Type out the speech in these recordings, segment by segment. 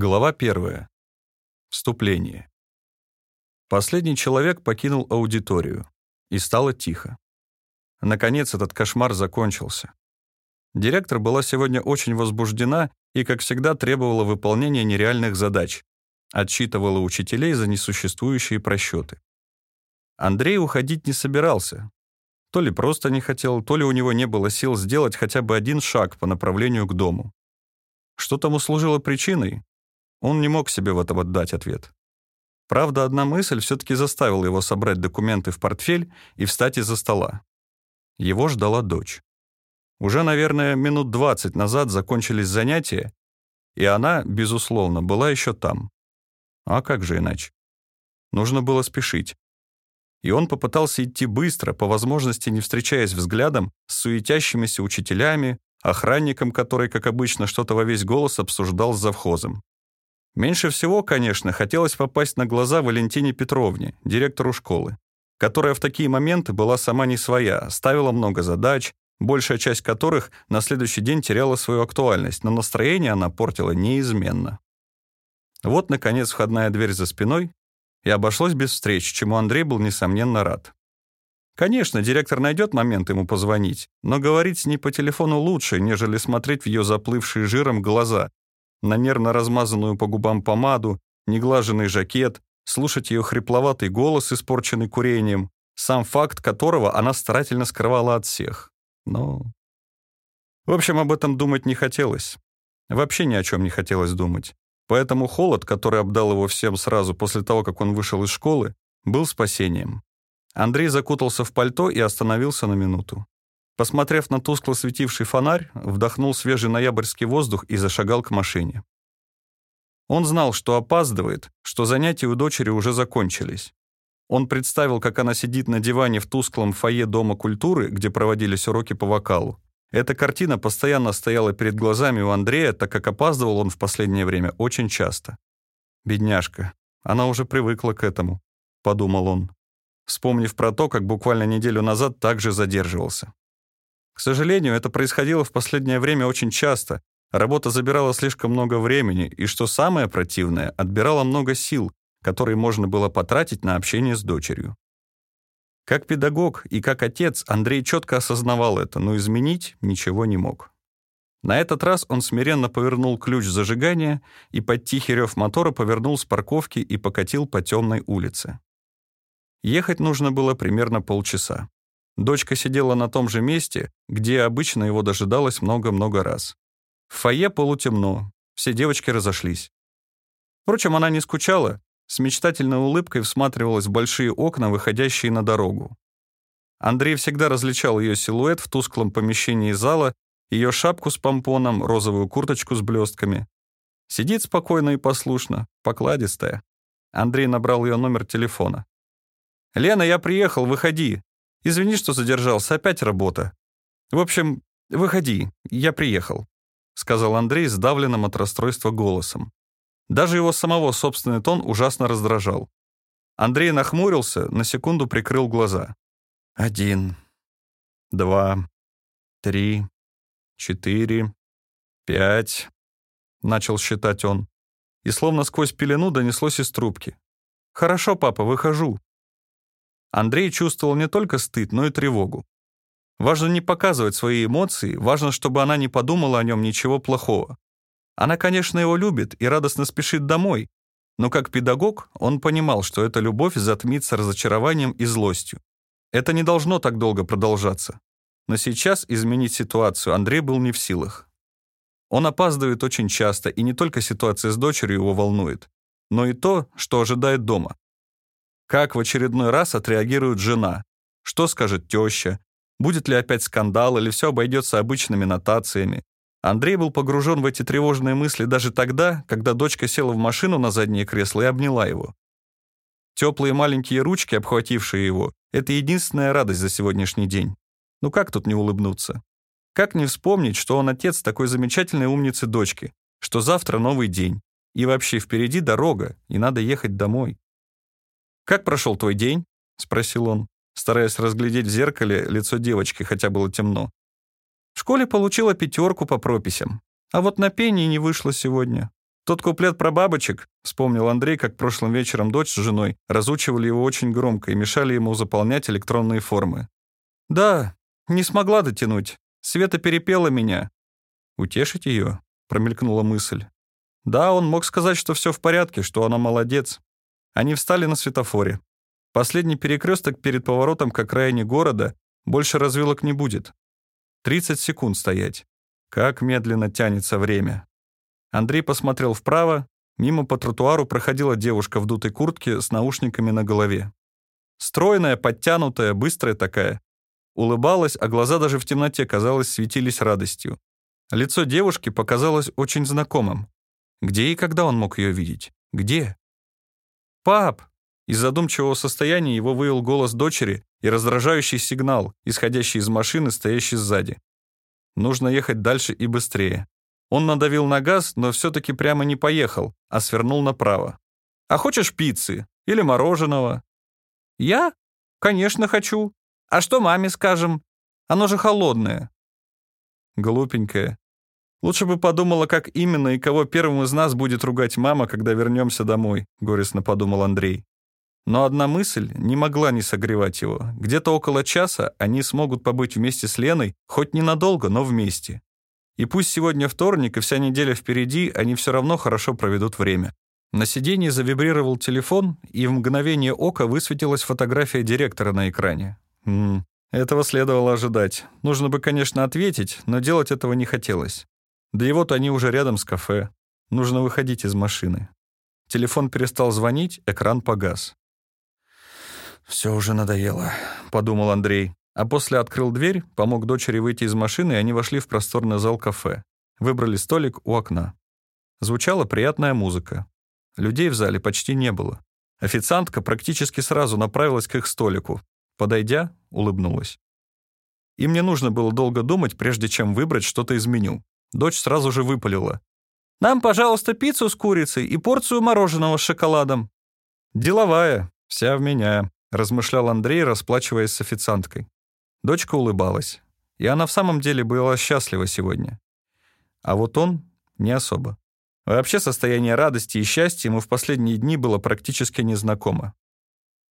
Глава первая. Вступление. Последний человек покинул аудиторию, и стало тихо. Наконец этот кошмар закончился. Директор была сегодня очень возбуждена и, как всегда, требовала выполнения нереальных задач, отчитывала учителей за несуществующие просчеты. Андрей уходить не собирался. То ли просто не хотел, то ли у него не было сил сделать хотя бы один шаг по направлению к дому. Что тому служило причиной, он не мог себе в этом отдать ответ. Правда, одна мысль все-таки заставила его собрать документы в портфель и встать из-за стола. Его ждала дочь. Уже, наверное, минут двадцать назад закончились занятия, и она, безусловно, была еще там. А как же иначе? Нужно было спешить. И он попытался идти быстро, по возможности не встречаясь взглядом с суетящимися учителями, охранником, который, как обычно, что-то во весь голос обсуждал с завхозом. Меньше всего, конечно, хотелось попасть на глаза Валентине Петровне, директору школы, которая в такие моменты была сама не своя, ставила много задач, большая часть которых на следующий день теряла свою актуальность, но настроение она портила неизменно. Вот, наконец, входная дверь за спиной, и обошлось без встреч, чему Андрей был, несомненно, рад. Конечно, директор найдет момент ему позвонить, но говорить с ней по телефону лучше, нежели смотреть в ее заплывшие жиром глаза, на нервно размазанную по губам помаду, неглаженный жакет, слушать ее хрипловатый голос, испорченный курением, сам факт которого она старательно скрывала от всех. Но... В общем, об этом думать не хотелось. Вообще ни о чем не хотелось думать. Поэтому холод, который обдал его всем сразу после того, как он вышел из школы, был спасением. Андрей закутался в пальто и остановился на минуту. Посмотрев на тускло светивший фонарь, вдохнул свежий ноябрьский воздух и зашагал к машине. Он знал, что опаздывает, что занятия у дочери уже закончились. Он представил, как она сидит на диване в тусклом фойе Дома культуры, где проводились уроки по вокалу. Эта картина постоянно стояла перед глазами у Андрея, так как опаздывал он в последнее время очень часто. «Бедняжка, она уже привыкла к этому», — подумал он, вспомнив про то, как буквально неделю назад также задерживался. К сожалению, это происходило в последнее время очень часто. Работа забирала слишком много времени, и, что самое противное, отбирала много сил, которые можно было потратить на общение с дочерью. Как педагог и как отец Андрей четко осознавал это, но изменить ничего не мог. На этот раз он смиренно повернул ключ зажигания и под тихий рев мотора повернул с парковки и покатил по темной улице. Ехать нужно было примерно полчаса. Дочка сидела на том же месте, где обычно его дожидалось много-много раз. В фойе полутемно, все девочки разошлись. Впрочем, она не скучала, с мечтательной улыбкой всматривалась в большие окна, выходящие на дорогу. Андрей всегда различал ее силуэт в тусклом помещении зала, ее шапку с помпоном, розовую курточку с блестками. Сидит спокойно и послушно, покладистая. Андрей набрал ее номер телефона. «Лена, я приехал, выходи. Извини, что задержался, опять работа. В общем, выходи, я приехал», — сказал Андрей сдавленным от расстройства голосом. Даже его самого собственный тон ужасно раздражал. Андрей нахмурился, на секунду прикрыл глаза. «Один, два, три, четыре, пять», — начал считать он. И словно сквозь пелену донеслось из трубки. «Хорошо, папа, выхожу». Андрей чувствовал не только стыд, но и тревогу. Важно не показывать свои эмоции, важно, чтобы она не подумала о нем ничего плохого. Она, конечно, его любит и радостно спешит домой, но как педагог он понимал, что эта любовь затмится разочарованием и злостью. Это не должно так долго продолжаться. Но сейчас изменить ситуацию Андрей был не в силах. Он опаздывает очень часто, и не только ситуация с дочерью его волнует, но и то, что ожидает дома. Как в очередной раз отреагирует жена? Что скажет теща? Будет ли опять скандал или все обойдется обычными нотациями? Андрей был погружен в эти тревожные мысли даже тогда, когда дочка села в машину на заднее кресло и обняла его. Теплые маленькие ручки, обхватившие его, это единственная радость за сегодняшний день. Ну как тут не улыбнуться? Как не вспомнить, что он отец такой замечательной умницы дочки, что завтра новый день, и вообще впереди дорога, и надо ехать домой. «Как прошел твой день?» — спросил он, стараясь разглядеть в зеркале лицо девочки, хотя было темно. «В школе получила пятерку по прописям, а вот на пении не вышло сегодня. Тот куплет про бабочек, вспомнил Андрей, как прошлым вечером дочь с женой разучивали его очень громко и мешали ему заполнять электронные формы. Да, не смогла дотянуть. Света перепела меня. Утешить ее? Промелькнула мысль. Да, он мог сказать, что все в порядке, что она молодец. Они встали на светофоре. Последний перекресток перед поворотом к окраине города больше развилок не будет. 30 секунд стоять. Как медленно тянется время. Андрей посмотрел вправо. Мимо по тротуару проходила девушка в дутой куртке с наушниками на голове. Стройная, подтянутая, быстрая такая. Улыбалась, а глаза даже в темноте, казалось, светились радостью. Лицо девушки показалось очень знакомым. Где и когда он мог ее видеть? Где? «Пап!» Из задумчивого состояния его вывел голос дочери и раздражающий сигнал, исходящий из машины, стоящей сзади. Нужно ехать дальше и быстрее. Он надавил на газ, но все-таки прямо не поехал, а свернул направо. «А хочешь пиццы? Или мороженого?» «Я? Конечно, хочу. А что маме скажем? Оно же холодное». Глупенькая. Лучше бы подумала, как именно и кого первым из нас будет ругать мама, когда вернемся домой, горестно подумал Андрей. Но одна мысль не могла не согревать его. Где-то около часа они смогут побыть вместе с Леной, хоть ненадолго, но вместе. И пусть сегодня вторник и вся неделя впереди, они все равно хорошо проведут время. На сиденье завибрировал телефон, и в мгновение ока высветилась фотография директора на экране. М -м, этого следовало ожидать. Нужно бы, конечно, ответить, но делать этого не хотелось. Да и вот они уже рядом с кафе. Нужно выходить из машины. Телефон перестал звонить, экран погас. «Все уже надоело», — подумал Андрей. А после открыл дверь, помог дочери выйти из машины, и они вошли в просторный зал кафе. Выбрали столик у окна. Звучала приятная музыка. Людей в зале почти не было. Официантка практически сразу направилась к их столику. Подойдя, улыбнулась. Им не нужно было долго думать, прежде чем выбрать что-то из меню. Дочь сразу же выпалила. «Нам, пожалуйста, пиццу с курицей и порцию мороженого с шоколадом». «Деловая, вся в меня», — размышлял Андрей, расплачиваясь с официанткой. Дочка улыбалась, и она в самом деле была счастлива сегодня. А вот он не особо. Вообще состояние радости и счастья ему в последние дни было практически незнакомо.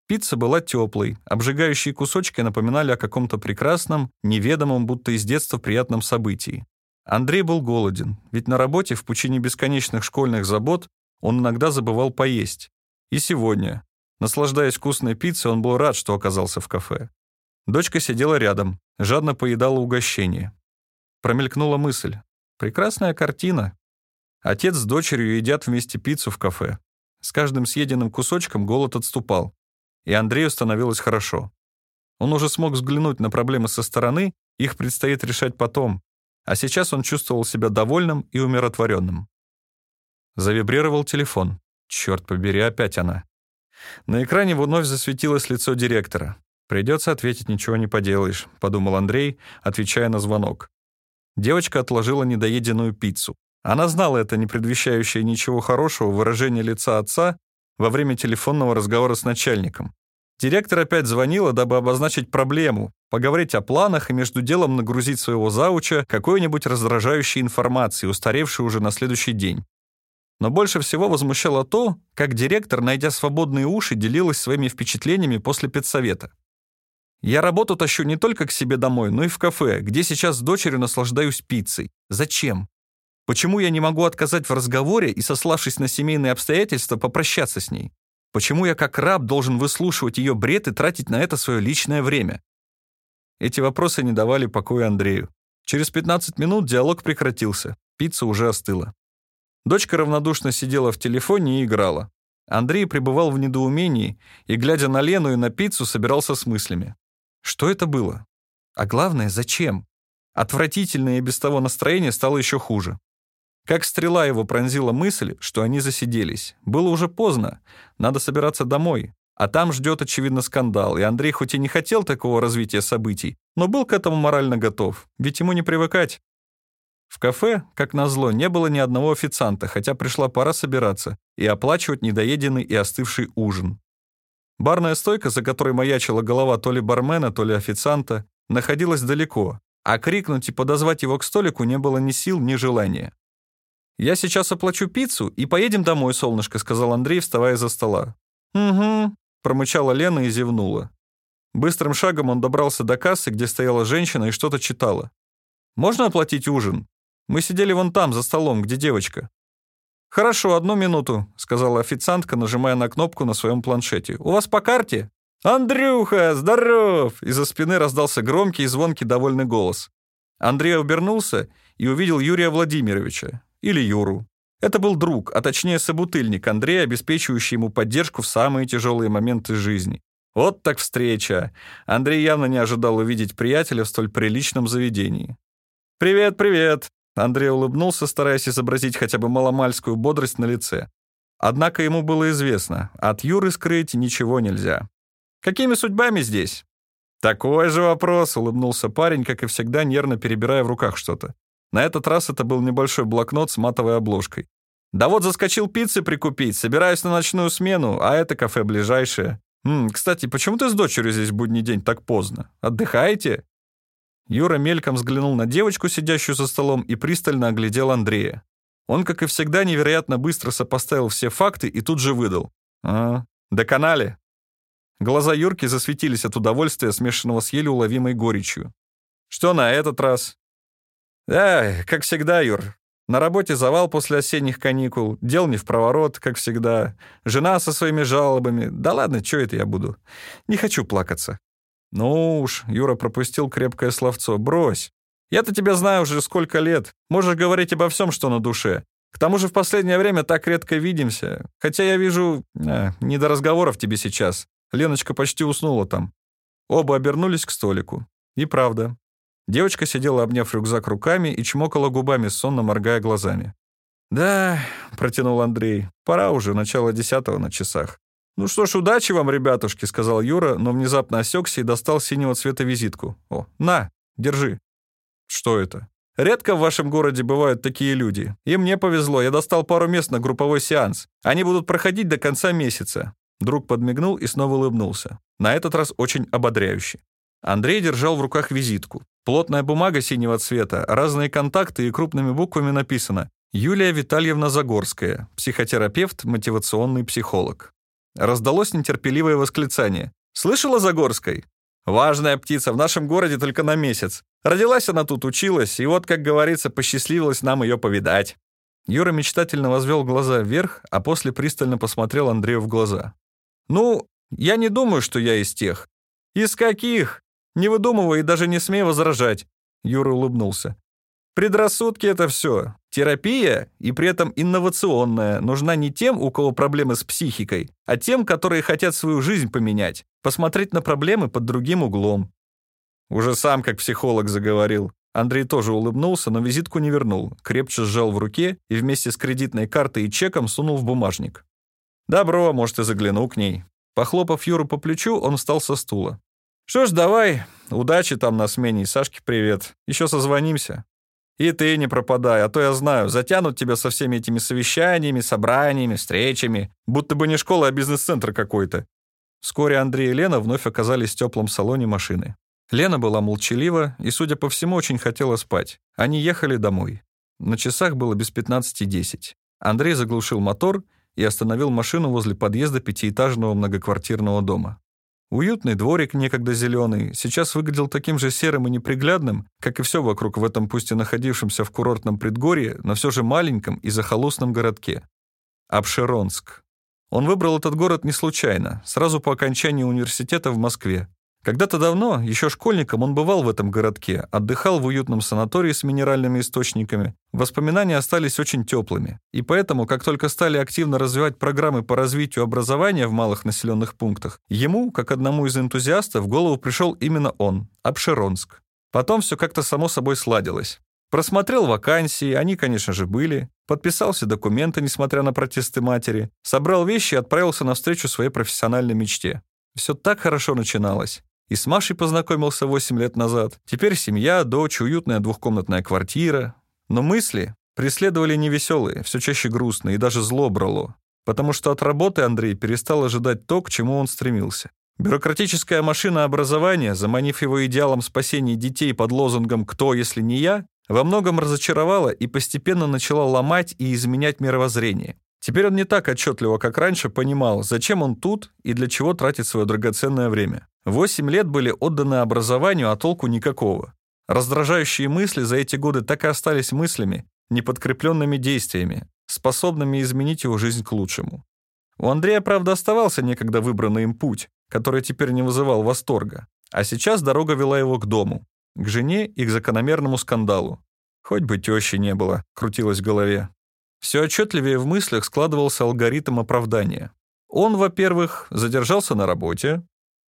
Пицца была теплой, обжигающие кусочки напоминали о каком-то прекрасном, неведомом, будто из детства приятном событии. Андрей был голоден, ведь на работе в пучине бесконечных школьных забот он иногда забывал поесть. И сегодня, наслаждаясь вкусной пиццей, он был рад, что оказался в кафе. Дочка сидела рядом, жадно поедала угощение. Промелькнула мысль. Прекрасная картина. Отец с дочерью едят вместе пиццу в кафе. С каждым съеденным кусочком голод отступал, и Андрею становилось хорошо. Он уже смог взглянуть на проблемы со стороны, их предстоит решать потом, а сейчас он чувствовал себя довольным и умиротворенным. Завибрировал телефон. Черт побери, опять она. На экране вновь засветилось лицо директора. «Придется ответить, ничего не поделаешь», — подумал Андрей, отвечая на звонок. Девочка отложила недоеденную пиццу. Она знала это не предвещающее ничего хорошего выражение лица отца во время телефонного разговора с начальником. Директор опять звонила, дабы обозначить проблему, поговорить о планах и между делом нагрузить своего зауча какой-нибудь раздражающей информацией, устаревшей уже на следующий день. Но больше всего возмущало то, как директор, найдя свободные уши, делилась своими впечатлениями после педсовета. Я работу тащу не только к себе домой, но и в кафе, где сейчас с дочерью наслаждаюсь пиццей. Зачем? Почему я не могу отказать в разговоре и, сославшись на семейные обстоятельства, попрощаться с ней? Почему я как раб должен выслушивать ее бред и тратить на это свое личное время? Эти вопросы не давали покоя Андрею. Через 15 минут диалог прекратился. Пицца уже остыла. Дочка равнодушно сидела в телефоне и играла. Андрей пребывал в недоумении и, глядя на Лену и на пиццу, собирался с мыслями. Что это было? А главное, зачем? Отвратительное и без того настроение стало еще хуже. Как стрела его пронзила мысль, что они засиделись. Было уже поздно, надо собираться домой. А там ждет, очевидно, скандал, и Андрей хоть и не хотел такого развития событий, но был к этому морально готов, ведь ему не привыкать. В кафе, как назло, не было ни одного официанта, хотя пришла пора собираться и оплачивать недоеденный и остывший ужин. Барная стойка, за которой маячила голова то ли бармена, то ли официанта, находилась далеко, а крикнуть и подозвать его к столику не было ни сил, ни желания. «Я сейчас оплачу пиццу и поедем домой, солнышко», — сказал Андрей, вставая за стола. «Угу», — промычала Лена и зевнула. Быстрым шагом он добрался до кассы, где стояла женщина и что-то читала. «Можно оплатить ужин? Мы сидели вон там, за столом, где девочка». «Хорошо, одну минуту», — сказала официантка, нажимая на кнопку на своем планшете. «У вас по карте?» «Андрюха, здоров!» Из-за спины раздался громкий и звонкий довольный голос. Андрей обернулся и увидел Юрия Владимировича, или Юру. Это был друг, а точнее собутыльник Андрея, обеспечивающий ему поддержку в самые тяжелые моменты жизни. Вот так встреча. Андрей явно не ожидал увидеть приятеля в столь приличном заведении. «Привет, привет!» Андрей улыбнулся, стараясь изобразить хотя бы маломальскую бодрость на лице. Однако ему было известно, от Юры скрыть ничего нельзя. «Какими судьбами здесь?» «Такой же вопрос», — улыбнулся парень, как и всегда, нервно перебирая в руках что-то. На этот раз это был небольшой блокнот с матовой обложкой. «Да вот заскочил пиццы прикупить, собираюсь на ночную смену, а это кафе ближайшее. М, кстати, почему ты с дочерью здесь будний день так поздно? Отдыхаете?» Юра мельком взглянул на девочку, сидящую за столом, и пристально оглядел Андрея. Он, как и всегда, невероятно быстро сопоставил все факты и тут же выдал. «А, доконали?» Глаза Юрки засветились от удовольствия, смешанного с еле уловимой горечью. «Что на этот раз?» «Да, как всегда, Юр. На работе завал после осенних каникул, дел не в проворот, как всегда. Жена со своими жалобами. Да ладно, что это я буду? Не хочу плакаться». «Ну уж», — Юра пропустил крепкое словцо, — «брось. Я-то тебя знаю уже сколько лет. Можешь говорить обо всем, что на душе. К тому же в последнее время так редко видимся. Хотя я вижу... А, не до разговоров тебе сейчас. Леночка почти уснула там. Оба обернулись к столику. И правда. Девочка сидела, обняв рюкзак руками и чмокала губами, сонно моргая глазами. «Да», — протянул Андрей, — «пора уже, начало десятого на часах». «Ну что ж, удачи вам, ребятушки», — сказал Юра, но внезапно осекся и достал синего цвета визитку. «О, на, держи». «Что это?» «Редко в вашем городе бывают такие люди. И мне повезло, я достал пару мест на групповой сеанс. Они будут проходить до конца месяца. Друг подмигнул и снова улыбнулся. На этот раз очень ободряюще. Андрей держал в руках визитку. Плотная бумага синего цвета, разные контакты и крупными буквами написано «Юлия Витальевна Загорская, психотерапевт, мотивационный психолог». Раздалось нетерпеливое восклицание. «Слышала Загорской? Важная птица, в нашем городе только на месяц. Родилась она тут, училась, и вот, как говорится, посчастливилось нам ее повидать». Юра мечтательно возвел глаза вверх, а после пристально посмотрел Андрею в глаза. «Ну, я не думаю, что я из тех». «Из каких?» «Не выдумывай и даже не смей возражать», — Юра улыбнулся. «Предрассудки — это все. Терапия, и при этом инновационная, нужна не тем, у кого проблемы с психикой, а тем, которые хотят свою жизнь поменять, посмотреть на проблемы под другим углом». Уже сам как психолог заговорил. Андрей тоже улыбнулся, но визитку не вернул, крепче сжал в руке и вместе с кредитной картой и чеком сунул в бумажник. «Добро, может, и загляну к ней». Похлопав Юру по плечу, он встал со стула. «Что ж, давай. Удачи там на смене. И Сашке привет. Еще созвонимся. И ты не пропадай, а то я знаю, затянут тебя со всеми этими совещаниями, собраниями, встречами, будто бы не школа, а бизнес-центр какой-то». Вскоре Андрей и Лена вновь оказались в теплом салоне машины. Лена была молчалива и, судя по всему, очень хотела спать. Они ехали домой. На часах было без 15.10. Андрей заглушил мотор и остановил машину возле подъезда пятиэтажного многоквартирного дома. Уютный дворик, некогда зеленый, сейчас выглядел таким же серым и неприглядным, как и все вокруг в этом пусть и находившемся в курортном предгорье, но все же маленьком и захолустном городке. Обширонск. Он выбрал этот город не случайно, сразу по окончании университета в Москве. Когда-то давно, еще школьником, он бывал в этом городке, отдыхал в уютном санатории с минеральными источниками. Воспоминания остались очень теплыми. И поэтому, как только стали активно развивать программы по развитию образования в малых населенных пунктах, ему, как одному из энтузиастов, в голову пришел именно он, Обширонск. Потом все как-то само собой сладилось. Просмотрел вакансии, они, конечно же, были. Подписался документы, несмотря на протесты матери. Собрал вещи и отправился навстречу своей профессиональной мечте. Все так хорошо начиналось. И с Машей познакомился 8 лет назад. Теперь семья, дочь, уютная двухкомнатная квартира. Но мысли преследовали невеселые, все чаще грустные, и даже зло брало. Потому что от работы Андрей перестал ожидать то, к чему он стремился. Бюрократическая машина образования, заманив его идеалом спасения детей под лозунгом «Кто, если не я?», во многом разочаровала и постепенно начала ломать и изменять мировоззрение. Теперь он не так отчетливо, как раньше, понимал, зачем он тут и для чего тратит свое драгоценное время. Восемь лет были отданы образованию, а толку никакого. Раздражающие мысли за эти годы так и остались мыслями, неподкрепленными действиями, способными изменить его жизнь к лучшему. У Андрея, правда, оставался некогда выбранный им путь, который теперь не вызывал восторга. А сейчас дорога вела его к дому, к жене и к закономерному скандалу. Хоть бы тещи не было, крутилось в голове. Все отчетливее в мыслях складывался алгоритм оправдания. Он, во-первых, задержался на работе,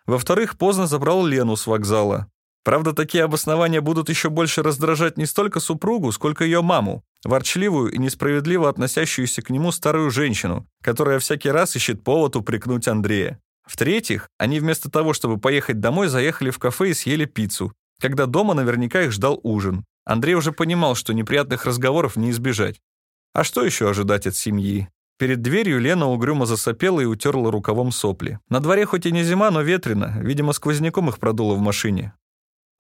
во-вторых, поздно забрал Лену с вокзала. Правда, такие обоснования будут еще больше раздражать не столько супругу, сколько ее маму, ворчливую и несправедливо относящуюся к нему старую женщину, которая всякий раз ищет повод упрекнуть Андрея. В-третьих, они вместо того, чтобы поехать домой, заехали в кафе и съели пиццу, когда дома наверняка их ждал ужин. Андрей уже понимал, что неприятных разговоров не избежать. А что еще ожидать от семьи? Перед дверью Лена угрюмо засопела и утерла рукавом сопли. На дворе хоть и не зима, но ветрено. Видимо, сквозняком их продуло в машине.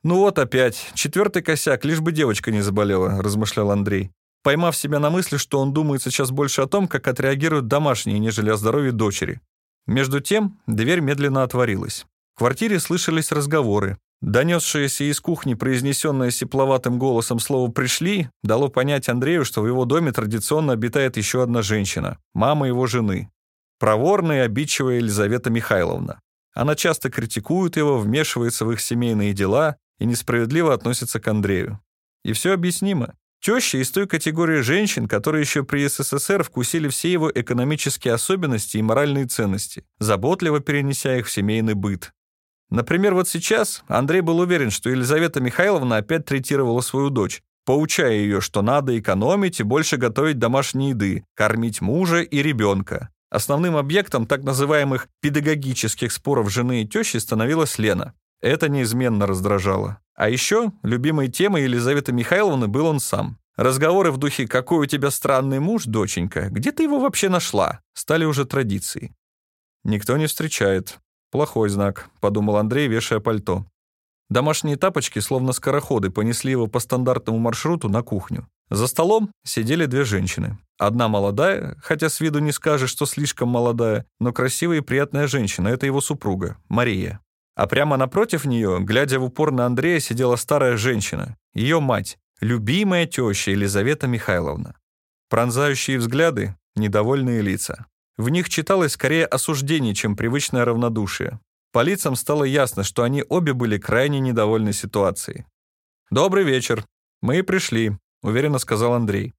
«Ну вот опять. Четвертый косяк, лишь бы девочка не заболела», — размышлял Андрей, поймав себя на мысли, что он думает сейчас больше о том, как отреагируют домашние, нежели о здоровье дочери. Между тем дверь медленно отворилась. В квартире слышались разговоры. Донесшееся из кухни произнесенное сепловатым голосом слово «пришли» дало понять Андрею, что в его доме традиционно обитает еще одна женщина, мама его жены. Проворная и обидчивая Елизавета Михайловна. Она часто критикует его, вмешивается в их семейные дела и несправедливо относится к Андрею. И все объяснимо. Теща из той категории женщин, которые еще при СССР вкусили все его экономические особенности и моральные ценности, заботливо перенеся их в семейный быт. Например, вот сейчас Андрей был уверен, что Елизавета Михайловна опять третировала свою дочь, поучая ее, что надо экономить и больше готовить домашней еды, кормить мужа и ребенка. Основным объектом так называемых педагогических споров жены и тещи становилась Лена. Это неизменно раздражало. А еще любимой темой Елизаветы Михайловны был он сам. Разговоры в духе «Какой у тебя странный муж, доченька? Где ты его вообще нашла?» стали уже традицией. Никто не встречает. «Плохой знак», — подумал Андрей, вешая пальто. Домашние тапочки, словно скороходы, понесли его по стандартному маршруту на кухню. За столом сидели две женщины. Одна молодая, хотя с виду не скажешь, что слишком молодая, но красивая и приятная женщина, это его супруга, Мария. А прямо напротив нее, глядя в упор на Андрея, сидела старая женщина, ее мать, любимая теща Елизавета Михайловна. Пронзающие взгляды, недовольные лица. В них читалось скорее осуждение, чем привычное равнодушие. По лицам стало ясно, что они обе были крайне недовольны ситуацией. «Добрый вечер. Мы пришли», — уверенно сказал Андрей.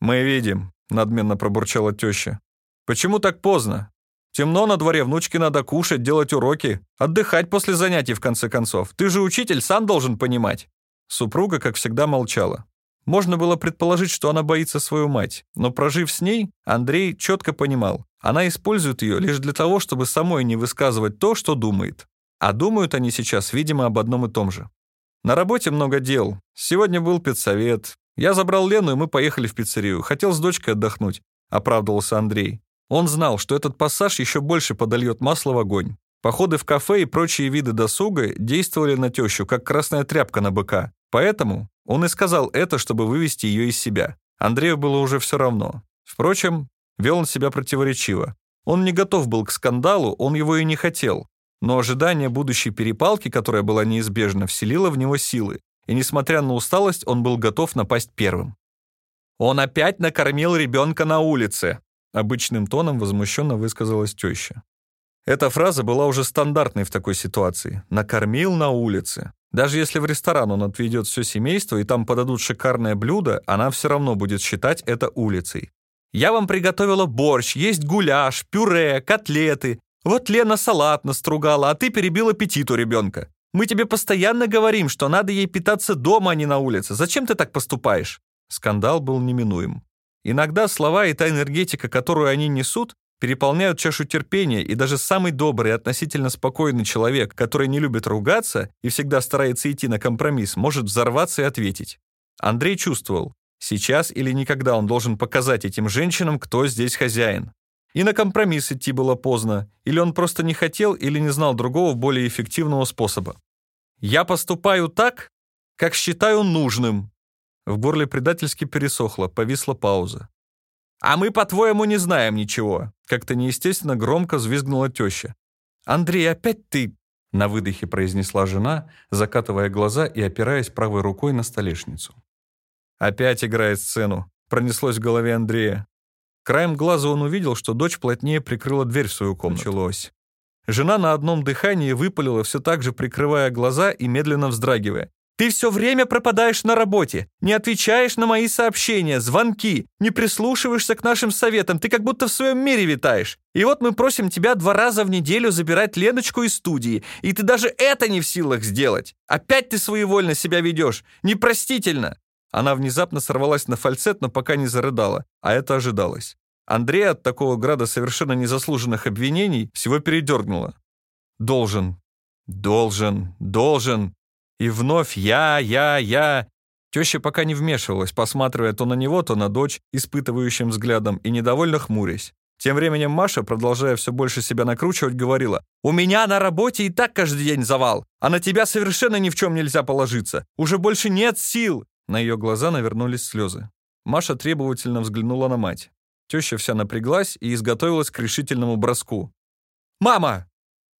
«Мы видим», — надменно пробурчала теща. «Почему так поздно? Темно на дворе, внучке надо кушать, делать уроки, отдыхать после занятий, в конце концов. Ты же учитель, сам должен понимать». Супруга, как всегда, молчала. Можно было предположить, что она боится свою мать, но прожив с ней, Андрей четко понимал, она использует ее лишь для того, чтобы самой не высказывать то, что думает. А думают они сейчас, видимо, об одном и том же. На работе много дел. Сегодня был педсовет. Я забрал Лену, и мы поехали в пиццерию. Хотел с дочкой отдохнуть, оправдывался Андрей. Он знал, что этот пассаж еще больше подольет масло в огонь. Походы в кафе и прочие виды досуга действовали на тещу, как красная тряпка на быка. Поэтому он и сказал это, чтобы вывести ее из себя. Андрею было уже все равно. Впрочем, вел он себя противоречиво. Он не готов был к скандалу, он его и не хотел. Но ожидание будущей перепалки, которая была неизбежна, вселило в него силы. И несмотря на усталость, он был готов напасть первым. «Он опять накормил ребенка на улице», — обычным тоном возмущенно высказалась теща. Эта фраза была уже стандартной в такой ситуации. «Накормил на улице». Даже если в ресторан он отведет все семейство и там подадут шикарное блюдо, она все равно будет считать это улицей. «Я вам приготовила борщ, есть гуляш, пюре, котлеты. Вот Лена салат настругала, а ты перебил аппетит у ребенка. Мы тебе постоянно говорим, что надо ей питаться дома, а не на улице. Зачем ты так поступаешь?» Скандал был неминуем. Иногда слова и та энергетика, которую они несут, переполняют чашу терпения, и даже самый добрый и относительно спокойный человек, который не любит ругаться и всегда старается идти на компромисс, может взорваться и ответить. Андрей чувствовал, сейчас или никогда он должен показать этим женщинам, кто здесь хозяин. И на компромисс идти было поздно, или он просто не хотел, или не знал другого более эффективного способа. «Я поступаю так, как считаю нужным», В горле предательски пересохло, повисла пауза. «А мы, по-твоему, не знаем ничего!» Как-то неестественно громко взвизгнула теща. «Андрей, опять ты...» На выдохе произнесла жена, закатывая глаза и опираясь правой рукой на столешницу. «Опять играет сцену», — пронеслось в голове Андрея. Краем глаза он увидел, что дочь плотнее прикрыла дверь в свою комнату. Началось. Жена на одном дыхании выпалила, все так же прикрывая глаза и медленно вздрагивая. «Ты все время пропадаешь на работе, не отвечаешь на мои сообщения, звонки, не прислушиваешься к нашим советам, ты как будто в своем мире витаешь. И вот мы просим тебя два раза в неделю забирать Леночку из студии, и ты даже это не в силах сделать. Опять ты своевольно себя ведешь. Непростительно. Она внезапно сорвалась на фальцет, но пока не зарыдала, а это ожидалось. Андрей от такого града совершенно незаслуженных обвинений всего передернуло. «Должен, должен, должен». И вновь «я, я, я». Теща пока не вмешивалась, посматривая то на него, то на дочь, испытывающим взглядом и недовольно хмурясь. Тем временем Маша, продолжая все больше себя накручивать, говорила, «У меня на работе и так каждый день завал, а на тебя совершенно ни в чем нельзя положиться. Уже больше нет сил. На ее глаза навернулись слезы. Маша требовательно взглянула на мать. Теща вся напряглась и изготовилась к решительному броску. «Мама!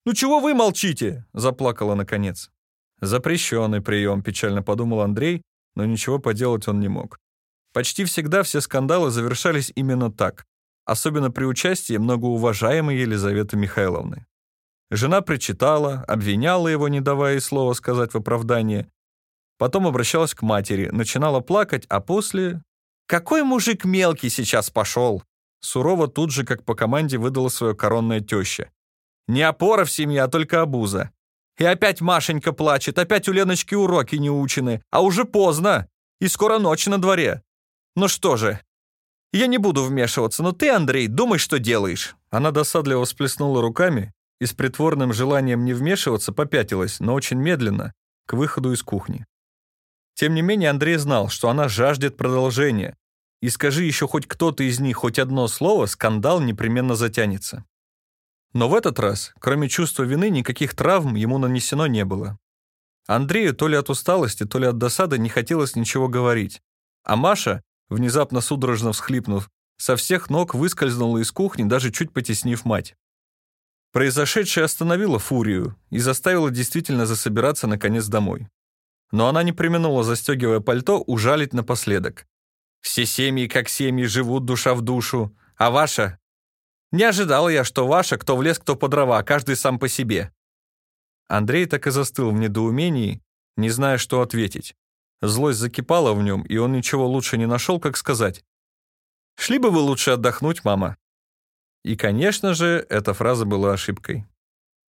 Ну чего вы молчите?» — заплакала наконец. «Запрещенный прием», — печально подумал Андрей, но ничего поделать он не мог. Почти всегда все скандалы завершались именно так, особенно при участии многоуважаемой Елизаветы Михайловны. Жена причитала, обвиняла его, не давая и слова сказать в оправдание, Потом обращалась к матери, начинала плакать, а после... «Какой мужик мелкий сейчас пошел!» Сурово тут же, как по команде, выдала свое коронная теща. «Не опора в семье, а только обуза. И опять Машенька плачет, опять у Леночки уроки не учены, а уже поздно, и скоро ночь на дворе. Ну что же, я не буду вмешиваться, но ты, Андрей, думай, что делаешь». Она досадливо всплеснула руками и с притворным желанием не вмешиваться попятилась, но очень медленно, к выходу из кухни. Тем не менее, Андрей знал, что она жаждет продолжения. И скажи еще хоть кто-то из них хоть одно слово, скандал непременно затянется. Но в этот раз, кроме чувства вины, никаких травм ему нанесено не было. Андрею то ли от усталости, то ли от досады не хотелось ничего говорить. А Маша, внезапно судорожно всхлипнув, со всех ног выскользнула из кухни, даже чуть потеснив мать. Произошедшее остановило фурию и заставило действительно засобираться наконец домой но она не применула, застегивая пальто, ужалить напоследок. «Все семьи, как семьи, живут душа в душу. А ваша? Не ожидал я, что ваша, кто в лес, кто по дрова, каждый сам по себе». Андрей так и застыл в недоумении, не зная, что ответить. Злость закипала в нем, и он ничего лучше не нашел, как сказать. «Шли бы вы лучше отдохнуть, мама». И, конечно же, эта фраза была ошибкой.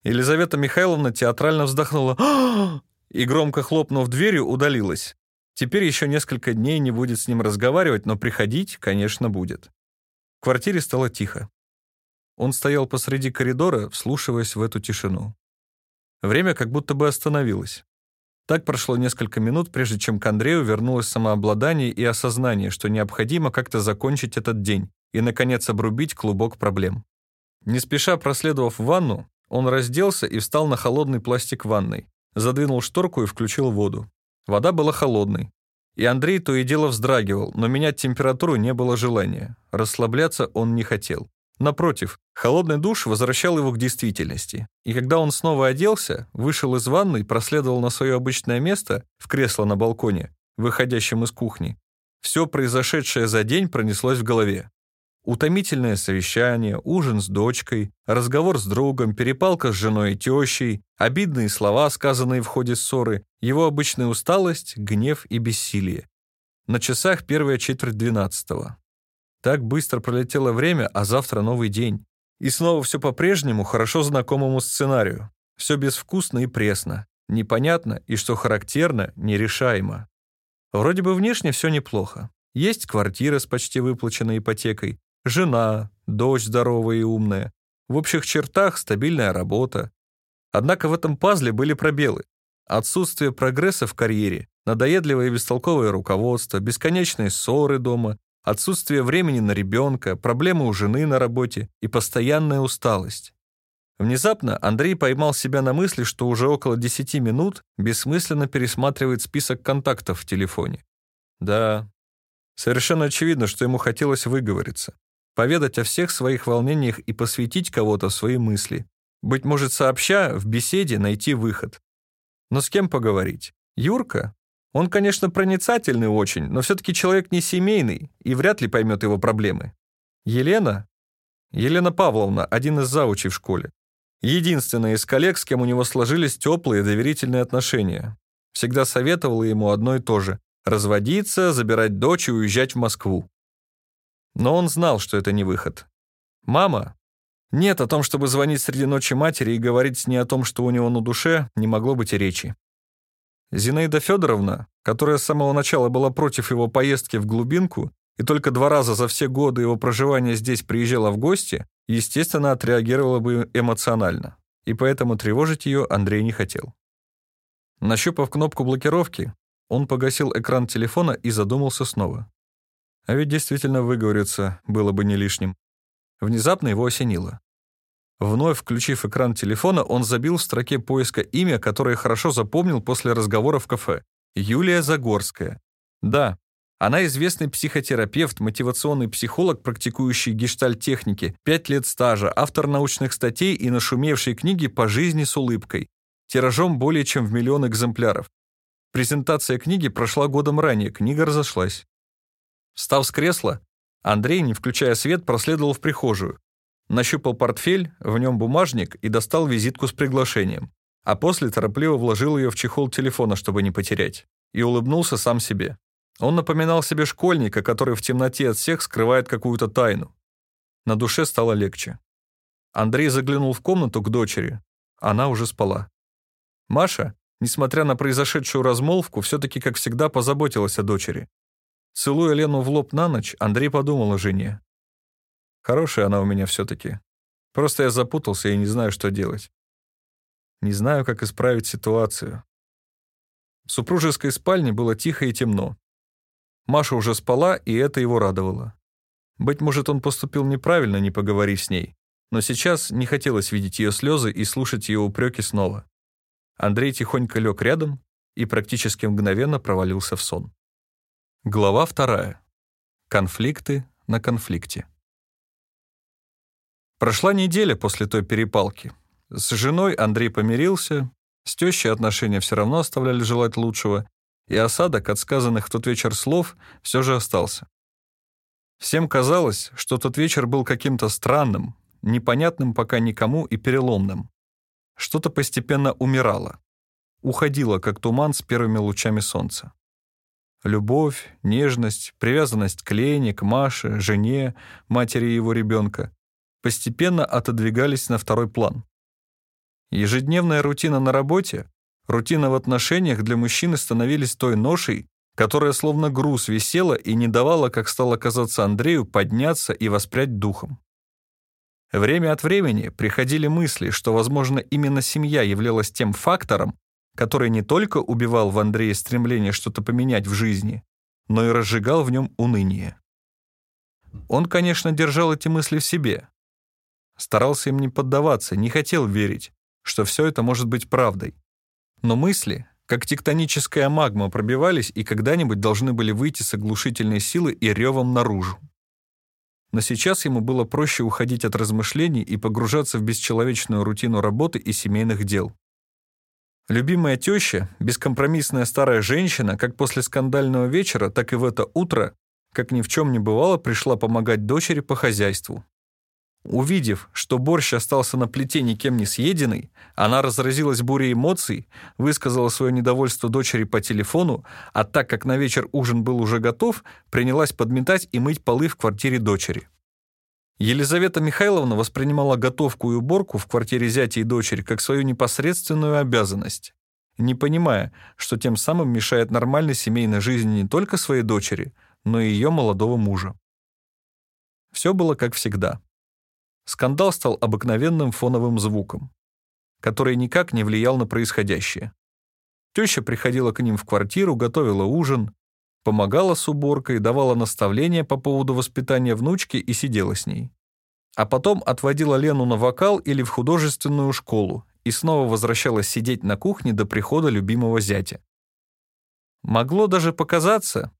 Елизавета Михайловна театрально вздохнула. «А, и, громко хлопнув дверью, удалилась. Теперь еще несколько дней не будет с ним разговаривать, но приходить, конечно, будет. В квартире стало тихо. Он стоял посреди коридора, вслушиваясь в эту тишину. Время как будто бы остановилось. Так прошло несколько минут, прежде чем к Андрею вернулось самообладание и осознание, что необходимо как-то закончить этот день и, наконец, обрубить клубок проблем. Не спеша проследовав ванну, он разделся и встал на холодный пластик ванной, задвинул шторку и включил воду. Вода была холодной. И Андрей то и дело вздрагивал, но менять температуру не было желания. Расслабляться он не хотел. Напротив, холодный душ возвращал его к действительности. И когда он снова оделся, вышел из ванной, проследовал на свое обычное место, в кресло на балконе, выходящем из кухни, все произошедшее за день пронеслось в голове. Утомительное совещание, ужин с дочкой, разговор с другом, перепалка с женой и тещей, обидные слова, сказанные в ходе ссоры, его обычная усталость, гнев и бессилие. На часах первая четверть двенадцатого. Так быстро пролетело время, а завтра новый день. И снова все по-прежнему хорошо знакомому сценарию. Все безвкусно и пресно, непонятно и, что характерно, нерешаемо. Вроде бы внешне все неплохо. Есть квартира с почти выплаченной ипотекой, Жена, дочь здоровая и умная. В общих чертах стабильная работа. Однако в этом пазле были пробелы. Отсутствие прогресса в карьере, надоедливое и бестолковое руководство, бесконечные ссоры дома, отсутствие времени на ребенка, проблемы у жены на работе и постоянная усталость. Внезапно Андрей поймал себя на мысли, что уже около 10 минут бессмысленно пересматривает список контактов в телефоне. Да, совершенно очевидно, что ему хотелось выговориться, поведать о всех своих волнениях и посвятить кого-то свои мысли. Быть может, сообща, в беседе найти выход. Но с кем поговорить? Юрка? Он, конечно, проницательный очень, но все-таки человек не семейный и вряд ли поймет его проблемы. Елена? Елена Павловна, один из заучей в школе. Единственная из коллег, с кем у него сложились теплые доверительные отношения. Всегда советовала ему одно и то же – разводиться, забирать дочь и уезжать в Москву. Но он знал, что это не выход. Мама? Нет, о том, чтобы звонить среди ночи матери и говорить с ней о том, что у него на душе, не могло быть и речи. Зинаида Федоровна, которая с самого начала была против его поездки в глубинку и только два раза за все годы его проживания здесь приезжала в гости, естественно, отреагировала бы эмоционально, и поэтому тревожить ее Андрей не хотел. Нащупав кнопку блокировки, он погасил экран телефона и задумался снова. А ведь действительно выговориться было бы не лишним. Внезапно его осенило. Вновь включив экран телефона, он забил в строке поиска имя, которое хорошо запомнил после разговора в кафе. Юлия Загорская. Да, она известный психотерапевт, мотивационный психолог, практикующий гештальт-техники, пять лет стажа, автор научных статей и нашумевшей книги «По жизни с улыбкой», тиражом более чем в миллион экземпляров. Презентация книги прошла годом ранее, книга разошлась. Встав с кресла, Андрей, не включая свет, проследовал в прихожую. Нащупал портфель, в нем бумажник и достал визитку с приглашением. А после торопливо вложил ее в чехол телефона, чтобы не потерять. И улыбнулся сам себе. Он напоминал себе школьника, который в темноте от всех скрывает какую-то тайну. На душе стало легче. Андрей заглянул в комнату к дочери. Она уже спала. Маша, несмотря на произошедшую размолвку, все-таки, как всегда, позаботилась о дочери. Целуя Лену в лоб на ночь, Андрей подумал о жене. Хорошая она у меня все-таки. Просто я запутался и не знаю, что делать. Не знаю, как исправить ситуацию. В супружеской спальне было тихо и темно. Маша уже спала, и это его радовало. Быть может, он поступил неправильно, не поговорив с ней, но сейчас не хотелось видеть ее слезы и слушать ее упреки снова. Андрей тихонько лег рядом и практически мгновенно провалился в сон. Глава вторая. Конфликты на конфликте. Прошла неделя после той перепалки. С женой Андрей помирился, с тещей отношения все равно оставляли желать лучшего, и осадок от сказанных в тот вечер слов все же остался. Всем казалось, что тот вечер был каким-то странным, непонятным пока никому и переломным. Что-то постепенно умирало, уходило, как туман с первыми лучами солнца. Любовь, нежность, привязанность к Лене, к Маше, жене, матери его ребенка постепенно отодвигались на второй план. Ежедневная рутина на работе, рутина в отношениях для мужчины становились той ношей, которая словно груз висела и не давала, как стало казаться Андрею, подняться и воспрять духом. Время от времени приходили мысли, что, возможно, именно семья являлась тем фактором, который не только убивал в Андрее стремление что-то поменять в жизни, но и разжигал в нем уныние. Он, конечно, держал эти мысли в себе, старался им не поддаваться, не хотел верить, что все это может быть правдой. Но мысли, как тектоническая магма, пробивались и когда-нибудь должны были выйти с оглушительной силы и ревом наружу. Но сейчас ему было проще уходить от размышлений и погружаться в бесчеловечную рутину работы и семейных дел. Любимая теща, бескомпромиссная старая женщина, как после скандального вечера, так и в это утро, как ни в чем не бывало, пришла помогать дочери по хозяйству. Увидев, что борщ остался на плите никем не съеденный, она разразилась бурей эмоций, высказала свое недовольство дочери по телефону, а так как на вечер ужин был уже готов, принялась подметать и мыть полы в квартире дочери. Елизавета Михайловна воспринимала готовку и уборку в квартире зятя и дочери как свою непосредственную обязанность, не понимая, что тем самым мешает нормальной семейной жизни не только своей дочери, но и ее молодого мужа. Все было как всегда. Скандал стал обыкновенным фоновым звуком, который никак не влиял на происходящее. Теща приходила к ним в квартиру, готовила ужин, помогала с уборкой, давала наставления по поводу воспитания внучки и сидела с ней. А потом отводила Лену на вокал или в художественную школу и снова возвращалась сидеть на кухне до прихода любимого зятя. Могло даже показаться,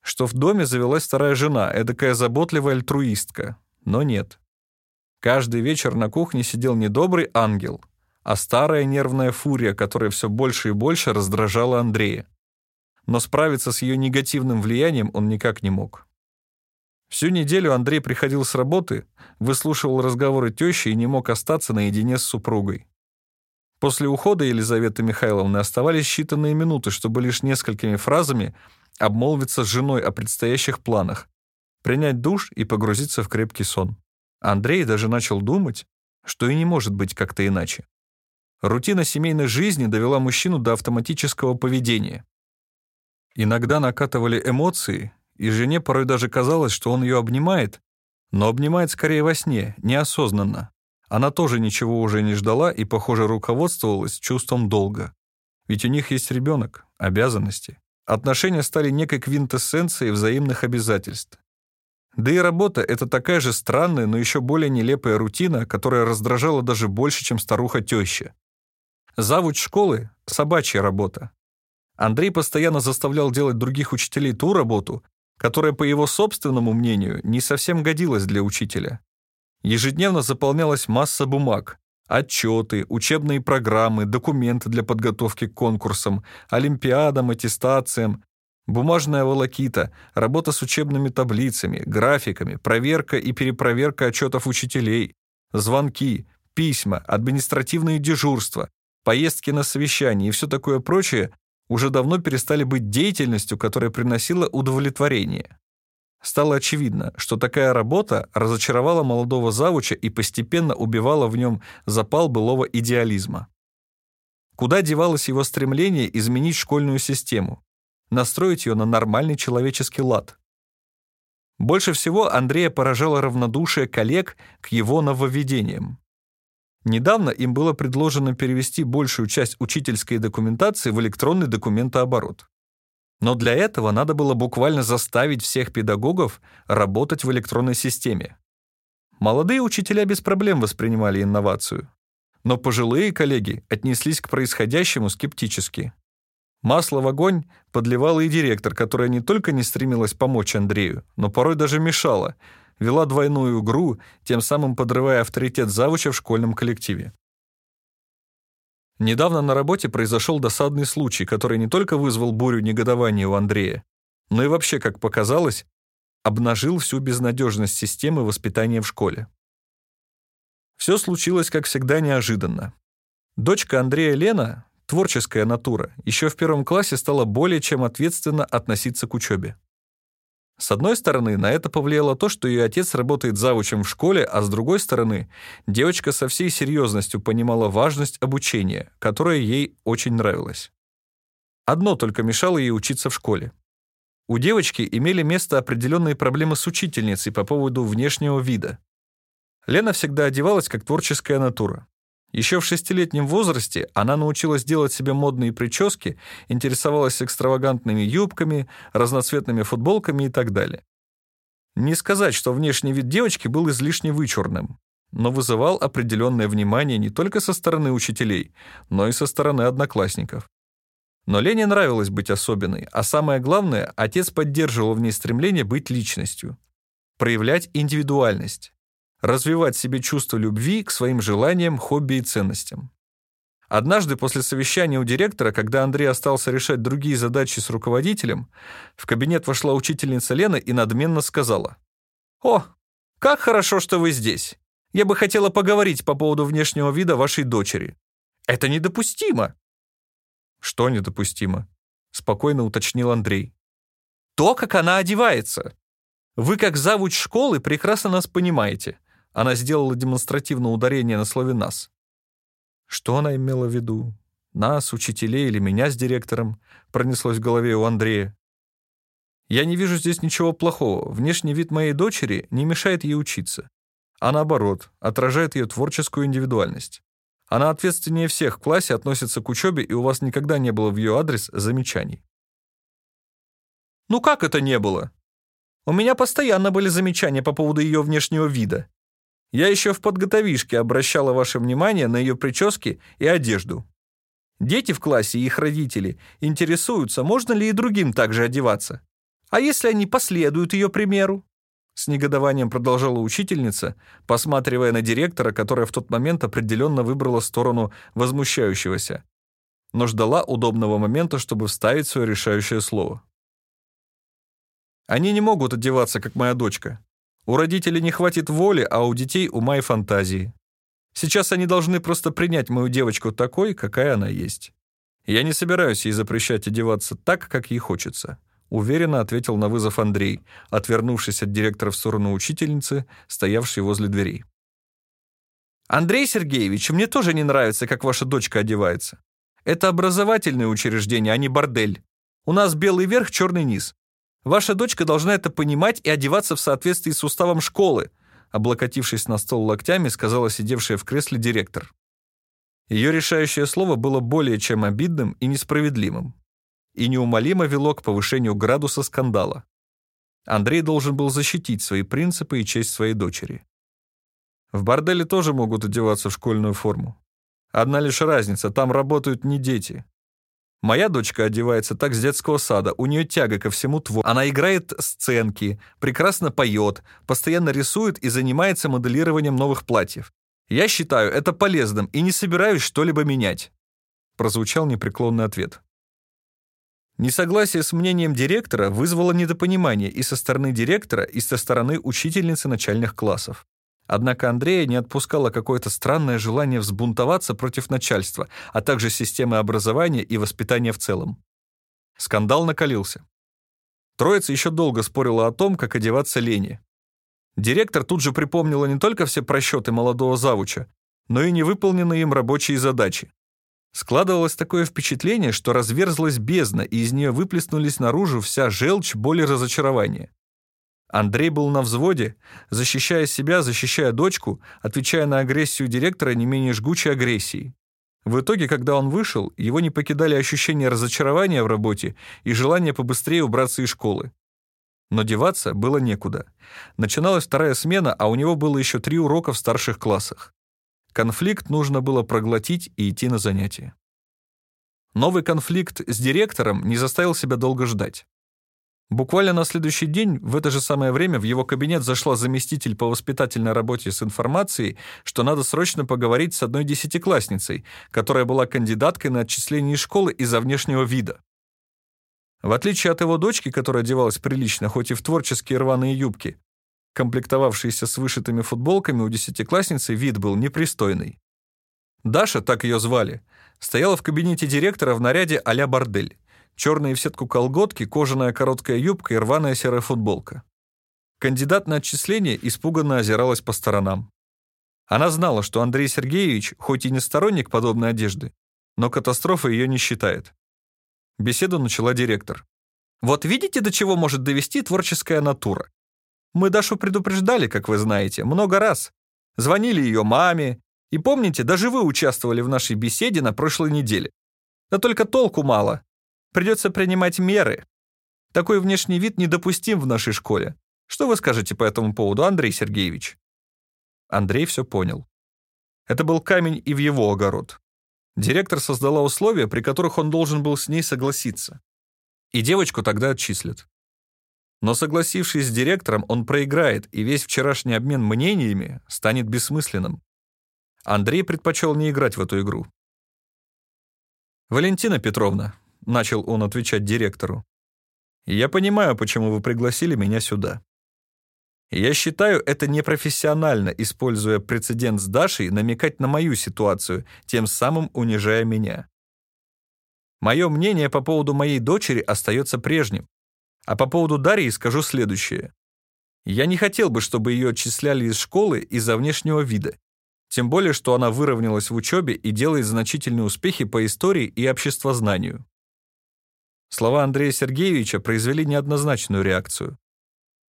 что в доме завелась вторая жена, эдакая заботливая альтруистка. Но нет. Каждый вечер на кухне сидел не добрый ангел, а старая нервная фурия, которая все больше и больше раздражала Андрея. Но справиться с ее негативным влиянием он никак не мог. Всю неделю Андрей приходил с работы, выслушивал разговоры тещи и не мог остаться наедине с супругой. После ухода Елизаветы Михайловны оставались считанные минуты, чтобы лишь несколькими фразами обмолвиться с женой о предстоящих планах, принять душ и погрузиться в крепкий сон. Андрей даже начал думать, что и не может быть как-то иначе. Рутина семейной жизни довела мужчину до автоматического поведения. Иногда накатывали эмоции, и жене порой даже казалось, что он ее обнимает, но обнимает скорее во сне, неосознанно. Она тоже ничего уже не ждала и, похоже, руководствовалась чувством долга. Ведь у них есть ребенок, обязанности. Отношения стали некой квинтэссенцией взаимных обязательств. Да и работа — это такая же странная, но еще более нелепая рутина, которая раздражала даже больше, чем старуха-теща. Завуч школы — собачья работа. Андрей постоянно заставлял делать других учителей ту работу, которая, по его собственному мнению, не совсем годилась для учителя. Ежедневно заполнялась масса бумаг, отчеты, учебные программы, документы для подготовки к конкурсам, олимпиадам, аттестациям, бумажная волокита, работа с учебными таблицами, графиками, проверка и перепроверка отчетов учителей, звонки, письма, административные дежурства, поездки на совещания и все такое прочее уже давно перестали быть деятельностью, которая приносила удовлетворение. Стало очевидно, что такая работа разочаровала молодого завуча и постепенно убивала в нем запал былого идеализма. Куда девалось его стремление изменить школьную систему, настроить ее на нормальный человеческий лад? Больше всего Андрея поражало равнодушие коллег к его нововведениям. Недавно им было предложено перевести большую часть учительской документации в электронный документооборот. Но для этого надо было буквально заставить всех педагогов работать в электронной системе. Молодые учителя без проблем воспринимали инновацию. Но пожилые коллеги отнеслись к происходящему скептически. Масло в огонь подливала и директор, которая не только не стремилась помочь Андрею, но порой даже мешала — вела двойную игру, тем самым подрывая авторитет завуча в школьном коллективе. Недавно на работе произошел досадный случай, который не только вызвал бурю негодования у Андрея, но и вообще, как показалось, обнажил всю безнадежность системы воспитания в школе. Все случилось, как всегда, неожиданно. Дочка Андрея Лена, творческая натура, еще в первом классе стала более чем ответственно относиться к учебе. С одной стороны, на это повлияло то, что ее отец работает завучем в школе, а с другой стороны, девочка со всей серьезностью понимала важность обучения, которое ей очень нравилось. Одно только мешало ей учиться в школе. У девочки имели место определенные проблемы с учительницей по поводу внешнего вида. Лена всегда одевалась как творческая натура. Еще в шестилетнем возрасте она научилась делать себе модные прически, интересовалась экстравагантными юбками, разноцветными футболками и так далее. Не сказать, что внешний вид девочки был излишне вычурным, но вызывал определенное внимание не только со стороны учителей, но и со стороны одноклассников. Но Лене нравилось быть особенной, а самое главное, отец поддерживал в ней стремление быть личностью, проявлять индивидуальность развивать себе чувство любви к своим желаниям, хобби и ценностям. Однажды после совещания у директора, когда Андрей остался решать другие задачи с руководителем, в кабинет вошла учительница Лена и надменно сказала. «О, как хорошо, что вы здесь. Я бы хотела поговорить по поводу внешнего вида вашей дочери. Это недопустимо». «Что недопустимо?» — спокойно уточнил Андрей. «То, как она одевается. Вы, как завуч школы, прекрасно нас понимаете. Она сделала демонстративное ударение на слове «нас». Что она имела в виду? Нас, учителей или меня с директором? Пронеслось в голове у Андрея. Я не вижу здесь ничего плохого. Внешний вид моей дочери не мешает ей учиться, а наоборот, отражает ее творческую индивидуальность. Она ответственнее всех в классе относится к учебе, и у вас никогда не было в ее адрес замечаний. «Ну как это не было? У меня постоянно были замечания по поводу ее внешнего вида. Я еще в подготовишке обращала ваше внимание на ее прически и одежду. Дети в классе и их родители интересуются, можно ли и другим также одеваться. А если они последуют ее примеру? С негодованием продолжала учительница, посматривая на директора, которая в тот момент определенно выбрала сторону возмущающегося, но ждала удобного момента, чтобы вставить свое решающее слово. Они не могут одеваться, как моя дочка. У родителей не хватит воли, а у детей ума и фантазии. Сейчас они должны просто принять мою девочку такой, какая она есть. Я не собираюсь ей запрещать одеваться так, как ей хочется уверенно ответил на вызов Андрей, отвернувшись от директора в сторону учительницы, стоявшей возле дверей. «Андрей Сергеевич, мне тоже не нравится, как ваша дочка одевается. Это образовательное учреждение, а не бордель. У нас белый верх, черный низ. Ваша дочка должна это понимать и одеваться в соответствии с уставом школы», облокотившись на стол локтями, сказала сидевшая в кресле директор. Ее решающее слово было более чем обидным и несправедливым и неумолимо вело к повышению градуса скандала. Андрей должен был защитить свои принципы и честь своей дочери. В борделе тоже могут одеваться в школьную форму. Одна лишь разница, там работают не дети. Моя дочка одевается так с детского сада, у нее тяга ко всему творчеству. Она играет сценки, прекрасно поет, постоянно рисует и занимается моделированием новых платьев. Я считаю это полезным и не собираюсь что-либо менять. Прозвучал непреклонный ответ. Несогласие с мнением директора вызвало недопонимание и со стороны директора, и со стороны учительницы начальных классов. Однако Андрея не отпускало какое-то странное желание взбунтоваться против начальства, а также системы образования и воспитания в целом. Скандал накалился. Троица еще долго спорила о том, как одеваться Лене. Директор тут же припомнила не только все просчеты молодого завуча, но и невыполненные им рабочие задачи. Складывалось такое впечатление, что разверзлась бездна, и из нее выплеснулись наружу вся желчь, боль и разочарование. Андрей был на взводе, защищая себя, защищая дочку, отвечая на агрессию директора не менее жгучей агрессией. В итоге, когда он вышел, его не покидали ощущения разочарования в работе и желание побыстрее убраться из школы. Но деваться было некуда. Начиналась вторая смена, а у него было еще три урока в старших классах. Конфликт нужно было проглотить и идти на занятия. Новый конфликт с директором не заставил себя долго ждать. Буквально на следующий день, в это же самое время, в его кабинет зашла заместитель по воспитательной работе с информацией, что надо срочно поговорить с одной десятиклассницей, которая была кандидаткой на отчисление из школы из-за внешнего вида. В отличие от его дочки, которая одевалась прилично, хоть и в творческие рваные юбки, комплектовавшейся с вышитыми футболками, у десятиклассницы вид был непристойный. Даша, так ее звали, стояла в кабинете директора в наряде а-ля бордель. Черные в сетку колготки, кожаная короткая юбка и рваная серая футболка. Кандидат на отчисление испуганно озиралась по сторонам. Она знала, что Андрей Сергеевич, хоть и не сторонник подобной одежды, но катастрофа ее не считает. Беседу начала директор. «Вот видите, до чего может довести творческая натура? Мы Дашу предупреждали, как вы знаете, много раз. Звонили ее маме. И помните, даже вы участвовали в нашей беседе на прошлой неделе. Да только толку мало. Придется принимать меры. Такой внешний вид недопустим в нашей школе. Что вы скажете по этому поводу, Андрей Сергеевич?» Андрей все понял. Это был камень и в его огород. Директор создала условия, при которых он должен был с ней согласиться. И девочку тогда отчислят. Но согласившись с директором, он проиграет, и весь вчерашний обмен мнениями станет бессмысленным. Андрей предпочел не играть в эту игру. «Валентина Петровна», — начал он отвечать директору, «я понимаю, почему вы пригласили меня сюда. Я считаю это непрофессионально, используя прецедент с Дашей, намекать на мою ситуацию, тем самым унижая меня. Мое мнение по поводу моей дочери остается прежним. А по поводу Дарьи скажу следующее. Я не хотел бы, чтобы ее отчисляли из школы из-за внешнего вида. Тем более, что она выровнялась в учебе и делает значительные успехи по истории и обществознанию. Слова Андрея Сергеевича произвели неоднозначную реакцию.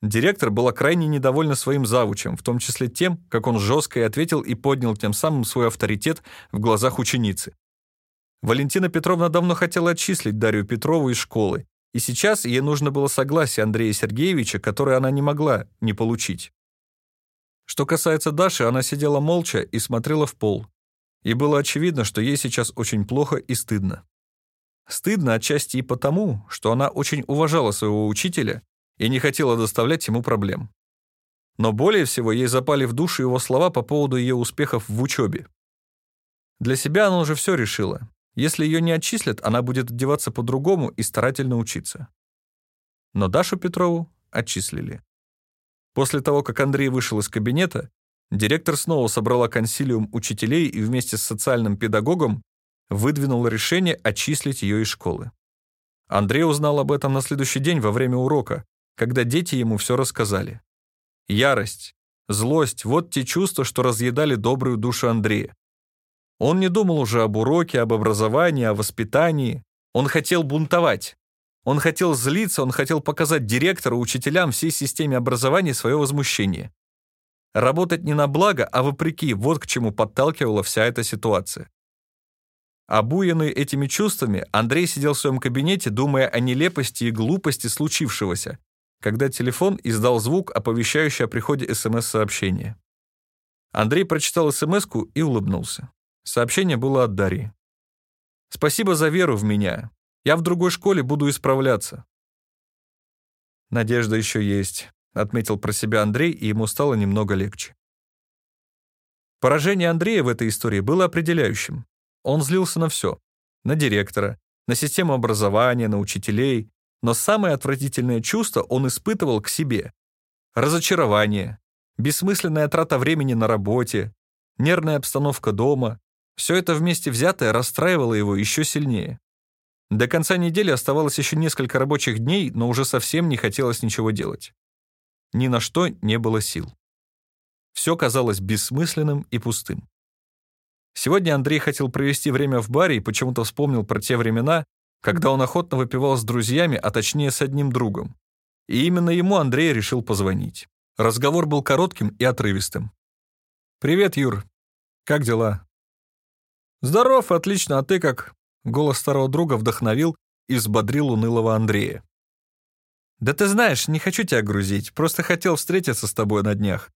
Директор была крайне недовольна своим завучем, в том числе тем, как он жестко и ответил и поднял тем самым свой авторитет в глазах ученицы. Валентина Петровна давно хотела отчислить Дарью Петрову из школы, и сейчас ей нужно было согласие Андрея Сергеевича, которое она не могла не получить. Что касается Даши, она сидела молча и смотрела в пол. И было очевидно, что ей сейчас очень плохо и стыдно. Стыдно отчасти и потому, что она очень уважала своего учителя и не хотела доставлять ему проблем. Но более всего ей запали в душу его слова по поводу ее успехов в учебе. Для себя она уже все решила. Если ее не отчислят, она будет одеваться по-другому и старательно учиться. Но Дашу Петрову отчислили. После того, как Андрей вышел из кабинета, директор снова собрала консилиум учителей и вместе с социальным педагогом выдвинула решение отчислить ее из школы. Андрей узнал об этом на следующий день во время урока, когда дети ему все рассказали. Ярость, злость — вот те чувства, что разъедали добрую душу Андрея. Он не думал уже об уроке, об образовании, о воспитании. Он хотел бунтовать. Он хотел злиться, он хотел показать директору, учителям, всей системе образования свое возмущение. Работать не на благо, а вопреки, вот к чему подталкивала вся эта ситуация. Обуянный этими чувствами, Андрей сидел в своем кабинете, думая о нелепости и глупости случившегося, когда телефон издал звук, оповещающий о приходе СМС-сообщения. Андрей прочитал СМС и улыбнулся. Сообщение было от Дарьи. «Спасибо за веру в меня. Я в другой школе буду исправляться». «Надежда еще есть», — отметил про себя Андрей, и ему стало немного легче. Поражение Андрея в этой истории было определяющим. Он злился на все. На директора, на систему образования, на учителей. Но самое отвратительное чувство он испытывал к себе. Разочарование, бессмысленная трата времени на работе, нервная обстановка дома, все это вместе взятое расстраивало его еще сильнее. До конца недели оставалось еще несколько рабочих дней, но уже совсем не хотелось ничего делать. Ни на что не было сил. Все казалось бессмысленным и пустым. Сегодня Андрей хотел провести время в баре и почему-то вспомнил про те времена, когда он охотно выпивал с друзьями, а точнее с одним другом. И именно ему Андрей решил позвонить. Разговор был коротким и отрывистым. «Привет, Юр. Как дела?» «Здоров, отлично, а ты как?» Голос старого друга вдохновил и взбодрил унылого Андрея. «Да ты знаешь, не хочу тебя грузить, просто хотел встретиться с тобой на днях».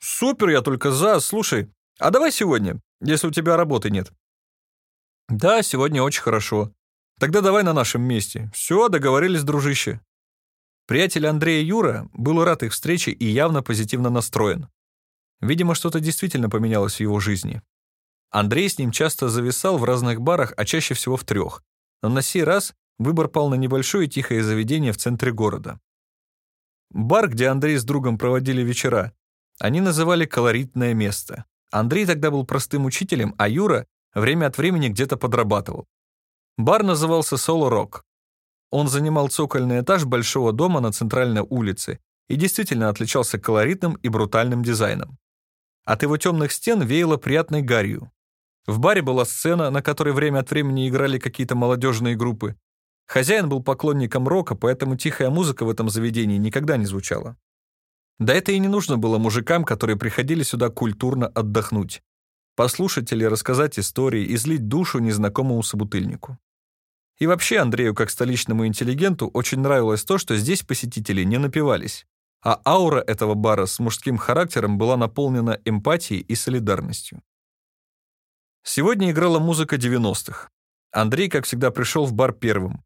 «Супер, я только за, слушай, а давай сегодня, если у тебя работы нет». «Да, сегодня очень хорошо. Тогда давай на нашем месте. Все, договорились, дружище». Приятель Андрея Юра был рад их встрече и явно позитивно настроен. Видимо, что-то действительно поменялось в его жизни. Андрей с ним часто зависал в разных барах, а чаще всего в трех. Но на сей раз выбор пал на небольшое тихое заведение в центре города. Бар, где Андрей с другом проводили вечера, они называли «колоритное место». Андрей тогда был простым учителем, а Юра время от времени где-то подрабатывал. Бар назывался «Соло Рок». Он занимал цокольный этаж большого дома на центральной улице и действительно отличался колоритным и брутальным дизайном. От его темных стен веяло приятной гарью. В баре была сцена, на которой время от времени играли какие-то молодежные группы. Хозяин был поклонником рока, поэтому тихая музыка в этом заведении никогда не звучала. Да это и не нужно было мужикам, которые приходили сюда культурно отдохнуть. Послушать или рассказать истории, излить душу незнакомому собутыльнику. И вообще Андрею, как столичному интеллигенту, очень нравилось то, что здесь посетители не напивались, а аура этого бара с мужским характером была наполнена эмпатией и солидарностью. Сегодня играла музыка 90-х. Андрей, как всегда, пришел в бар первым.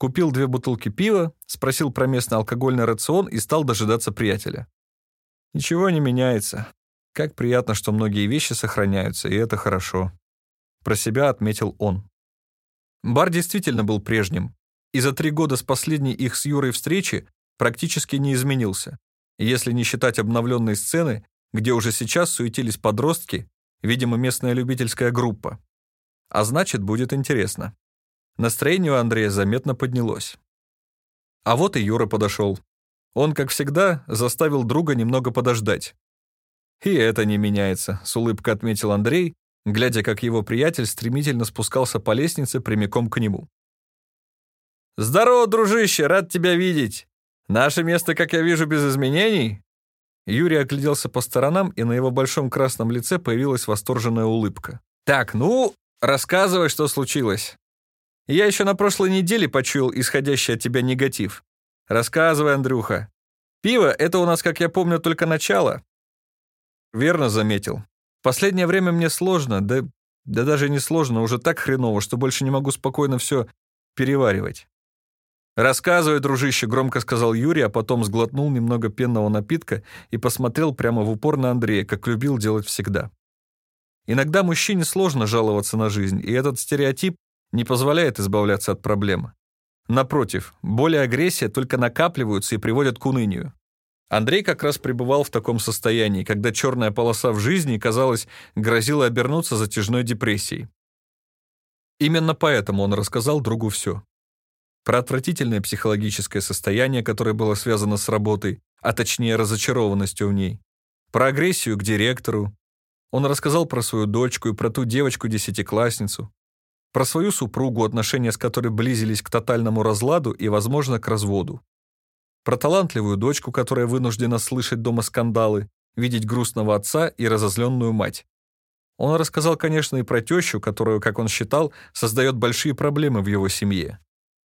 Купил две бутылки пива, спросил про местный алкогольный рацион и стал дожидаться приятеля. Ничего не меняется. Как приятно, что многие вещи сохраняются, и это хорошо. Про себя отметил он. Бар действительно был прежним, и за три года с последней их с Юрой встречи практически не изменился, если не считать обновленной сцены, где уже сейчас суетились подростки Видимо, местная любительская группа. А значит, будет интересно. Настроение у Андрея заметно поднялось. А вот и Юра подошел. Он, как всегда, заставил друга немного подождать. «И это не меняется», — с улыбкой отметил Андрей, глядя, как его приятель стремительно спускался по лестнице прямиком к нему. «Здорово, дружище, рад тебя видеть. Наше место, как я вижу, без изменений?» Юрий огляделся по сторонам, и на его большом красном лице появилась восторженная улыбка. «Так, ну, рассказывай, что случилось. Я еще на прошлой неделе почуял исходящий от тебя негатив. Рассказывай, Андрюха. Пиво — это у нас, как я помню, только начало». Верно заметил. Последнее время мне сложно, да, да даже не сложно, уже так хреново, что больше не могу спокойно все переваривать. «Рассказывай, дружище», — громко сказал Юрий, а потом сглотнул немного пенного напитка и посмотрел прямо в упор на Андрея, как любил делать всегда. Иногда мужчине сложно жаловаться на жизнь, и этот стереотип не позволяет избавляться от проблемы. Напротив, боль и агрессия только накапливаются и приводят к унынию. Андрей как раз пребывал в таком состоянии, когда черная полоса в жизни, казалось, грозила обернуться затяжной депрессией. Именно поэтому он рассказал другу все. Про отвратительное психологическое состояние, которое было связано с работой, а точнее разочарованностью в ней. Про агрессию к директору. Он рассказал про свою дочку и про ту девочку-десятиклассницу. Про свою супругу, отношения с которой близились к тотальному разладу и, возможно, к разводу. Про талантливую дочку, которая вынуждена слышать дома скандалы, видеть грустного отца и разозленную мать. Он рассказал, конечно, и про тещу, которую, как он считал, создает большие проблемы в его семье.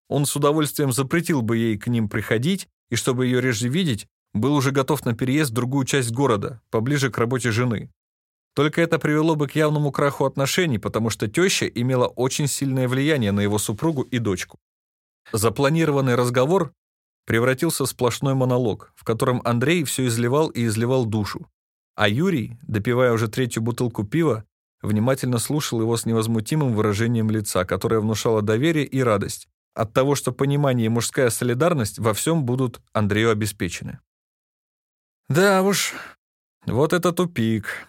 Он с удовольствием запретил бы ей к ним приходить, и чтобы ее реже видеть, был уже готов на переезд в другую часть города, поближе к работе жены. Только это привело бы к явному краху отношений, потому что теща имела очень сильное влияние на его супругу и дочку. Запланированный разговор превратился в сплошной монолог, в котором Андрей все изливал и изливал душу. А Юрий, допивая уже третью бутылку пива, внимательно слушал его с невозмутимым выражением лица, которое внушало доверие и радость от того, что понимание и мужская солидарность во всем будут Андрею обеспечены. «Да уж, вот это тупик.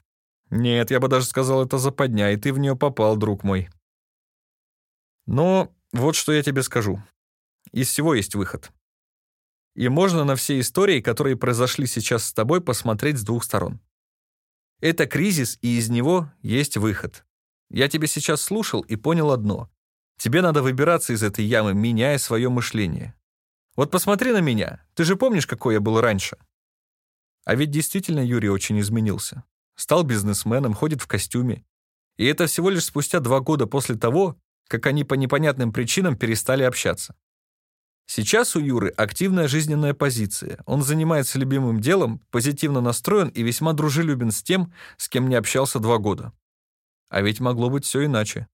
Нет, я бы даже сказал, это западня, и ты в нее попал, друг мой. Но вот что я тебе скажу. Из всего есть выход. И можно на все истории, которые произошли сейчас с тобой, посмотреть с двух сторон. Это кризис, и из него есть выход. Я тебя сейчас слушал и понял одно. Тебе надо выбираться из этой ямы, меняя свое мышление. Вот посмотри на меня. Ты же помнишь, какой я был раньше? А ведь действительно Юрий очень изменился. Стал бизнесменом, ходит в костюме. И это всего лишь спустя два года после того, как они по непонятным причинам перестали общаться. Сейчас у Юры активная жизненная позиция. Он занимается любимым делом, позитивно настроен и весьма дружелюбен с тем, с кем не общался два года. А ведь могло быть все иначе.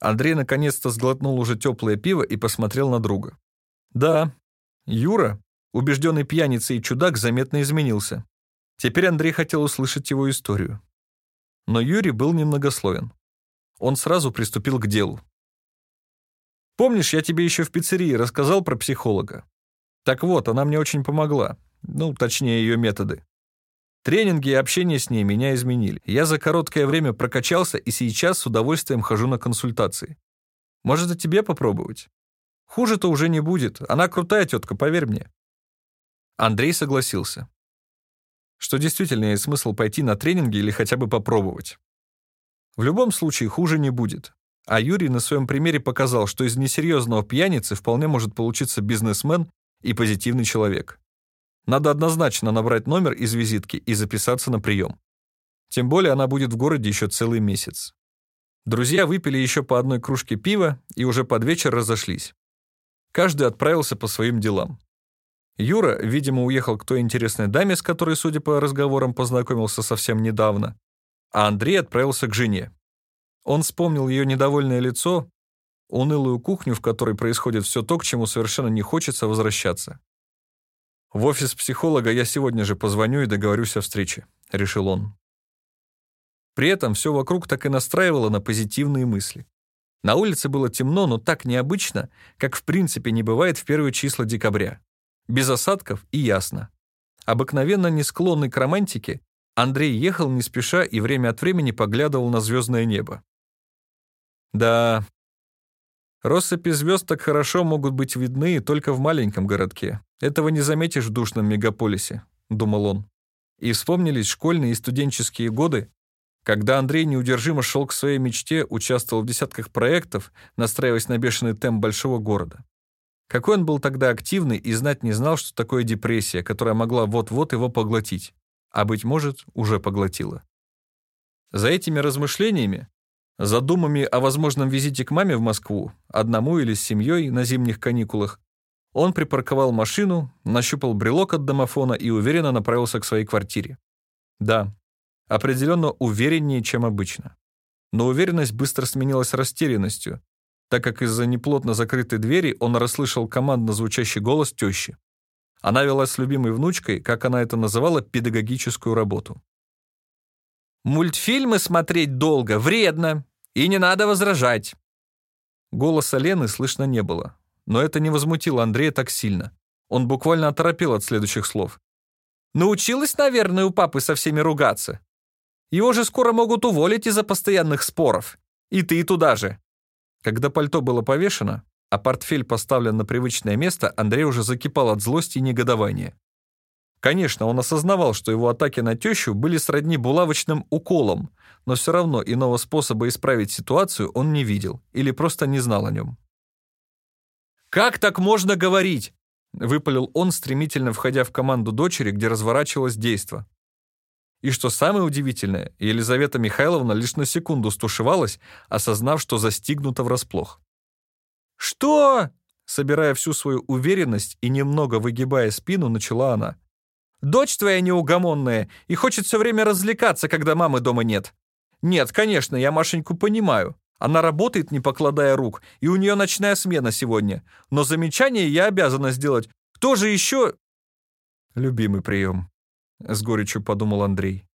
Андрей наконец-то сглотнул уже теплое пиво и посмотрел на друга. Да, Юра, убежденный пьяницей и чудак, заметно изменился. Теперь Андрей хотел услышать его историю. Но Юрий был немногословен. Он сразу приступил к делу. Помнишь, я тебе еще в пиццерии рассказал про психолога? Так вот, она мне очень помогла. Ну, точнее, ее методы. Тренинги и общение с ней меня изменили. Я за короткое время прокачался и сейчас с удовольствием хожу на консультации. Может, и тебе попробовать? Хуже-то уже не будет. Она крутая тетка, поверь мне. Андрей согласился. Что действительно есть смысл пойти на тренинги или хотя бы попробовать. В любом случае хуже не будет. А Юрий на своем примере показал, что из несерьезного пьяницы вполне может получиться бизнесмен и позитивный человек. Надо однозначно набрать номер из визитки и записаться на прием. Тем более она будет в городе еще целый месяц. Друзья выпили еще по одной кружке пива и уже под вечер разошлись. Каждый отправился по своим делам. Юра, видимо, уехал к той интересной даме, с которой, судя по разговорам, познакомился совсем недавно, а Андрей отправился к жене. Он вспомнил ее недовольное лицо, унылую кухню, в которой происходит все то, к чему совершенно не хочется возвращаться. «В офис психолога я сегодня же позвоню и договорюсь о встрече», — решил он. При этом все вокруг так и настраивало на позитивные мысли. На улице было темно, но так необычно, как в принципе не бывает в первые числа декабря. Без осадков и ясно. Обыкновенно не склонный к романтике, Андрей ехал не спеша и время от времени поглядывал на звездное небо. Да, россыпи звезд так хорошо могут быть видны только в маленьком городке. Этого не заметишь в душном мегаполисе, думал он. И вспомнились школьные и студенческие годы, когда Андрей неудержимо шел к своей мечте, участвовал в десятках проектов, настраиваясь на бешеный темп большого города. Какой он был тогда активный и знать не знал, что такое депрессия, которая могла вот-вот его поглотить, а, быть может, уже поглотила. За этими размышлениями за думами о возможном визите к маме в Москву, одному или с семьей на зимних каникулах, он припарковал машину, нащупал брелок от домофона и уверенно направился к своей квартире. Да, определенно увереннее, чем обычно. Но уверенность быстро сменилась растерянностью, так как из-за неплотно закрытой двери он расслышал командно звучащий голос тещи. Она вела с любимой внучкой, как она это называла, педагогическую работу. «Мультфильмы смотреть долго вредно, и не надо возражать». Голоса Лены слышно не было, но это не возмутило Андрея так сильно. Он буквально оторопел от следующих слов. «Научилась, наверное, у папы со всеми ругаться. Его же скоро могут уволить из-за постоянных споров. И ты туда же». Когда пальто было повешено, а портфель поставлен на привычное место, Андрей уже закипал от злости и негодования. Конечно, он осознавал, что его атаки на тещу были сродни булавочным уколом, но все равно иного способа исправить ситуацию он не видел или просто не знал о нем. «Как так можно говорить?» — выпалил он, стремительно входя в команду дочери, где разворачивалось действо. И что самое удивительное, Елизавета Михайловна лишь на секунду стушевалась, осознав, что застигнута врасплох. «Что?» Собирая всю свою уверенность и немного выгибая спину, начала она. «Дочь твоя неугомонная и хочет все время развлекаться, когда мамы дома нет. Нет, конечно, я Машеньку понимаю. Она работает, не покладая рук, и у нее ночная смена сегодня. Но замечание я обязана сделать. Кто же еще...» «Любимый прием», — с горечью подумал Андрей.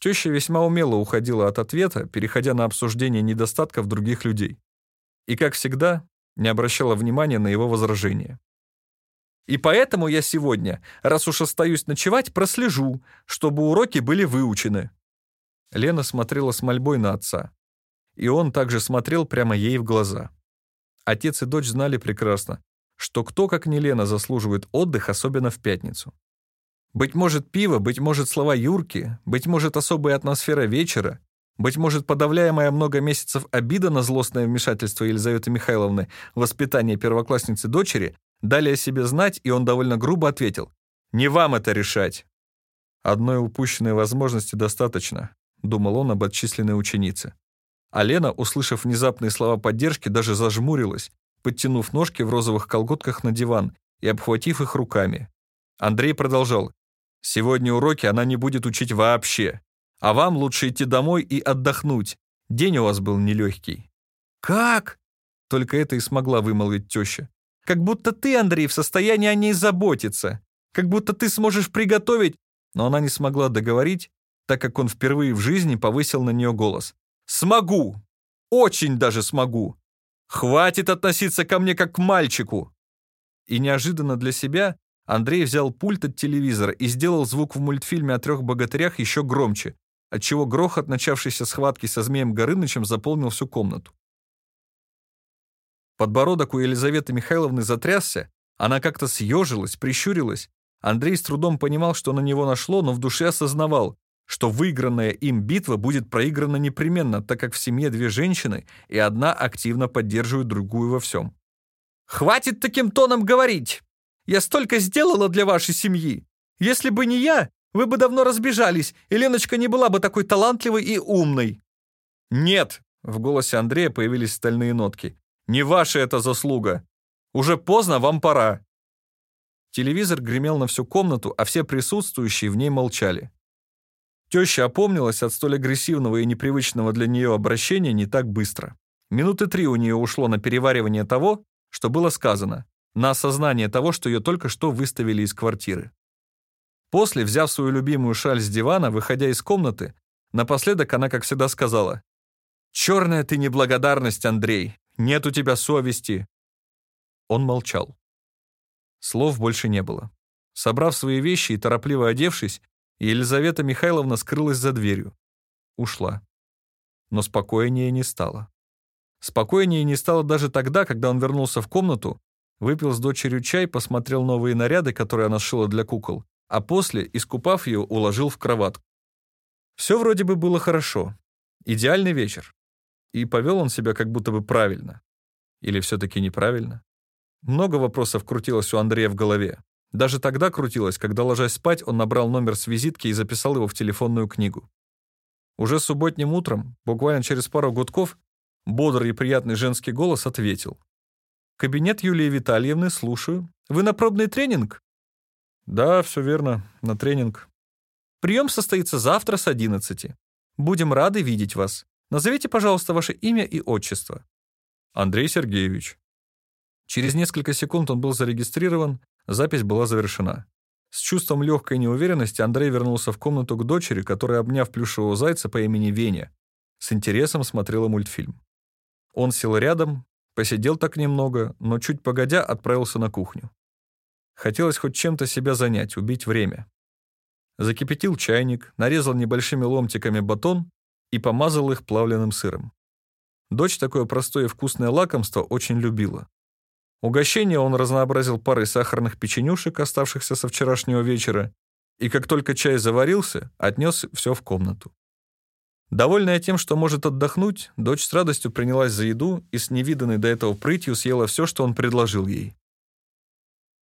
Теща весьма умело уходила от ответа, переходя на обсуждение недостатков других людей. И, как всегда, не обращала внимания на его возражения. «И поэтому я сегодня, раз уж остаюсь ночевать, прослежу, чтобы уроки были выучены». Лена смотрела с мольбой на отца. И он также смотрел прямо ей в глаза. Отец и дочь знали прекрасно, что кто, как не Лена, заслуживает отдых, особенно в пятницу. Быть может, пиво, быть может, слова Юрки, быть может, особая атмосфера вечера, быть может, подавляемая много месяцев обида на злостное вмешательство Елизаветы Михайловны в воспитание первоклассницы дочери дали о себе знать, и он довольно грубо ответил «Не вам это решать». «Одной упущенной возможности достаточно», — думал он об отчисленной ученице. А Лена, услышав внезапные слова поддержки, даже зажмурилась, подтянув ножки в розовых колготках на диван и обхватив их руками. Андрей продолжал. «Сегодня уроки она не будет учить вообще. А вам лучше идти домой и отдохнуть. День у вас был нелегкий». «Как?» Только это и смогла вымолвить теща. «Как будто ты, Андрей, в состоянии о ней заботиться. Как будто ты сможешь приготовить...» Но она не смогла договорить, так как он впервые в жизни повысил на нее голос. «Смогу! Очень даже смогу! Хватит относиться ко мне как к мальчику!» И неожиданно для себя Андрей взял пульт от телевизора и сделал звук в мультфильме о трех богатырях еще громче, отчего грохот начавшейся схватки со Змеем Горынычем заполнил всю комнату. Подбородок у Елизаветы Михайловны затрясся, она как-то съежилась, прищурилась. Андрей с трудом понимал, что на него нашло, но в душе осознавал, что выигранная им битва будет проиграна непременно, так как в семье две женщины, и одна активно поддерживает другую во всем. «Хватит таким тоном говорить! Я столько сделала для вашей семьи! Если бы не я, вы бы давно разбежались, и Леночка не была бы такой талантливой и умной». «Нет!» — в голосе Андрея появились стальные нотки. «Не ваша это заслуга! Уже поздно, вам пора!» Телевизор гремел на всю комнату, а все присутствующие в ней молчали. Теща опомнилась от столь агрессивного и непривычного для нее обращения не так быстро. Минуты три у нее ушло на переваривание того, что было сказано, на осознание того, что ее только что выставили из квартиры. После, взяв свою любимую шаль с дивана, выходя из комнаты, напоследок она, как всегда, сказала, «Черная ты неблагодарность, Андрей! Нет у тебя совести!» Он молчал. Слов больше не было. Собрав свои вещи и торопливо одевшись, Елизавета Михайловна скрылась за дверью. Ушла. Но спокойнее не стало. Спокойнее не стало даже тогда, когда он вернулся в комнату, выпил с дочерью чай, посмотрел новые наряды, которые она шила для кукол, а после, искупав ее, уложил в кроватку. Все вроде бы было хорошо. Идеальный вечер. И повел он себя как будто бы правильно. Или все-таки неправильно? Много вопросов крутилось у Андрея в голове. Даже тогда крутилось, когда, ложась спать, он набрал номер с визитки и записал его в телефонную книгу. Уже субботним утром, буквально через пару гудков, бодрый и приятный женский голос ответил. «Кабинет Юлии Витальевны, слушаю. Вы на пробный тренинг?» «Да, все верно, на тренинг». «Прием состоится завтра с 11. Будем рады видеть вас. Назовите, пожалуйста, ваше имя и отчество». Андрей Сергеевич. Через несколько секунд он был зарегистрирован, запись была завершена. С чувством легкой неуверенности Андрей вернулся в комнату к дочери, которая, обняв плюшевого зайца по имени Веня, с интересом смотрела мультфильм. Он сел рядом, посидел так немного, но чуть погодя отправился на кухню. Хотелось хоть чем-то себя занять, убить время. Закипятил чайник, нарезал небольшими ломтиками батон и помазал их плавленным сыром. Дочь такое простое и вкусное лакомство очень любила. Угощение он разнообразил парой сахарных печенюшек, оставшихся со вчерашнего вечера, и как только чай заварился, отнес все в комнату. Довольная тем, что может отдохнуть, дочь с радостью принялась за еду и с невиданной до этого прытью съела все, что он предложил ей.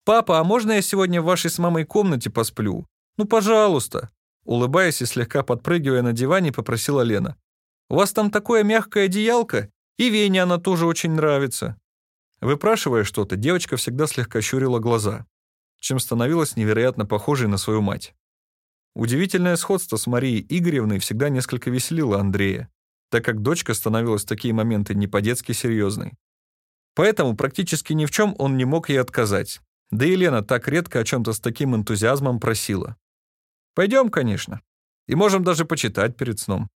«Папа, а можно я сегодня в вашей с мамой комнате посплю? Ну, пожалуйста!» Улыбаясь и слегка подпрыгивая на диване, попросила Лена. «У вас там такое мягкое одеялко, и Вене она тоже очень нравится». Выпрашивая что-то, девочка всегда слегка щурила глаза, чем становилась невероятно похожей на свою мать. Удивительное сходство с Марией Игоревной всегда несколько веселило Андрея, так как дочка становилась в такие моменты не по-детски серьезной. Поэтому практически ни в чем он не мог ей отказать, да и Лена так редко о чем-то с таким энтузиазмом просила. «Пойдем, конечно. И можем даже почитать перед сном».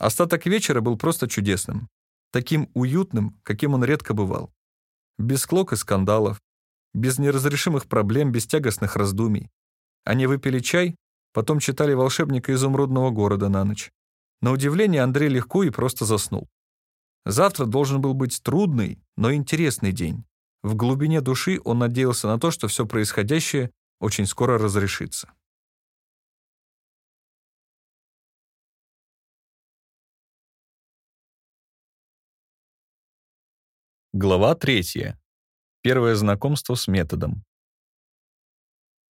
Остаток вечера был просто чудесным. Таким уютным, каким он редко бывал. Без склок и скандалов, без неразрешимых проблем, без тягостных раздумий. Они выпили чай, потом читали «Волшебника изумрудного города» на ночь. На удивление Андрей легко и просто заснул. Завтра должен был быть трудный, но интересный день. В глубине души он надеялся на то, что все происходящее очень скоро разрешится. Глава третья. Первое знакомство с методом.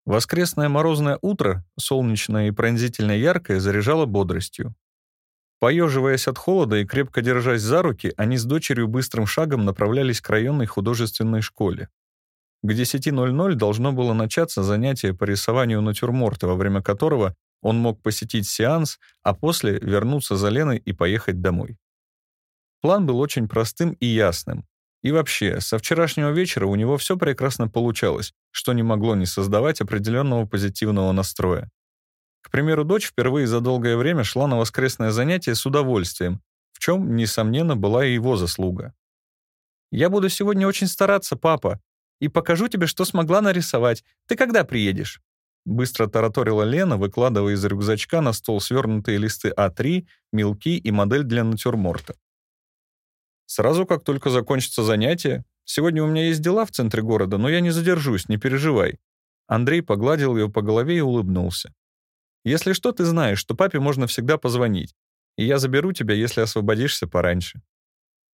Воскресное морозное утро, солнечное и пронзительно яркое, заряжало бодростью. Поеживаясь от холода и крепко держась за руки, они с дочерью быстрым шагом направлялись к районной художественной школе. К 10.00 должно было начаться занятие по рисованию натюрморта, во время которого он мог посетить сеанс, а после вернуться за Леной и поехать домой. План был очень простым и ясным. И вообще, со вчерашнего вечера у него все прекрасно получалось, что не могло не создавать определенного позитивного настроя. К примеру, дочь впервые за долгое время шла на воскресное занятие с удовольствием, в чем, несомненно, была и его заслуга. «Я буду сегодня очень стараться, папа, и покажу тебе, что смогла нарисовать. Ты когда приедешь?» Быстро тараторила Лена, выкладывая из рюкзачка на стол свернутые листы А3, мелки и модель для натюрморта. «Сразу, как только закончится занятие. Сегодня у меня есть дела в центре города, но я не задержусь, не переживай». Андрей погладил ее по голове и улыбнулся. Если что, ты знаешь, что папе можно всегда позвонить, и я заберу тебя, если освободишься пораньше.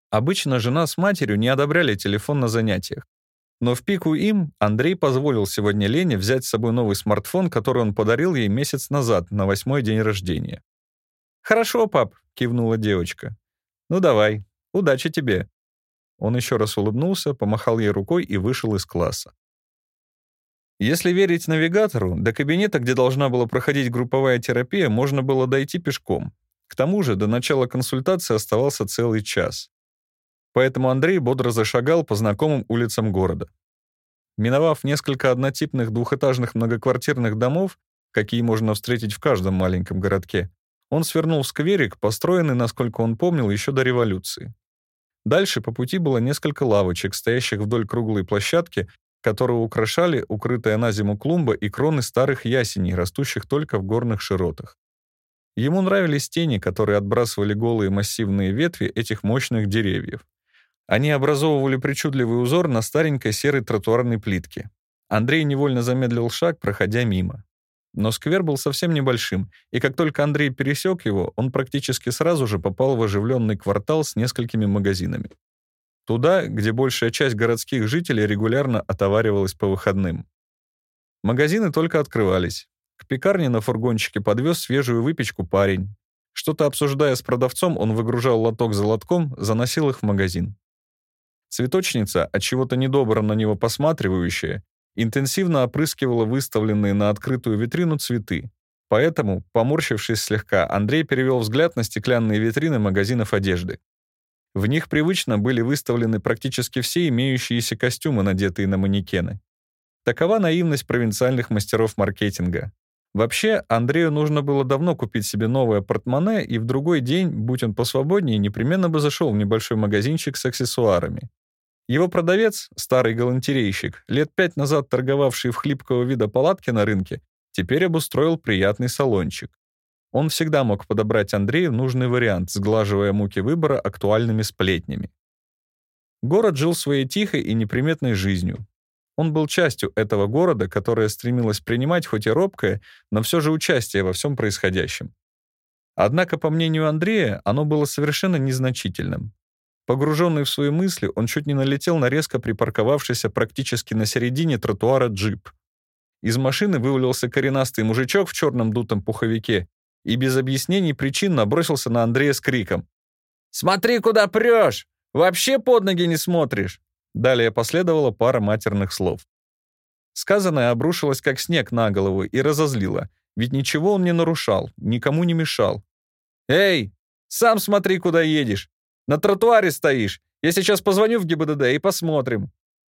Обычно жена с матерью не одобряли телефон на занятиях. Но в пику им Андрей позволил сегодня Лене взять с собой новый смартфон, который он подарил ей месяц назад, на восьмой день рождения. «Хорошо, пап», — кивнула девочка. «Ну давай, удачи тебе». Он еще раз улыбнулся, помахал ей рукой и вышел из класса. Если верить навигатору, до кабинета, где должна была проходить групповая терапия, можно было дойти пешком. К тому же до начала консультации оставался целый час. Поэтому Андрей бодро зашагал по знакомым улицам города. Миновав несколько однотипных двухэтажных многоквартирных домов, какие можно встретить в каждом маленьком городке, он свернул в скверик, построенный, насколько он помнил, еще до революции. Дальше по пути было несколько лавочек, стоящих вдоль круглой площадки, которую украшали укрытая на зиму клумба и кроны старых ясеней, растущих только в горных широтах. Ему нравились тени, которые отбрасывали голые массивные ветви этих мощных деревьев. Они образовывали причудливый узор на старенькой серой тротуарной плитке. Андрей невольно замедлил шаг, проходя мимо. Но сквер был совсем небольшим, и как только Андрей пересек его, он практически сразу же попал в оживленный квартал с несколькими магазинами. Туда, где большая часть городских жителей регулярно отоваривалась по выходным. Магазины только открывались. К пекарне на фургончике подвез свежую выпечку парень. Что-то обсуждая с продавцом, он выгружал лоток за лотком, заносил их в магазин. Цветочница, от чего-то недобро на него посматривающая, интенсивно опрыскивала выставленные на открытую витрину цветы. Поэтому, поморщившись слегка, Андрей перевел взгляд на стеклянные витрины магазинов одежды. В них привычно были выставлены практически все имеющиеся костюмы, надетые на манекены. Такова наивность провинциальных мастеров маркетинга. Вообще, Андрею нужно было давно купить себе новое портмоне, и в другой день, будь он посвободнее, непременно бы зашел в небольшой магазинчик с аксессуарами. Его продавец, старый галантерейщик, лет пять назад торговавший в хлипкого вида палатки на рынке, теперь обустроил приятный салончик. Он всегда мог подобрать Андрею нужный вариант, сглаживая муки выбора актуальными сплетнями. Город жил своей тихой и неприметной жизнью. Он был частью этого города, которая стремилась принимать хоть и робкое, но все же участие во всем происходящем. Однако, по мнению Андрея, оно было совершенно незначительным. Погруженный в свои мысли, он чуть не налетел на резко припарковавшийся практически на середине тротуара джип. Из машины вывалился коренастый мужичок в черном дутом пуховике и без объяснений причин набросился на Андрея с криком. «Смотри, куда прешь! Вообще под ноги не смотришь!» Далее последовала пара матерных слов. Сказанное обрушилось как снег на голову и разозлило, ведь ничего он не нарушал, никому не мешал. «Эй, сам смотри, куда едешь! На тротуаре стоишь! Я сейчас позвоню в ГИБДД и посмотрим!»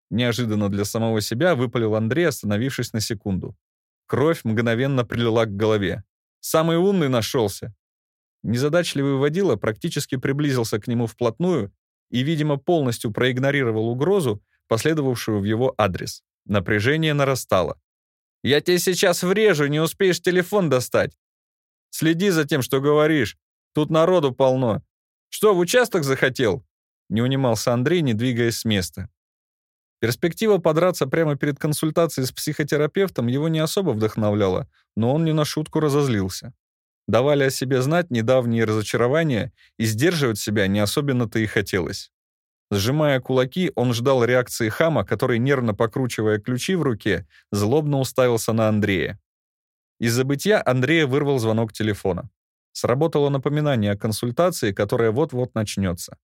Неожиданно для самого себя выпалил Андрей, остановившись на секунду. Кровь мгновенно прилила к голове. Самый умный нашелся. Незадачливый водила практически приблизился к нему вплотную и, видимо, полностью проигнорировал угрозу, последовавшую в его адрес. Напряжение нарастало. «Я тебе сейчас врежу, не успеешь телефон достать. Следи за тем, что говоришь. Тут народу полно. Что, в участок захотел?» Не унимался Андрей, не двигаясь с места. Перспектива подраться прямо перед консультацией с психотерапевтом его не особо вдохновляла, но он не на шутку разозлился. Давали о себе знать недавние разочарования, и сдерживать себя не особенно-то и хотелось. Сжимая кулаки, он ждал реакции хама, который, нервно покручивая ключи в руке, злобно уставился на Андрея. Из забытья Андрея вырвал звонок телефона. Сработало напоминание о консультации, которая вот-вот начнется.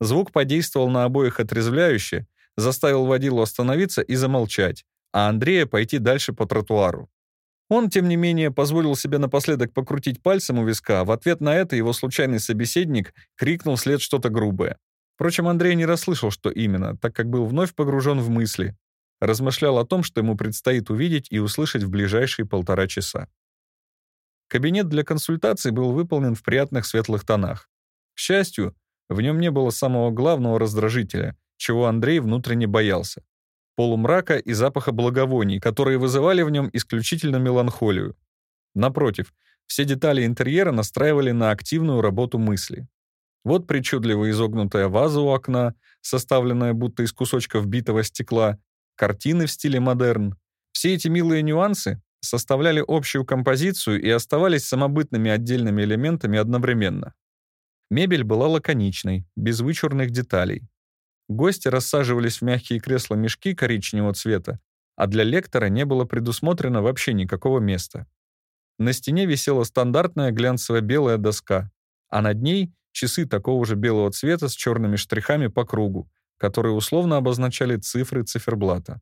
Звук подействовал на обоих отрезвляюще, заставил водилу остановиться и замолчать, а Андрея пойти дальше по тротуару. Он, тем не менее, позволил себе напоследок покрутить пальцем у виска, а в ответ на это его случайный собеседник крикнул вслед что-то грубое. Впрочем, Андрей не расслышал, что именно, так как был вновь погружен в мысли. Размышлял о том, что ему предстоит увидеть и услышать в ближайшие полтора часа. Кабинет для консультаций был выполнен в приятных светлых тонах. К счастью, в нем не было самого главного раздражителя, чего Андрей внутренне боялся полумрака и запаха благовоний, которые вызывали в нем исключительно меланхолию. Напротив, все детали интерьера настраивали на активную работу мысли. Вот причудливо изогнутая ваза у окна, составленная будто из кусочков битого стекла, картины в стиле модерн. Все эти милые нюансы составляли общую композицию и оставались самобытными отдельными элементами одновременно. Мебель была лаконичной, без вычурных деталей. Гости рассаживались в мягкие кресла-мешки коричневого цвета, а для лектора не было предусмотрено вообще никакого места. На стене висела стандартная глянцевая белая доска, а над ней часы такого же белого цвета с черными штрихами по кругу, которые условно обозначали цифры циферблата.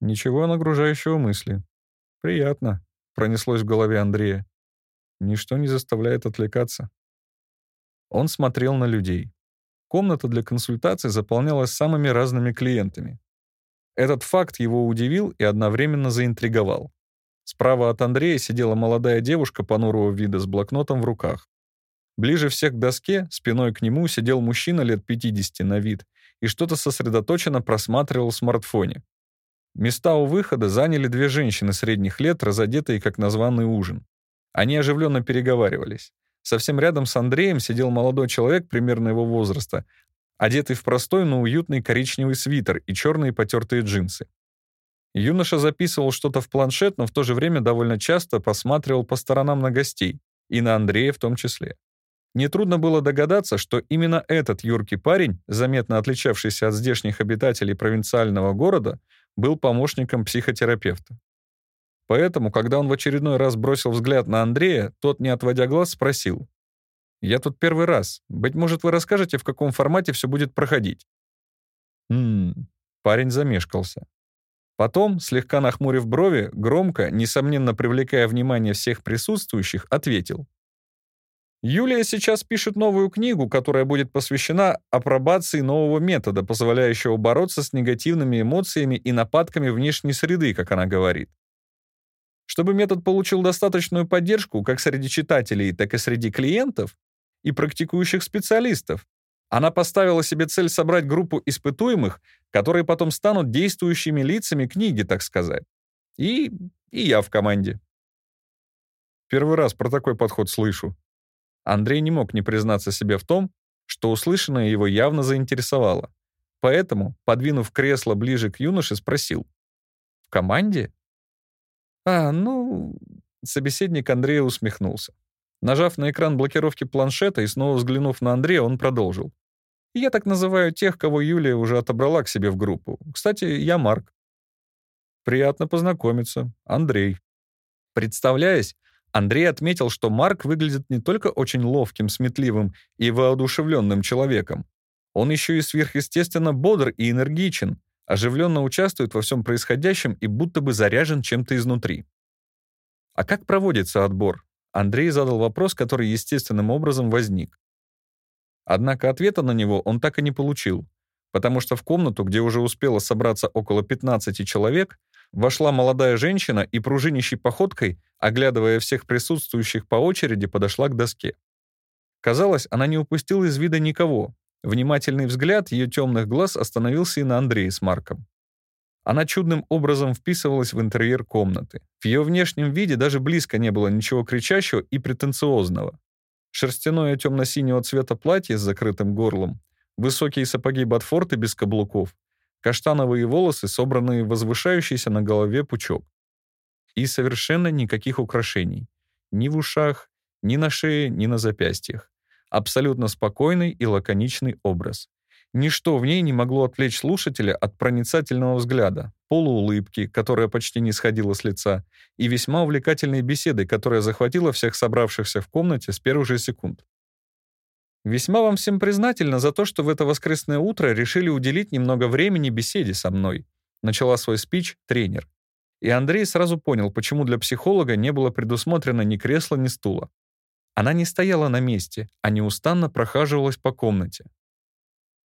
Ничего нагружающего мысли. Приятно, пронеслось в голове Андрея. Ничто не заставляет отвлекаться. Он смотрел на людей. Комната для консультаций заполнялась самыми разными клиентами. Этот факт его удивил и одновременно заинтриговал. Справа от Андрея сидела молодая девушка понурого вида с блокнотом в руках. Ближе всех к доске, спиной к нему, сидел мужчина лет 50 на вид и что-то сосредоточенно просматривал в смартфоне. Места у выхода заняли две женщины средних лет, разодетые как на званый ужин. Они оживленно переговаривались. Совсем рядом с Андреем сидел молодой человек примерно его возраста, одетый в простой, но уютный коричневый свитер и черные потертые джинсы. Юноша записывал что-то в планшет, но в то же время довольно часто посматривал по сторонам на гостей, и на Андрея в том числе. Нетрудно было догадаться, что именно этот юркий парень, заметно отличавшийся от здешних обитателей провинциального города, был помощником психотерапевта. Поэтому, когда он в очередной раз бросил взгляд на Андрея, тот, не отводя глаз, спросил. «Я тут первый раз. Быть может, вы расскажете, в каком формате все будет проходить?» «Ммм...» Парень замешкался. Потом, слегка нахмурив брови, громко, несомненно привлекая внимание всех присутствующих, ответил. Юлия сейчас пишет новую книгу, которая будет посвящена апробации нового метода, позволяющего бороться с негативными эмоциями и нападками внешней среды, как она говорит. Чтобы метод получил достаточную поддержку как среди читателей, так и среди клиентов и практикующих специалистов, она поставила себе цель собрать группу испытуемых, которые потом станут действующими лицами книги, так сказать. И, и я в команде. Первый раз про такой подход слышу. Андрей не мог не признаться себе в том, что услышанное его явно заинтересовало. Поэтому, подвинув кресло ближе к юноше, спросил. «В команде?» «А, ну...» Собеседник Андрея усмехнулся. Нажав на экран блокировки планшета и снова взглянув на Андрея, он продолжил. «Я так называю тех, кого Юлия уже отобрала к себе в группу. Кстати, я Марк». «Приятно познакомиться. Андрей». Представляясь, Андрей отметил, что Марк выглядит не только очень ловким, сметливым и воодушевленным человеком, он еще и сверхъестественно бодр и энергичен, оживленно участвует во всем происходящем и будто бы заряжен чем-то изнутри. А как проводится отбор? Андрей задал вопрос, который естественным образом возник. Однако ответа на него он так и не получил, потому что в комнату, где уже успело собраться около 15 человек, вошла молодая женщина и пружинищей походкой, оглядывая всех присутствующих по очереди, подошла к доске. Казалось, она не упустила из вида никого. Внимательный взгляд ее темных глаз остановился и на Андрее с Марком. Она чудным образом вписывалась в интерьер комнаты. В ее внешнем виде даже близко не было ничего кричащего и претенциозного. Шерстяное темно-синего цвета платье с закрытым горлом, высокие сапоги ботфорты без каблуков, каштановые волосы, собранные в возвышающийся на голове пучок. И совершенно никаких украшений. Ни в ушах, ни на шее, ни на запястьях. Абсолютно спокойный и лаконичный образ. Ничто в ней не могло отвлечь слушателя от проницательного взгляда, полуулыбки, которая почти не сходила с лица, и весьма увлекательной беседы, которая захватила всех собравшихся в комнате с первых же секунд. Весьма вам всем признательна за то, что в это воскресное утро решили уделить немного времени беседе со мной. Начала свой спич тренер. И Андрей сразу понял, почему для психолога не было предусмотрено ни кресла, ни стула. Она не стояла на месте, а неустанно прохаживалась по комнате.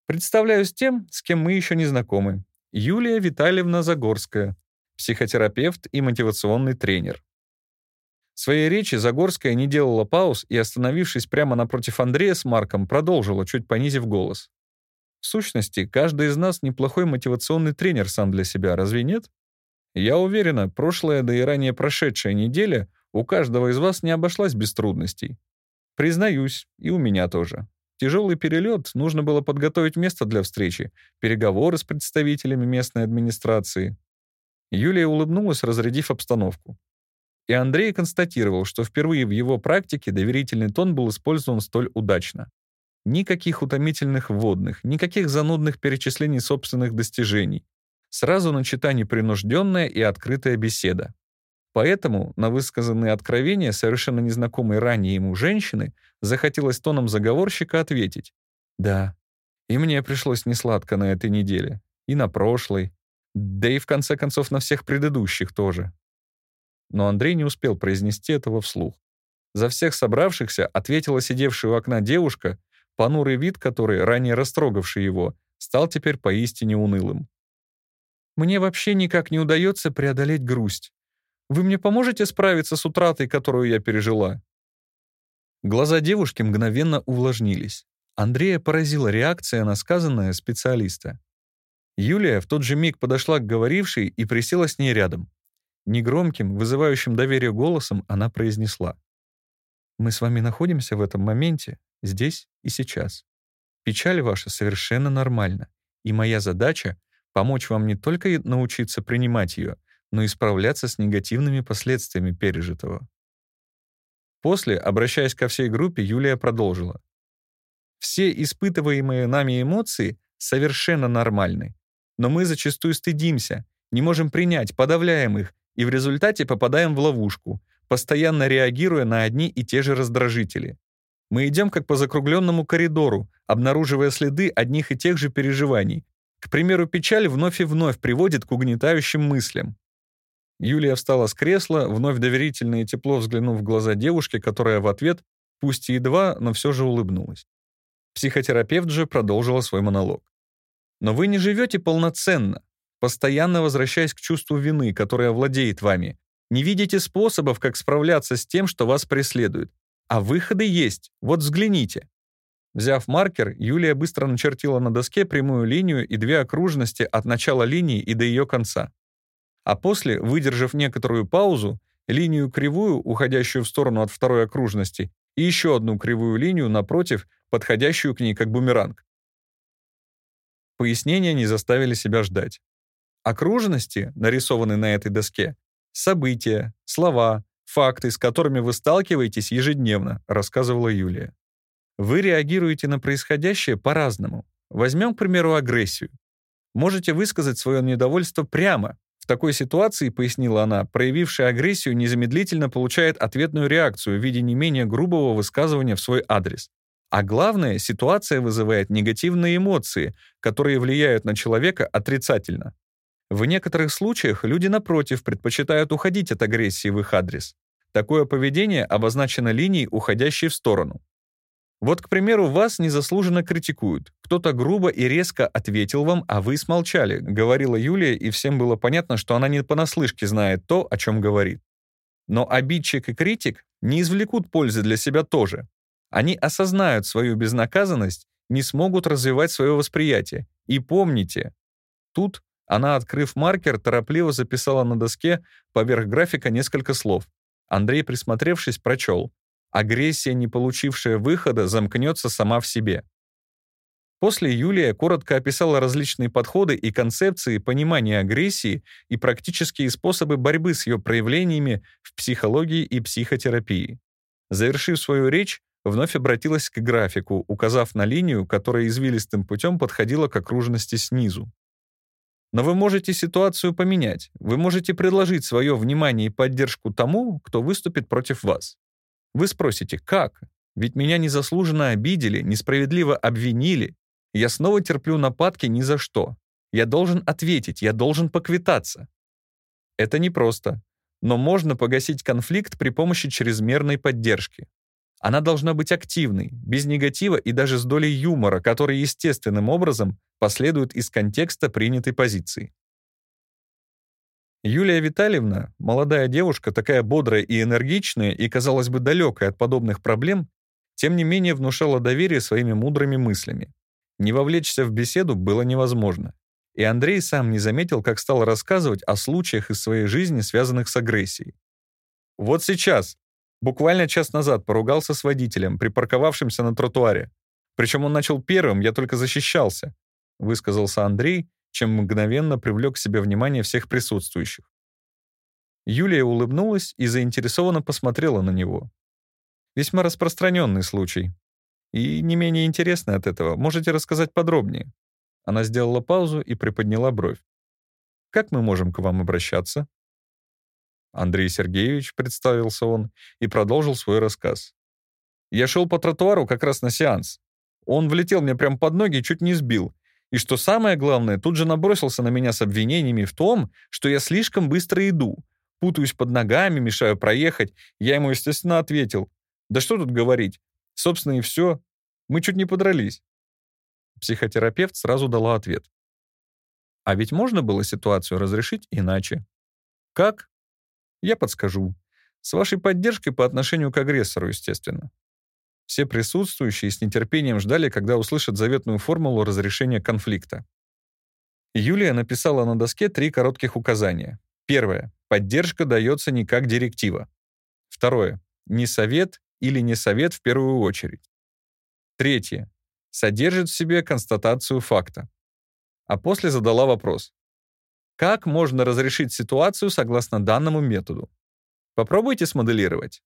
Представляюсь тем, с кем мы еще не знакомы. Юлия Витальевна Загорская, психотерапевт и мотивационный тренер. В своей речи Загорская не делала пауз и, остановившись прямо напротив Андрея с Марком, продолжила, чуть понизив голос. В сущности, каждый из нас неплохой мотивационный тренер сам для себя, разве нет? Я уверена, прошлая, да и ранее прошедшая неделя у каждого из вас не обошлась без трудностей. Признаюсь, и у меня тоже. Тяжелый перелет, нужно было подготовить место для встречи, переговоры с представителями местной администрации. Юлия улыбнулась, разрядив обстановку. И Андрей констатировал, что впервые в его практике доверительный тон был использован столь удачно. Никаких утомительных вводных, никаких занудных перечислений собственных достижений. Сразу начата непринужденная и открытая беседа. Поэтому на высказанные откровения совершенно незнакомой ранее ему женщины захотелось тоном заговорщика ответить «Да, и мне пришлось несладко на этой неделе, и на прошлой, да и в конце концов на всех предыдущих тоже». Но Андрей не успел произнести этого вслух. За всех собравшихся ответила сидевшая у окна девушка, понурый вид которой, ранее растрогавший его, стал теперь поистине унылым. «Мне вообще никак не удается преодолеть грусть. Вы мне поможете справиться с утратой, которую я пережила?» Глаза девушки мгновенно увлажнились. Андрея поразила реакция на сказанное специалиста. Юлия в тот же миг подошла к говорившей и присела с ней рядом. Негромким, вызывающим доверие голосом она произнесла. «Мы с вами находимся в этом моменте, здесь и сейчас. Печаль ваша совершенно нормальна, и моя задача — помочь вам не только научиться принимать ее, но и справляться с негативными последствиями пережитого. После, обращаясь ко всей группе, Юлия продолжила. Все испытываемые нами эмоции совершенно нормальны, но мы зачастую стыдимся, не можем принять, подавляем их, и в результате попадаем в ловушку, постоянно реагируя на одни и те же раздражители. Мы идем как по закругленному коридору, обнаруживая следы одних и тех же переживаний. К примеру, печаль вновь и вновь приводит к угнетающим мыслям. Юлия встала с кресла, вновь доверительно и тепло взглянув в глаза девушки, которая в ответ пусть и едва, но все же улыбнулась. Психотерапевт же продолжила свой монолог. «Но вы не живете полноценно, постоянно возвращаясь к чувству вины, которое владеет вами. Не видите способов, как справляться с тем, что вас преследует. А выходы есть, вот взгляните». Взяв маркер, Юлия быстро начертила на доске прямую линию и две окружности от начала линии и до ее конца. А после, выдержав некоторую паузу, линию кривую, уходящую в сторону от второй окружности, и еще одну кривую линию напротив, подходящую к ней как бумеранг. Пояснения не заставили себя ждать. Окружности, нарисованные на этой доске, события, слова, факты, с которыми вы сталкиваетесь ежедневно, рассказывала Юлия. Вы реагируете на происходящее по-разному. Возьмем, к примеру, агрессию. Можете высказать свое недовольство прямо. В такой ситуации, пояснила она, проявившая агрессию незамедлительно получает ответную реакцию в виде не менее грубого высказывания в свой адрес. А главное, ситуация вызывает негативные эмоции, которые влияют на человека отрицательно. В некоторых случаях люди, напротив, предпочитают уходить от агрессии в их адрес. Такое поведение обозначено линией, уходящей в сторону. Вот, к примеру, вас незаслуженно критикуют. Кто-то грубо и резко ответил вам, а вы смолчали, говорила Юлия, и всем было понятно, что она не понаслышке знает то, о чем говорит. Но обидчик и критик не извлекут пользы для себя тоже. Они осознают свою безнаказанность, не смогут развивать свое восприятие. И помните, тут она, открыв маркер, торопливо записала на доске поверх графика несколько слов. Андрей, присмотревшись, прочел. Агрессия, не получившая выхода, замкнется сама в себе. После Юлия коротко описала различные подходы и концепции понимания агрессии и практические способы борьбы с ее проявлениями в психологии и психотерапии. Завершив свою речь, вновь обратилась к графику, указав на линию, которая извилистым путем подходила к окружности снизу. Но вы можете ситуацию поменять. Вы можете предложить свое внимание и поддержку тому, кто выступит против вас. Вы спросите, как? Ведь меня незаслуженно обидели, несправедливо обвинили. Я снова терплю нападки ни за что. Я должен ответить, я должен поквитаться. Это непросто, но можно погасить конфликт при помощи чрезмерной поддержки. Она должна быть активной, без негатива и даже с долей юмора, который естественным образом последует из контекста принятой позиции. Юлия Витальевна, молодая девушка, такая бодрая и энергичная и, казалось бы, далекая от подобных проблем, тем не менее внушала доверие своими мудрыми мыслями. Не вовлечься в беседу было невозможно. И Андрей сам не заметил, как стал рассказывать о случаях из своей жизни, связанных с агрессией. Вот сейчас, Буквально час назад поругался с водителем, припарковавшимся на тротуаре. Причем он начал первым, я только защищался, высказался Андрей, чем мгновенно привлек к себе внимание всех присутствующих. Юлия улыбнулась и заинтересованно посмотрела на него. Весьма распространенный случай. И не менее интересный от этого. Можете рассказать подробнее? Она сделала паузу и приподняла бровь. Как мы можем к вам обращаться? Андрей Сергеевич, представился он, и продолжил свой рассказ. Я шел по тротуару как раз на сеанс. Он влетел мне прямо под ноги и чуть не сбил. И что самое главное, тут же набросился на меня с обвинениями в том, что я слишком быстро иду, путаюсь под ногами, мешаю проехать. Я ему, естественно, ответил. Да что тут говорить? Собственно, и все. Мы чуть не подрались. Психотерапевт сразу дала ответ. А ведь можно было ситуацию разрешить иначе. Как? Я подскажу. С вашей поддержкой по отношению к агрессору, естественно. Все присутствующие с нетерпением ждали, когда услышат заветную формулу разрешения конфликта. Юлия написала на доске три коротких указания. Первое. Поддержка дается не как директива. Второе. Не совет или не совет в первую очередь. Третье. Содержит в себе констатацию факта. А после задала вопрос. Как можно разрешить ситуацию согласно данному методу? Попробуйте смоделировать.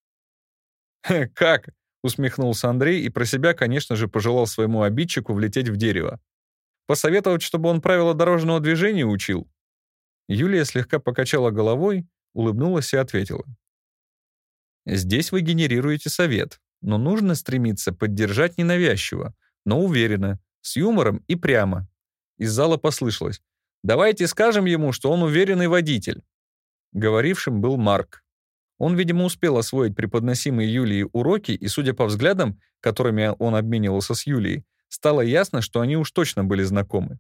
«Как?» — усмехнулся Андрей и про себя, конечно же, пожелал своему обидчику влететь в дерево. Посоветовать, чтобы он правила дорожного движения учил? Юлия слегка покачала головой, улыбнулась и ответила. Здесь вы генерируете совет, но нужно стремиться поддержать ненавязчиво, но уверенно, с юмором и прямо. Из зала послышалось. Давайте скажем ему, что он уверенный водитель». Говорившим был Марк. Он, видимо, успел освоить преподносимые Юлией уроки, и, судя по взглядам, которыми он обменивался с Юлией, стало ясно, что они уж точно были знакомы.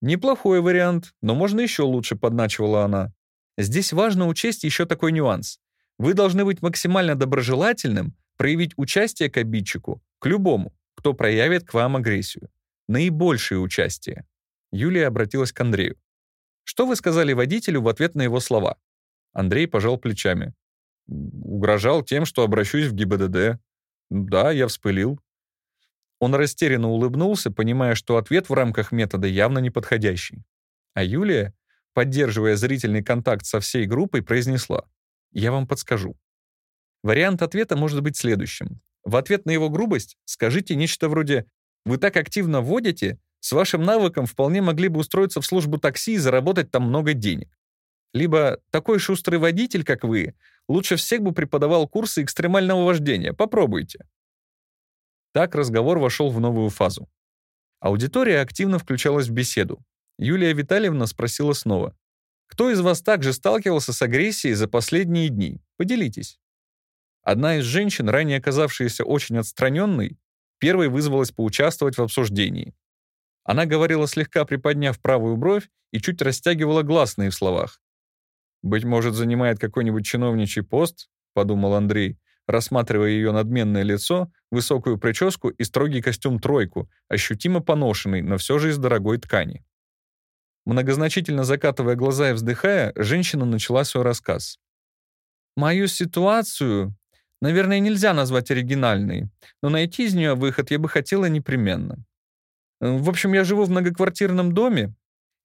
«Неплохой вариант, но можно еще лучше», — подначивала она. «Здесь важно учесть еще такой нюанс. Вы должны быть максимально доброжелательным, проявить участие к обидчику, к любому, кто проявит к вам агрессию. Наибольшее участие». Юлия обратилась к Андрею. «Что вы сказали водителю в ответ на его слова?» Андрей пожал плечами. «Угрожал тем, что обращусь в ГИБДД. Да, я вспылил. Он растерянно улыбнулся, понимая, что ответ в рамках метода явно неподходящий. А Юлия, поддерживая зрительный контакт со всей группой, произнесла «Я вам подскажу». Вариант ответа может быть следующим. В ответ на его грубость скажите нечто вроде «Вы так активно водите, с вашим навыком вполне могли бы устроиться в службу такси и заработать там много денег». Либо «Такой шустрый водитель, как вы, лучше всех бы преподавал курсы экстремального вождения. Попробуйте». Так разговор вошел в новую фазу. Аудитория активно включалась в беседу. Юлия Витальевна спросила снова. «Кто из вас также сталкивался с агрессией за последние дни? Поделитесь». Одна из женщин, ранее оказавшаяся очень отстраненной, первой вызвалась поучаствовать в обсуждении. Она говорила, слегка приподняв правую бровь и чуть растягивала гласные в словах. «Быть может, занимает какой-нибудь чиновничий пост?» — подумал Андрей, рассматривая ее надменное лицо, высокую прическу и строгий костюм-тройку, ощутимо поношенный, но все же из дорогой ткани. Многозначительно закатывая глаза и вздыхая, женщина начала свой рассказ. «Мою ситуацию, наверное, нельзя назвать оригинальной, но найти из нее выход я бы хотела непременно. В общем, я живу в многоквартирном доме,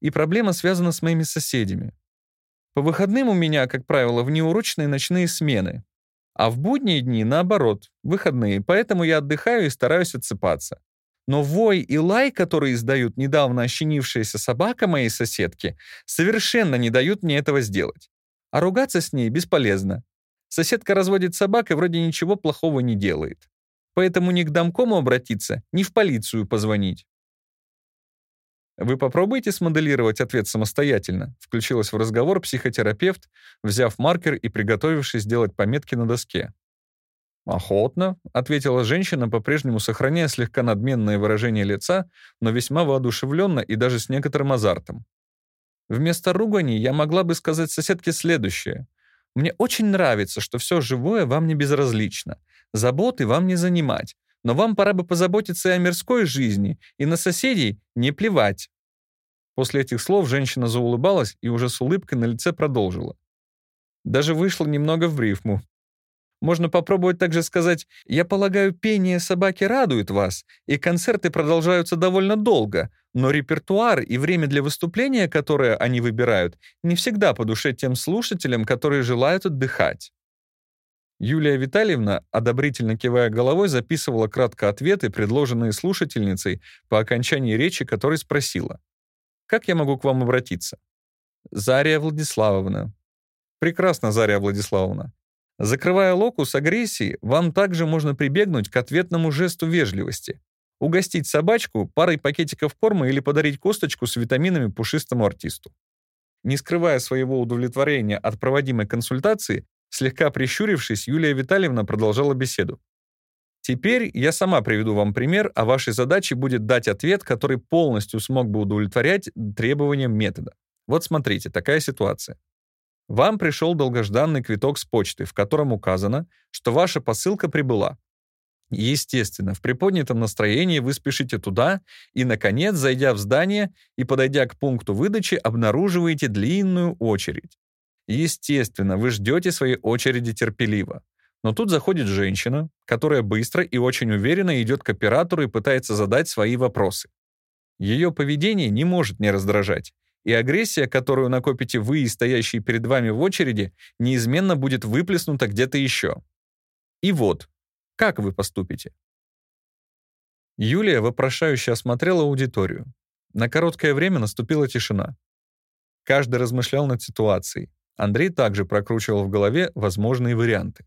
и проблема связана с моими соседями. По выходным у меня, как правило, внеурочные ночные смены. А в будние дни, наоборот, выходные, поэтому я отдыхаю и стараюсь отсыпаться. Но вой и лай, которые издают недавно ощенившаяся собака моей соседки, совершенно не дают мне этого сделать. А ругаться с ней бесполезно. Соседка разводит собак и вроде ничего плохого не делает. Поэтому ни к домкому обратиться, ни в полицию позвонить. Вы попробуйте смоделировать ответ самостоятельно, включилась в разговор психотерапевт, взяв маркер и приготовившись сделать пометки на доске. «Охотно», — ответила женщина, по-прежнему сохраняя слегка надменное выражение лица, но весьма воодушевленно и даже с некоторым азартом. Вместо ругани я могла бы сказать соседке следующее. «Мне очень нравится, что все живое вам не безразлично. Заботы вам не занимать но вам пора бы позаботиться и о мирской жизни, и на соседей не плевать». После этих слов женщина заулыбалась и уже с улыбкой на лице продолжила. Даже вышла немного в рифму. Можно попробовать также сказать, «Я полагаю, пение собаки радует вас, и концерты продолжаются довольно долго, но репертуар и время для выступления, которое они выбирают, не всегда по душе тем слушателям, которые желают отдыхать». Юлия Витальевна, одобрительно кивая головой, записывала кратко ответы, предложенные слушательницей, по окончании речи которой спросила. «Как я могу к вам обратиться?» «Зария Владиславовна». «Прекрасно, Зария Владиславовна. Закрывая локус агрессии, вам также можно прибегнуть к ответному жесту вежливости. Угостить собачку парой пакетиков корма или подарить косточку с витаминами пушистому артисту. Не скрывая своего удовлетворения от проводимой консультации, Слегка прищурившись, Юлия Витальевна продолжала беседу. Теперь я сама приведу вам пример, а вашей задачей будет дать ответ, который полностью смог бы удовлетворять требованиям метода. Вот смотрите, такая ситуация. Вам пришел долгожданный квиток с почты, в котором указано, что ваша посылка прибыла. Естественно, в приподнятом настроении вы спешите туда и, наконец, зайдя в здание и подойдя к пункту выдачи, обнаруживаете длинную очередь. Естественно, вы ждете своей очереди терпеливо. Но тут заходит женщина, которая быстро и очень уверенно идет к оператору и пытается задать свои вопросы. Ее поведение не может не раздражать, и агрессия, которую накопите вы и стоящие перед вами в очереди, неизменно будет выплеснута где-то еще. И вот, как вы поступите? Юлия вопрошающе осмотрела аудиторию. На короткое время наступила тишина. Каждый размышлял над ситуацией. Андрей также прокручивал в голове возможные варианты.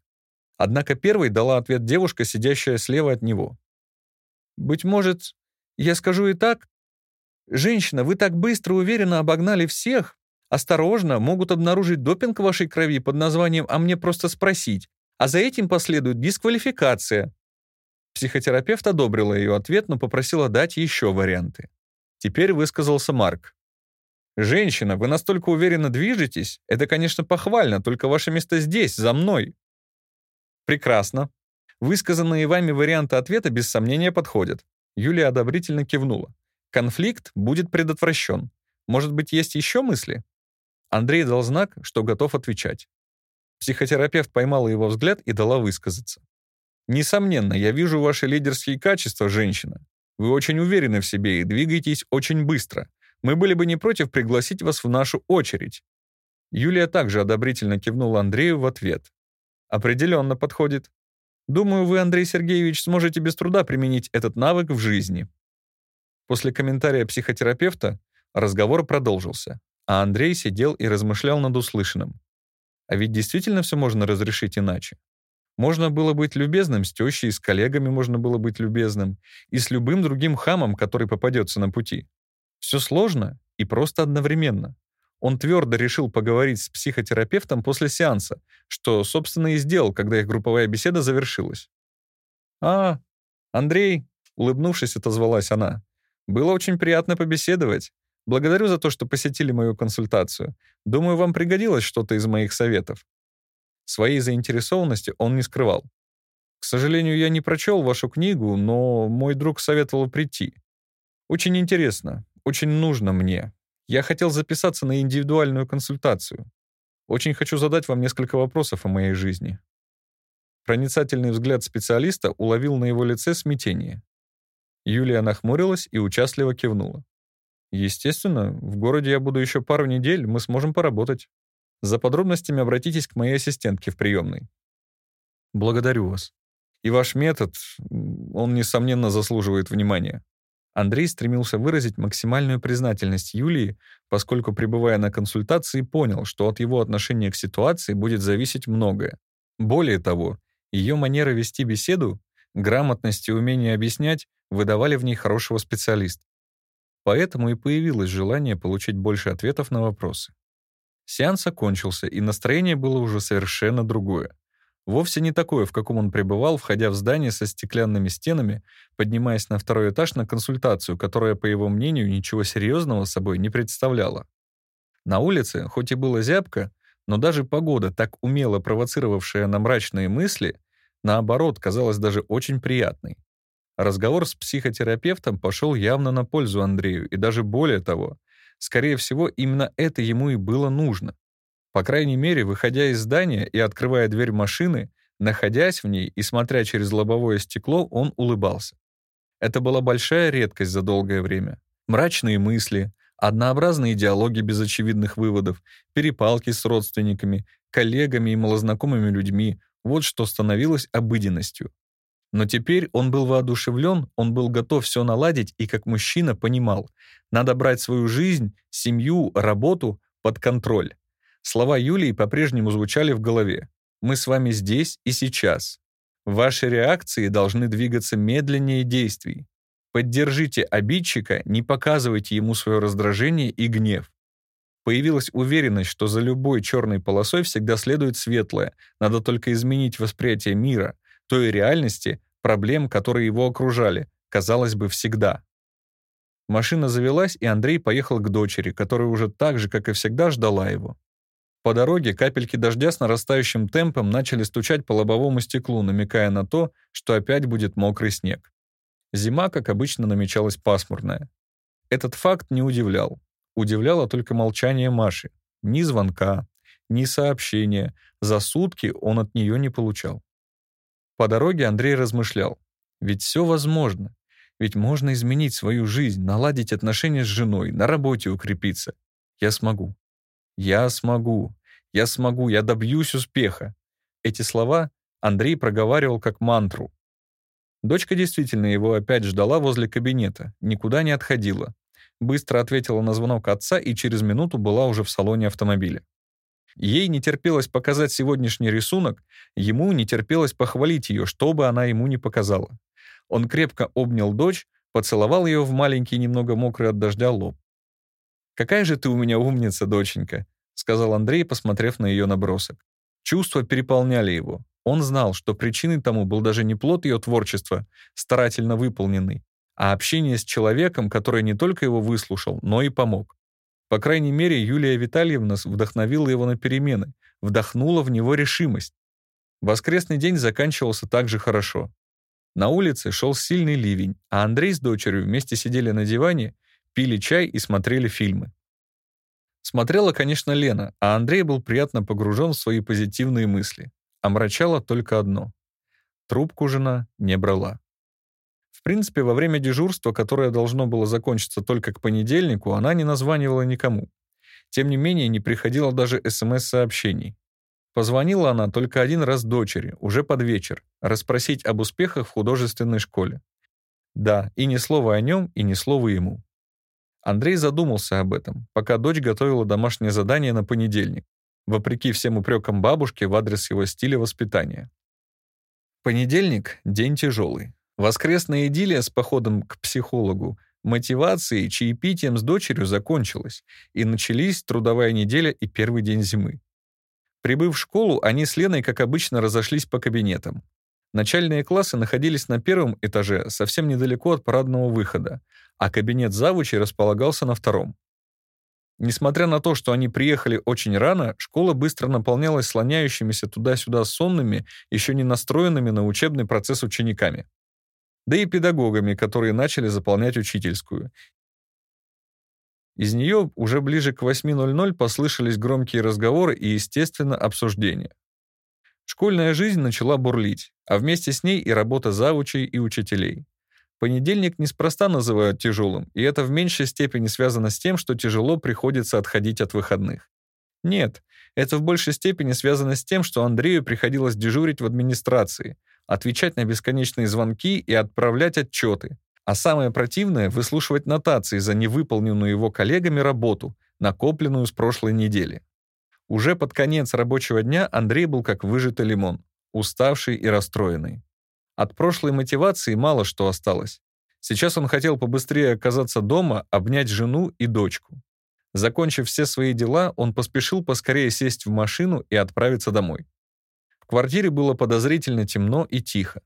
Однако первой дала ответ девушка, сидящая слева от него. «Быть может, я скажу и так? Женщина, вы так быстро и уверенно обогнали всех, Осторожно, могут обнаружить допинг в вашей крови под названием «А мне просто спросить», а за этим последует дисквалификация. Психотерапевт одобрила ее ответ, но попросила дать еще варианты. Теперь высказался Марк. «Женщина, вы настолько уверенно движетесь? Это, конечно, похвально, только ваше место здесь, за мной». «Прекрасно. Высказанные вами варианты ответа без сомнения подходят». Юлия одобрительно кивнула. «Конфликт будет предотвращен. Может быть, есть еще мысли?» Андрей дал знак, что готов отвечать. Психотерапевт поймала его взгляд и дала высказаться. Несомненно, я вижу ваши лидерские качества, женщина. Вы очень уверены в себе и двигаетесь очень быстро. Мы были бы не против пригласить вас в нашу очередь. Юлия также одобрительно кивнула Андрею в ответ. Определенно подходит. Думаю, вы, Андрей Сергеевич, сможете без труда применить этот навык в жизни. После комментария психотерапевта разговор продолжился, а Андрей сидел и размышлял над услышанным. А ведь действительно все можно разрешить иначе. Можно было быть любезным с тещей, с коллегами можно было быть любезным, и с любым другим хамом, который попадется на пути. Все сложно и просто одновременно. Он твердо решил поговорить с психотерапевтом после сеанса, что, собственно, и сделал, когда их групповая беседа завершилась. «А, Андрей», — улыбнувшись, отозвалась она, «было очень приятно побеседовать. Благодарю за то, что посетили мою консультацию. Думаю, вам пригодилось что-то из моих советов. Своей заинтересованности он не скрывал. «К сожалению, я не прочел вашу книгу, но мой друг советовал прийти. Очень интересно, очень нужно мне. Я хотел записаться на индивидуальную консультацию. Очень хочу задать вам несколько вопросов о моей жизни». Проницательный взгляд специалиста уловил на его лице смятение. Юлия нахмурилась и участливо кивнула. «Естественно, в городе я буду еще пару недель, мы сможем поработать. За подробностями обратитесь к моей ассистентке в приемной. Благодарю вас. И ваш метод, он, несомненно, заслуживает внимания. Андрей стремился выразить максимальную признательность Юлии, поскольку, пребывая на консультации, понял, что от его отношения к ситуации будет зависеть многое. Более того, ее манера вести беседу, грамотность и умение объяснять выдавали в ней хорошего специалиста. Поэтому и появилось желание получить больше ответов на вопросы. Сеанс окончился, и настроение было уже совершенно другое. Вовсе не такое, в каком он пребывал, входя в здание со стеклянными стенами, поднимаясь на второй этаж на консультацию, которая, по его мнению, ничего серьезного собой не представляла. На улице, хоть и было зябко, но даже погода, так умело провоцировавшая на мрачные мысли, наоборот, казалась даже очень приятной. Разговор с психотерапевтом пошел явно на пользу Андрею, и даже более того, Скорее всего, именно это ему и было нужно. По крайней мере, выходя из здания и открывая дверь машины, находясь в ней и смотря через лобовое стекло, он улыбался. Это была большая редкость за долгое время. Мрачные мысли, однообразные диалоги без очевидных выводов, перепалки с родственниками, коллегами и малознакомыми людьми — вот что становилось обыденностью. Но теперь он был воодушевлен, он был готов все наладить и как мужчина понимал, надо брать свою жизнь, семью, работу под контроль. Слова Юлии по-прежнему звучали в голове. «Мы с вами здесь и сейчас. Ваши реакции должны двигаться медленнее действий. Поддержите обидчика, не показывайте ему свое раздражение и гнев. Появилась уверенность, что за любой черной полосой всегда следует светлое, надо только изменить восприятие мира, той реальности, проблем, которые его окружали, казалось бы, всегда. Машина завелась, и Андрей поехал к дочери, которая уже так же, как и всегда, ждала его. По дороге капельки дождя с нарастающим темпом начали стучать по лобовому стеклу, намекая на то, что опять будет мокрый снег. Зима, как обычно, намечалась пасмурная. Этот факт не удивлял. Удивляло только молчание Маши. Ни звонка, ни сообщения. За сутки он от нее не получал. По дороге Андрей размышлял. Ведь все возможно. Ведь можно изменить свою жизнь, наладить отношения с женой, на работе укрепиться. Я смогу. Я смогу. Я смогу. Я добьюсь успеха. Эти слова Андрей проговаривал как мантру. Дочка действительно его опять ждала возле кабинета, никуда не отходила. Быстро ответила на звонок отца и через минуту была уже в салоне автомобиля. Ей не терпелось показать сегодняшний рисунок, ему не терпелось похвалить ее, что бы она ему не показала. Он крепко обнял дочь, поцеловал ее в маленький, немного мокрый от дождя лоб. «Какая же ты у меня умница, доченька», — сказал Андрей, посмотрев на ее набросок. Чувства переполняли его. Он знал, что причиной тому был даже не плод ее творчества, старательно выполненный, а общение с человеком, который не только его выслушал, но и помог. По крайней мере, Юлия Витальевна вдохновила его на перемены, вдохнула в него решимость. Воскресный день заканчивался так же хорошо. На улице шел сильный ливень, а Андрей с дочерью вместе сидели на диване, пили чай и смотрели фильмы. Смотрела, конечно, Лена, а Андрей был приятно погружен в свои позитивные мысли. Омрачало только одно. Трубку жена не брала. В принципе, во время дежурства, которое должно было закончиться только к понедельнику, она не названивала никому. Тем не менее, не приходило даже СМС-сообщений. Позвонила она только один раз дочери, уже под вечер, расспросить об успехах в художественной школе. Да, и ни слова о нем, и ни слова ему. Андрей задумался об этом, пока дочь готовила домашнее задание на понедельник, вопреки всем упрекам бабушки в адрес его стиля воспитания. Понедельник — день тяжелый. Воскресная идиллия с походом к психологу, мотивацией, чаепитием с дочерью закончилась, и начались трудовая неделя и первый день зимы. Прибыв в школу, они с Леной, как обычно, разошлись по кабинетам. Начальные классы находились на первом этаже, совсем недалеко от парадного выхода, а кабинет завучей располагался на втором. Несмотря на то, что они приехали очень рано, школа быстро наполнялась слоняющимися туда-сюда сонными, еще не настроенными на учебный процесс учениками. Да и педагогами, которые начали заполнять учительскую, из нее уже ближе к 8.00 послышались громкие разговоры и, естественно, обсуждения. Школьная жизнь начала бурлить, а вместе с ней и работа завучей и учителей. Понедельник неспроста называют тяжелым, и это в меньшей степени связано с тем, что тяжело приходится отходить от выходных. Нет, это в большей степени связано с тем, что Андрею приходилось дежурить в администрации, отвечать на бесконечные звонки и отправлять отчеты, а самое противное — выслушивать нотации за невыполненную его коллегами работу, накопленную с прошлой недели. Уже под конец рабочего дня Андрей был как выжатый лимон, уставший и расстроенный. От прошлой мотивации мало что осталось. Сейчас он хотел побыстрее оказаться дома, обнять жену и дочку. Закончив все свои дела, он поспешил поскорее сесть в машину и отправиться домой. В квартире было подозрительно темно и тихо.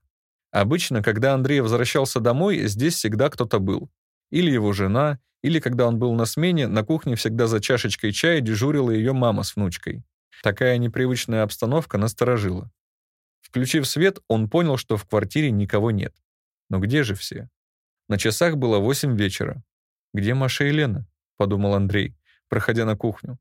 Обычно, когда Андрей возвращался домой, здесь всегда кто-то был. Или его жена, или когда он был на смене, на кухне всегда за чашечкой чая дежурила ее мама с внучкой. Такая непривычная обстановка насторожила. Включив свет, он понял, что в квартире никого нет. Но где же все? На часах было восемь вечера. «Где Маша и Лена?» — подумал Андрей, проходя на кухню.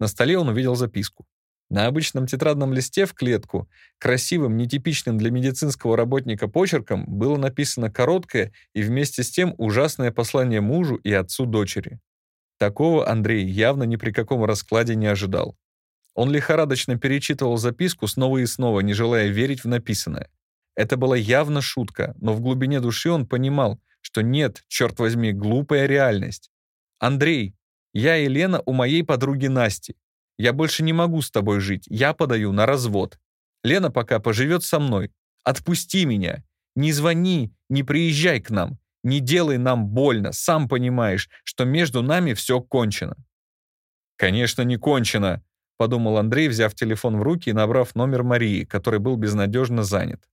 На столе он увидел записку. На обычном тетрадном листе в клетку красивым, нетипичным для медицинского работника почерком было написано короткое и вместе с тем ужасное послание мужу и отцу дочери. Такого Андрей явно ни при каком раскладе не ожидал. Он лихорадочно перечитывал записку снова и снова, не желая верить в написанное. Это была явно шутка, но в глубине души он понимал, что нет, черт возьми, глупая реальность. «Андрей, я и Лена у моей подруги Насти. Я больше не могу с тобой жить. Я подаю на развод. Лена пока поживет со мной. Отпусти меня. Не звони, не приезжай к нам. Не делай нам больно. Сам понимаешь, что между нами все кончено». «Конечно, не кончено», — подумал Андрей, взяв телефон в руки и набрав номер Марии, который был безнадежно занят.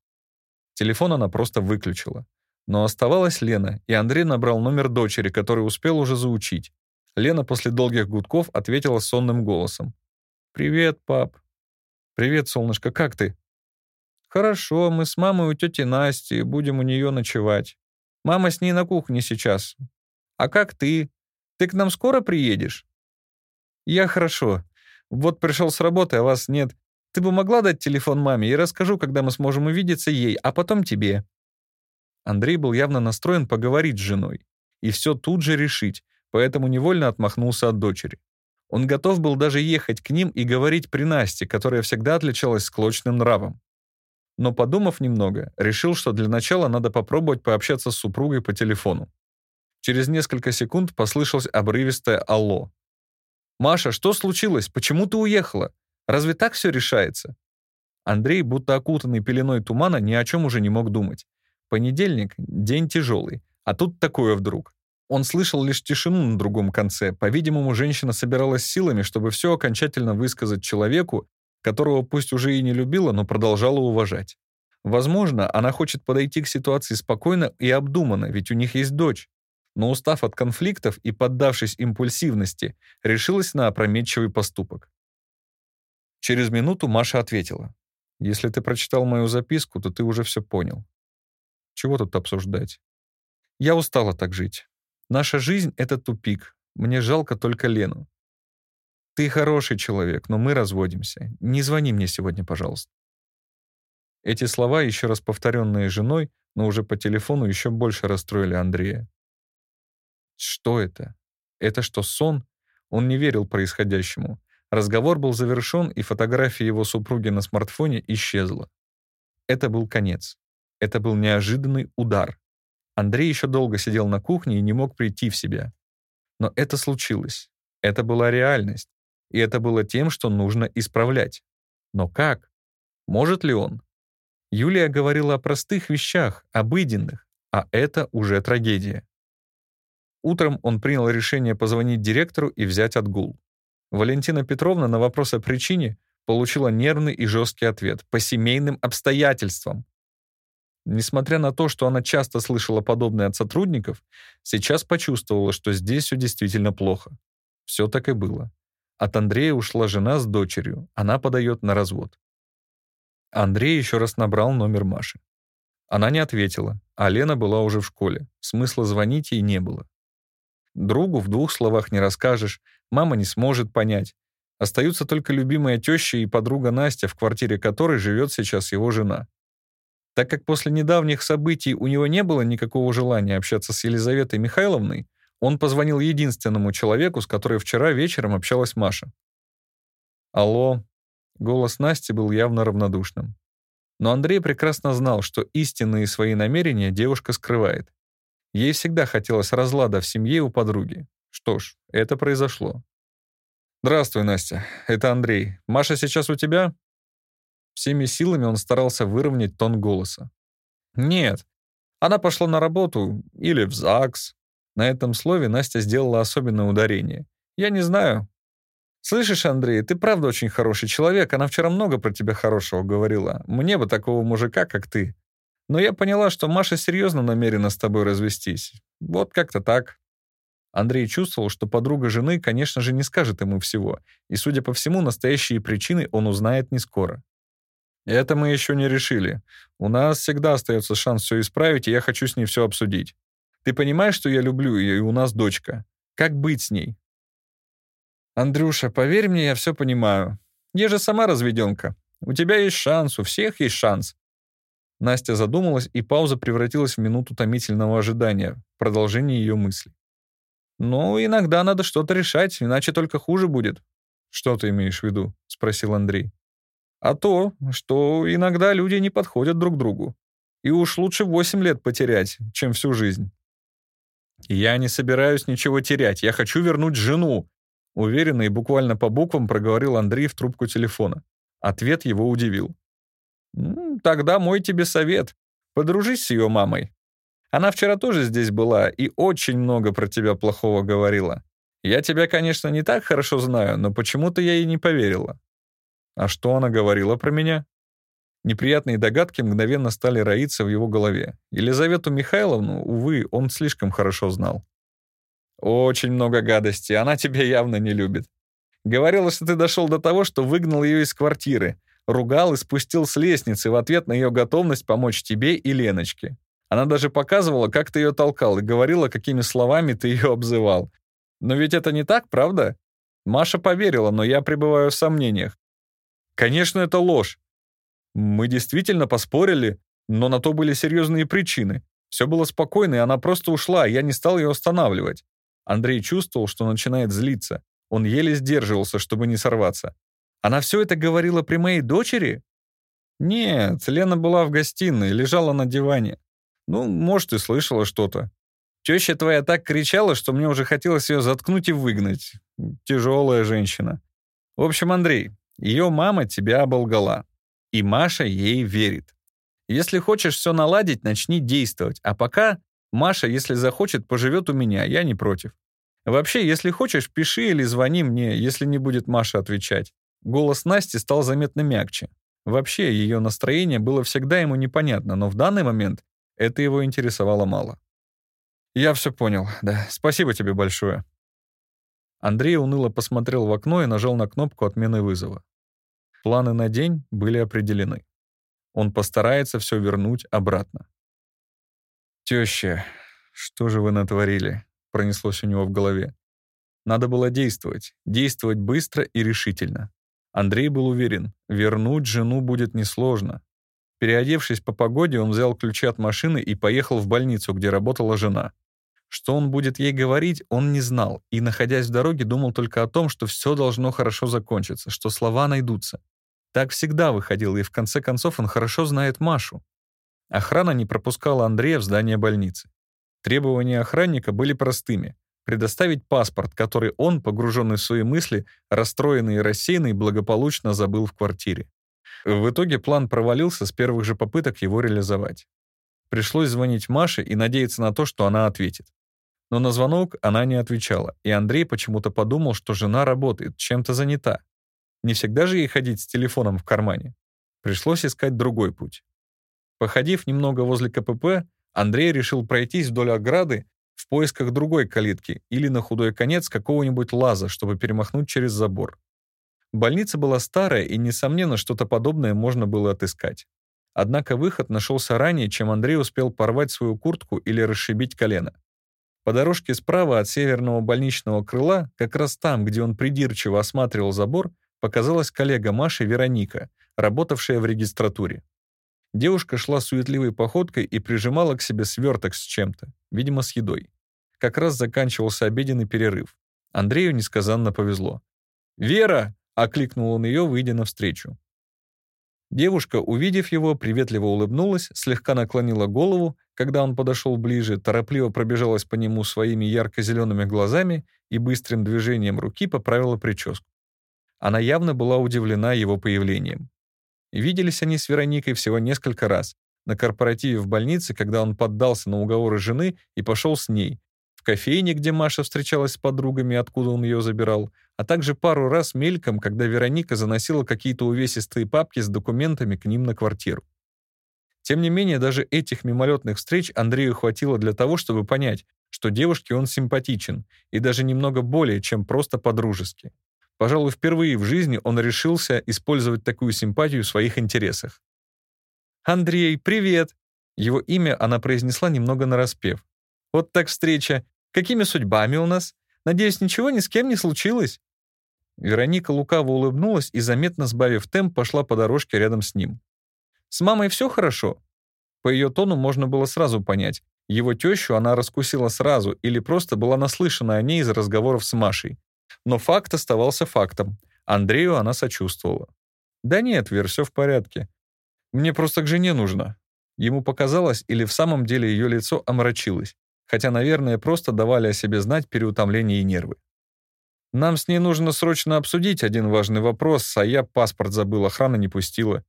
Телефон она просто выключила. Но оставалась Лена, и Андрей набрал номер дочери, который успел уже заучить. Лена после долгих гудков ответила сонным голосом. «Привет, пап». «Привет, солнышко, как ты?» «Хорошо, мы с мамой у тети Насти, будем у нее ночевать. Мама с ней на кухне сейчас. А как ты? Ты к нам скоро приедешь?» «Я хорошо. Вот пришел с работы, а вас нет. Ты бы могла дать телефон маме и расскажу, когда мы сможем увидеться ей, а потом тебе». Андрей был явно настроен поговорить с женой и все тут же решить, поэтому невольно отмахнулся от дочери. Он готов был даже ехать к ним и говорить при Насте, которая всегда отличалась склочным нравом. Но, подумав немного, решил, что для начала надо попробовать пообщаться с супругой по телефону. Через несколько секунд послышалось обрывистое «Алло». «Маша, что случилось? Почему ты уехала? Разве так все решается?» Андрей, будто окутанный пеленой тумана, ни о чем уже не мог думать. Понедельник — день тяжелый, а тут такое вдруг. Он слышал лишь тишину на другом конце. По-видимому, женщина собиралась силами, чтобы все окончательно высказать человеку, которого пусть уже и не любила, но продолжала уважать. Возможно, она хочет подойти к ситуации спокойно и обдуманно, ведь у них есть дочь. Но устав от конфликтов и поддавшись импульсивности, решилась на опрометчивый поступок. Через минуту Маша ответила. «Если ты прочитал мою записку, то ты уже все понял. Чего тут обсуждать? Я устала так жить. Наша жизнь — это тупик. Мне жалко только Лену. Ты хороший человек, но мы разводимся. Не звони мне сегодня, пожалуйста. Эти слова, еще раз повторенные женой, но уже по телефону, еще больше расстроили Андрея. Что это? Это что, сон? Он не верил происходящему. Разговор был завершен, и фотография его супруги на смартфоне исчезла. Это был конец. Это был неожиданный удар. Андрей еще долго сидел на кухне и не мог прийти в себя. Но это случилось. Это была реальность. И это было тем, что нужно исправлять. Но как? Может ли он? Юлия говорила о простых вещах, обыденных, а это уже трагедия. Утром он принял решение позвонить директору и взять отгул. Валентина Петровна на вопрос о причине получила нервный и жесткий ответ по семейным обстоятельствам. Несмотря на то, что она часто слышала подобное от сотрудников, сейчас почувствовала, что здесь все действительно плохо. Все так и было. От Андрея ушла жена с дочерью, она подает на развод. Андрей еще раз набрал номер Маши. Она не ответила, а Лена была уже в школе. Смысла звонить ей не было. Другу в двух словах не расскажешь, мама не сможет понять. Остаются только любимая теща и подруга Настя, в квартире которой живет сейчас его жена. Так как после недавних событий у него не было никакого желания общаться с Елизаветой Михайловной, он позвонил единственному человеку, с которой вчера вечером общалась Маша. «Алло». Голос Насти был явно равнодушным. Но Андрей прекрасно знал, что истинные свои намерения девушка скрывает. Ей всегда хотелось разлада в семье у подруги. Что ж, это произошло. «Здравствуй, Настя. Это Андрей. Маша сейчас у тебя?» Всеми силами он старался выровнять тон голоса. «Нет, она пошла на работу или в ЗАГС». На этом слове Настя сделала особенное ударение. «Я не знаю». «Слышишь, Андрей, ты правда очень хороший человек. Она вчера много про тебя хорошего говорила. Мне бы такого мужика, как ты. Но я поняла, что Маша серьезно намерена с тобой развестись. Вот как-то так». Андрей чувствовал, что подруга жены, конечно же, не скажет ему всего, и, судя по всему, настоящие причины он узнает не скоро. Это мы еще не решили. У нас всегда остается шанс все исправить, и я хочу с ней все обсудить. Ты понимаешь, что я люблю ее, и у нас дочка. Как быть с ней? Андрюша, поверь мне, я все понимаю. Я же сама разведенка. У тебя есть шанс, у всех есть шанс. Настя задумалась, и пауза превратилась в минуту томительного ожидания, продолжение ее мысли. «Ну, иногда надо что-то решать, иначе только хуже будет». «Что ты имеешь в виду?» — спросил Андрей а то, что иногда люди не подходят друг другу. И уж лучше 8 лет потерять, чем всю жизнь. «Я не собираюсь ничего терять, я хочу вернуть жену», уверенно и буквально по буквам проговорил Андрей в трубку телефона. Ответ его удивил. «Тогда мой тебе совет. Подружись с ее мамой. Она вчера тоже здесь была и очень много про тебя плохого говорила. Я тебя, конечно, не так хорошо знаю, но почему-то я ей не поверила. А что она говорила про меня? Неприятные догадки мгновенно стали роиться в его голове. Елизавету Михайловну, увы, он слишком хорошо знал. «Очень много гадости, она тебя явно не любит. Говорила, что ты дошел до того, что выгнал ее из квартиры, ругал и спустил с лестницы в ответ на ее готовность помочь тебе и Леночке. Она даже показывала, как ты ее толкал, и говорила, какими словами ты ее обзывал. Но ведь это не так, правда? Маша поверила, но я пребываю в сомнениях. Конечно, это ложь. Мы действительно поспорили, но на то были серьезные причины. Все было спокойно, и она просто ушла, я не стал ее останавливать. Андрей чувствовал, что начинает злиться. Он еле сдерживался, чтобы не сорваться. Она все это говорила при моей дочери? Нет, Лена была в гостиной, лежала на диване. Ну, может, и слышала что-то. Теща твоя так кричала, что мне уже хотелось ее заткнуть и выгнать. Тяжелая женщина. В общем, Андрей, ее мама тебя оболгала, и Маша ей верит. Если хочешь все наладить, начни действовать, а пока Маша, если захочет, поживет у меня, я не против. Вообще, если хочешь, пиши или звони мне, если не будет Маша отвечать. Голос Насти стал заметно мягче. Вообще, ее настроение было всегда ему непонятно, но в данный момент это его интересовало мало. «Я все понял, да. Спасибо тебе большое». Андрей уныло посмотрел в окно и нажал на кнопку отмены вызова. Планы на день были определены. Он постарается все вернуть обратно. «Теща, что же вы натворили?» — пронеслось у него в голове. Надо было действовать, действовать быстро и решительно. Андрей был уверен, вернуть жену будет несложно. Переодевшись по погоде, он взял ключи от машины и поехал в больницу, где работала жена. Что он будет ей говорить, он не знал, и, находясь в дороге, думал только о том, что все должно хорошо закончиться, что слова найдутся. Так всегда выходило, и в конце концов он хорошо знает Машу. Охрана не пропускала Андрея в здание больницы. Требования охранника были простыми предоставить паспорт, который он, погруженный в свои мысли, расстроенный и рассеянный, благополучно забыл в квартире. В итоге план провалился с первых же попыток его реализовать. Пришлось звонить Маше и надеяться на то, что она ответит. Но на звонок она не отвечала, и Андрей почему-то подумал, что жена работает, чем-то занята. Не всегда же ей ходить с телефоном в кармане. Пришлось искать другой путь. Походив немного возле КПП, Андрей решил пройтись вдоль ограды в поисках другой калитки или на худой конец какого-нибудь лаза, чтобы перемахнуть через забор. Больница была старая, и, несомненно, что-то подобное можно было отыскать. Однако выход нашелся ранее, чем Андрей успел порвать свою куртку или расшибить колено. По дорожке справа от северного больничного крыла, как раз там, где он придирчиво осматривал забор, показалась коллега Маши Вероника, работавшая в регистратуре. Девушка шла суетливой походкой и прижимала к себе сверток с чем-то, видимо, с едой. Как раз заканчивался обеденный перерыв. Андрею несказанно повезло. «Вера!» — окликнул он ее, выйдя навстречу. Девушка, увидев его, приветливо улыбнулась, слегка наклонила голову, когда он подошел ближе, торопливо пробежалась по нему своими ярко-зелеными глазами и быстрым движением руки поправила прическу. Она явно была удивлена его появлением. Виделись они с Вероникой всего несколько раз. На корпоративе в больнице, когда он поддался на уговоры жены и пошел с ней. В кофейне, где Маша встречалась с подругами, откуда он ее забирал. А также пару раз мельком, когда Вероника заносила какие-то увесистые папки с документами к ним на квартиру. Тем не менее, даже этих мимолетных встреч Андрею хватило для того, чтобы понять, что девушке он симпатичен, и даже немного более, чем просто по-дружески. Пожалуй, впервые в жизни он решился использовать такую симпатию в своих интересах. «Андрей, привет!» Его имя она произнесла немного нараспев. «Вот так встреча. Какими судьбами у нас? Надеюсь, ничего ни с кем не случилось?» Вероника лукаво улыбнулась и, заметно сбавив темп, пошла по дорожке рядом с ним. «С мамой все хорошо?» По ее тону можно было сразу понять, его тещу она раскусила сразу или просто была наслышана о ней из разговоров с Машей. Но факт оставался фактом. Андрею она сочувствовала. «Да нет, Вер, все в порядке. Мне просто к жене нужно». Ему показалось, или в самом деле ее лицо омрачилось, хотя, наверное, просто давали о себе знать переутомление и нервы. «Нам с ней нужно срочно обсудить один важный вопрос, а я паспорт забыл, охрана не пустила.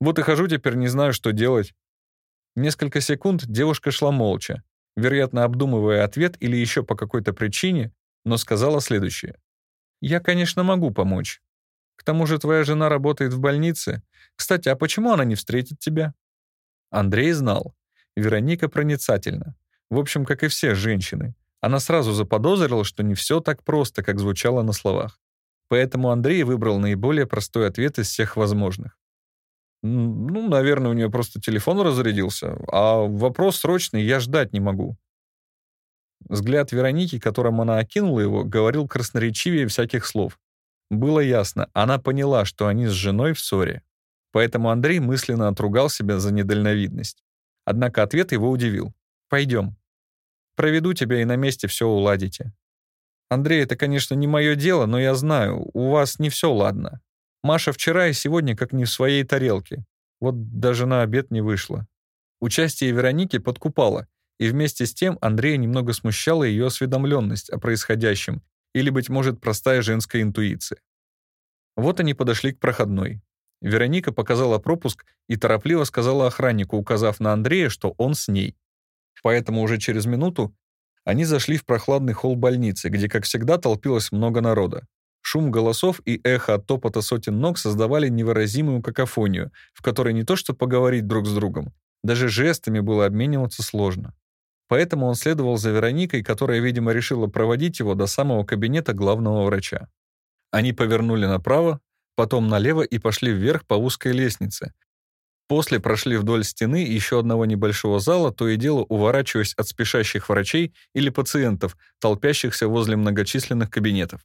Вот и хожу теперь, не знаю, что делать». Несколько секунд девушка шла молча, вероятно, обдумывая ответ или еще по какой-то причине, но сказала следующее. «Я, конечно, могу помочь. К тому же твоя жена работает в больнице. Кстати, а почему она не встретит тебя?» Андрей знал. Вероника проницательна. В общем, как и все женщины. Она сразу заподозрила, что не все так просто, как звучало на словах. Поэтому Андрей выбрал наиболее простой ответ из всех возможных. «Ну, наверное, у нее просто телефон разрядился, а вопрос срочный, я ждать не могу. Взгляд Вероники, которым она окинула его, говорил красноречивее всяких слов. Было ясно, она поняла, что они с женой в ссоре. Поэтому Андрей мысленно отругал себя за недальновидность. Однако ответ его удивил. «Пойдем. Проведу тебя и на месте все уладите». «Андрей, это, конечно, не мое дело, но я знаю, у вас не все ладно. Маша вчера и сегодня как не в своей тарелке. Вот даже на обед не вышла». Участие Вероники подкупало, и вместе с тем Андрея немного смущала ее осведомленность о происходящем или, быть может, простая женская интуиция. Вот они подошли к проходной. Вероника показала пропуск и торопливо сказала охраннику, указав на Андрея, что он с ней. Поэтому уже через минуту они зашли в прохладный холл больницы, где, как всегда, толпилось много народа. Шум голосов и эхо от топота сотен ног создавали невыразимую какофонию, в которой не то что поговорить друг с другом, даже жестами было обмениваться сложно. Поэтому он следовал за Вероникой, которая, видимо, решила проводить его до самого кабинета главного врача. Они повернули направо, потом налево и пошли вверх по узкой лестнице. После прошли вдоль стены еще одного небольшого зала, то и дело уворачиваясь от спешащих врачей или пациентов, толпящихся возле многочисленных кабинетов.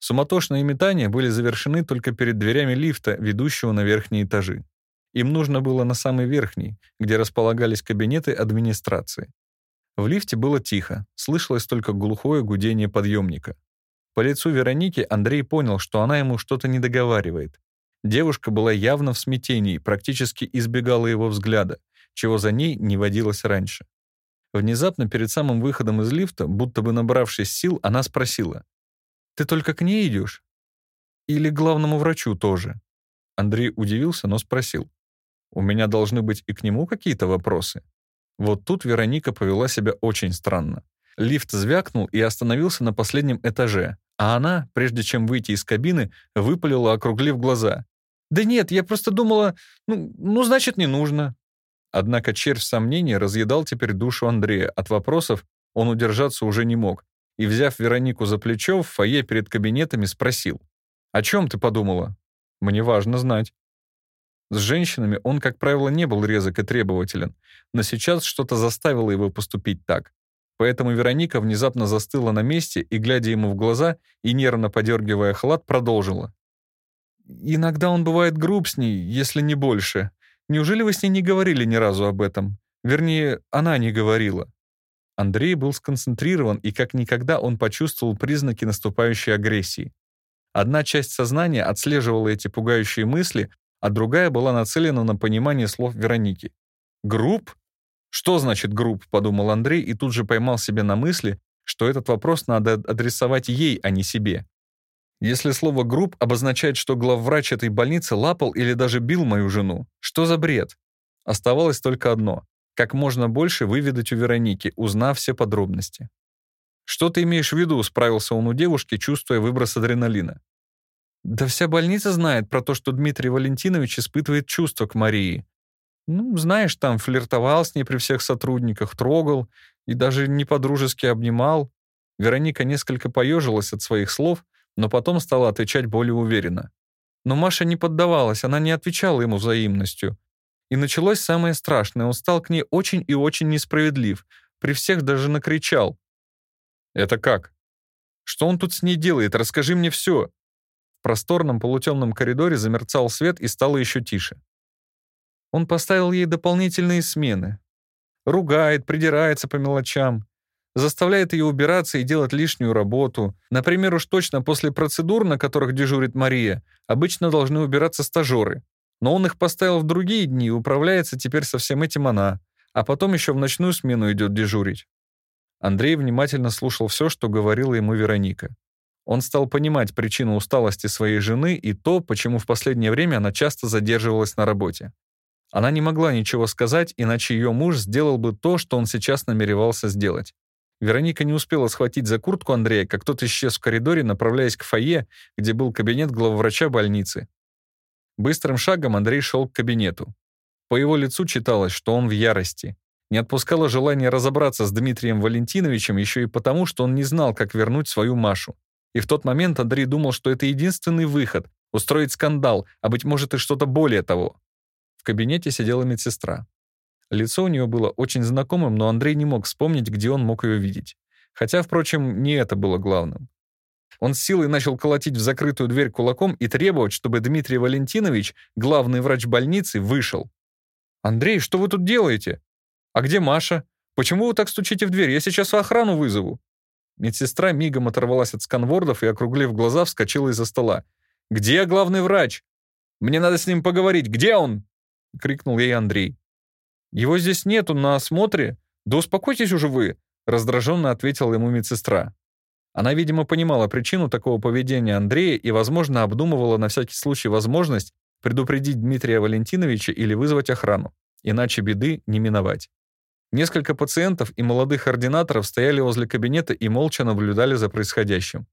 Суматошные метания были завершены только перед дверями лифта, ведущего на верхние этажи. Им нужно было на самый верхний, где располагались кабинеты администрации. В лифте было тихо, слышалось только глухое гудение подъемника. По лицу Вероники Андрей понял, что она ему что-то не договаривает. Девушка была явно в смятении, практически избегала его взгляда, чего за ней не водилось раньше. Внезапно перед самым выходом из лифта, будто бы набравшись сил, она спросила, «Ты только к ней идешь? Или к главному врачу тоже?» Андрей удивился, но спросил, «У меня должны быть и к нему какие-то вопросы?» Вот тут Вероника повела себя очень странно. Лифт звякнул и остановился на последнем этаже, а она, прежде чем выйти из кабины, выпалила, округлив глаза. «Да нет, я просто думала, ну, ну значит, не нужно». Однако червь сомнений разъедал теперь душу Андрея. От вопросов он удержаться уже не мог. И, взяв Веронику за плечо, в фойе перед кабинетами спросил. «О чем ты подумала?» «Мне важно знать». С женщинами он, как правило, не был резок и требователен, но сейчас что-то заставило его поступить так. Поэтому Вероника внезапно застыла на месте и, глядя ему в глаза и нервно подергивая халат, продолжила. «Иногда он бывает груб с ней, если не больше. Неужели вы с ней не говорили ни разу об этом? Вернее, она не говорила». Андрей был сконцентрирован, и как никогда он почувствовал признаки наступающей агрессии. Одна часть сознания отслеживала эти пугающие мысли, а другая была нацелена на понимание слов Вероники. «Груб? Что значит груб?» — подумал Андрей и тут же поймал себя на мысли, что этот вопрос надо адресовать ей, а не себе. Если слово «групп» обозначает, что главврач этой больницы лапал или даже бил мою жену, что за бред? Оставалось только одно — как можно больше выведать у Вероники, узнав все подробности. «Что ты имеешь в виду?» — справился он у девушки, чувствуя выброс адреналина. Да вся больница знает про то, что Дмитрий Валентинович испытывает чувства к Марии. Ну, знаешь, там флиртовал с ней при всех сотрудниках, трогал и даже не по-дружески обнимал. Вероника несколько поежилась от своих слов, но потом стала отвечать более уверенно. Но Маша не поддавалась, она не отвечала ему взаимностью. И началось самое страшное. Он стал к ней очень и очень несправедлив. При всех даже накричал. «Это как? Что он тут с ней делает? Расскажи мне все!» В просторном полутемном коридоре замерцал свет и стало еще тише. Он поставил ей дополнительные смены. Ругает, придирается по мелочам, заставляет ее убираться и делать лишнюю работу. Например, уж точно после процедур, на которых дежурит Мария, обычно должны убираться стажеры. Но он их поставил в другие дни и управляется теперь со всем этим она, а потом еще в ночную смену идет дежурить. Андрей внимательно слушал все, что говорила ему Вероника. Он стал понимать причину усталости своей жены и то, почему в последнее время она часто задерживалась на работе. Она не могла ничего сказать, иначе ее муж сделал бы то, что он сейчас намеревался сделать. Вероника не успела схватить за куртку Андрея, как тот исчез в коридоре, направляясь к фойе, где был кабинет главврача больницы. Быстрым шагом Андрей шел к кабинету. По его лицу читалось, что он в ярости. Не отпускало желание разобраться с Дмитрием Валентиновичем еще и потому, что он не знал, как вернуть свою Машу. И в тот момент Андрей думал, что это единственный выход — устроить скандал, а, быть может, и что-то более того. В кабинете сидела медсестра. Лицо у нее было очень знакомым, но Андрей не мог вспомнить, где он мог ее видеть. Хотя, впрочем, не это было главным. Он с силой начал колотить в закрытую дверь кулаком и требовать, чтобы Дмитрий Валентинович, главный врач больницы, вышел. «Андрей, что вы тут делаете? А где Маша? Почему вы так стучите в дверь? Я сейчас охрану вызову». Медсестра мигом оторвалась от сканвордов и, округлив глаза, вскочила из-за стола. «Где главный врач? Мне надо с ним поговорить. Где он?» — крикнул ей Андрей. «Его здесь нету на осмотре. Да успокойтесь уже вы!» — раздраженно ответила ему медсестра. Она, видимо, понимала причину такого поведения Андрея и, возможно, обдумывала на всякий случай возможность предупредить Дмитрия Валентиновича или вызвать охрану, иначе беды не миновать. Несколько пациентов и молодых ординаторов стояли возле кабинета и молча наблюдали за происходящим.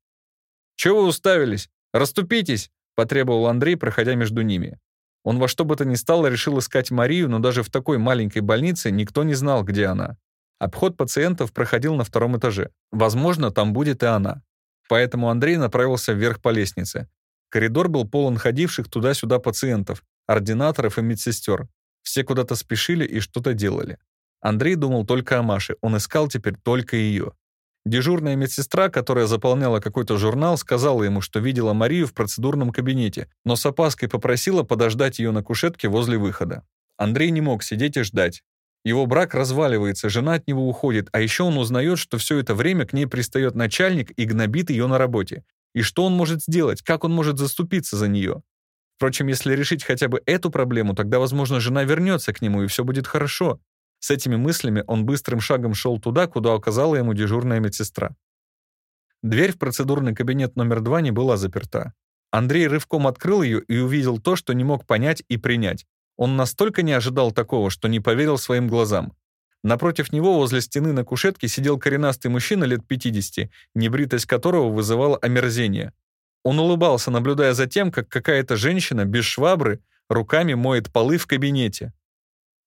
«Чего вы уставились? Раступитесь!» — потребовал Андрей, проходя между ними. Он во что бы то ни стало решил искать Марию, но даже в такой маленькой больнице никто не знал, где она. Обход пациентов проходил на втором этаже. Возможно, там будет и она. Поэтому Андрей направился вверх по лестнице. Коридор был полон ходивших туда-сюда пациентов, ординаторов и медсестер. Все куда-то спешили и что-то делали. Андрей думал только о Маше, он искал теперь только ее. Дежурная медсестра, которая заполняла какой-то журнал, сказала ему, что видела Марию в процедурном кабинете, но с опаской попросила подождать ее на кушетке возле выхода. Андрей не мог сидеть и ждать. Его брак разваливается, жена от него уходит, а еще он узнает, что все это время к ней пристает начальник и гнобит ее на работе. И что он может сделать, как он может заступиться за нее? Впрочем, если решить хотя бы эту проблему, тогда, возможно, жена вернется к нему, и все будет хорошо. С этими мыслями он быстрым шагом шел туда, куда указала ему дежурная медсестра. Дверь в процедурный кабинет номер два не была заперта. Андрей рывком открыл ее и увидел то, что не мог понять и принять. Он настолько не ожидал такого, что не поверил своим глазам. Напротив него возле стены на кушетке сидел коренастый мужчина лет 50, небритость которого вызывала омерзение. Он улыбался, наблюдая за тем, как какая-то женщина без швабры руками моет полы в кабинете.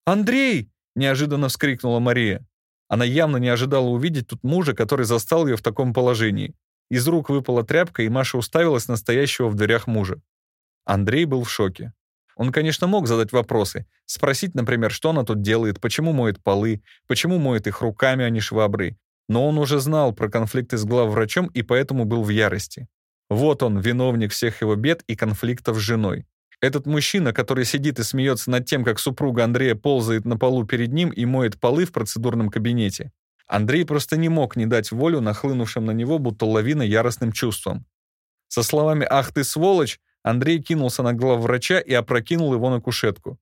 «Андрей!» — неожиданно вскрикнула Мария. Она явно не ожидала увидеть тут мужа, который застал ее в таком положении. Из рук выпала тряпка, и Маша уставилась на стоящего в дверях мужа. Андрей был в шоке. Он, конечно, мог задать вопросы. Спросить, например, что она тут делает, почему моет полы, почему моет их руками, а не шваброй. Но он уже знал про конфликты с главврачом и поэтому был в ярости. Вот он, виновник всех его бед и конфликтов с женой. Этот мужчина, который сидит и смеется над тем, как супруга Андрея ползает на полу перед ним и моет полы в процедурном кабинете. Андрей просто не мог не дать волю нахлынувшим на него будто лавина яростным чувством. Со словами «Ах ты сволочь!» Андрей кинулся на главврача и опрокинул его на кушетку.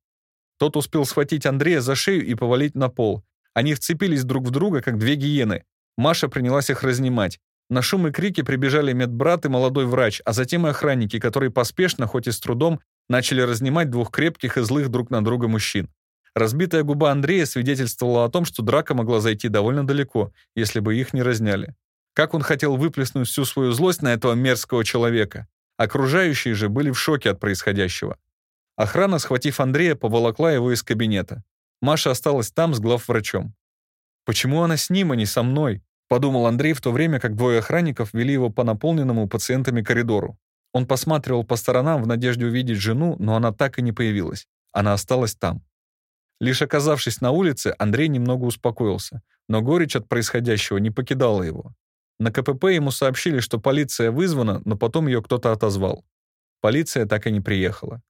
Тот успел схватить Андрея за шею и повалить на пол. Они вцепились друг в друга, как две гиены. Маша принялась их разнимать. На шум и крики прибежали медбрат и молодой врач, а затем и охранники, которые поспешно, хоть и с трудом, начали разнимать двух крепких и злых друг на друга мужчин. Разбитая губа Андрея свидетельствовала о том, что драка могла зайти довольно далеко, если бы их не разняли. Как он хотел выплеснуть всю свою злость на этого мерзкого человека. Окружающие же были в шоке от происходящего. Охрана, схватив Андрея, поволокла его из кабинета. Маша осталась там с главврачом. «Почему она с ним, а не со мной?» — подумал Андрей в то время, как двое охранников вели его по наполненному пациентами коридору. Он посматривал по сторонам в надежде увидеть жену, но она так и не появилась. Она осталась там. Лишь оказавшись на улице, Андрей немного успокоился, но горечь от происходящего не покидала его. На КПП ему сообщили, что полиция вызвана, но потом ее кто-то отозвал. Полиция так и не приехала.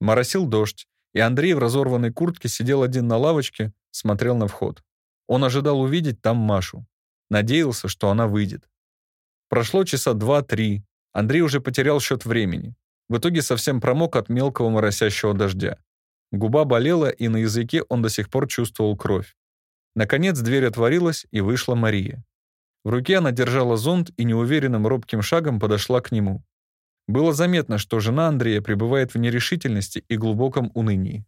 Моросил дождь, и Андрей в разорванной куртке сидел один на лавочке, смотрел на вход. Он ожидал увидеть там Машу. Надеялся, что она выйдет. Прошло часа два-три. Андрей уже потерял счет времени. В итоге совсем промок от мелкого моросящего дождя. Губа болела, и на языке он до сих пор чувствовал кровь. Наконец дверь отворилась, и вышла Мария. В руке она держала зонт и неуверенным робким шагом подошла к нему. Было заметно, что жена Андрея пребывает в нерешительности и глубоком унынии.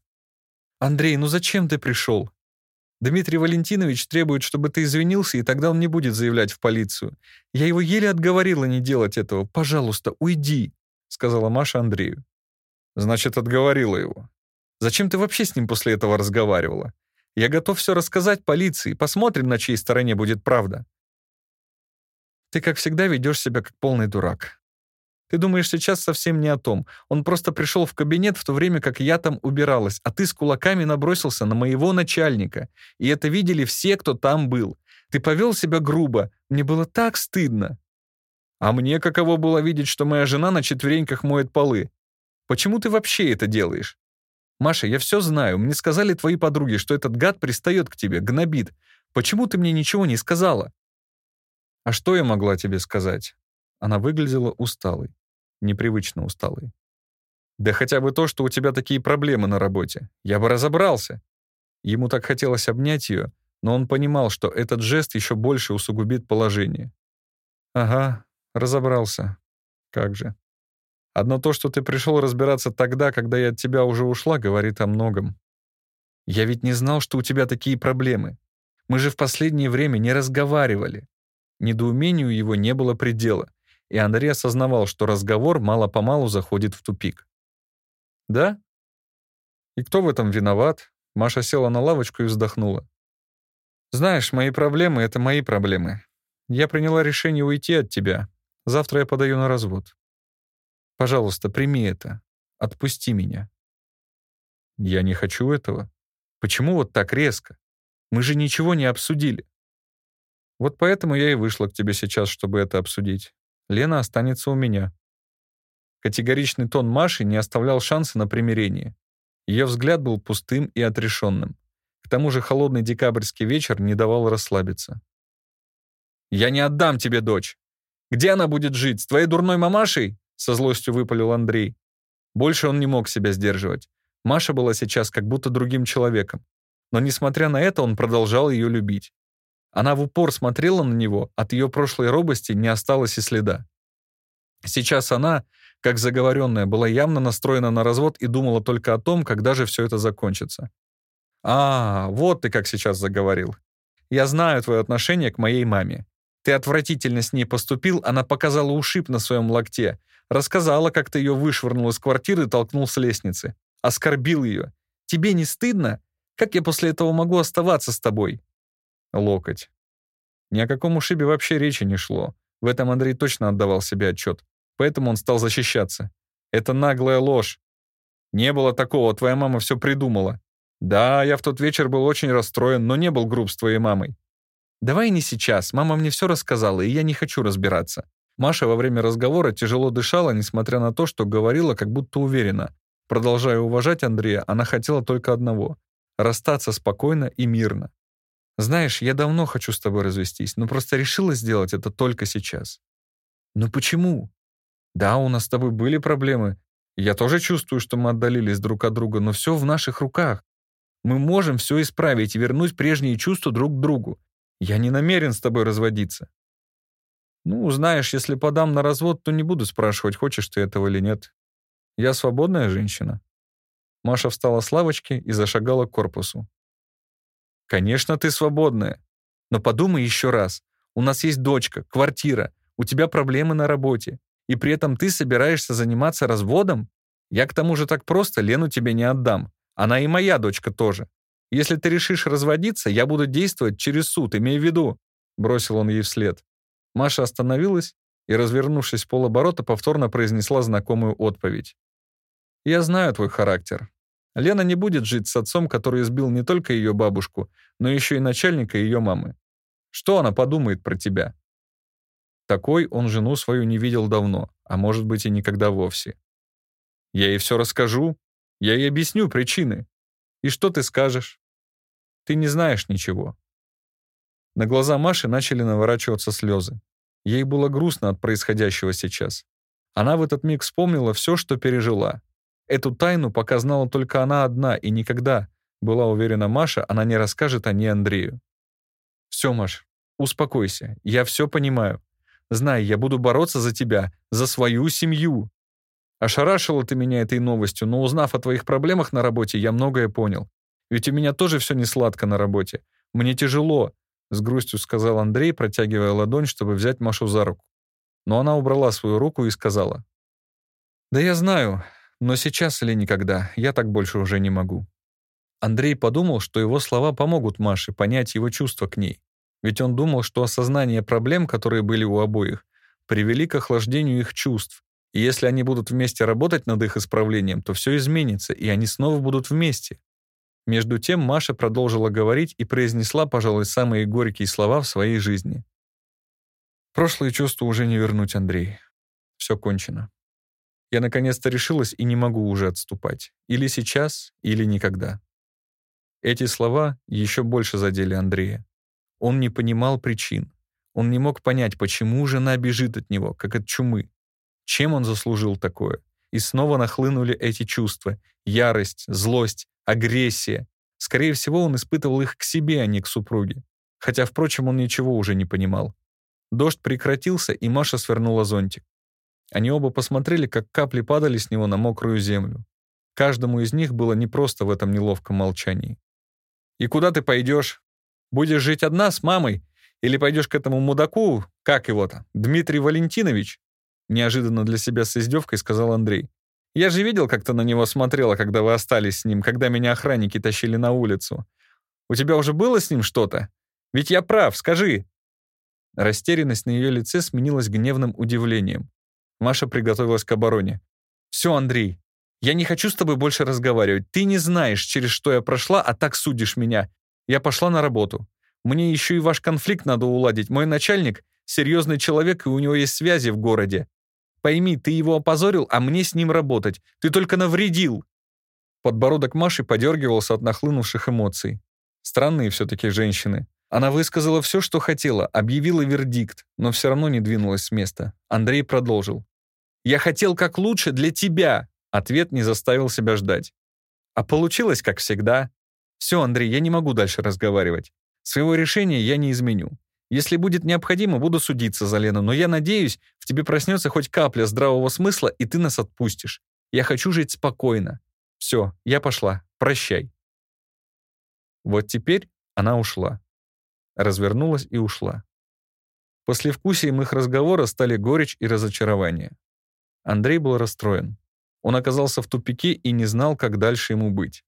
«Андрей, ну зачем ты пришел? Дмитрий Валентинович требует, чтобы ты извинился, и тогда он не будет заявлять в полицию. Я его еле отговорила не делать этого. Пожалуйста, уйди», — сказала Маша Андрею. «Значит, отговорила его. Зачем ты вообще с ним после этого разговаривала? Я готов все рассказать полиции. Посмотрим, на чьей стороне будет правда. Ты, как всегда, ведешь себя как полный дурак. Ты думаешь сейчас совсем не о том. Он просто пришел в кабинет в то время, как я там убиралась, а ты с кулаками набросился на моего начальника. И это видели все, кто там был. Ты повел себя грубо. Мне было так стыдно. А мне каково было видеть, что моя жена на четвереньках моет полы. Почему ты вообще это делаешь? Маша, я все знаю. Мне сказали твои подруги, что этот гад пристает к тебе, гнобит. Почему ты мне ничего не сказала? «А что я могла тебе сказать?» Она выглядела усталой, непривычно усталой. «Да хотя бы то, что у тебя такие проблемы на работе. Я бы разобрался». Ему так хотелось обнять ее, но он понимал, что этот жест еще больше усугубит положение. «Ага, разобрался. Как же. Одно то, что ты пришел разбираться тогда, когда я от тебя уже ушла, говорит о многом. Я ведь не знал, что у тебя такие проблемы. Мы же в последнее время не разговаривали. Недоумению его не было предела, и Андрей осознавал, что разговор мало-помалу заходит в тупик. «Да? И кто в этом виноват?» Маша села на лавочку и вздохнула. «Знаешь, мои проблемы — это мои проблемы. Я приняла решение уйти от тебя. Завтра я подаю на развод. Пожалуйста, прими это. Отпусти меня». «Я не хочу этого. Почему вот так резко? Мы же ничего не обсудили». «Вот поэтому я и вышла к тебе сейчас, чтобы это обсудить. Лена останется у меня». Категоричный тон Маши не оставлял шанса на примирение. Ее взгляд был пустым и отрешенным. К тому же холодный декабрьский вечер не давал расслабиться. «Я не отдам тебе дочь! Где она будет жить? С твоей дурной мамашей?» Со злостью выпалил Андрей. Больше он не мог себя сдерживать. Маша была сейчас как будто другим человеком. Но, несмотря на это, он продолжал ее любить. Она в упор смотрела на него, от ее прошлой робости не осталось и следа. Сейчас она, как заговоренная, была явно настроена на развод и думала только о том, когда же все это закончится. «А, вот ты как сейчас заговорил. Я знаю твое отношение к моей маме. Ты отвратительно с ней поступил, она показала ушиб на своем локте, рассказала, как ты ее вышвырнул из квартиры и толкнул с лестницы, оскорбил ее. Тебе не стыдно? Как я после этого могу оставаться с тобой?» Локоть. Ни о каком ушибе вообще речи не шло. В этом Андрей точно отдавал себе отчет. Поэтому он стал защищаться. Это наглая ложь. Не было такого, твоя мама все придумала. Да, я в тот вечер был очень расстроен, но не был груб с твоей мамой. Давай не сейчас, мама мне все рассказала, и я не хочу разбираться. Маша во время разговора тяжело дышала, несмотря на то, что говорила как будто уверенно. Продолжая уважать Андрея, она хотела только одного — расстаться спокойно и мирно. «Знаешь, я давно хочу с тобой развестись, но просто решила сделать это только сейчас». «Но почему?» Да, у нас с тобой были проблемы. Я тоже чувствую, что мы отдалились друг от друга, но все в наших руках. Мы можем все исправить и вернуть прежние чувства друг к другу. Я не намерен с тобой разводиться. Ну, знаешь, если подам на развод, то не буду спрашивать, хочешь ты этого или нет. Я свободная женщина. Маша встала с лавочки и зашагала к корпусу. Конечно, ты свободная. Но подумай еще раз. У нас есть дочка, квартира, у тебя проблемы на работе и при этом ты собираешься заниматься разводом? Я к тому же так просто Лену тебе не отдам. Она и моя дочка тоже. Если ты решишь разводиться, я буду действовать через суд, имей в виду», — бросил он ей вслед. Маша остановилась и, развернувшись полоборота, повторно произнесла знакомую отповедь. «Я знаю твой характер. Лена не будет жить с отцом, который избил не только ее бабушку, но еще и начальника ее мамы. Что она подумает про тебя? Такой он жену свою не видел давно, а может быть и никогда вовсе. Я ей все расскажу, я ей объясню причины. И что ты скажешь? Ты не знаешь ничего. На глаза Маши начали наворачиваться слезы. Ей было грустно от происходящего сейчас. Она в этот миг вспомнила все, что пережила. Эту тайну пока знала только она одна, и никогда, была уверена Маша, она не расскажет о ней Андрею. «Все, Маш, успокойся, я все понимаю. Знай, я буду бороться за тебя, за свою семью. Ошарашила ты меня этой новостью, но узнав о твоих проблемах на работе, я многое понял. Ведь у меня тоже все не сладко на работе. Мне тяжело, с грустью сказал Андрей, протягивая ладонь, чтобы взять Машу за руку. Но она убрала свою руку и сказала: "Да я знаю, но сейчас или никогда. Я так больше уже не могу". Андрей подумал, что его слова помогут Маше понять его чувства к ней. Ведь он думал, что осознание проблем, которые были у обоих, привели к охлаждению их чувств, и если они будут вместе работать над их исправлением, то все изменится, и они снова будут вместе. Между тем Маша продолжила говорить и произнесла, пожалуй, самые горькие слова в своей жизни. «Прошлые чувства уже не вернуть, Андрей. Все кончено. Я наконец-то решилась и не могу уже отступать. Или сейчас, или никогда». Эти слова еще больше задели Андрея. Он не понимал причин. Он не мог понять, почему жена бежит от него, как от чумы. Чем он заслужил такое? И снова нахлынули эти чувства. Ярость, злость, агрессия. Скорее всего, он испытывал их к себе, а не к супруге. Хотя, впрочем, он ничего уже не понимал. Дождь прекратился, и Маша свернула зонтик. Они оба посмотрели, как капли падали с него на мокрую землю. Каждому из них было непросто в этом неловком молчании. «И куда ты пойдешь?» Будешь жить одна с мамой? Или пойдешь к этому мудаку, как его-то, Дмитрий Валентинович?» Неожиданно для себя с издевкой сказал Андрей. «Я же видел, как ты на него смотрела, когда вы остались с ним, когда меня охранники тащили на улицу. У тебя уже было с ним что-то? Ведь я прав, скажи!» Растерянность на ее лице сменилась гневным удивлением. Маша приготовилась к обороне. «Все, Андрей, я не хочу с тобой больше разговаривать. Ты не знаешь, через что я прошла, а так судишь меня. Я пошла на работу. Мне еще и ваш конфликт надо уладить. Мой начальник — серьезный человек, и у него есть связи в городе. Пойми, ты его опозорил, а мне с ним работать. Ты только навредил!» Подбородок Маши подергивался от нахлынувших эмоций. Странные все-таки женщины. Она высказала все, что хотела, объявила вердикт, но все равно не двинулась с места. Андрей продолжил. «Я хотел как лучше для тебя!» Ответ не заставил себя ждать. А получилось, как всегда. «Все, Андрей, я не могу дальше разговаривать. Своего решения я не изменю. Если будет необходимо, буду судиться за Лену, но я надеюсь, в тебе проснется хоть капля здравого смысла, и ты нас отпустишь. Я хочу жить спокойно. Все, я пошла. Прощай». Вот теперь она ушла. Развернулась и ушла. После вкусием их разговора стали горечь и разочарование. Андрей был расстроен. Он оказался в тупике и не знал, как дальше ему быть.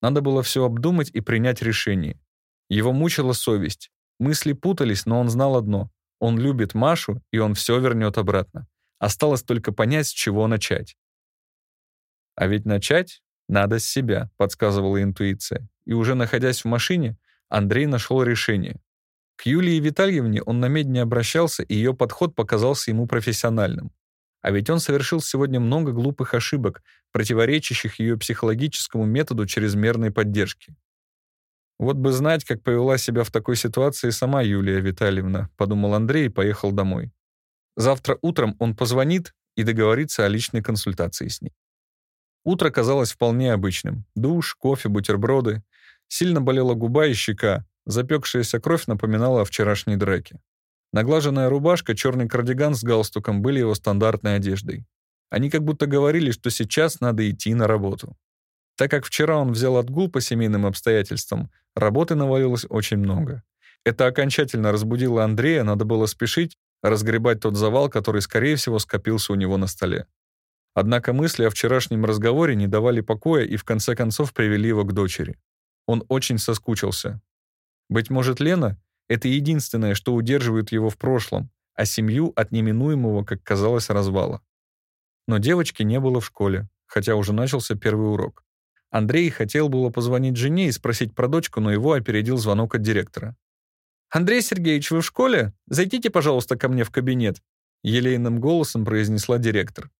Надо было все обдумать и принять решение. Его мучила совесть. Мысли путались, но он знал одно. Он любит Машу, и он все вернет обратно. Осталось только понять, с чего начать. А ведь начать надо с себя, подсказывала интуиция. И уже находясь в машине, Андрей нашел решение. К Юлии Витальевне он на медь обращался, и ее подход показался ему профессиональным. А ведь он совершил сегодня много глупых ошибок, противоречащих ее психологическому методу чрезмерной поддержки. Вот бы знать, как повела себя в такой ситуации сама Юлия Витальевна, подумал Андрей и поехал домой. Завтра утром он позвонит и договорится о личной консультации с ней. Утро казалось вполне обычным. Душ, кофе, бутерброды. Сильно болела губа и щека. Запекшаяся кровь напоминала о вчерашней драке. Наглаженная рубашка, черный кардиган с галстуком были его стандартной одеждой. Они как будто говорили, что сейчас надо идти на работу. Так как вчера он взял отгул по семейным обстоятельствам, работы навалилось очень много. Это окончательно разбудило Андрея, надо было спешить, разгребать тот завал, который, скорее всего, скопился у него на столе. Однако мысли о вчерашнем разговоре не давали покоя и в конце концов привели его к дочери. Он очень соскучился. Быть может, Лена это единственное, что удерживает его в прошлом, а семью от неминуемого, как казалось, развала. Но девочки не было в школе, хотя уже начался первый урок. Андрей хотел было позвонить жене и спросить про дочку, но его опередил звонок от директора. «Андрей Сергеевич, вы в школе? Зайдите, пожалуйста, ко мне в кабинет», елейным голосом произнесла директор.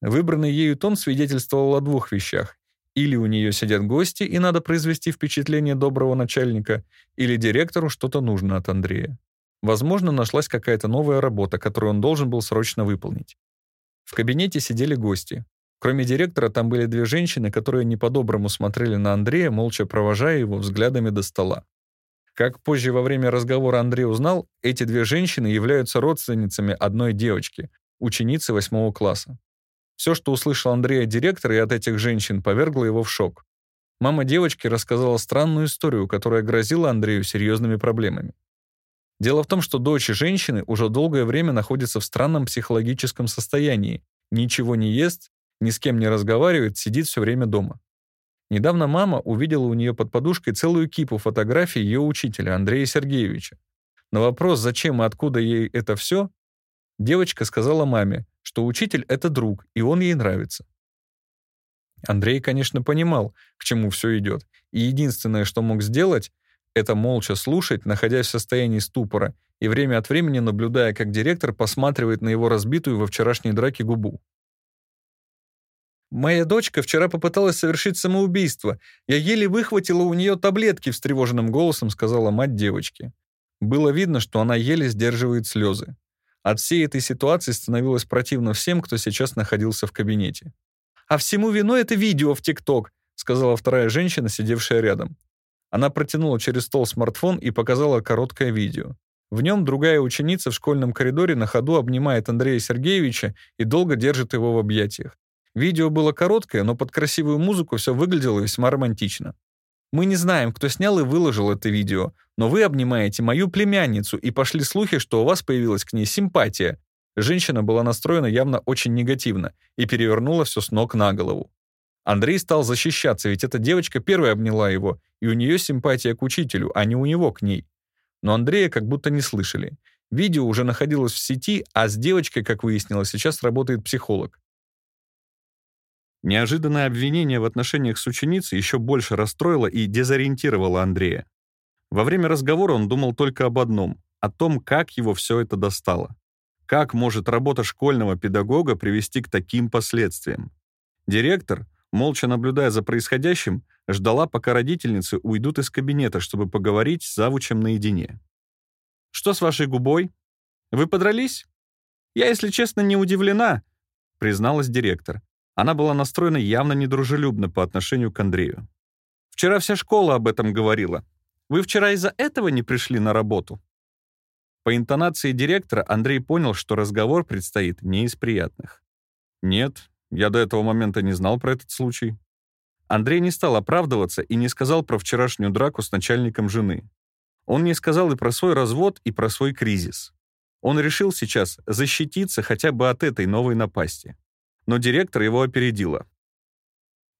Выбранный ею тон свидетельствовал о двух вещах. Или у нее сидят гости, и надо произвести впечатление доброго начальника, или директору что-то нужно от Андрея. Возможно, нашлась какая-то новая работа, которую он должен был срочно выполнить. В кабинете сидели гости. Кроме директора, там были две женщины, которые не смотрели на Андрея, молча провожая его взглядами до стола. Как позже во время разговора Андрей узнал, эти две женщины являются родственницами одной девочки, ученицы восьмого класса. Все, что услышал Андрей от директора и от этих женщин, повергло его в шок. Мама девочки рассказала странную историю, которая грозила Андрею серьезными проблемами. Дело в том, что дочь женщины уже долгое время находится в странном психологическом состоянии, ничего не ест, ни с кем не разговаривает, сидит все время дома. Недавно мама увидела у нее под подушкой целую кипу фотографий ее учителя, Андрея Сергеевича. На вопрос, зачем и откуда ей это все, девочка сказала маме, что учитель — это друг, и он ей нравится. Андрей, конечно, понимал, к чему все идет, и единственное, что мог сделать, это молча слушать, находясь в состоянии ступора, и время от времени наблюдая, как директор посматривает на его разбитую во вчерашней драке губу. «Моя дочка вчера попыталась совершить самоубийство. Я еле выхватила у нее таблетки», — встревоженным голосом сказала мать девочки. Было видно, что она еле сдерживает слезы. От всей этой ситуации становилось противно всем, кто сейчас находился в кабинете. «А всему виной это видео в ТикТок», сказала вторая женщина, сидевшая рядом. Она протянула через стол смартфон и показала короткое видео. В нем другая ученица в школьном коридоре на ходу обнимает Андрея Сергеевича и долго держит его в объятиях. Видео было короткое, но под красивую музыку все выглядело весьма романтично. Мы не знаем, кто снял и выложил это видео, но вы обнимаете мою племянницу, и пошли слухи, что у вас появилась к ней симпатия. Женщина была настроена явно очень негативно и перевернула все с ног на голову. Андрей стал защищаться, ведь эта девочка первая обняла его, и у нее симпатия к учителю, а не у него к ней. Но Андрея как будто не слышали. Видео уже находилось в сети, а с девочкой, как выяснилось, сейчас работает психолог. Неожиданное обвинение в отношениях с ученицей еще больше расстроило и дезориентировало Андрея. Во время разговора он думал только об одном — о том, как его все это достало. Как может работа школьного педагога привести к таким последствиям? Директор, молча наблюдая за происходящим, ждала, пока родительницы уйдут из кабинета, чтобы поговорить с завучем наедине. «Что с вашей губой? Вы подрались?» «Я, если честно, не удивлена», — призналась директор. Она была настроена явно недружелюбно по отношению к Андрею. «Вчера вся школа об этом говорила. Вы вчера из-за этого не пришли на работу?» По интонации директора Андрей понял, что разговор предстоит не из приятных. «Нет, я до этого момента не знал про этот случай». Андрей не стал оправдываться и не сказал про вчерашнюю драку с начальником жены. Он не сказал и про свой развод, и про свой кризис. Он решил сейчас защититься хотя бы от этой новой напасти. Но директор его опередила.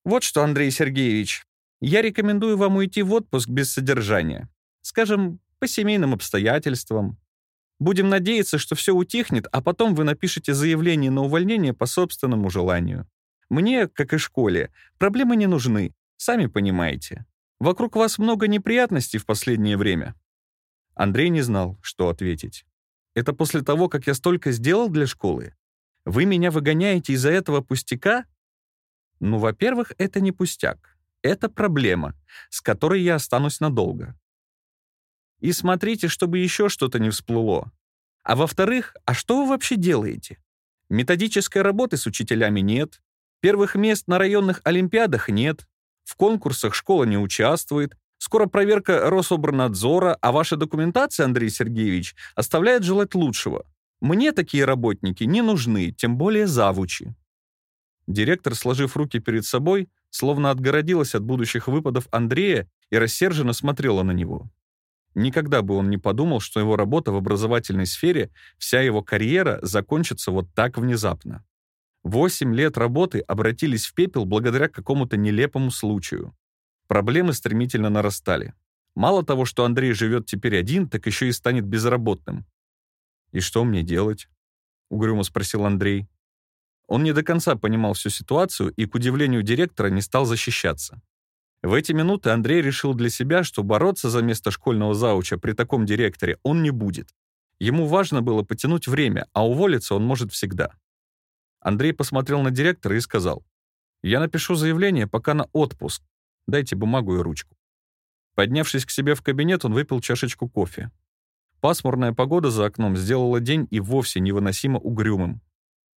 «Вот что, Андрей Сергеевич, я рекомендую вам уйти в отпуск без содержания. Скажем, по семейным обстоятельствам. Будем надеяться, что все утихнет, а потом вы напишете заявление на увольнение по собственному желанию. Мне, как и школе, проблемы не нужны, сами понимаете. Вокруг вас много неприятностей в последнее время». Андрей не знал, что ответить. «Это после того, как я столько сделал для школы? Вы меня выгоняете из-за этого пустяка?» «Ну, во-первых, это не пустяк. Это проблема, с которой я останусь надолго. И смотрите, чтобы еще что-то не всплыло. А во-вторых, а что вы вообще делаете? Методической работы с учителями нет, первых мест на районных олимпиадах нет, в конкурсах школа не участвует, скоро проверка Рособорнадзора, а ваша документация, Андрей Сергеевич, оставляет желать лучшего. Мне такие работники не нужны, тем более завучи. Директор, сложив руки перед собой, словно отгородилась от будущих выпадов Андрея и рассерженно смотрела на него. Никогда бы он не подумал, что его работа в образовательной сфере, вся его карьера закончится вот так внезапно. Восемь лет работы обратились в пепел благодаря какому-то нелепому случаю. Проблемы стремительно нарастали. Мало того, что Андрей живет теперь один, так еще и станет безработным. «И что мне делать?» — угрюмо спросил Андрей. Он не до конца понимал всю ситуацию и, к удивлению директора, не стал защищаться. В эти минуты Андрей решил для себя, что бороться за место школьного зауча при таком директоре он не будет. Ему важно было потянуть время, а уволиться он может всегда. Андрей посмотрел на директора и сказал, «Я напишу заявление пока на отпуск. Дайте бумагу и ручку». Поднявшись к себе в кабинет, он выпил чашечку кофе. Пасмурная погода за окном сделала день и вовсе невыносимо угрюмым.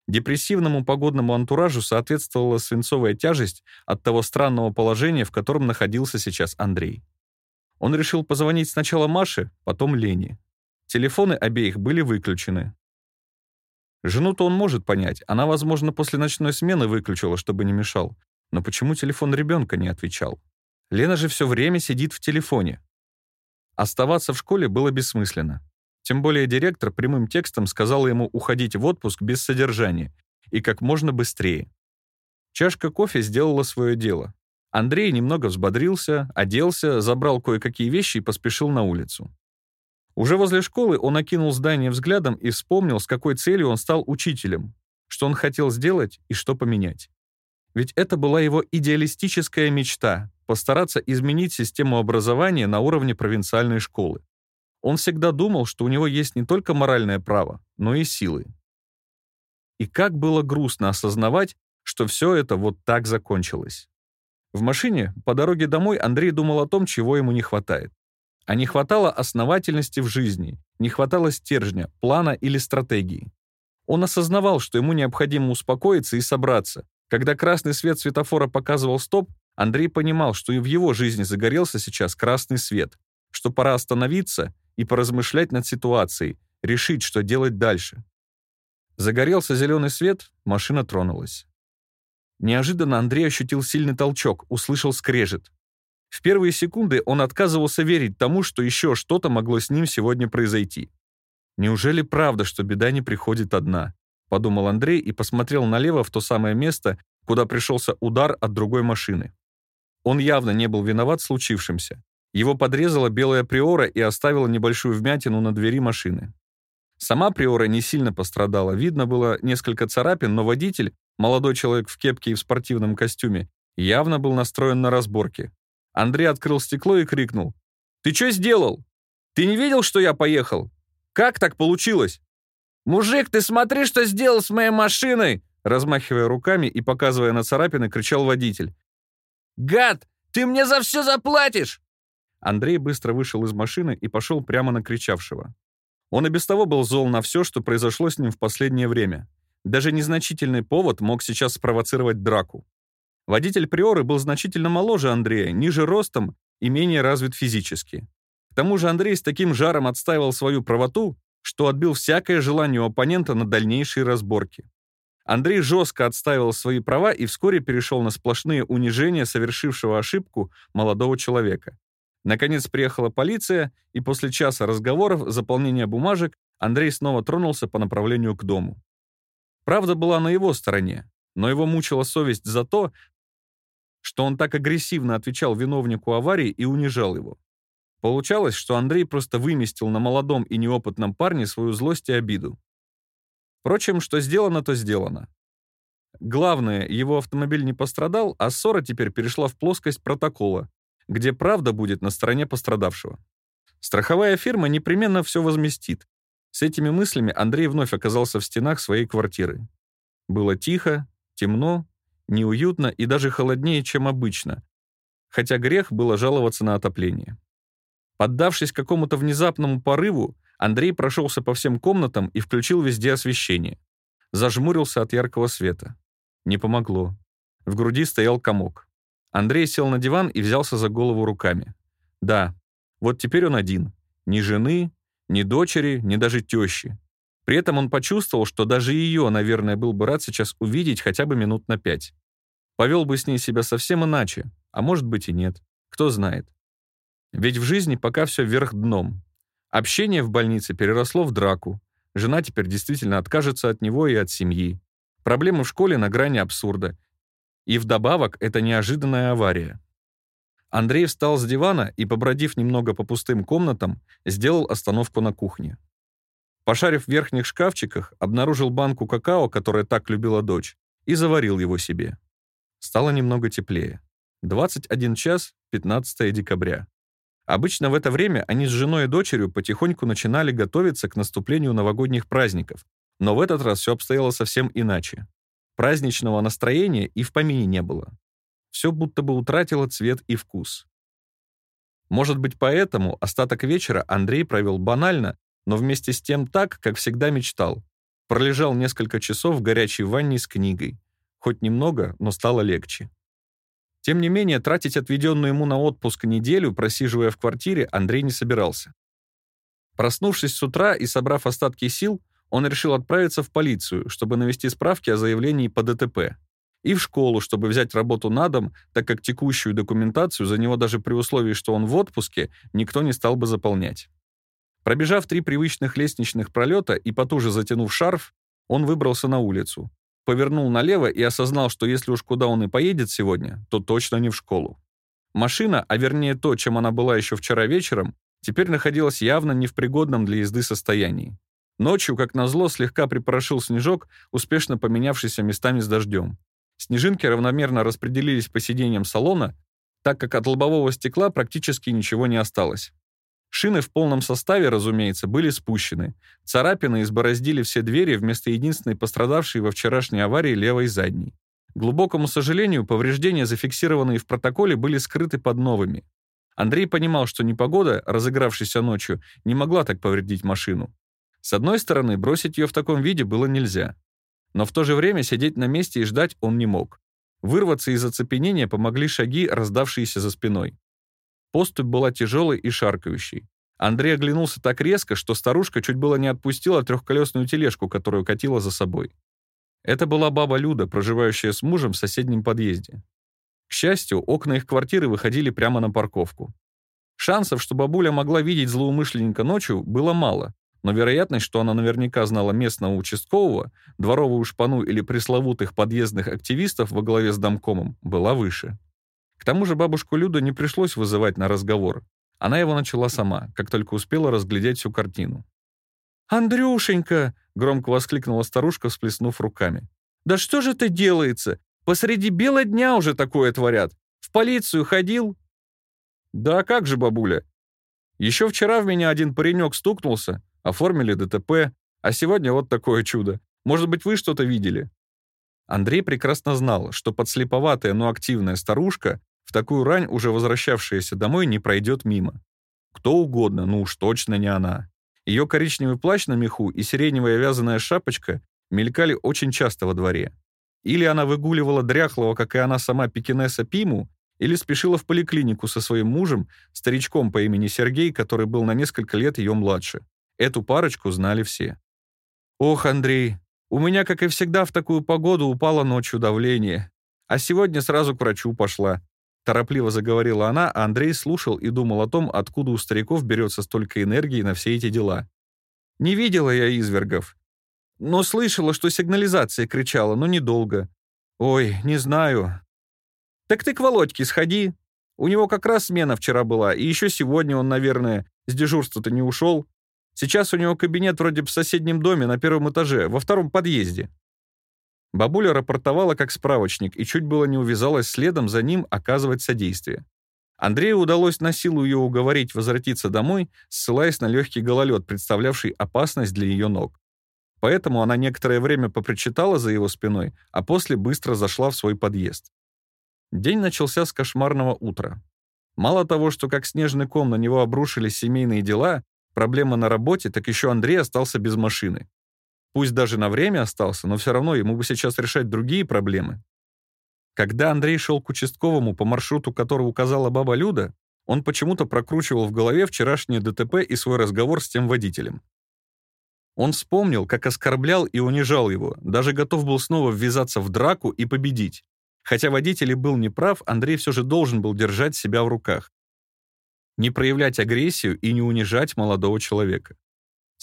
Депрессивному погодному антуражу соответствовала свинцовая тяжесть от того странного положения, в котором находился сейчас Андрей. Он решил позвонить сначала Маше, потом Лене. Телефоны обеих были выключены. Жену-то он может понять, она, возможно, после ночной смены выключила, чтобы не мешал. Но почему телефон ребенка не отвечал? Лена же все время сидит в телефоне. Оставаться в школе было бессмысленно. Тем более директор прямым текстом сказал ему уходить в отпуск без содержания и как можно быстрее. Чашка кофе сделала свое дело. Андрей немного взбодрился, оделся, забрал кое-какие вещи и поспешил на улицу. Уже возле школы он окинул здание взглядом и вспомнил, с какой целью он стал учителем, что он хотел сделать и что поменять. Ведь это была его идеалистическая мечта — постараться изменить систему образования на уровне провинциальной школы. Он всегда думал, что у него есть не только моральное право, но и силы. И как было грустно осознавать, что все это вот так закончилось. В машине по дороге домой Андрей думал о том, чего ему не хватает. А не хватало основательности в жизни, не хватало стержня, плана или стратегии. Он осознавал, что ему необходимо успокоиться и собраться. Когда красный свет светофора показывал стоп, Андрей понимал, что и в его жизни загорелся сейчас красный свет, что пора остановиться и поразмышлять над ситуацией, решить, что делать дальше. Загорелся зеленый свет, машина тронулась. Неожиданно Андрей ощутил сильный толчок, услышал скрежет. В первые секунды он отказывался верить тому, что еще что-то могло с ним сегодня произойти. «Неужели правда, что беда не приходит одна?» — подумал Андрей и посмотрел налево в то самое место, куда пришелся удар от другой машины. Он явно не был виноват в случившемся. Его подрезала белая приора и оставила небольшую вмятину на двери машины. Сама приора не сильно пострадала, видно было несколько царапин, но водитель, молодой человек в кепке и в спортивном костюме, явно был настроен на разборки. Андрей открыл стекло и крикнул. «Ты что сделал? Ты не видел, что я поехал? Как так получилось?» «Мужик, ты смотри, что сделал с моей машиной!» Размахивая руками и показывая на царапины, кричал водитель. «Гад, ты мне за все заплатишь!» Андрей быстро вышел из машины и пошел прямо на кричавшего. Он и без того был зол на все, что произошло с ним в последнее время. Даже незначительный повод мог сейчас спровоцировать драку. Водитель Приоры был значительно моложе Андрея, ниже ростом и менее развит физически. К тому же Андрей с таким жаром отстаивал свою правоту, что отбил всякое желание у оппонента на дальнейшие разборки. Андрей жестко отстаивал свои права и вскоре перешел на сплошные унижения совершившего ошибку молодого человека. Наконец приехала полиция, и после часа разговоров, заполнения бумажек, Андрей снова тронулся по направлению к дому. Правда была на его стороне, но его мучила совесть за то, что он так агрессивно отвечал виновнику аварии и унижал его. Получалось, что Андрей просто выместил на молодом и неопытном парне свою злость и обиду. Впрочем, что сделано, то сделано. Главное, его автомобиль не пострадал, а ссора теперь перешла в плоскость протокола, где правда будет на стороне пострадавшего. Страховая фирма непременно все возместит. С этими мыслями Андрей вновь оказался в стенах своей квартиры. Было тихо, темно, неуютно и даже холоднее, чем обычно, хотя грех было жаловаться на отопление. Поддавшись какому-то внезапному порыву, Андрей прошелся по всем комнатам и включил везде освещение. Зажмурился от яркого света. Не помогло. В груди стоял комок. Андрей сел на диван и взялся за голову руками. Да, вот теперь он один. Ни жены, ни дочери, ни даже тещи. При этом он почувствовал, что даже ее, наверное, был бы рад сейчас увидеть хотя бы минут на пять. Повел бы с ней себя совсем иначе, а может быть и нет. Кто знает. Ведь в жизни пока все вверх дном. Общение в больнице переросло в драку. Жена теперь действительно откажется от него и от семьи. Проблемы в школе на грани абсурда. И вдобавок это неожиданная авария. Андрей встал с дивана и, побродив немного по пустым комнатам, сделал остановку на кухне. Пошарив в верхних шкафчиках, обнаружил банку какао, которое так любила дочь, и заварил его себе. Стало немного теплее. 21 час, 15 декабря. Обычно в это время они с женой и дочерью потихоньку начинали готовиться к наступлению новогодних праздников, но в этот раз все обстояло совсем иначе. Праздничного настроения и в помине не было. Все будто бы утратило цвет и вкус. Может быть, поэтому остаток вечера Андрей провел банально, но вместе с тем так, как всегда мечтал. Пролежал несколько часов в горячей ванне с книгой. Хоть немного, но стало легче. Тем не менее, тратить отведенную ему на отпуск неделю, просиживая в квартире, Андрей не собирался. Проснувшись с утра и собрав остатки сил, он решил отправиться в полицию, чтобы навести справки о заявлении по ДТП, и в школу, чтобы взять работу на дом, так как текущую документацию за него даже при условии, что он в отпуске, никто не стал бы заполнять. Пробежав три привычных лестничных пролета и потуже затянув шарф, он выбрался на улицу, повернул налево и осознал, что если уж куда он и поедет сегодня, то точно не в школу. Машина, а вернее то, чем она была еще вчера вечером, теперь находилась явно не в пригодном для езды состоянии. Ночью, как назло, слегка припорошил снежок, успешно поменявшийся местами с дождем. Снежинки равномерно распределились по сиденьям салона, так как от лобового стекла практически ничего не осталось. Шины в полном составе, разумеется, были спущены. Царапины избороздили все двери вместо единственной пострадавшей во вчерашней аварии левой задней. К глубокому сожалению, повреждения, зафиксированные в протоколе, были скрыты под новыми. Андрей понимал, что непогода, разыгравшаяся ночью, не могла так повредить машину. С одной стороны, бросить ее в таком виде было нельзя. Но в то же время сидеть на месте и ждать он не мог. Вырваться из оцепенения помогли шаги, раздавшиеся за спиной. Поступь была тяжелой и шаркающей. Андрей оглянулся так резко, что старушка чуть было не отпустила трехколесную тележку, которую катила за собой. Это была баба Люда, проживающая с мужем в соседнем подъезде. К счастью, окна их квартиры выходили прямо на парковку. Шансов, что бабуля могла видеть злоумышленника ночью, было мало, но вероятность, что она наверняка знала местного участкового, дворовую шпану или пресловутых подъездных активистов во главе с домкомом, была выше. К тому же бабушку Люду не пришлось вызывать на разговор. Она его начала сама, как только успела разглядеть всю картину. «Андрюшенька!» — громко воскликнула старушка, всплеснув руками. «Да что же это делается? Посреди бела дня уже такое творят. В полицию ходил?» «Да как же, бабуля? Еще вчера в меня один паренек стукнулся, оформили ДТП, а сегодня вот такое чудо. Может быть, вы что-то видели?» Андрей прекрасно знал, что подслеповатая, но активная старушка в такую рань, уже возвращавшаяся домой, не пройдет мимо. Кто угодно, ну уж точно не она. Ее коричневый плащ на меху и сиреневая вязаная шапочка мелькали очень часто во дворе. Или она выгуливала дряхлого, как и она сама, пекинеса Пиму, или спешила в поликлинику со своим мужем, старичком по имени Сергей, который был на несколько лет ее младше. Эту парочку знали все. «Ох, Андрей, у меня, как и всегда, в такую погоду упало ночью давление. А сегодня сразу к врачу пошла. Торопливо заговорила она, а Андрей слушал и думал о том, откуда у стариков берется столько энергии на все эти дела. Не видела я извергов. Но слышала, что сигнализация кричала, но недолго. Ой, не знаю. Так ты к Володьке сходи. У него как раз смена вчера была, и еще сегодня он, наверное, с дежурства-то не ушел. Сейчас у него кабинет вроде в соседнем доме на первом этаже, во втором подъезде. Бабуля рапортовала как справочник и чуть было не увязалась следом за ним оказывать содействие. Андрею удалось на силу ее уговорить возвратиться домой, ссылаясь на легкий гололед, представлявший опасность для ее ног. Поэтому она некоторое время попричитала за его спиной, а после быстро зашла в свой подъезд. День начался с кошмарного утра. Мало того, что как снежный ком на него обрушились семейные дела, проблема на работе, так еще Андрей остался без машины. Пусть даже на время остался, но все равно ему бы сейчас решать другие проблемы. Когда Андрей шел к участковому по маршруту, который указала баба Люда, он почему-то прокручивал в голове вчерашнее ДТП и свой разговор с тем водителем. Он вспомнил, как оскорблял и унижал его, даже готов был снова ввязаться в драку и победить. Хотя водитель и был неправ, Андрей все же должен был держать себя в руках. Не проявлять агрессию и не унижать молодого человека.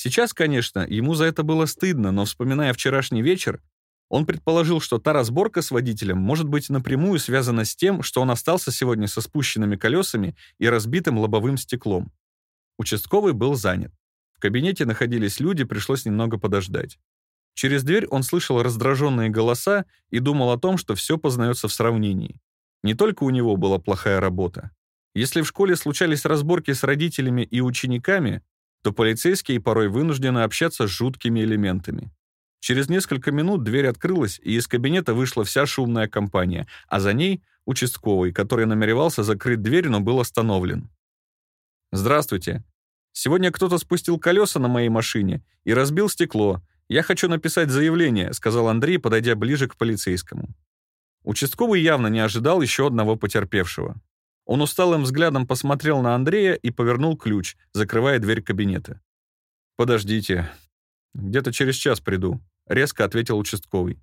Сейчас, конечно, ему за это было стыдно, но вспоминая вчерашний вечер, он предположил, что та разборка с водителем может быть напрямую связана с тем, что он остался сегодня со спущенными колесами и разбитым лобовым стеклом. Участковый был занят. В кабинете находились люди, пришлось немного подождать. Через дверь он слышал раздраженные голоса и думал о том, что все познается в сравнении. Не только у него была плохая работа. Если в школе случались разборки с родителями и учениками, то полицейские порой вынуждены общаться с жуткими элементами. Через несколько минут дверь открылась, и из кабинета вышла вся шумная компания, а за ней — участковый, который намеревался закрыть дверь, но был остановлен. «Здравствуйте. Сегодня кто-то спустил колеса на моей машине и разбил стекло. Я хочу написать заявление», — сказал Андрей, подойдя ближе к полицейскому. Участковый явно не ожидал еще одного потерпевшего. Он усталым взглядом посмотрел на Андрея и повернул ключ, закрывая дверь кабинета. «Подождите. Где-то через час приду», — резко ответил участковый.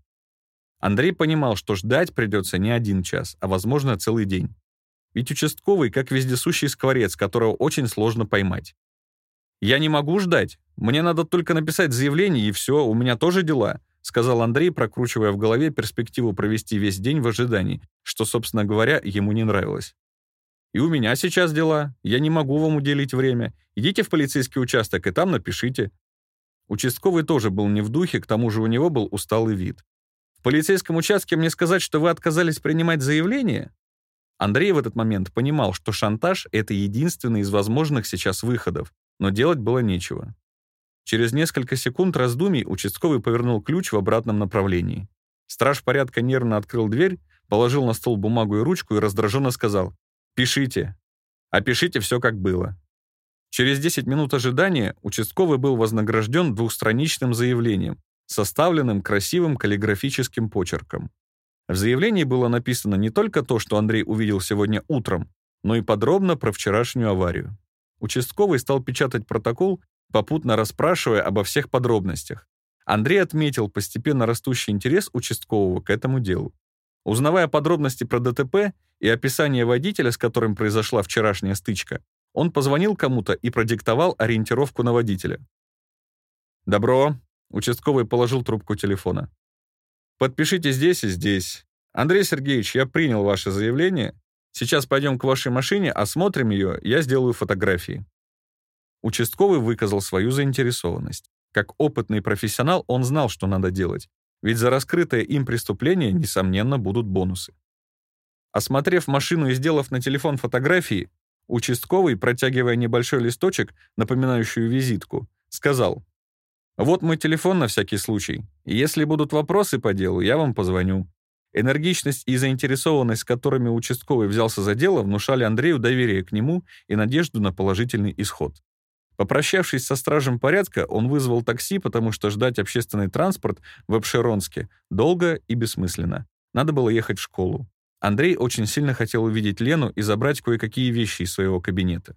Андрей понимал, что ждать придется не один час, а, возможно, целый день. Ведь участковый как вездесущий скворец, которого очень сложно поймать. «Я не могу ждать. Мне надо только написать заявление, и все, у меня тоже дела», сказал Андрей, прокручивая в голове перспективу провести весь день в ожидании, что, собственно говоря, ему не нравилось. И у меня сейчас дела. Я не могу вам уделить время. Идите в полицейский участок и там напишите». Участковый тоже был не в духе, к тому же у него был усталый вид. «В полицейском участке мне сказать, что вы отказались принимать заявление?» Андрей в этот момент понимал, что шантаж — это единственный из возможных сейчас выходов, но делать было нечего. Через несколько секунд раздумий участковый повернул ключ в обратном направлении. Страж порядка нервно открыл дверь, положил на стол бумагу и ручку и раздраженно сказал Пишите. Опишите все, как было. Через 10 минут ожидания участковый был вознагражден двухстраничным заявлением, составленным красивым каллиграфическим почерком. В заявлении было написано не только то, что Андрей увидел сегодня утром, но и подробно про вчерашнюю аварию. Участковый стал печатать протокол, попутно расспрашивая обо всех подробностях. Андрей отметил постепенно растущий интерес участкового к этому делу. Узнавая подробности про ДТП и описание водителя, с которым произошла вчерашняя стычка, он позвонил кому-то и продиктовал ориентировку на водителя. «Добро», — участковый положил трубку телефона. «Подпишите здесь и здесь. Андрей Сергеевич, я принял ваше заявление. Сейчас пойдем к вашей машине, осмотрим ее, я сделаю фотографии». Участковый выказал свою заинтересованность. Как опытный профессионал он знал, что надо делать, ведь за раскрытое им преступление, несомненно, будут бонусы. Осмотрев машину и сделав на телефон фотографии, участковый, протягивая небольшой листочек, напоминающую визитку, сказал, «Вот мой телефон на всякий случай. Если будут вопросы по делу, я вам позвоню». Энергичность и заинтересованность, которыми участковый взялся за дело, внушали Андрею доверие к нему и надежду на положительный исход. Попрощавшись со стражем порядка, он вызвал такси, потому что ждать общественный транспорт в Обширонске долго и бессмысленно. Надо было ехать в школу. Андрей очень сильно хотел увидеть Лену и забрать кое-какие вещи из своего кабинета.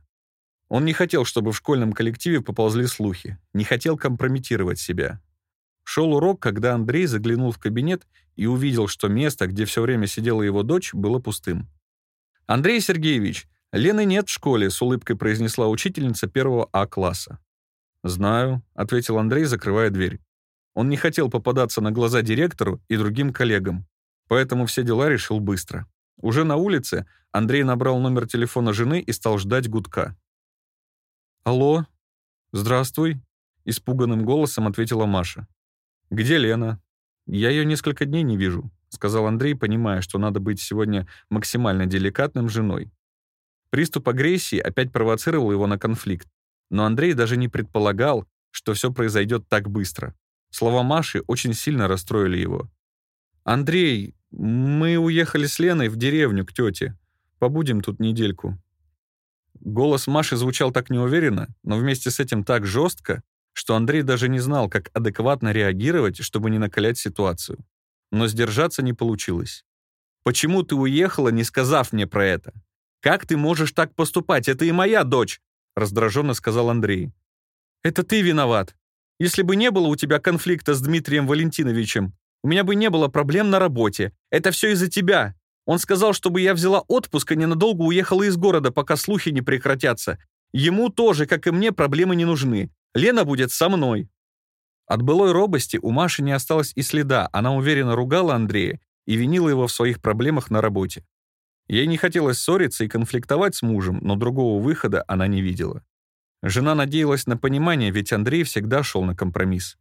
Он не хотел, чтобы в школьном коллективе поползли слухи, не хотел компрометировать себя. Шел урок, когда Андрей заглянул в кабинет и увидел, что место, где все время сидела его дочь, было пустым. «Андрей Сергеевич, «Лены нет в школе», — с улыбкой произнесла учительница первого А-класса. «Знаю», — ответил Андрей, закрывая дверь. Он не хотел попадаться на глаза директору и другим коллегам, поэтому все дела решил быстро. Уже на улице Андрей набрал номер телефона жены и стал ждать гудка. «Алло? Здравствуй», — испуганным голосом ответила Маша. «Где Лена? Я ее несколько дней не вижу», — сказал Андрей, понимая, что надо быть сегодня максимально деликатным женой. Приступ агрессии опять провоцировал его на конфликт, но Андрей даже не предполагал, что все произойдет так быстро. Слова Маши очень сильно расстроили его. «Андрей, мы уехали с Леной в деревню к тете. Побудем тут недельку». Голос Маши звучал так неуверенно, но вместе с этим так жестко, что Андрей даже не знал, как адекватно реагировать, чтобы не накалять ситуацию. Но сдержаться не получилось. «Почему ты уехала, не сказав мне про это?» «Как ты можешь так поступать? Это и моя дочь!» раздраженно сказал Андрей. «Это ты виноват. Если бы не было у тебя конфликта с Дмитрием Валентиновичем, у меня бы не было проблем на работе. Это все из-за тебя. Он сказал, чтобы я взяла отпуск и ненадолго уехала из города, пока слухи не прекратятся. Ему тоже, как и мне, проблемы не нужны. Лена будет со мной». От былой робости у Маши не осталось и следа. Она уверенно ругала Андрея и винила его в своих проблемах на работе. Ей не хотелось ссориться и конфликтовать с мужем, но другого выхода она не видела. Жена надеялась на понимание, ведь Андрей всегда шел на компромисс.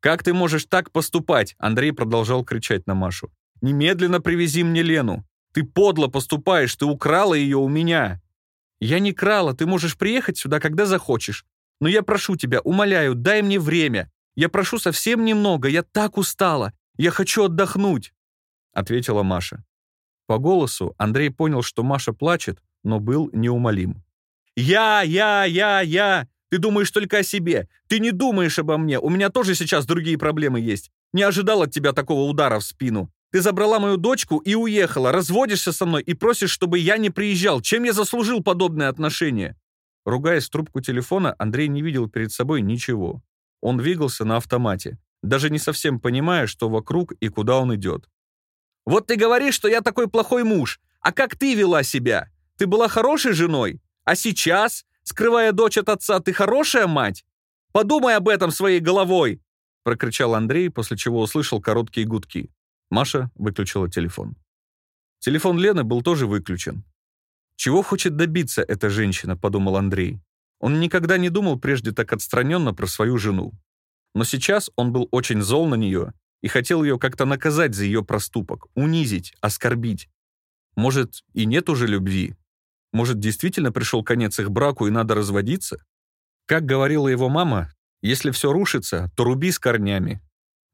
«Как ты можешь так поступать?» Андрей продолжал кричать на Машу. «Немедленно привези мне Лену. Ты подло поступаешь, ты украла ее у меня». «Я не крала, ты можешь приехать сюда, когда захочешь. Но я прошу тебя, умоляю, дай мне время. Я прошу совсем немного, я так устала. Я хочу отдохнуть», — ответила Маша. По голосу Андрей понял, что Маша плачет, но был неумолим. «Я, я, я, я! Ты думаешь только о себе. Ты не думаешь обо мне. У меня тоже сейчас другие проблемы есть. Не ожидал от тебя такого удара в спину. Ты забрала мою дочку и уехала, разводишься со мной и просишь, чтобы я не приезжал. Чем я заслужил подобное отношение?» Ругаясь в трубку телефона, Андрей не видел перед собой ничего. Он двигался на автомате, даже не совсем понимая, что вокруг и куда он идет. Вот ты говоришь, что я такой плохой муж. А как ты вела себя? Ты была хорошей женой? А сейчас, скрывая дочь от отца, ты хорошая мать? Подумай об этом своей головой!» прокричал Андрей, после чего услышал короткие гудки. Маша выключила телефон. Телефон Лены был тоже выключен. «Чего хочет добиться эта женщина?» — подумал Андрей. Он никогда не думал прежде так отстраненно про свою жену. Но сейчас он был очень зол на нее и хотел ее как-то наказать за ее проступок, унизить, оскорбить. Может, и нет уже любви? Может, действительно пришел конец их браку и надо разводиться? Как говорила его мама, если все рушится, то руби с корнями.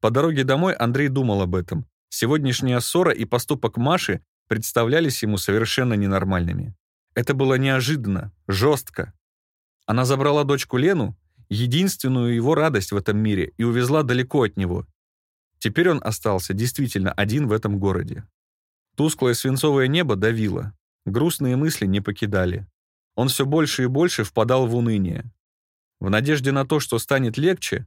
По дороге домой Андрей думал об этом. Сегодняшняя ссора и поступок Маши представлялись ему совершенно ненормальными. Это было неожиданно, жестко. Она забрала дочку Лену, единственную его радость в этом мире, и увезла далеко от него, Теперь он остался действительно один в этом городе. Тусклое свинцовое небо давило, грустные мысли не покидали. Он все больше и больше впадал в уныние. В надежде на то, что станет легче,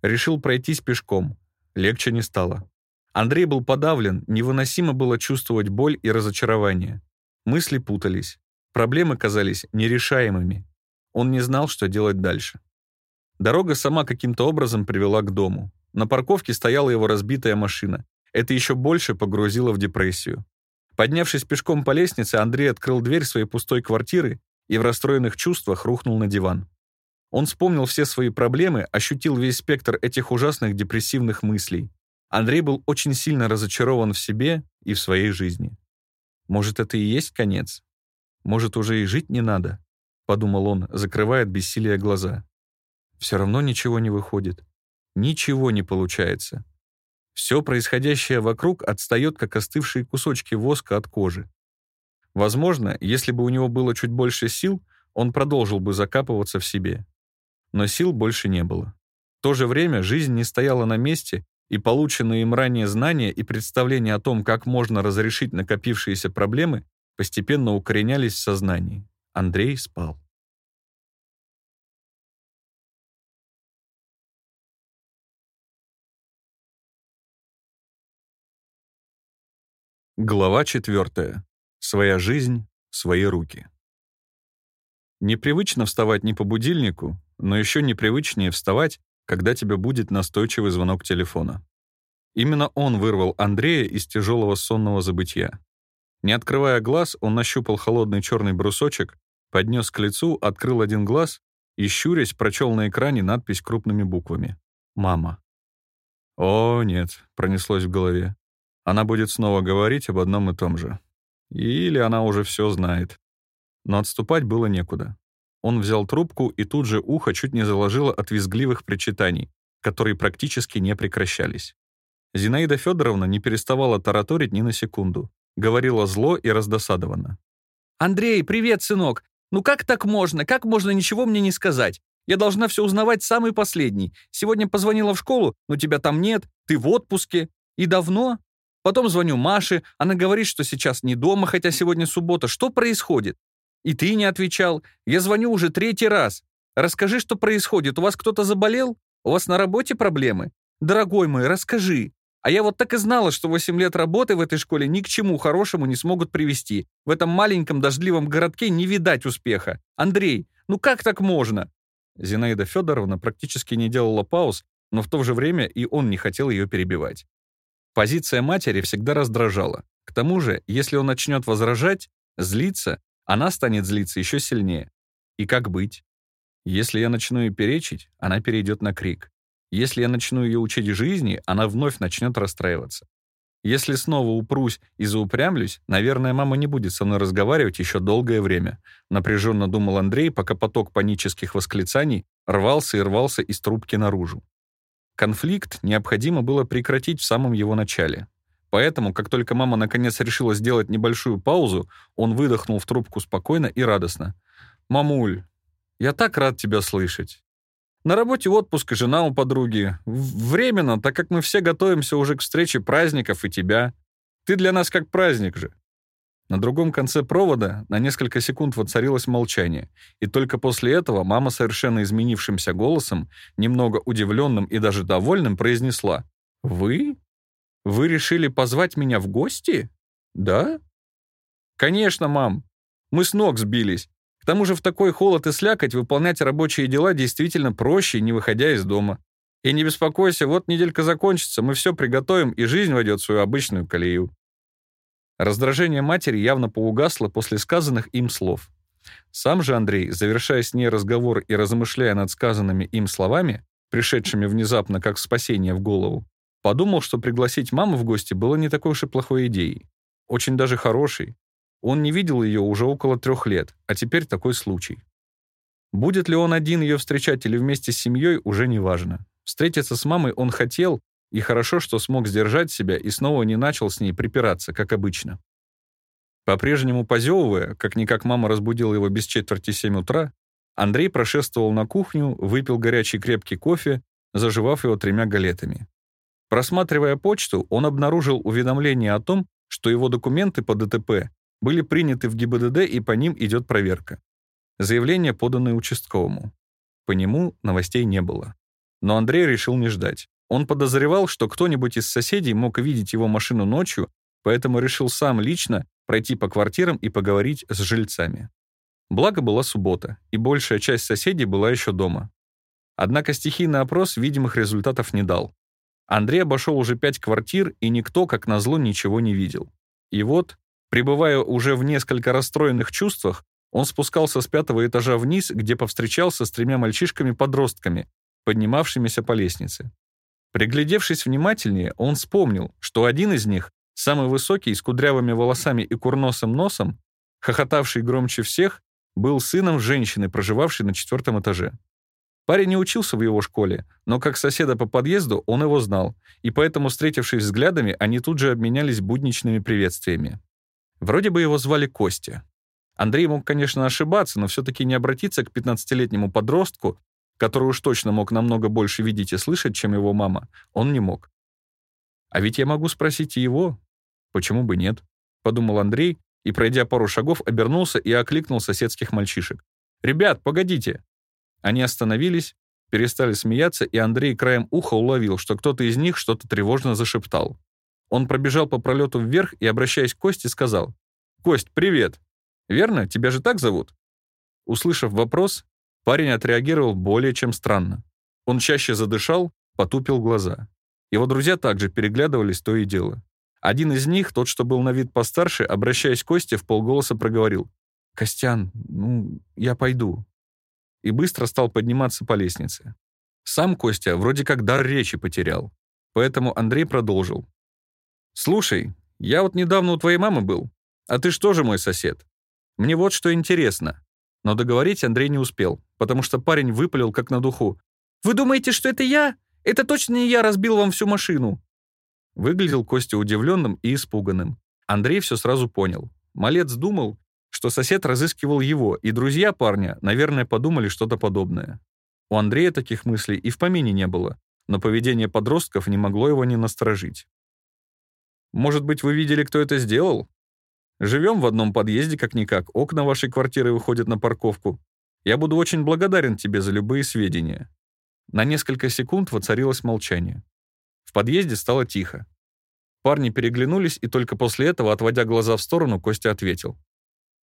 решил пройтись пешком. Легче не стало. Андрей был подавлен, невыносимо было чувствовать боль и разочарование. Мысли путались, проблемы казались нерешаемыми. Он не знал, что делать дальше. Дорога сама каким-то образом привела к дому. На парковке стояла его разбитая машина. Это еще больше погрузило в депрессию. Поднявшись пешком по лестнице, Андрей открыл дверь своей пустой квартиры и в расстроенных чувствах рухнул на диван. Он вспомнил все свои проблемы, ощутил весь спектр этих ужасных депрессивных мыслей. Андрей был очень сильно разочарован в себе и в своей жизни. «Может, это и есть конец? Может, уже и жить не надо?» — подумал он, закрывая от бессилия глаза. «Все равно ничего не выходит. Ничего не получается. Все происходящее вокруг отстает, как остывшие кусочки воска от кожи. Возможно, если бы у него было чуть больше сил, он продолжил бы закапываться в себе. Но сил больше не было. В то же время жизнь не стояла на месте, и полученные им ранее знания и представления о том, как можно разрешить накопившиеся проблемы, постепенно укоренялись в сознании. Андрей спал. Глава четвертая. Своя жизнь, свои руки. Непривычно вставать не по будильнику, но еще непривычнее вставать, когда тебе будет настойчивый звонок телефона. Именно он вырвал Андрея из тяжелого сонного забытия. Не открывая глаз, он нащупал холодный черный брусочек, поднес к лицу, открыл один глаз и, щурясь, прочел на экране надпись крупными буквами. «Мама». «О, нет», — пронеслось в голове. «Она будет снова говорить об одном и том же. Или она уже все знает». Но отступать было некуда. Он взял трубку, и тут же ухо чуть не заложило от визгливых причитаний, которые практически не прекращались. Зинаида Федоровна не переставала тараторить ни на секунду. Говорила зло и раздосадованно. «Андрей, привет, сынок! Ну как так можно? Как можно ничего мне не сказать? Я должна все узнавать самый последний. Сегодня позвонила в школу, но тебя там нет, ты в отпуске. И давно? Потом звоню Маше, она говорит, что сейчас не дома, хотя сегодня суббота. Что происходит? И ты не отвечал. Я звоню уже третий раз. Расскажи, что происходит. У вас кто-то заболел? У вас на работе проблемы? Дорогой мой, расскажи. А я вот так и знала, что 8 лет работы в этой школе ни к чему хорошему не смогут привести. В этом маленьком дождливом городке не видать успеха. Андрей, ну как так можно? Зинаида Федоровна практически не делала пауз, но в то же время и он не хотел ее перебивать. Позиция матери всегда раздражала. К тому же, если он начнет возражать, злиться, она станет злиться еще сильнее. И как быть? Если я начну ей перечить, она перейдет на крик. Если я начну ее учить жизни, она вновь начнет расстраиваться. Если снова упрусь и заупрямлюсь, наверное, мама не будет со мной разговаривать еще долгое время. Напряженно думал Андрей, пока поток панических восклицаний рвался и рвался из трубки наружу. Конфликт необходимо было прекратить в самом его начале. Поэтому, как только мама наконец решила сделать небольшую паузу, он выдохнул в трубку спокойно и радостно. «Мамуль, я так рад тебя слышать. На работе отпуск и жена у подруги. Временно, так как мы все готовимся уже к встрече праздников и тебя. Ты для нас как праздник же». На другом конце провода на несколько секунд воцарилось молчание, и только после этого мама совершенно изменившимся голосом, немного удивленным и даже довольным, произнесла «Вы? Вы решили позвать меня в гости? Да? Конечно, мам. Мы с ног сбились. К тому же в такой холод и слякоть выполнять рабочие дела действительно проще, не выходя из дома. И не беспокойся, вот неделька закончится, мы все приготовим, и жизнь войдет в свою обычную колею. Раздражение матери явно поугасло после сказанных им слов. Сам же Андрей, завершая с ней разговор и размышляя над сказанными им словами, пришедшими внезапно как спасение в голову, Подумал, что пригласить маму в гости было не такой уж и плохой идеей. Очень даже хорошей. Он не видел ее уже около трех лет, а теперь такой случай. Будет ли он один ее встречать или вместе с семьей, уже не важно. Встретиться с мамой он хотел, и хорошо, что смог сдержать себя и снова не начал с ней припираться, как обычно. По-прежнему позевывая, как-никак мама разбудила его без четверти семь утра, Андрей прошествовал на кухню, выпил горячий крепкий кофе, заживав его тремя галетами. Просматривая почту, он обнаружил уведомление о том, что его документы по ДТП были приняты в ГИБДД и по ним идет проверка. Заявление подано участковому. По нему новостей не было. Но Андрей решил не ждать. Он подозревал, что кто-нибудь из соседей мог видеть его машину ночью, поэтому решил сам лично пройти по квартирам и поговорить с жильцами. Благо была суббота, и большая часть соседей была еще дома. Однако стихийный опрос видимых результатов не дал. Андрей обошел уже пять квартир, и никто, как назло, ничего не видел. И вот, пребывая уже в несколько расстроенных чувствах, он спускался с пятого этажа вниз, где повстречался с тремя мальчишками-подростками, поднимавшимися по лестнице. Приглядевшись внимательнее, он вспомнил, что один из них, самый высокий, с кудрявыми волосами и курносым носом, хохотавший громче всех, был сыном женщины, проживавшей на четвертом этаже. Парень не учился в его школе, но как соседа по подъезду он его знал, и поэтому, встретившись взглядами, они тут же обменялись будничными приветствиями. Вроде бы его звали Костя. Андрей мог, конечно, ошибаться, но все-таки не обратиться к 15-летнему подростку, который уж точно мог намного больше видеть и слышать, чем его мама, он не мог. А ведь я могу спросить и его. Почему бы нет? Подумал Андрей и, пройдя пару шагов, обернулся и окликнул соседских мальчишек. «Ребят, погодите!» Они остановились, перестали смеяться, и Андрей краем уха уловил, что кто-то из них что-то тревожно зашептал. Он пробежал по пролету вверх и, обращаясь к Косте, сказал, «Кость, привет! Верно? Тебя же так зовут?» Услышав вопрос, парень отреагировал более чем странно. Он чаще задышал, потупил глаза. Его друзья также переглядывались то и дело. Один из них, тот, что был на вид постарше, обращаясь к Косте, в полголоса проговорил. «Костян, ну, я пойду». И быстро стал подниматься по лестнице. Сам Костя вроде как дар речи потерял. Поэтому Андрей продолжил. «Слушай, я вот недавно у твоей мамы был, а ты что же мой сосед? Мне вот что интересно». Но договорить Андрей не успел, потому что парень выпалил как на духу. «Вы думаете, что это я? Это точно не я разбил вам всю машину?» Выглядел Костя удивленным и испуганным. Андрей все сразу понял. Малец думал, что сосед разыскивал его, и друзья парня, наверное, подумали что-то подобное. У Андрея таких мыслей и в помине не было, но поведение подростков не могло его не насторожить. «Может быть, вы видели, кто это сделал? Живем в одном подъезде, как-никак, окна вашей квартиры выходят на парковку. Я буду очень благодарен тебе за любые сведения». На несколько секунд воцарилось молчание. В подъезде стало тихо. Парни переглянулись, и только после этого, отводя глаза в сторону, Костя ответил.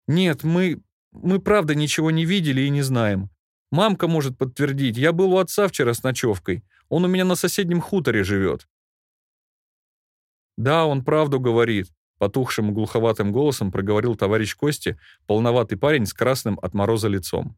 «Нет, мы... мы правда ничего не видели и не знаем. Мамка может подтвердить. Я был у отца вчера с ночевкой. Он у меня на соседнем хуторе живет». «Да, он правду говорит», — потухшим глуховатым голосом проговорил товарищ Кости, полноватый парень с красным от мороза лицом.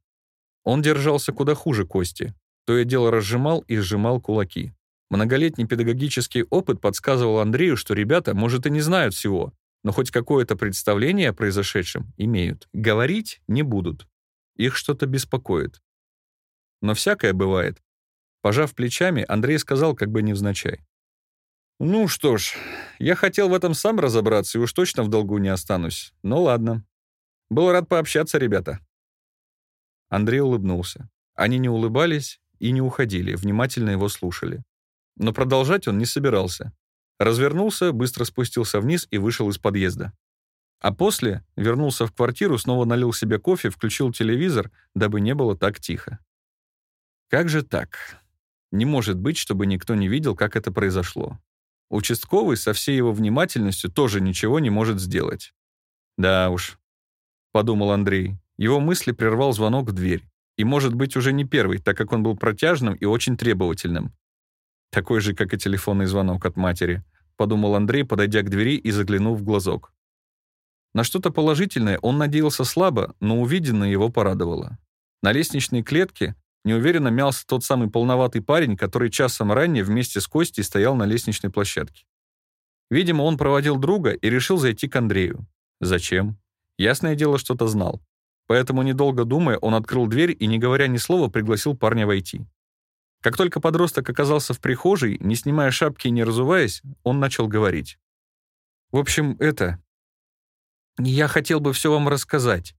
Он держался куда хуже Кости. То и дело разжимал и сжимал кулаки. Многолетний педагогический опыт подсказывал Андрею, что ребята, может, и не знают всего, но хоть какое-то представление о произошедшем имеют. Говорить не будут. Их что-то беспокоит. Но всякое бывает. Пожав плечами, Андрей сказал, как бы невзначай. «Ну что ж, я хотел в этом сам разобраться и уж точно в долгу не останусь. Ну ладно. Был рад пообщаться, ребята». Андрей улыбнулся. Они не улыбались и не уходили, внимательно его слушали. Но продолжать он не собирался. Развернулся, быстро спустился вниз и вышел из подъезда. А после вернулся в квартиру, снова налил себе кофе, включил телевизор, дабы не было так тихо. Как же так? Не может быть, чтобы никто не видел, как это произошло. Участковый со всей его внимательностью тоже ничего не может сделать. Да уж, подумал Андрей. Его мысли прервал звонок в дверь. И, может быть, уже не первый, так как он был протяжным и очень требовательным. Такой же, как и телефонный звонок от матери, подумал Андрей, подойдя к двери и заглянув в глазок. На что-то положительное он надеялся слабо, но увиденное его порадовало. На лестничной клетке неуверенно мялся тот самый полноватый парень, который часом ранее вместе с Костей стоял на лестничной площадке. Видимо, он проводил друга и решил зайти к Андрею. Зачем? Ясное дело, что-то знал. Поэтому, недолго думая, он открыл дверь и, не говоря ни слова, пригласил парня войти. Как только подросток оказался в прихожей, не снимая шапки и не разуваясь, он начал говорить. «В общем, это... Я хотел бы все вам рассказать».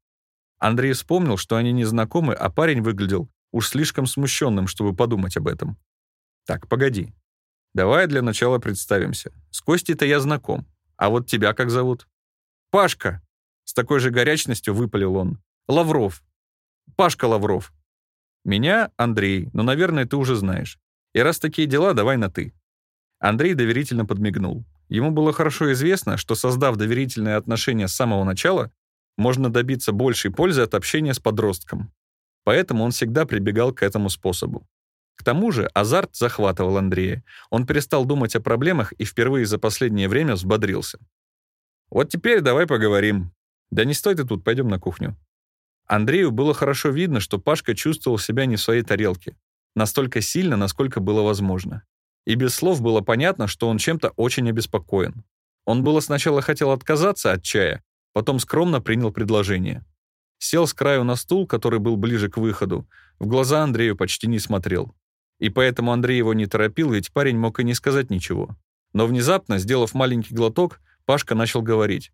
Андрей вспомнил, что они не знакомы, а парень выглядел уж слишком смущенным, чтобы подумать об этом. «Так, погоди. Давай для начала представимся. С Костей-то я знаком. А вот тебя как зовут?» «Пашка!» С такой же горячностью выпалил он. «Лавров. Пашка Лавров. Меня Андрей, но, наверное, ты уже знаешь. И раз такие дела, давай на «ты». Андрей доверительно подмигнул. Ему было хорошо известно, что, создав доверительные отношения с самого начала, можно добиться большей пользы от общения с подростком. Поэтому он всегда прибегал к этому способу. К тому же азарт захватывал Андрея. Он перестал думать о проблемах и впервые за последнее время взбодрился. «Вот теперь давай поговорим. Да не стой ты тут, пойдем на кухню». Андрею было хорошо видно, что Пашка чувствовал себя не в своей тарелке. Настолько сильно, насколько было возможно. И без слов было понятно, что он чем-то очень обеспокоен. Он было сначала хотел отказаться от чая, потом скромно принял предложение. Сел с краю на стул, который был ближе к выходу, в глаза Андрею почти не смотрел. И поэтому Андрей его не торопил, ведь парень мог и не сказать ничего. Но внезапно, сделав маленький глоток, Пашка начал говорить.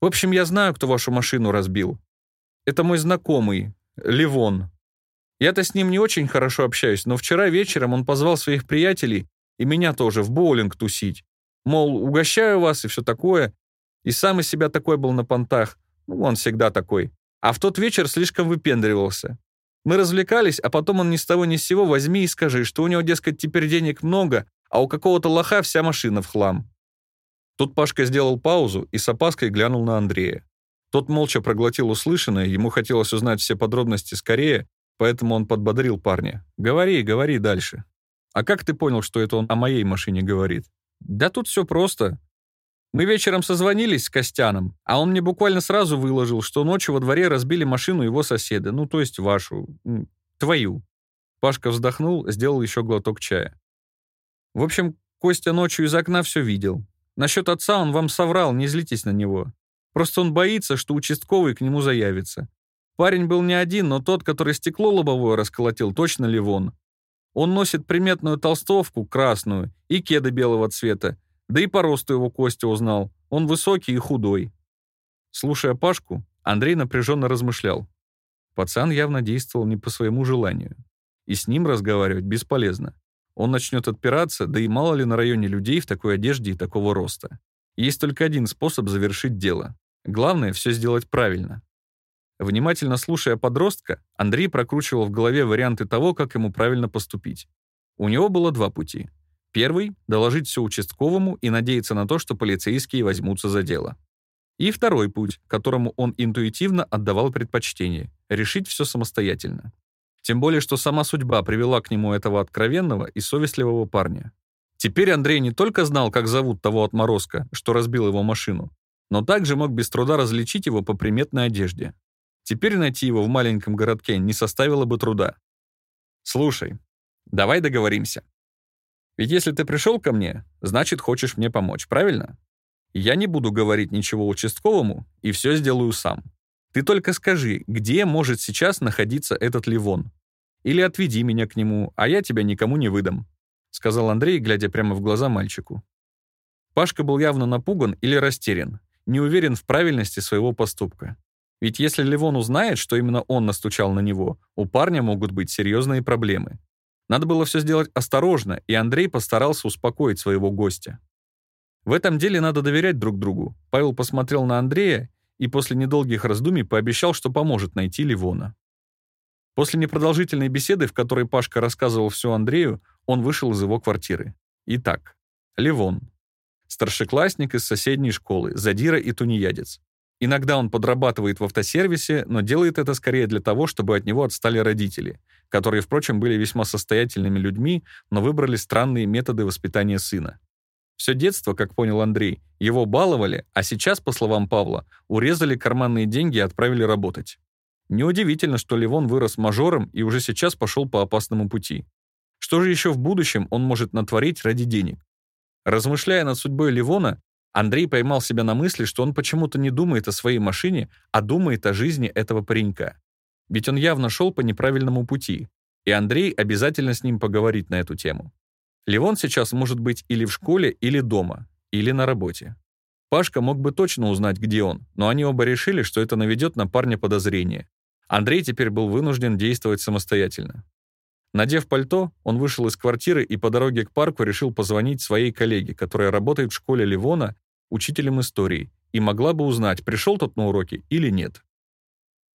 «В общем, я знаю, кто вашу машину разбил. Это мой знакомый, Ливон. Я-то с ним не очень хорошо общаюсь, но вчера вечером он позвал своих приятелей и меня тоже в боулинг тусить. Мол, угощаю вас и все такое. И сам из себя такой был на понтах. Ну, он всегда такой. А в тот вечер слишком выпендривался. Мы развлекались, а потом он ни с того ни с сего возьми и скажи, что у него, дескать, теперь денег много, а у какого-то лоха вся машина в хлам. Тут Пашка сделал паузу и с опаской глянул на Андрея. Тот молча проглотил услышанное, ему хотелось узнать все подробности скорее, поэтому он подбодрил парня. «Говори, говори дальше». «А как ты понял, что это он о моей машине говорит?» «Да тут все просто. Мы вечером созвонились с Костяном, а он мне буквально сразу выложил, что ночью во дворе разбили машину его соседа, ну, то есть вашу, твою. Пашка вздохнул, сделал еще глоток чая. В общем, Костя ночью из окна все видел. Насчет отца он вам соврал, не злитесь на него. Просто он боится, что участковый к нему заявится. Парень был не один, но тот, который стекло лобовое расколотил, точно Ливон. Он носит приметную толстовку, красную, и кеды белого цвета, да и по росту его Костя узнал. Он высокий и худой. Слушая Пашку, Андрей напряженно размышлял. Пацан явно действовал не по своему желанию. И с ним разговаривать бесполезно. Он начнет отпираться, да и мало ли на районе людей в такой одежде и такого роста. Есть только один способ завершить дело. Главное — все сделать правильно. Внимательно слушая подростка, Андрей прокручивал в голове варианты того, как ему правильно поступить. У него было два пути. Первый — доложить все участковому и надеяться на то, что полицейские возьмутся за дело. И второй путь, которому он интуитивно отдавал предпочтение — решить все самостоятельно. Тем более, что сама судьба привела к нему этого откровенного и совестливого парня. Теперь Андрей не только знал, как зовут того отморозка, что разбил его машину, но также мог без труда различить его по приметной одежде. Теперь найти его в маленьком городке не составило бы труда. «Слушай, давай договоримся. Ведь если ты пришел ко мне, значит, хочешь мне помочь, правильно? Я не буду говорить ничего участковому и все сделаю сам. Ты только скажи, где может сейчас находиться этот Ливон? Или отведи меня к нему, а я тебя никому не выдам», — сказал Андрей, глядя прямо в глаза мальчику. Пашка был явно напуган или растерян, не уверен в правильности своего поступка. Ведь если Ливон узнает, что именно он настучал на него, у парня могут быть серьезные проблемы. Надо было все сделать осторожно, и Андрей постарался успокоить своего гостя. В этом деле надо доверять друг другу. Павел посмотрел на Андрея и после недолгих раздумий пообещал, что поможет найти Ливона. После непродолжительной беседы, в которой Пашка рассказывал все Андрею, он вышел из его квартиры. Итак, Ливон. Старшеклассник из соседней школы, задира и тунеядец. Иногда он подрабатывает в автосервисе, но делает это скорее для того, чтобы от него отстали родители, которые, впрочем, были весьма состоятельными людьми, но выбрали странные методы воспитания сына. Все детство, как понял Андрей, его баловали, а сейчас, по словам Павла, урезали карманные деньги и отправили работать. Неудивительно, что Ливон вырос мажором и уже сейчас пошел по опасному пути. Что же еще в будущем он может натворить ради денег? Размышляя над судьбой Ливона, Андрей поймал себя на мысли, что он почему-то не думает о своей машине, а думает о жизни этого паренька. Ведь он явно шел по неправильному пути, и Андрей обязательно с ним поговорит на эту тему. Левон сейчас может быть или в школе, или дома, или на работе. Пашка мог бы точно узнать, где он, но они оба решили, что это наведет на парня подозрение. Андрей теперь был вынужден действовать самостоятельно. Надев пальто, он вышел из квартиры и по дороге к парку решил позвонить своей коллеге, которая работает в школе Ливона учителем истории, и могла бы узнать, пришел тот на уроки или нет.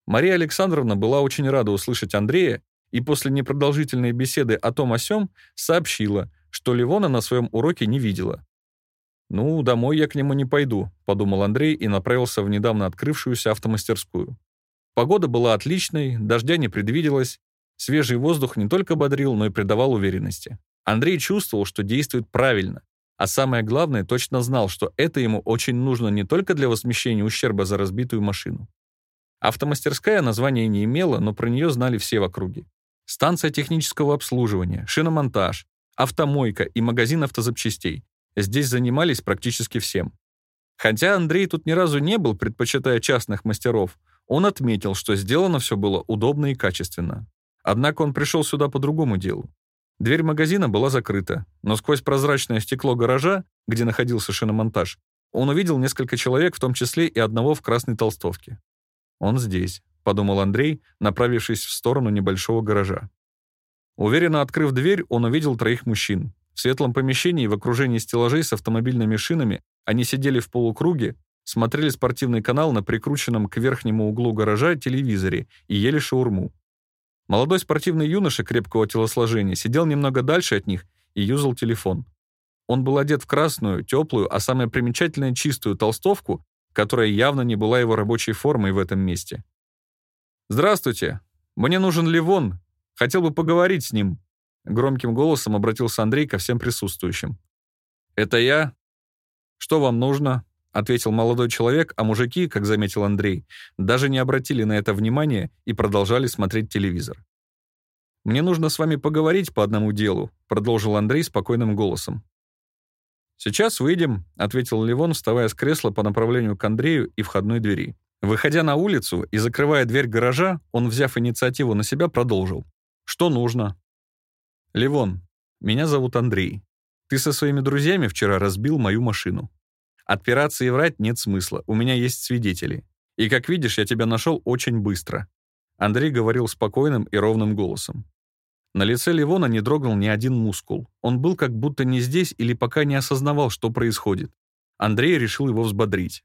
Мария Александровна была очень рада услышать Андрея и после непродолжительной беседы о том о сём сообщила, что Ливона на своем уроке не видела. «Ну, домой я к нему не пойду», — подумал Андрей и направился в недавно открывшуюся автомастерскую. Погода была отличной, дождя не предвиделось, свежий воздух не только бодрил, но и придавал уверенности. Андрей чувствовал, что действует правильно, а самое главное, точно знал, что это ему очень нужно не только для возмещения ущерба за разбитую машину. Автомастерская названия не имела, но про нее знали все в округе. Станция технического обслуживания, шиномонтаж, автомойка и магазин автозапчастей. Здесь занимались практически всем. Хотя Андрей тут ни разу не был, предпочитая частных мастеров, он отметил, что сделано все было удобно и качественно. Однако он пришел сюда по другому делу. Дверь магазина была закрыта, но сквозь прозрачное стекло гаража, где находился шиномонтаж, он увидел несколько человек, в том числе и одного в красной толстовке. «Он здесь», — подумал Андрей, направившись в сторону небольшого гаража. Уверенно открыв дверь, он увидел троих мужчин. В светлом помещении в окружении стеллажей с автомобильными шинами они сидели в полукруге, смотрели спортивный канал на прикрученном к верхнему углу гаража телевизоре и ели шаурму. Молодой спортивный юноша крепкого телосложения сидел немного дальше от них и юзал телефон. Он был одет в красную, теплую, а самое примечательное чистую толстовку, которая явно не была его рабочей формой в этом месте. «Здравствуйте. Мне нужен Ливон. Хотел бы поговорить с ним», — громким голосом обратился Андрей ко всем присутствующим. «Это я? Что вам нужно?» — ответил молодой человек, а мужики, как заметил Андрей, даже не обратили на это внимания и продолжали смотреть телевизор. «Мне нужно с вами поговорить по одному делу», — продолжил Андрей спокойным голосом. «Сейчас выйдем», — ответил Ливон, вставая с кресла по направлению к Андрею и входной двери. Выходя на улицу и закрывая дверь гаража, он, взяв инициативу на себя, продолжил. «Что нужно?» «Ливон, меня зовут Андрей. Ты со своими друзьями вчера разбил мою машину. Отпираться и врать нет смысла, у меня есть свидетели. И, как видишь, я тебя нашел очень быстро». Андрей говорил спокойным и ровным голосом. На лице Ливона не дрогнул ни один мускул. Он был как будто не здесь или пока не осознавал, что происходит. Андрей решил его взбодрить.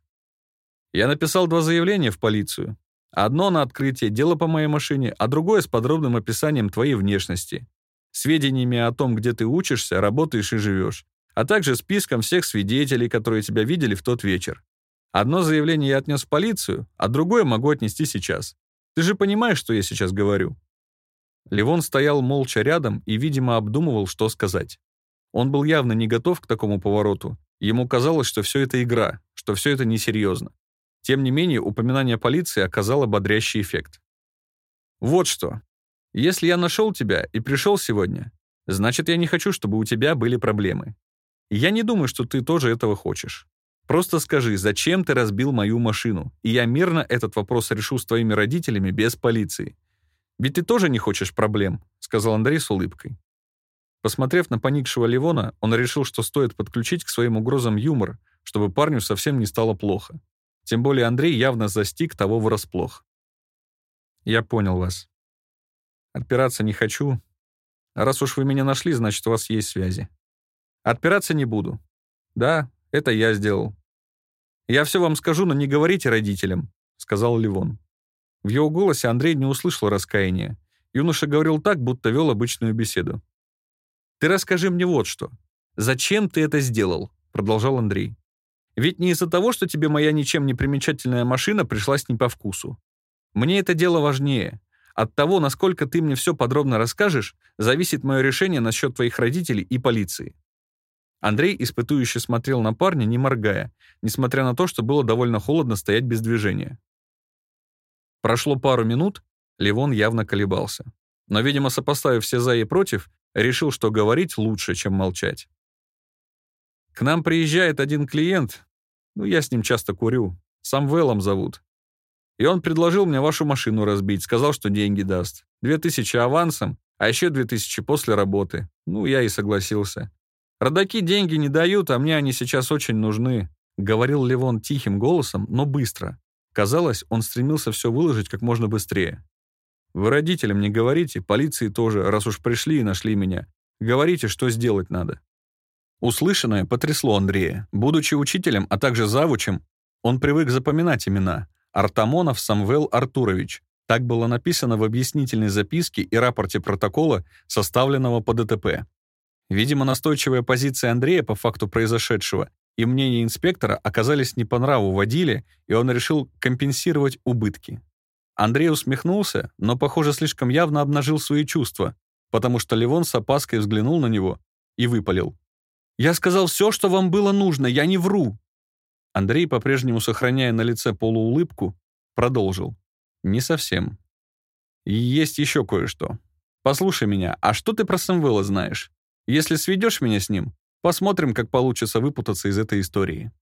«Я написал два заявления в полицию. Одно на открытие дела по моей машине, а другое с подробным описанием твоей внешности, сведениями о том, где ты учишься, работаешь и живешь а также списком всех свидетелей, которые тебя видели в тот вечер. Одно заявление я отнес в полицию, а другое могу отнести сейчас. Ты же понимаешь, что я сейчас говорю?» Левон стоял молча рядом и, видимо, обдумывал, что сказать. Он был явно не готов к такому повороту. Ему казалось, что все это игра, что все это несерьезно. Тем не менее, упоминание полиции оказало бодрящий эффект. «Вот что. Если я нашел тебя и пришел сегодня, значит, я не хочу, чтобы у тебя были проблемы. Я не думаю, что ты тоже этого хочешь. Просто скажи, зачем ты разбил мою машину, и я мирно этот вопрос решу с твоими родителями без полиции. Ведь ты тоже не хочешь проблем», — сказал Андрей с улыбкой. Посмотрев на поникшего Ливона, он решил, что стоит подключить к своим угрозам юмор, чтобы парню совсем не стало плохо. Тем более Андрей явно застиг того врасплох. «Я понял вас. Отпираться не хочу. раз уж вы меня нашли, значит, у вас есть связи. Отпираться не буду. Да, это я сделал. Я все вам скажу, но не говорите родителям, сказал Ливон. В его голосе Андрей не услышал раскаяния. Юноша говорил так, будто вел обычную беседу. «Ты расскажи мне вот что. Зачем ты это сделал?» продолжал Андрей. «Ведь не из-за того, что тебе моя ничем не примечательная машина пришлась не по вкусу. Мне это дело важнее. От того, насколько ты мне все подробно расскажешь, зависит мое решение насчет твоих родителей и полиции. Андрей испытующе смотрел на парня, не моргая, несмотря на то, что было довольно холодно стоять без движения. Прошло пару минут, Левон явно колебался. Но, видимо, сопоставив все «за» и «против», решил, что говорить лучше, чем молчать. «К нам приезжает один клиент, ну, я с ним часто курю, Самвелом зовут. И он предложил мне вашу машину разбить, сказал, что деньги даст. Две тысячи авансом, а еще две тысячи после работы. Ну, я и согласился. Родаки деньги не дают, а мне они сейчас очень нужны», — говорил Левон тихим голосом, но быстро. Казалось, он стремился все выложить как можно быстрее. «Вы родителям не говорите, полиции тоже, раз уж пришли и нашли меня. Говорите, что сделать надо». Услышанное потрясло Андрея. Будучи учителем, а также завучем, он привык запоминать имена. Артамонов Самвел Артурович, Так было написано в объяснительной записке и рапорте протокола, составленного по ДТП. Видимо, настойчивая позиция Андрея по факту произошедшего и мнение инспектора оказались не по нраву водиле, и он решил компенсировать убытки. Андрей усмехнулся, но, похоже, слишком явно обнажил свои чувства, потому что Левон с опаской взглянул на него и выпалил. «Я сказал все, что вам было нужно, я не вру!» Андрей, по-прежнему сохраняя на лице полуулыбку, продолжил. «Не совсем. Есть еще кое-что. Послушай меня, а что ты про Самвела знаешь? Если сведешь меня с ним, посмотрим, как получится выпутаться из этой истории».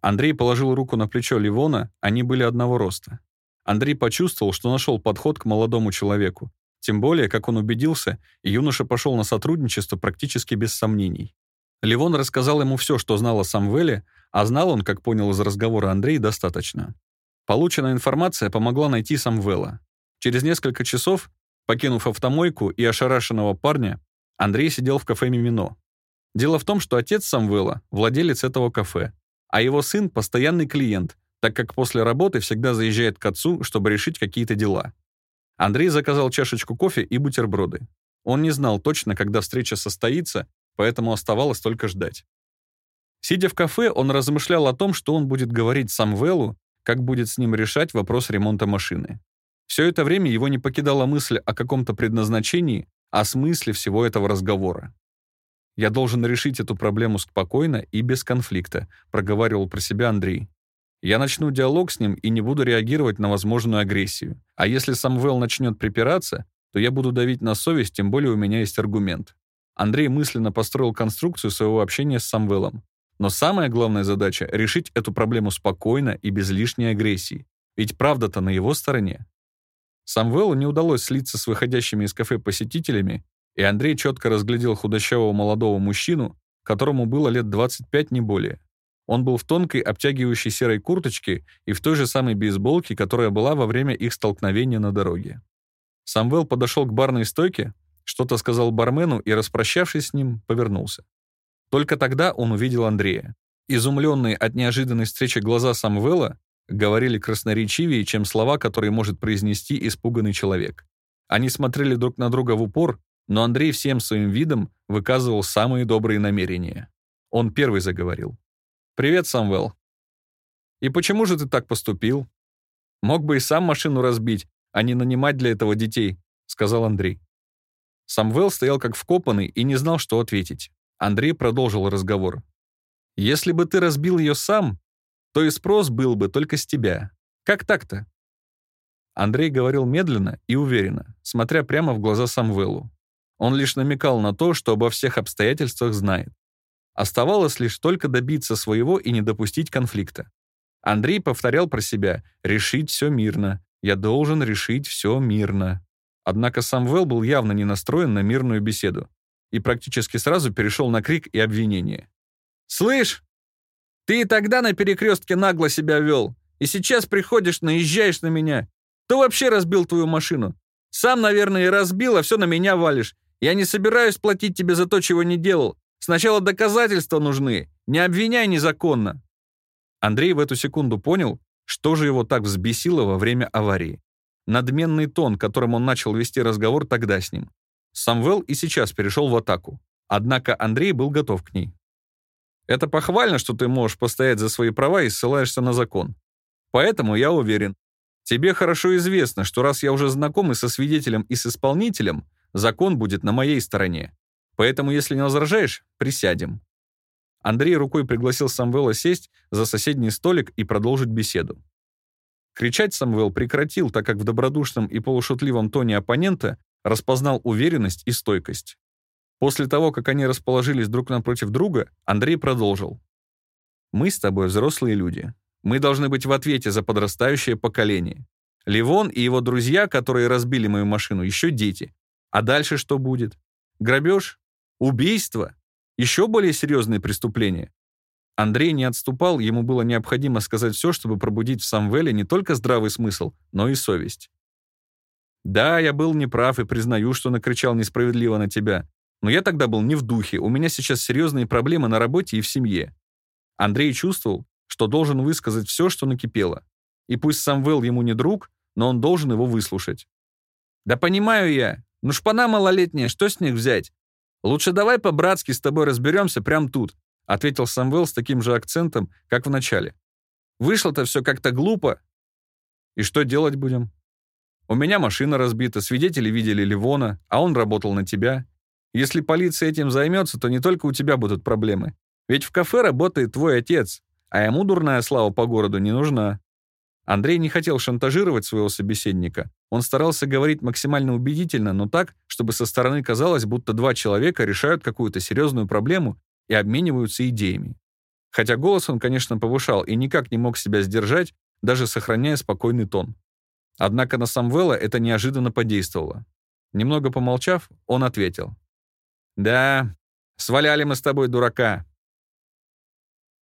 Андрей положил руку на плечо Ливона, они были одного роста. Андрей почувствовал, что нашел подход к молодому человеку. Тем более, как он убедился, юноша пошел на сотрудничество практически без сомнений. Ливон рассказал ему все, что знал о Самвеле, а знал он, как понял из разговора Андрей, достаточно. Полученная информация помогла найти Самвела. Через несколько часов, покинув автомойку и ошарашенного парня, Андрей сидел в кафе «Мимино». Дело в том, что отец Самвела — владелец этого кафе, а его сын — постоянный клиент, так как после работы всегда заезжает к отцу, чтобы решить какие-то дела. Андрей заказал чашечку кофе и бутерброды. Он не знал точно, когда встреча состоится, поэтому оставалось только ждать. Сидя в кафе, он размышлял о том, что он будет говорить Самвелу, как будет с ним решать вопрос ремонта машины. Все это время его не покидала мысль о каком-то предназначении, о смысле всего этого разговора. «Я должен решить эту проблему спокойно и без конфликта», проговаривал про себя Андрей. «Я начну диалог с ним и не буду реагировать на возможную агрессию. А если Самвел начнет припираться, то я буду давить на совесть, тем более у меня есть аргумент. Андрей мысленно построил конструкцию своего общения с Самвелом. Но самая главная задача — решить эту проблему спокойно и без лишней агрессии. Ведь правда-то на его стороне. Самвелу не удалось слиться с выходящими из кафе посетителями, и Андрей четко разглядел худощавого молодого мужчину, которому было лет 25 не более. Он был в тонкой обтягивающей серой курточке и в той же самой бейсболке, которая была во время их столкновения на дороге. Самвел подошел к барной стойке, что-то сказал бармену и, распрощавшись с ним, повернулся. Только тогда он увидел Андрея. Изумленные от неожиданной встречи глаза Самвела говорили красноречивее, чем слова, которые может произнести испуганный человек. Они смотрели друг на друга в упор, но Андрей всем своим видом выказывал самые добрые намерения. Он первый заговорил. «Привет, Самвел. И почему же ты так поступил? Мог бы и сам машину разбить, а не нанимать для этого детей», — сказал Андрей. Самвел стоял как вкопанный и не знал, что ответить. Андрей продолжил разговор. «Если бы ты разбил ее сам, то и спрос был бы только с тебя. Как так-то?» Андрей говорил медленно и уверенно, смотря прямо в глаза Самвелу. Он лишь намекал на то, что обо всех обстоятельствах знает. Оставалось лишь только добиться своего и не допустить конфликта. Андрей повторял про себя «решить все мирно, я должен решить все мирно». Однако Самвел был явно не настроен на мирную беседу и практически сразу перешел на крик и обвинение. «Слышь, ты и тогда на перекрестке нагло себя вел, и сейчас приходишь, наезжаешь на меня. Кто вообще разбил твою машину? Сам, наверное, и разбил, а все на меня валишь. Я не собираюсь платить тебе за то, чего не делал. Сначала доказательства нужны. Не обвиняй незаконно». Андрей в эту секунду понял, что же его так взбесило во время аварии надменный тон, которым он начал вести разговор тогда с ним. Самвел и сейчас перешел в атаку. Однако Андрей был готов к ней. «Это похвально, что ты можешь постоять за свои права и ссылаешься на закон. Поэтому я уверен, тебе хорошо известно, что раз я уже знаком и со свидетелем, и с исполнителем, закон будет на моей стороне. Поэтому, если не возражаешь, присядем». Андрей рукой пригласил Самвела сесть за соседний столик и продолжить беседу. Кричать Самвел прекратил, так как в добродушном и полушутливом тоне оппонента распознал уверенность и стойкость. После того, как они расположились друг напротив друга, Андрей продолжил. «Мы с тобой взрослые люди. Мы должны быть в ответе за подрастающее поколение. Ливон и его друзья, которые разбили мою машину, еще дети. А дальше что будет? Грабеж? Убийство? Еще более серьезные преступления? Андрей не отступал, ему было необходимо сказать все, чтобы пробудить в Самвеле не только здравый смысл, но и совесть. «Да, я был неправ и признаю, что накричал несправедливо на тебя. Но я тогда был не в духе, у меня сейчас серьезные проблемы на работе и в семье». Андрей чувствовал, что должен высказать все, что накипело. И пусть Самвел ему не друг, но он должен его выслушать. «Да понимаю я. Ну шпана малолетняя, что с них взять? Лучше давай по-братски с тобой разберемся прямо тут», ответил Самвел с таким же акцентом, как в начале. «Вышло-то все как-то глупо. И что делать будем? У меня машина разбита, свидетели видели Ливона, а он работал на тебя. Если полиция этим займется, то не только у тебя будут проблемы. Ведь в кафе работает твой отец, а ему дурная слава по городу не нужна. Андрей не хотел шантажировать своего собеседника. Он старался говорить максимально убедительно, но так, чтобы со стороны казалось, будто два человека решают какую-то серьезную проблему и обмениваются идеями. Хотя голос он, конечно, повышал и никак не мог себя сдержать, даже сохраняя спокойный тон. Однако на Самвела это неожиданно подействовало. Немного помолчав, он ответил. «Да, сваляли мы с тобой дурака.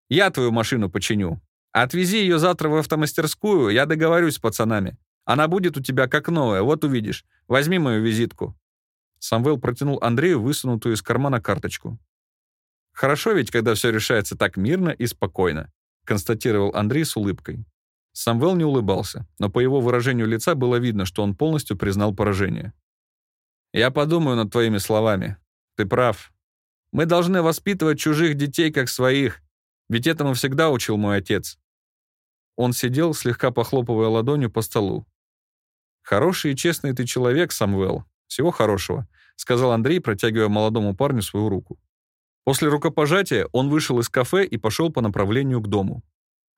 Я твою машину починю. Отвези ее завтра в автомастерскую, я договорюсь с пацанами. Она будет у тебя как новая, вот увидишь. Возьми мою визитку». Самвел протянул Андрею высунутую из кармана карточку. «Хорошо ведь, когда все решается так мирно и спокойно», констатировал Андрей с улыбкой. Самвел не улыбался, но по его выражению лица было видно, что он полностью признал поражение. «Я подумаю над твоими словами. Ты прав. Мы должны воспитывать чужих детей как своих, ведь этому всегда учил мой отец. Он сидел, слегка похлопывая ладонью по столу. «Хороший и честный ты человек, Самвел. Всего хорошего», — сказал Андрей, протягивая молодому парню свою руку. После рукопожатия он вышел из кафе и пошел по направлению к дому.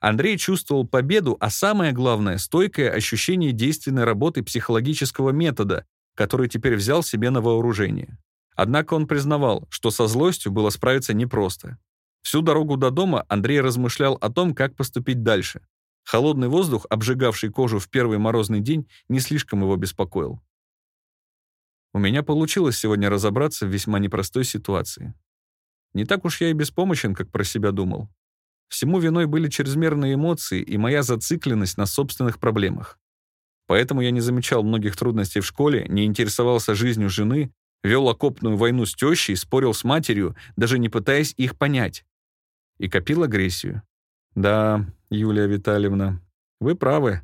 Андрей чувствовал победу, а самое главное — стойкое ощущение действенной работы психологического метода, который теперь взял себе на вооружение. Однако он признавал, что со злостью было справиться непросто. Всю дорогу до дома Андрей размышлял о том, как поступить дальше. Холодный воздух, обжигавший кожу в первый морозный день, не слишком его беспокоил. У меня получилось сегодня разобраться в весьма непростой ситуации. Не так уж я и беспомощен, как про себя думал. Всему виной были чрезмерные эмоции и моя зацикленность на собственных проблемах. Поэтому я не замечал многих трудностей в школе, не интересовался жизнью жены, вел окопную войну с тещей, спорил с матерью, даже не пытаясь их понять. И копил агрессию. Да, Юлия Витальевна, вы правы.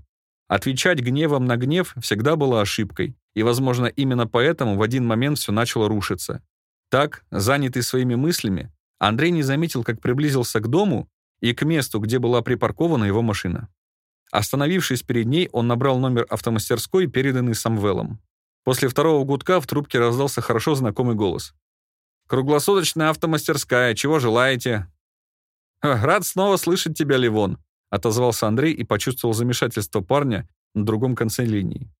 Отвечать гневом на гнев всегда была ошибкой, и, возможно, именно поэтому в один момент все начало рушиться. Так, занятый своими мыслями, Андрей не заметил, как приблизился к дому и к месту, где была припаркована его машина. Остановившись перед ней, он набрал номер автомастерской, переданный Самвелом. После второго гудка в трубке раздался хорошо знакомый голос. «Круглосуточная автомастерская, чего желаете?» «Рад снова слышать тебя, Ливон», — отозвался Андрей и почувствовал замешательство парня на другом конце линии.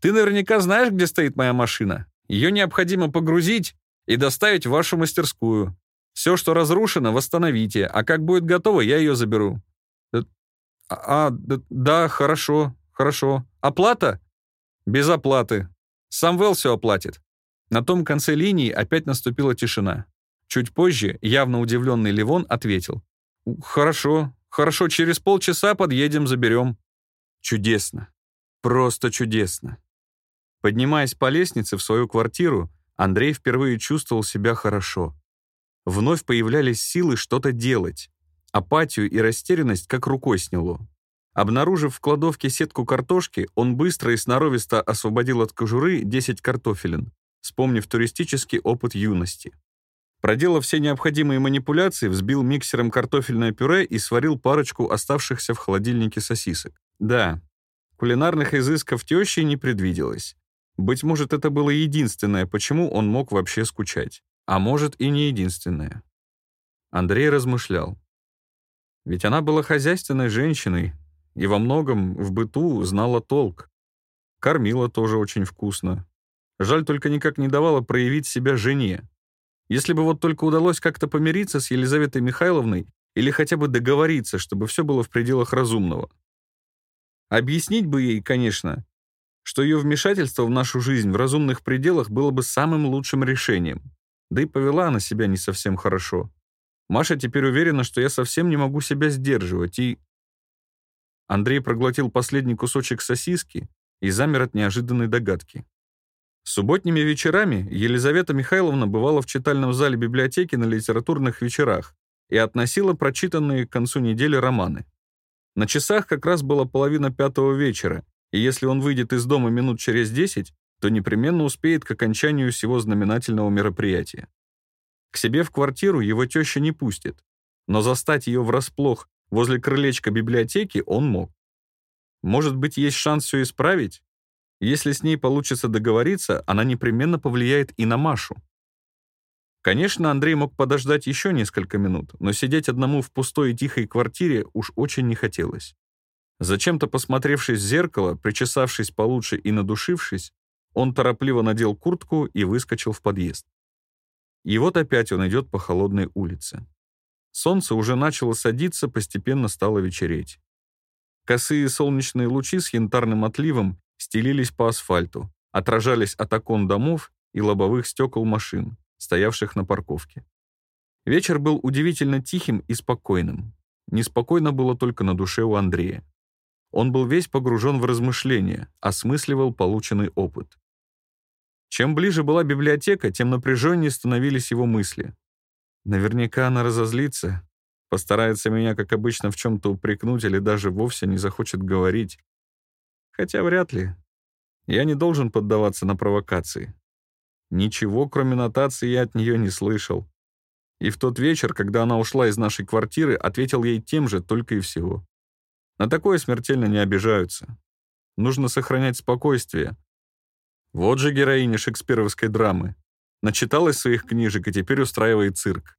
«Ты наверняка знаешь, где стоит моя машина. Ее необходимо погрузить и доставить в вашу мастерскую. Все, что разрушено, восстановите, а как будет готово, я ее заберу». «А, а да, да, хорошо, хорошо. Оплата?» «Без оплаты. Самвел все оплатит». На том конце линии опять наступила тишина. Чуть позже явно удивленный Ливон ответил. «Хорошо, хорошо, через полчаса подъедем, заберем». Чудесно. Просто чудесно. Поднимаясь по лестнице в свою квартиру, Андрей впервые чувствовал себя хорошо. Вновь появлялись силы что-то делать. Апатию и растерянность как рукой сняло. Обнаружив в кладовке сетку картошки, он быстро и сноровисто освободил от кожуры 10 картофелин, вспомнив туристический опыт юности. Проделав все необходимые манипуляции, взбил миксером картофельное пюре и сварил парочку оставшихся в холодильнике сосисок. Да, кулинарных изысков тещи не предвиделось. Быть может, это было единственное, почему он мог вообще скучать. А может, и не единственное. Андрей размышлял. Ведь она была хозяйственной женщиной и во многом в быту знала толк. Кормила тоже очень вкусно. Жаль, только никак не давала проявить себя жене. Если бы вот только удалось как-то помириться с Елизаветой Михайловной или хотя бы договориться, чтобы все было в пределах разумного. Объяснить бы ей, конечно, что ее вмешательство в нашу жизнь в разумных пределах было бы самым лучшим решением. Да и повела она себя не совсем хорошо. Маша теперь уверена, что я совсем не могу себя сдерживать, и... Андрей проглотил последний кусочек сосиски и замер от неожиданной догадки. Субботними вечерами Елизавета Михайловна бывала в читальном зале библиотеки на литературных вечерах и относила прочитанные к концу недели романы. На часах как раз было половина пятого вечера, и если он выйдет из дома минут через десять, то непременно успеет к окончанию всего знаменательного мероприятия. К себе в квартиру его теща не пустит, но застать ее врасплох возле крылечка библиотеки он мог. Может быть, есть шанс все исправить? Если с ней получится договориться, она непременно повлияет и на Машу. Конечно, Андрей мог подождать еще несколько минут, но сидеть одному в пустой и тихой квартире уж очень не хотелось. Зачем-то посмотревшись в зеркало, причесавшись получше и надушившись, он торопливо надел куртку и выскочил в подъезд. И вот опять он идет по холодной улице. Солнце уже начало садиться, постепенно стало вечереть. Косые солнечные лучи с янтарным отливом стелились по асфальту, отражались от окон домов и лобовых стекол машин, стоявших на парковке. Вечер был удивительно тихим и спокойным. Неспокойно было только на душе у Андрея. Он был весь погружен в размышления, осмысливал полученный опыт. Чем ближе была библиотека, тем напряженнее становились его мысли. Наверняка она разозлится, постарается меня, как обычно, в чем-то упрекнуть или даже вовсе не захочет говорить. Хотя вряд ли. Я не должен поддаваться на провокации. Ничего, кроме нотации, я от нее не слышал. И в тот вечер, когда она ушла из нашей квартиры, ответил ей тем же, только и всего. На такое смертельно не обижаются. Нужно сохранять спокойствие. Вот же героиня шекспировской драмы. Начиталась своих книжек и теперь устраивает цирк.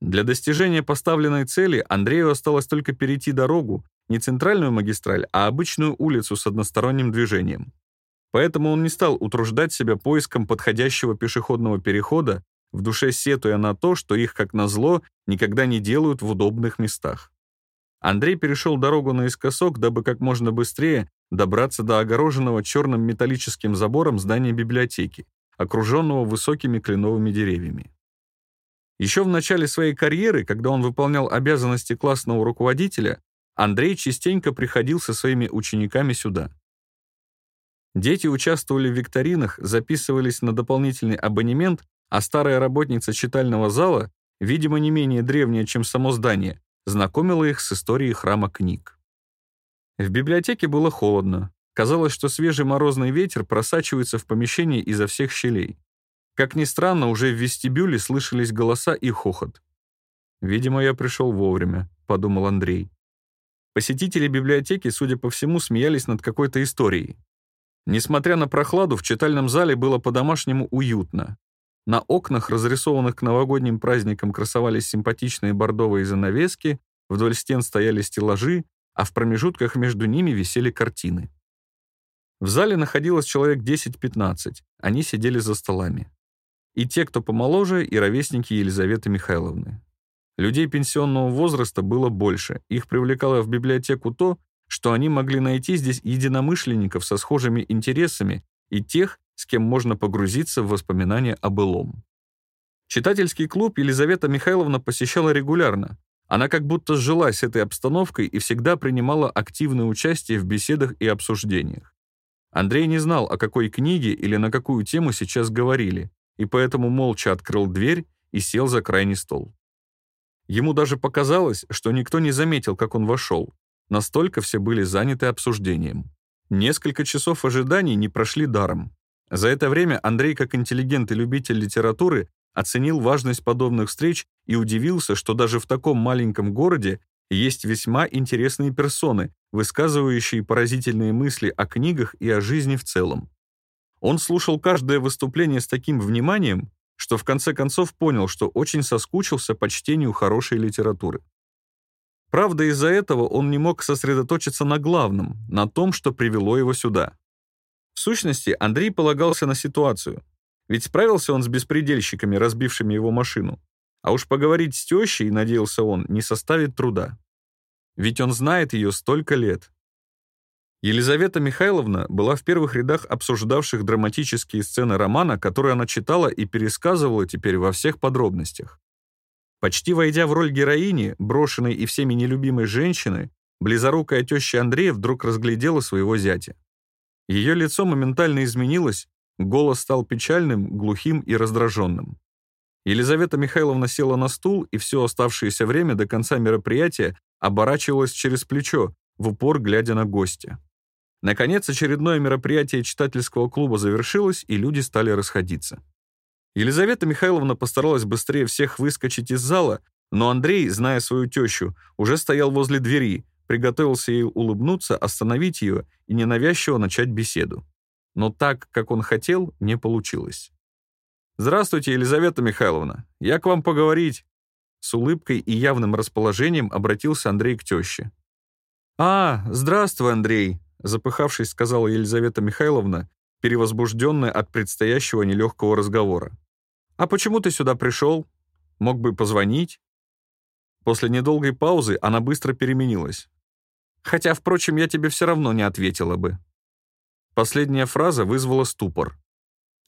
Для достижения поставленной цели Андрею осталось только перейти дорогу, не центральную магистраль, а обычную улицу с односторонним движением. Поэтому он не стал утруждать себя поиском подходящего пешеходного перехода, в душе сетуя на то, что их, как назло, никогда не делают в удобных местах. Андрей перешел дорогу наискосок, дабы как можно быстрее добраться до огороженного черным металлическим забором здания библиотеки, окруженного высокими кленовыми деревьями. Еще в начале своей карьеры, когда он выполнял обязанности классного руководителя, Андрей частенько приходил со своими учениками сюда. Дети участвовали в викторинах, записывались на дополнительный абонемент, а старая работница читального зала, видимо, не менее древняя, чем само здание, знакомила их с историей храма книг. В библиотеке было холодно, Казалось, что свежий морозный ветер просачивается в помещение изо всех щелей. Как ни странно, уже в вестибюле слышались голоса и хохот. «Видимо, я пришел вовремя», — подумал Андрей. Посетители библиотеки, судя по всему, смеялись над какой-то историей. Несмотря на прохладу, в читальном зале было по-домашнему уютно. На окнах, разрисованных к новогодним праздникам, красовались симпатичные бордовые занавески, вдоль стен стояли стеллажи, а в промежутках между ними висели картины. В зале находилось человек 10-15, они сидели за столами. И те, кто помоложе, и ровесники Елизаветы Михайловны. Людей пенсионного возраста было больше, их привлекало в библиотеку то, что они могли найти здесь единомышленников со схожими интересами и тех, с кем можно погрузиться в воспоминания о былом. Читательский клуб Елизавета Михайловна посещала регулярно. Она как будто сжилась этой обстановкой и всегда принимала активное участие в беседах и обсуждениях. Андрей не знал, о какой книге или на какую тему сейчас говорили, и поэтому молча открыл дверь и сел за крайний стол. Ему даже показалось, что никто не заметил, как он вошел. Настолько все были заняты обсуждением. Несколько часов ожиданий не прошли даром. За это время Андрей, как интеллигент и любитель литературы, оценил важность подобных встреч и удивился, что даже в таком маленьком городе есть весьма интересные персоны, высказывающие поразительные мысли о книгах и о жизни в целом. Он слушал каждое выступление с таким вниманием, что в конце концов понял, что очень соскучился по чтению хорошей литературы. Правда, из-за этого он не мог сосредоточиться на главном, на том, что привело его сюда. В сущности, Андрей полагался на ситуацию, ведь справился он с беспредельщиками, разбившими его машину. А уж поговорить с тещей, надеялся он, не составит труда. Ведь он знает ее столько лет. Елизавета Михайловна была в первых рядах обсуждавших драматические сцены романа, которые она читала и пересказывала теперь во всех подробностях. Почти войдя в роль героини, брошенной и всеми нелюбимой женщины, близорукая теща Андрея вдруг разглядела своего зятя. Ее лицо моментально изменилось, голос стал печальным, глухим и раздраженным. Елизавета Михайловна села на стул и все оставшееся время до конца мероприятия оборачивалась через плечо, в упор глядя на гостя. Наконец, очередное мероприятие читательского клуба завершилось, и люди стали расходиться. Елизавета Михайловна постаралась быстрее всех выскочить из зала, но Андрей, зная свою тещу, уже стоял возле двери, приготовился ей улыбнуться, остановить ее и ненавязчиво начать беседу. Но так, как он хотел, не получилось. «Здравствуйте, Елизавета Михайловна. Я к вам поговорить». С улыбкой и явным расположением обратился Андрей к теще. «А, здравствуй, Андрей», запыхавшись, сказала Елизавета Михайловна, перевозбужденная от предстоящего нелегкого разговора. «А почему ты сюда пришел? Мог бы позвонить?» После недолгой паузы она быстро переменилась. «Хотя, впрочем, я тебе все равно не ответила бы». Последняя фраза вызвала ступор.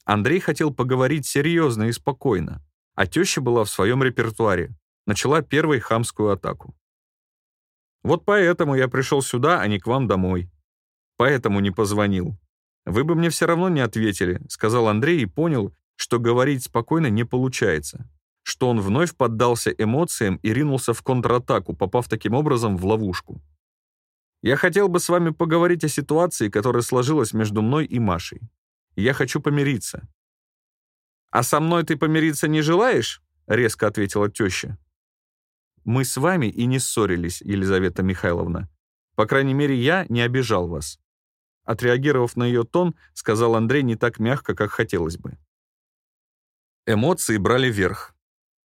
Андрей хотел поговорить серьезно и спокойно, а теща была в своем репертуаре, начала первой хамскую атаку. «Вот поэтому я пришел сюда, а не к вам домой. Поэтому не позвонил. Вы бы мне все равно не ответили», — сказал Андрей и понял, что говорить спокойно не получается, что он вновь поддался эмоциям и ринулся в контратаку, попав таким образом в ловушку. «Я хотел бы с вами поговорить о ситуации, которая сложилась между мной и Машей. Я хочу помириться». «А со мной ты помириться не желаешь?» — резко ответила теща. «Мы с вами и не ссорились, Елизавета Михайловна. По крайней мере, я не обижал вас». Отреагировав на ее тон, сказал Андрей не так мягко, как хотелось бы. Эмоции брали верх.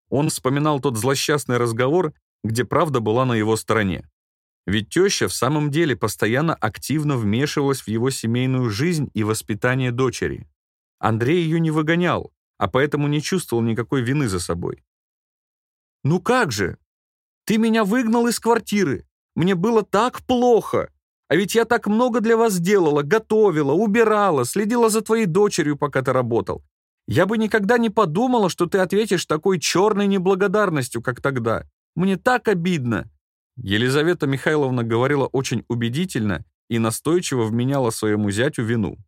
Он вспоминал тот злосчастный разговор, где правда была на его стороне. Ведь теща в самом деле постоянно активно вмешивалась в его семейную жизнь и воспитание дочери. Андрей ее не выгонял, а поэтому не чувствовал никакой вины за собой. «Ну как же? Ты меня выгнал из квартиры. Мне было так плохо. А ведь я так много для вас делала, готовила, убирала, следила за твоей дочерью, пока ты работал. Я бы никогда не подумала, что ты ответишь такой черной неблагодарностью, как тогда. Мне так обидно. Елизавета Михайловна говорила очень убедительно и настойчиво вменяла своему зятю вину.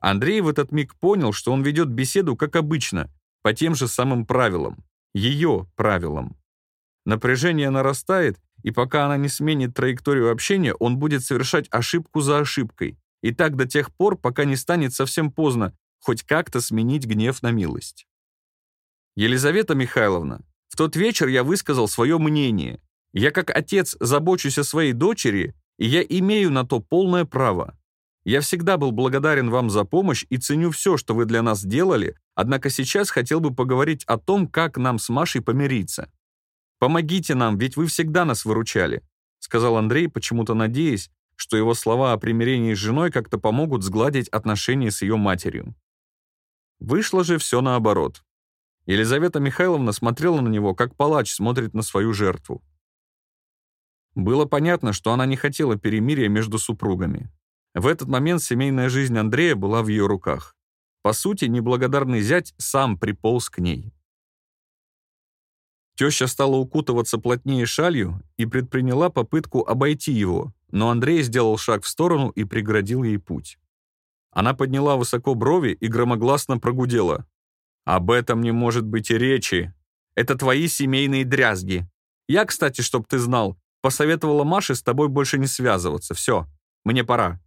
Андрей в этот миг понял, что он ведет беседу, как обычно, по тем же самым правилам, ее правилам. Напряжение нарастает, и пока она не сменит траекторию общения, он будет совершать ошибку за ошибкой, и так до тех пор, пока не станет совсем поздно хоть как-то сменить гнев на милость. Елизавета Михайловна, в тот вечер я высказал свое мнение, я как отец забочусь о своей дочери, и я имею на то полное право. Я всегда был благодарен вам за помощь и ценю все, что вы для нас делали, однако сейчас хотел бы поговорить о том, как нам с Машей помириться. Помогите нам, ведь вы всегда нас выручали», сказал Андрей, почему-то надеясь, что его слова о примирении с женой как-то помогут сгладить отношения с ее матерью. Вышло же все наоборот. Елизавета Михайловна смотрела на него, как палач смотрит на свою жертву. Было понятно, что она не хотела перемирия между супругами. В этот момент семейная жизнь Андрея была в ее руках. По сути, неблагодарный зять сам приполз к ней. Теща стала укутываться плотнее шалью и предприняла попытку обойти его, но Андрей сделал шаг в сторону и преградил ей путь. Она подняла высоко брови и громогласно прогудела. «Об этом не может быть и речи. Это твои семейные дрязги. Я, кстати, чтоб ты знал, Посоветовала Маше с тобой больше не связываться. Все, мне пора».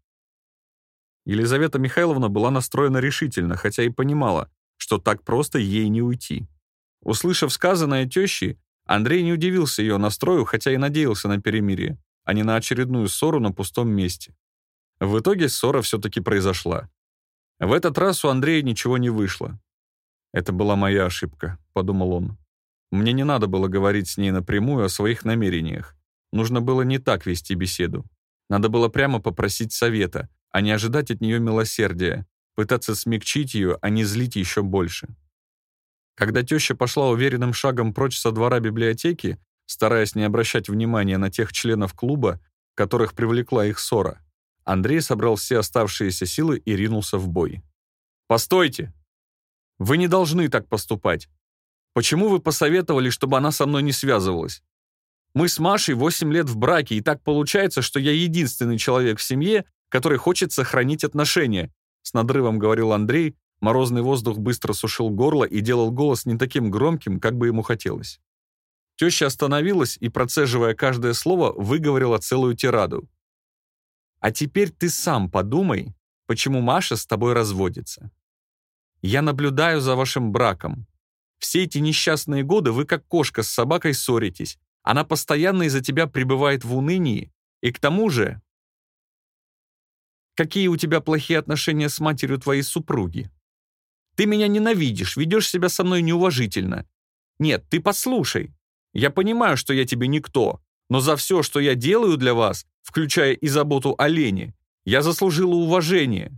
Елизавета Михайловна была настроена решительно, хотя и понимала, что так просто ей не уйти. Услышав сказанное тещей, Андрей не удивился ее настрою, хотя и надеялся на перемирие, а не на очередную ссору на пустом месте. В итоге ссора все-таки произошла. В этот раз у Андрея ничего не вышло. «Это была моя ошибка», — подумал он. «Мне не надо было говорить с ней напрямую о своих намерениях. Нужно было не так вести беседу. Надо было прямо попросить совета, а не ожидать от нее милосердия, пытаться смягчить ее, а не злить еще больше. Когда теща пошла уверенным шагом прочь со двора библиотеки, стараясь не обращать внимания на тех членов клуба, которых привлекла их ссора, Андрей собрал все оставшиеся силы и ринулся в бой. «Постойте! Вы не должны так поступать. Почему вы посоветовали, чтобы она со мной не связывалась? Мы с Машей 8 лет в браке, и так получается, что я единственный человек в семье, который хочет сохранить отношения», с надрывом говорил Андрей, морозный воздух быстро сушил горло и делал голос не таким громким, как бы ему хотелось. Теща остановилась и, процеживая каждое слово, выговорила целую тираду. А теперь ты сам подумай, почему Маша с тобой разводится. Я наблюдаю за вашим браком. Все эти несчастные годы вы как кошка с собакой ссоритесь. Она постоянно из-за тебя пребывает в унынии. И к тому же... Какие у тебя плохие отношения с матерью твоей супруги? Ты меня ненавидишь, ведешь себя со мной неуважительно. Нет, ты послушай. Я понимаю, что я тебе никто, но за все, что я делаю для вас, включая и заботу о Лене, я заслужила уважение.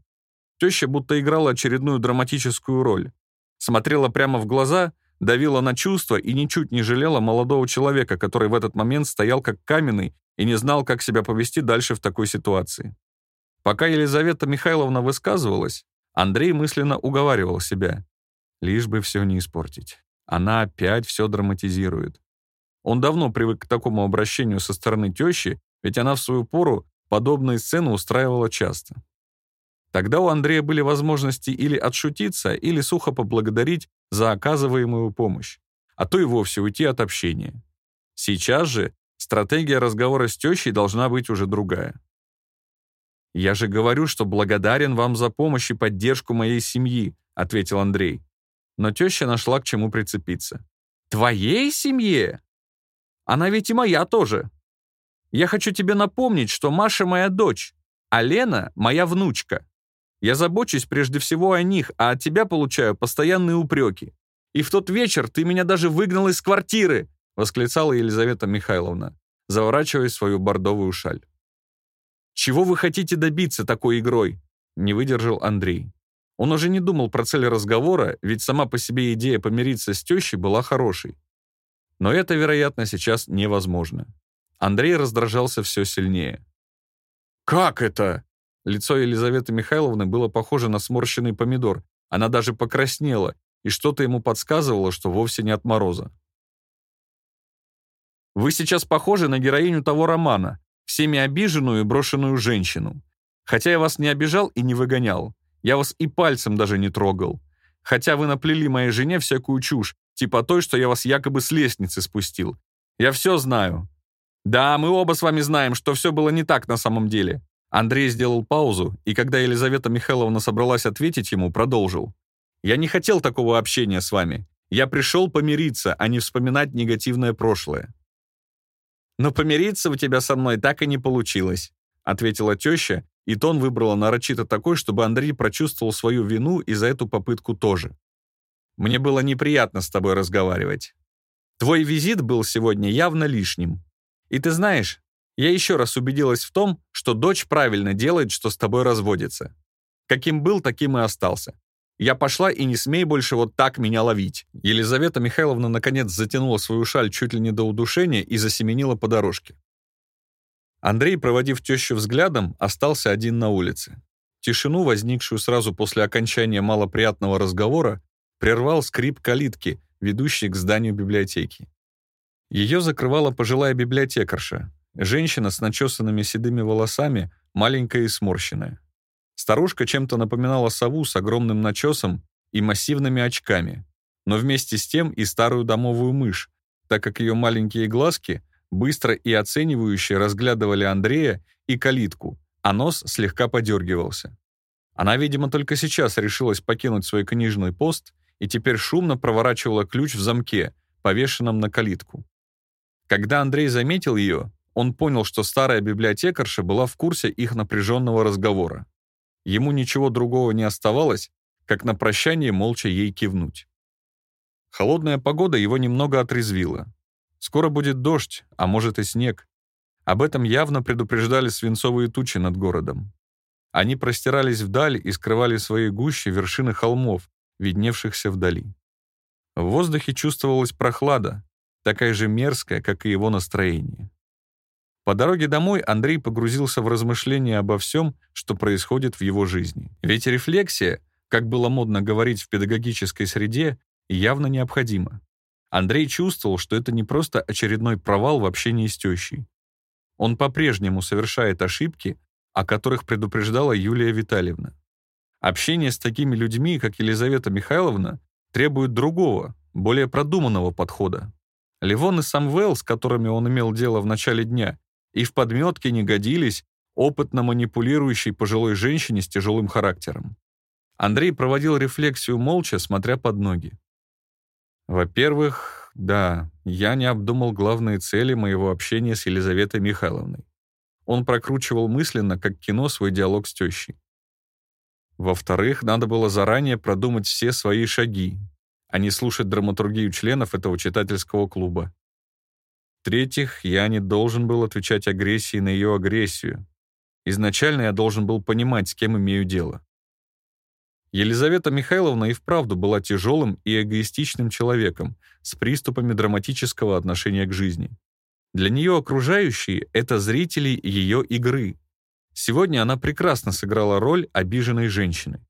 Теща будто играла очередную драматическую роль. Смотрела прямо в глаза, давила на чувства и ничуть не жалела молодого человека, который в этот момент стоял как каменный и не знал, как себя повести дальше в такой ситуации. Пока Елизавета Михайловна высказывалась, Андрей мысленно уговаривал себя. Лишь бы все не испортить. Она опять все драматизирует. Он давно привык к такому обращению со стороны тещи, ведь она в свою пору подобные сцены устраивала часто. Тогда у Андрея были возможности или отшутиться, или сухо поблагодарить за оказываемую помощь, а то и вовсе уйти от общения. Сейчас же стратегия разговора с тещей должна быть уже другая. «Я же говорю, что благодарен вам за помощь и поддержку моей семьи», ответил Андрей. Но теща нашла к чему прицепиться. «Твоей семье? Она ведь и моя тоже. Я хочу тебе напомнить, что Маша моя дочь, а Лена моя внучка. Я забочусь прежде всего о них, а от тебя получаю постоянные упреки. И в тот вечер ты меня даже выгнал из квартиры!» восклицала Елизавета Михайловна, заворачивая свою бордовую шаль. «Чего вы хотите добиться такой игрой?» не выдержал Андрей. Он уже не думал про цель разговора, ведь сама по себе идея помириться с тещей была хорошей. Но это, вероятно, сейчас невозможно. Андрей раздражался все сильнее. «Как это?» Лицо Елизаветы Михайловны было похоже на сморщенный помидор. Она даже покраснела, и что-то ему подсказывало, что вовсе не от мороза. «Вы сейчас похожи на героиню того романа, всеми обиженную и брошенную женщину. Хотя я вас не обижал и не выгонял. Я вас и пальцем даже не трогал. Хотя вы наплели моей жене всякую чушь, типа той, что я вас якобы с лестницы спустил. Я все знаю. Да, мы оба с вами знаем, что все было не так на самом деле. Андрей сделал паузу, и когда Елизавета Михайловна собралась ответить ему, продолжил. «Я не хотел такого общения с вами. Я пришел помириться, а не вспоминать негативное прошлое. «Но помириться у тебя со мной так и не получилось», ответила теща, и тон выбрала нарочито такой, чтобы Андрей прочувствовал свою вину и за эту попытку тоже. «Мне было неприятно с тобой разговаривать. Твой визит был сегодня явно лишним. И ты знаешь, я еще раз убедилась в том, что дочь правильно делает, что с тобой разводится. Каким был, таким и остался. Я пошла и не смей больше вот так меня ловить». Елизавета Михайловна наконец затянула свою шаль чуть ли не до удушения и засеменила по дорожке. Андрей, проводив тещу взглядом, остался один на улице. Тишину, возникшую сразу после окончания малоприятного разговора, прервал скрип калитки, ведущей к зданию библиотеки. Ее закрывала пожилая библиотекарша, женщина с начесанными седыми волосами, маленькая и сморщенная. Старушка чем-то напоминала сову с огромным начесом и массивными очками, но вместе с тем и старую домовую мышь, так как ее маленькие глазки быстро и оценивающе разглядывали Андрея и калитку, а нос слегка подергивался. Она, видимо, только сейчас решилась покинуть свой книжный пост и теперь шумно проворачивала ключ в замке, повешенном на калитку. Когда Андрей заметил ее, он понял, что старая библиотекарша была в курсе их напряженного разговора. Ему ничего другого не оставалось, как на прощание молча ей кивнуть. Холодная погода его немного отрезвила. Скоро будет дождь, а может и снег. Об этом явно предупреждали свинцовые тучи над городом. Они простирались вдаль и скрывали свои гущи вершины холмов, видневшихся вдали. В воздухе чувствовалась прохлада, такая же мерзкая, как и его настроение. По дороге домой Андрей погрузился в размышления обо всем, что происходит в его жизни. Ведь рефлексия, как было модно говорить в педагогической среде, явно необходима. Андрей чувствовал, что это не просто очередной провал в общении с тещей. Он по-прежнему совершает ошибки, о которых предупреждала Юлия Витальевна. Общение с такими людьми, как Елизавета Михайловна, требует другого, более продуманного подхода. Левон и Самвел, с которыми он имел дело в начале дня, и в подметке не годились, опытно манипулирующей пожилой женщине с тяжелым характером. Андрей проводил рефлексию молча, смотря под ноги. Во-первых, да, я не обдумал главные цели моего общения с Елизаветой Михайловной. Он прокручивал мысленно, как кино, свой диалог с тещей. Во-вторых, надо было заранее продумать все свои шаги, а не слушать драматургию членов этого читательского клуба. В-третьих, я не должен был отвечать агрессией на ее агрессию. Изначально я должен был понимать, с кем имею дело. Елизавета Михайловна и вправду была тяжелым и эгоистичным человеком с приступами драматического отношения к жизни. Для нее окружающие — это зрители ее игры. Сегодня она прекрасно сыграла роль обиженной женщины.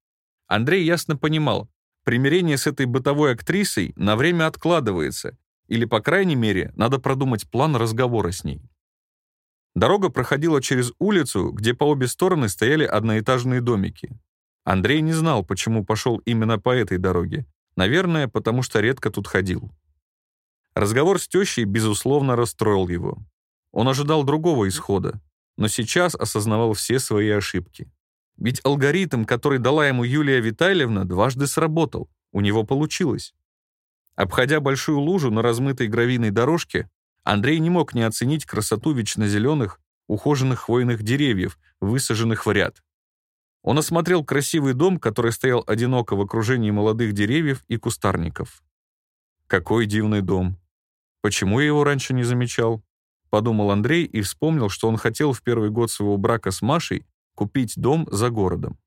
Андрей ясно понимал, примирение с этой бытовой актрисой на время откладывается, или, по крайней мере, надо продумать план разговора с ней. Дорога проходила через улицу, где по обе стороны стояли одноэтажные домики. Андрей не знал, почему пошел именно по этой дороге. Наверное, потому что редко тут ходил. Разговор с тещей, безусловно, расстроил его. Он ожидал другого исхода, но сейчас осознавал все свои ошибки. Ведь алгоритм, который дала ему Юлия Витальевна, дважды сработал. У него получилось. Обходя большую лужу на размытой гравийной дорожке, Андрей не мог не оценить красоту вечно зеленых, ухоженных хвойных деревьев, высаженных в ряд. Он осмотрел красивый дом, который стоял одиноко в окружении молодых деревьев и кустарников. Какой дивный дом. Почему я его раньше не замечал? Подумал Андрей и вспомнил, что он хотел в первый год своего брака с Машей купить дом за городом.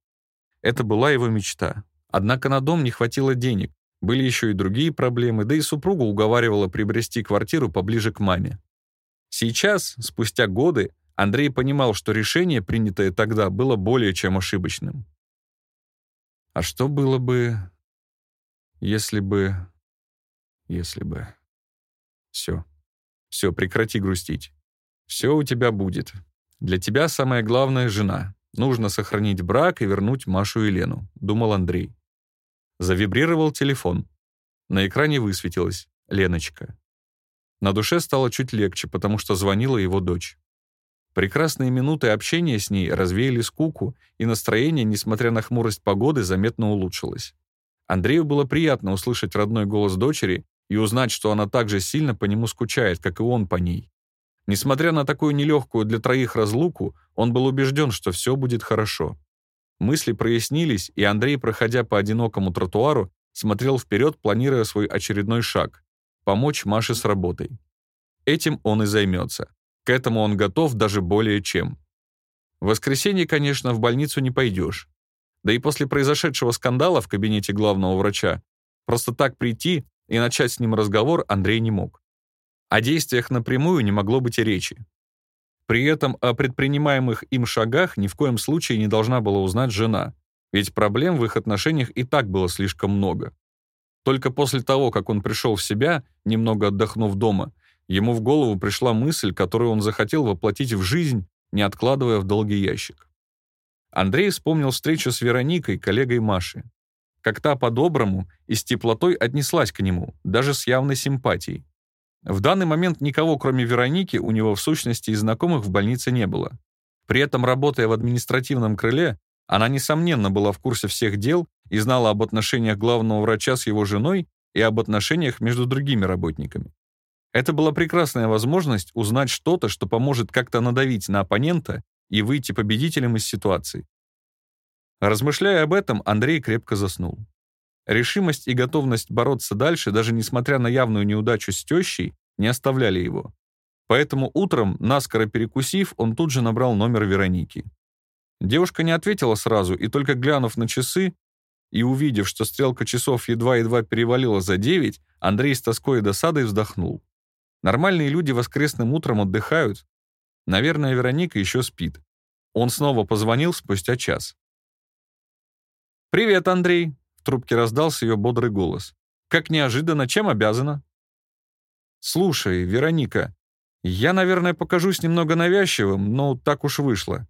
Это была его мечта. Однако на дом не хватило денег. Были еще и другие проблемы, да и супруга уговаривала приобрести квартиру поближе к маме. Сейчас, спустя годы, Андрей понимал, что решение, принятое тогда, было более чем ошибочным. А что было бы, если бы... Если бы... Все. Все, прекрати грустить. Все у тебя будет. Для тебя самое главное — жена. Нужно сохранить брак и вернуть Машу и Лену, думал Андрей. Завибрировал телефон. На экране высветилось «Леночка». На душе стало чуть легче, потому что звонила его дочь. Прекрасные минуты общения с ней развеяли скуку, и настроение, несмотря на хмурость погоды, заметно улучшилось. Андрею было приятно услышать родной голос дочери и узнать, что она так же сильно по нему скучает, как и он по ней. Несмотря на такую нелегкую для троих разлуку, он был убежден, что все будет хорошо. Мысли прояснились, и Андрей, проходя по одинокому тротуару, смотрел вперед, планируя свой очередной шаг — помочь Маше с работой. Этим он и займется. К этому он готов даже более чем. В воскресенье, конечно, в больницу не пойдешь. Да и после произошедшего скандала в кабинете главного врача просто так прийти и начать с ним разговор Андрей не мог. О действиях напрямую не могло быть и речи. При этом о предпринимаемых им шагах ни в коем случае не должна была узнать жена, ведь проблем в их отношениях и так было слишком много. Только после того, как он пришел в себя, немного отдохнув дома, Ему в голову пришла мысль, которую он захотел воплотить в жизнь, не откладывая в долгий ящик. Андрей вспомнил встречу с Вероникой, коллегой Маши. Как та по-доброму и с теплотой отнеслась к нему, даже с явной симпатией. В данный момент никого, кроме Вероники, у него в сущности и знакомых в больнице не было. При этом, работая в административном крыле, она, несомненно, была в курсе всех дел и знала об отношениях главного врача с его женой и об отношениях между другими работниками. Это была прекрасная возможность узнать что-то, что поможет как-то надавить на оппонента и выйти победителем из ситуации. Размышляя об этом, Андрей крепко заснул. Решимость и готовность бороться дальше, даже несмотря на явную неудачу с тещей, не оставляли его. Поэтому утром, наскоро перекусив, он тут же набрал номер Вероники. Девушка не ответила сразу, и только глянув на часы и увидев, что стрелка часов едва-едва перевалила за девять, Андрей с тоской и досадой вздохнул. Нормальные люди воскресным утром отдыхают. Наверное, Вероника еще спит. Он снова позвонил спустя час. «Привет, Андрей!» — трубке раздался ее бодрый голос. «Как неожиданно, чем обязана?» «Слушай, Вероника, я, наверное, покажусь немного навязчивым, но так уж вышло.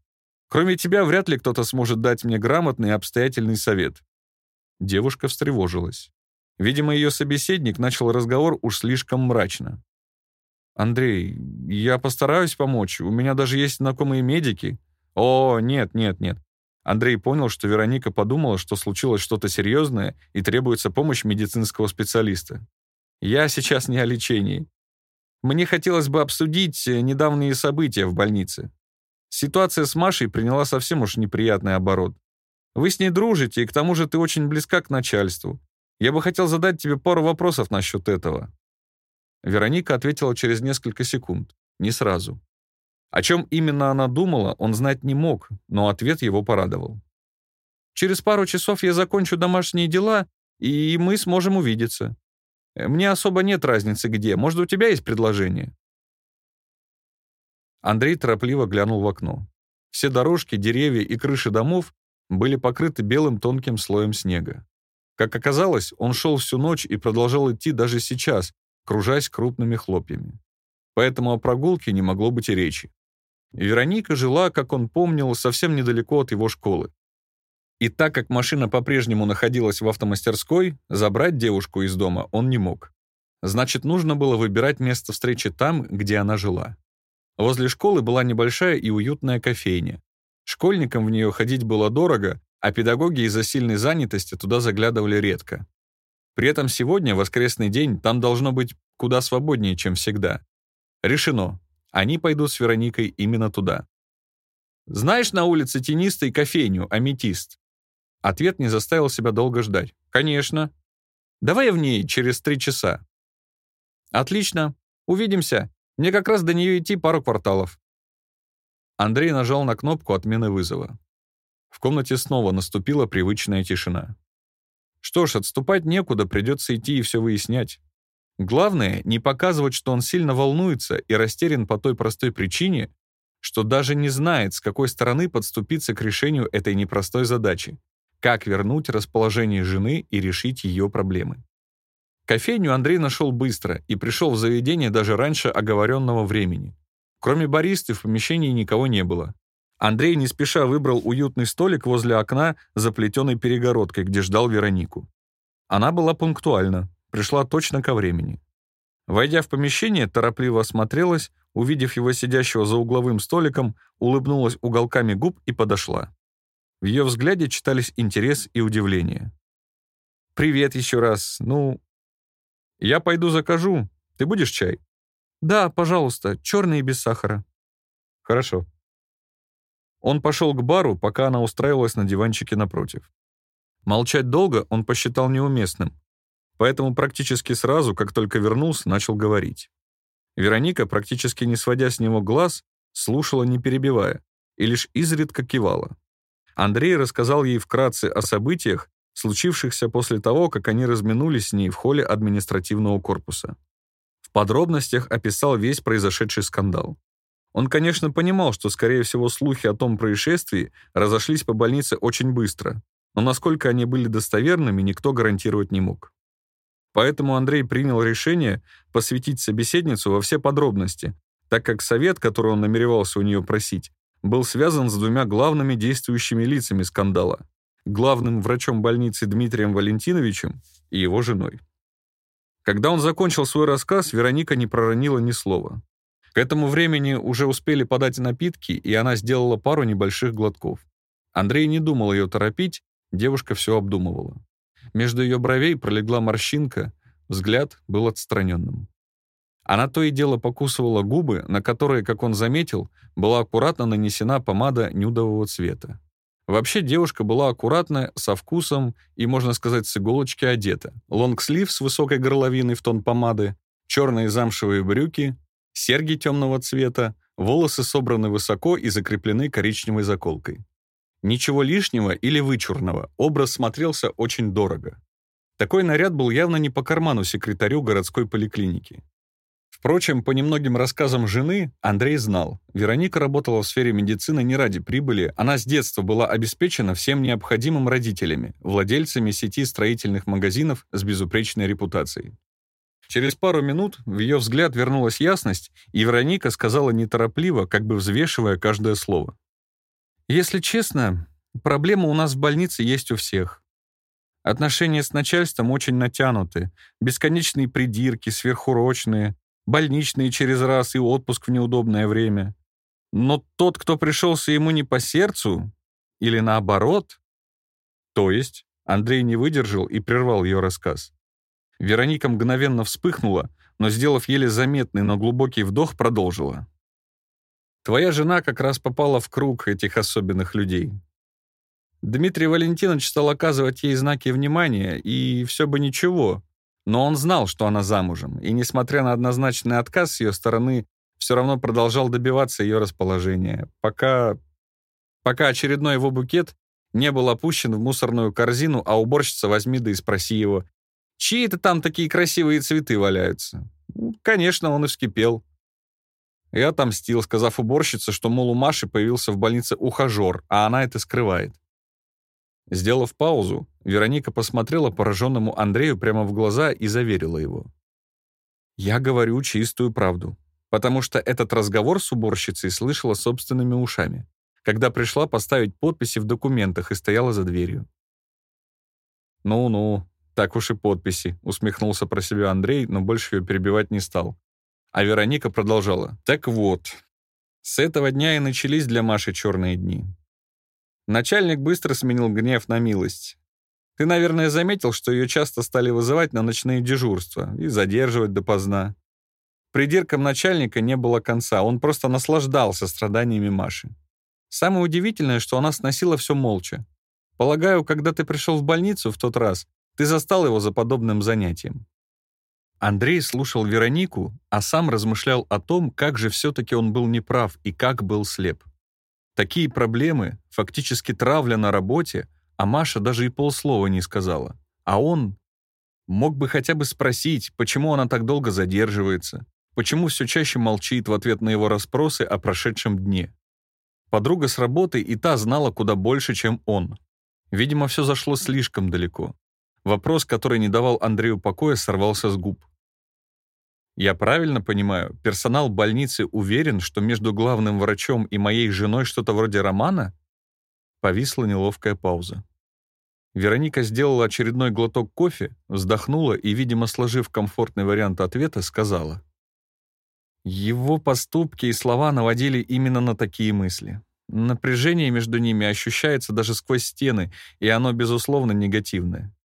Кроме тебя вряд ли кто-то сможет дать мне грамотный и обстоятельный совет». Девушка встревожилась. Видимо, ее собеседник начал разговор уж слишком мрачно. «Андрей, я постараюсь помочь. У меня даже есть знакомые медики. О, нет, нет, нет. Андрей понял, что Вероника подумала, что случилось что-то серьезное и требуется помощь медицинского специалиста. Я сейчас не о лечении. Мне хотелось бы обсудить э, недавние события в больнице. Ситуация с Машей приняла совсем уж неприятный оборот. Вы с ней дружите, и к тому же ты очень близка к начальству. Я бы хотел задать тебе пару вопросов насчет этого». Вероника ответила через несколько секунд, не сразу. О чем именно она думала, он знать не мог, но ответ его порадовал. «Через пару часов я закончу домашние дела, и мы сможем увидеться. Мне особо нет разницы где. Может, у тебя есть предложение?» Андрей торопливо глянул в окно. Все дорожки, деревья и крыши домов были покрыты белым тонким слоем снега. Как оказалось, он шел всю ночь и продолжал идти даже сейчас, кружась крупными хлопьями. Поэтому о прогулке не могло быть и речи. Вероника жила, как он помнил, совсем недалеко от его школы. И так как машина по-прежнему находилась в автомастерской, забрать девушку из дома он не мог. Значит, нужно было выбирать место встречи там, где она жила. Возле школы была небольшая и уютная кофейня. Школьникам в нее ходить было дорого, а педагоги из-за сильной занятости туда заглядывали редко. При этом сегодня, воскресный день, там должно быть куда свободнее, чем всегда. Решено. Они пойдут с Вероникой именно туда. «Знаешь на улице тенистой кофейню, аметист?» Ответ не заставил себя долго ждать. «Конечно. Давай я в ней через три часа». «Отлично. Увидимся. Мне как раз до нее идти пару кварталов». Андрей нажал на кнопку отмены вызова. В комнате снова наступила привычная тишина. Что ж, отступать некуда, придется идти и все выяснять. Главное, не показывать, что он сильно волнуется и растерян по той простой причине, что даже не знает, с какой стороны подступиться к решению этой непростой задачи, как вернуть расположение жены и решить ее проблемы. Кофейню Андрей нашел быстро и пришел в заведение даже раньше оговоренного времени. Кроме баристы в помещении никого не было. Андрей не спеша выбрал уютный столик возле окна за плетеной перегородкой, где ждал Веронику. Она была пунктуальна, пришла точно ко времени. Войдя в помещение, торопливо осмотрелась, увидев его сидящего за угловым столиком, улыбнулась уголками губ и подошла. В ее взгляде читались интерес и удивление. «Привет еще раз. Ну, я пойду закажу. Ты будешь чай?» «Да, пожалуйста, черный и без сахара». «Хорошо». Он пошел к бару, пока она устраивалась на диванчике напротив. Молчать долго он посчитал неуместным, поэтому практически сразу, как только вернулся, начал говорить. Вероника, практически не сводя с него глаз, слушала, не перебивая, и лишь изредка кивала. Андрей рассказал ей вкратце о событиях, случившихся после того, как они разминулись с ней в холле административного корпуса. В подробностях описал весь произошедший скандал. Он, конечно, понимал, что, скорее всего, слухи о том происшествии разошлись по больнице очень быстро, но насколько они были достоверными, никто гарантировать не мог. Поэтому Андрей принял решение посвятить собеседницу во все подробности, так как совет, который он намеревался у нее просить, был связан с двумя главными действующими лицами скандала — главным врачом больницы Дмитрием Валентиновичем и его женой. Когда он закончил свой рассказ, Вероника не проронила ни слова. К этому времени уже успели подать напитки, и она сделала пару небольших глотков. Андрей не думал ее торопить, девушка все обдумывала. Между ее бровей пролегла морщинка, взгляд был отстраненным. Она то и дело покусывала губы, на которые, как он заметил, была аккуратно нанесена помада нюдового цвета. Вообще девушка была аккуратная, со вкусом и, можно сказать, с иголочки одета. Лонгслив с высокой горловиной в тон помады, черные замшевые брюки, серьги темного цвета, волосы собраны высоко и закреплены коричневой заколкой. Ничего лишнего или вычурного, образ смотрелся очень дорого. Такой наряд был явно не по карману секретарю городской поликлиники. Впрочем, по немногим рассказам жены, Андрей знал, Вероника работала в сфере медицины не ради прибыли, она с детства была обеспечена всем необходимым родителями, владельцами сети строительных магазинов с безупречной репутацией. Через пару минут в ее взгляд вернулась ясность, и Вероника сказала неторопливо, как бы взвешивая каждое слово. Если честно, проблема у нас в больнице есть у всех. Отношения с начальством очень натянуты, бесконечные придирки, сверхурочные, больничные через раз и отпуск в неудобное время. Но тот, кто пришелся ему не по сердцу, или наоборот? То есть Андрей не выдержал и прервал ее рассказ. Вероника мгновенно вспыхнула, но, сделав еле заметный, но глубокий вдох, продолжила. «Твоя жена как раз попала в круг этих особенных людей. Дмитрий Валентинович стал оказывать ей знаки внимания, и все бы ничего, но он знал, что она замужем, и, несмотря на однозначный отказ с ее стороны, все равно продолжал добиваться ее расположения, пока... пока очередной его букет не был опущен в мусорную корзину, а уборщица возьми да и спроси его, чьи это там такие красивые цветы валяются? Конечно, он и вскипел. И отомстил, сказав уборщице, что, мол, у Маши появился в больнице ухажер, а она это скрывает. Сделав паузу, Вероника посмотрела пораженному Андрею прямо в глаза и заверила его. «Я говорю чистую правду, потому что этот разговор с уборщицей слышала собственными ушами, когда пришла поставить подписи в документах и стояла за дверью». «Ну-ну, так уж и подписи», — усмехнулся про себя Андрей, но больше ее перебивать не стал. А Вероника продолжала. «Так вот, с этого дня и начались для Маши черные дни. Начальник быстро сменил гнев на милость. Ты, наверное, заметил, что ее часто стали вызывать на ночные дежурства и задерживать допоздна. Придиркам начальника не было конца, он просто наслаждался страданиями Маши. Самое удивительное, что она сносила все молча. Полагаю, когда ты пришел в больницу в тот раз, ты застал его за подобным занятием. Андрей слушал Веронику, а сам размышлял о том, как же все-таки он был неправ и как был слеп. Такие проблемы, фактически травля на работе, а Маша даже и полслова не сказала. А он мог бы хотя бы спросить, почему она так долго задерживается, почему все чаще молчит в ответ на его расспросы о прошедшем дне. Подруга с работы и та знала куда больше, чем он. Видимо, все зашло слишком далеко. Вопрос, который не давал Андрею покоя, сорвался с губ. Я правильно понимаю, персонал больницы уверен, что между главным врачом и моей женой что-то вроде романа? Повисла неловкая пауза. Вероника сделала очередной глоток кофе, вздохнула и, видимо, сложив комфортный вариант ответа, сказала. Его поступки и слова наводили именно на такие мысли. Напряжение между ними ощущается даже сквозь стены, и оно, безусловно, негативное.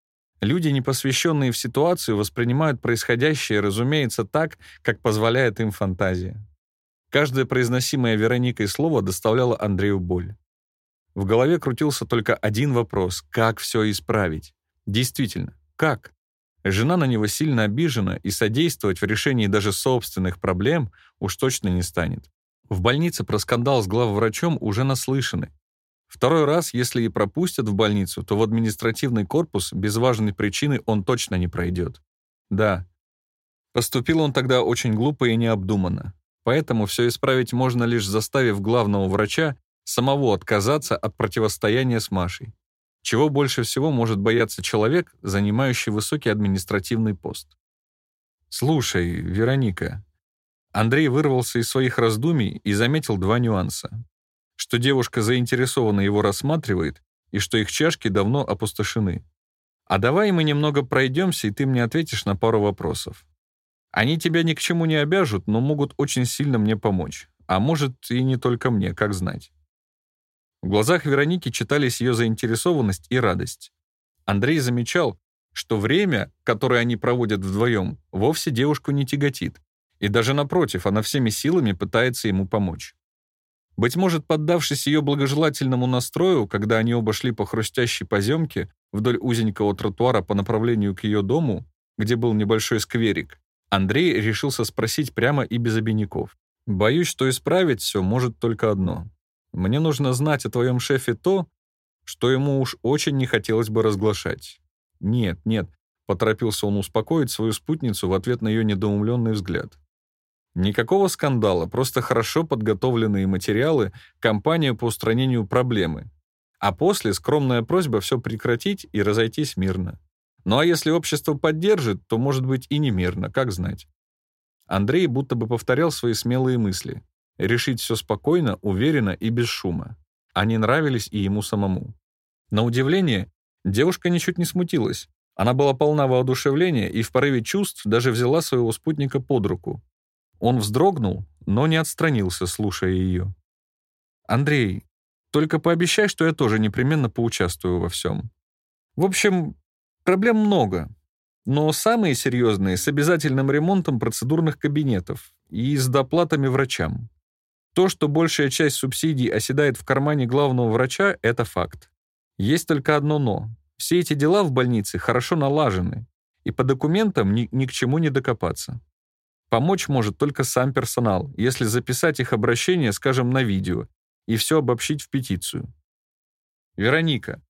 Люди, не посвященные в ситуацию, воспринимают происходящее, разумеется, так, как позволяет им фантазия. Каждое произносимое Вероникой слово доставляло Андрею боль. В голове крутился только один вопрос — как все исправить? Действительно, как? Жена на него сильно обижена и содействовать в решении даже собственных проблем уж точно не станет. В больнице про скандал с главврачом уже наслышаны, Второй раз, если и пропустят в больницу, то в административный корпус без важной причины он точно не пройдет. Да, поступил он тогда очень глупо и необдуманно. Поэтому все исправить можно лишь заставив главного врача самого отказаться от противостояния с Машей. Чего больше всего может бояться человек, занимающий высокий административный пост. «Слушай, Вероника». Андрей вырвался из своих раздумий и заметил два нюанса что девушка заинтересованно его рассматривает и что их чашки давно опустошены. А давай мы немного пройдемся, и ты мне ответишь на пару вопросов. Они тебя ни к чему не обяжут, но могут очень сильно мне помочь. А может, и не только мне, как знать. В глазах Вероники читались ее заинтересованность и радость. Андрей замечал, что время, которое они проводят вдвоем, вовсе девушку не тяготит, и даже напротив, она всеми силами пытается ему помочь. Быть может, поддавшись ее благожелательному настрою, когда они оба шли по хрустящей поземке вдоль узенького тротуара по направлению к ее дому, где был небольшой скверик, Андрей решился спросить прямо и без обиняков. «Боюсь, что исправить все может только одно. Мне нужно знать о твоем шефе то, что ему уж очень не хотелось бы разглашать». «Нет, нет», — поторопился он успокоить свою спутницу в ответ на ее недоумленный взгляд. Никакого скандала, просто хорошо подготовленные материалы, кампания по устранению проблемы. А после скромная просьба все прекратить и разойтись мирно. Ну а если общество поддержит, то, может быть, и не мирно, как знать. Андрей будто бы повторял свои смелые мысли. Решить все спокойно, уверенно и без шума. Они нравились и ему самому. На удивление, девушка ничуть не смутилась. Она была полна воодушевления и в порыве чувств даже взяла своего спутника под руку, он вздрогнул, но не отстранился, слушая ее. Андрей, только пообещай, что я тоже непременно поучаствую во всем. В общем, проблем много, но самые серьезные с обязательным ремонтом процедурных кабинетов и с доплатами врачам. То, что большая часть субсидий оседает в кармане главного врача, это факт. Есть только одно «но». Все эти дела в больнице хорошо налажены, и по документам ни, ни к чему не докопаться. Помочь может только сам персонал, если записать их обращение, скажем, на видео, и все обобщить в петицию. Вероника.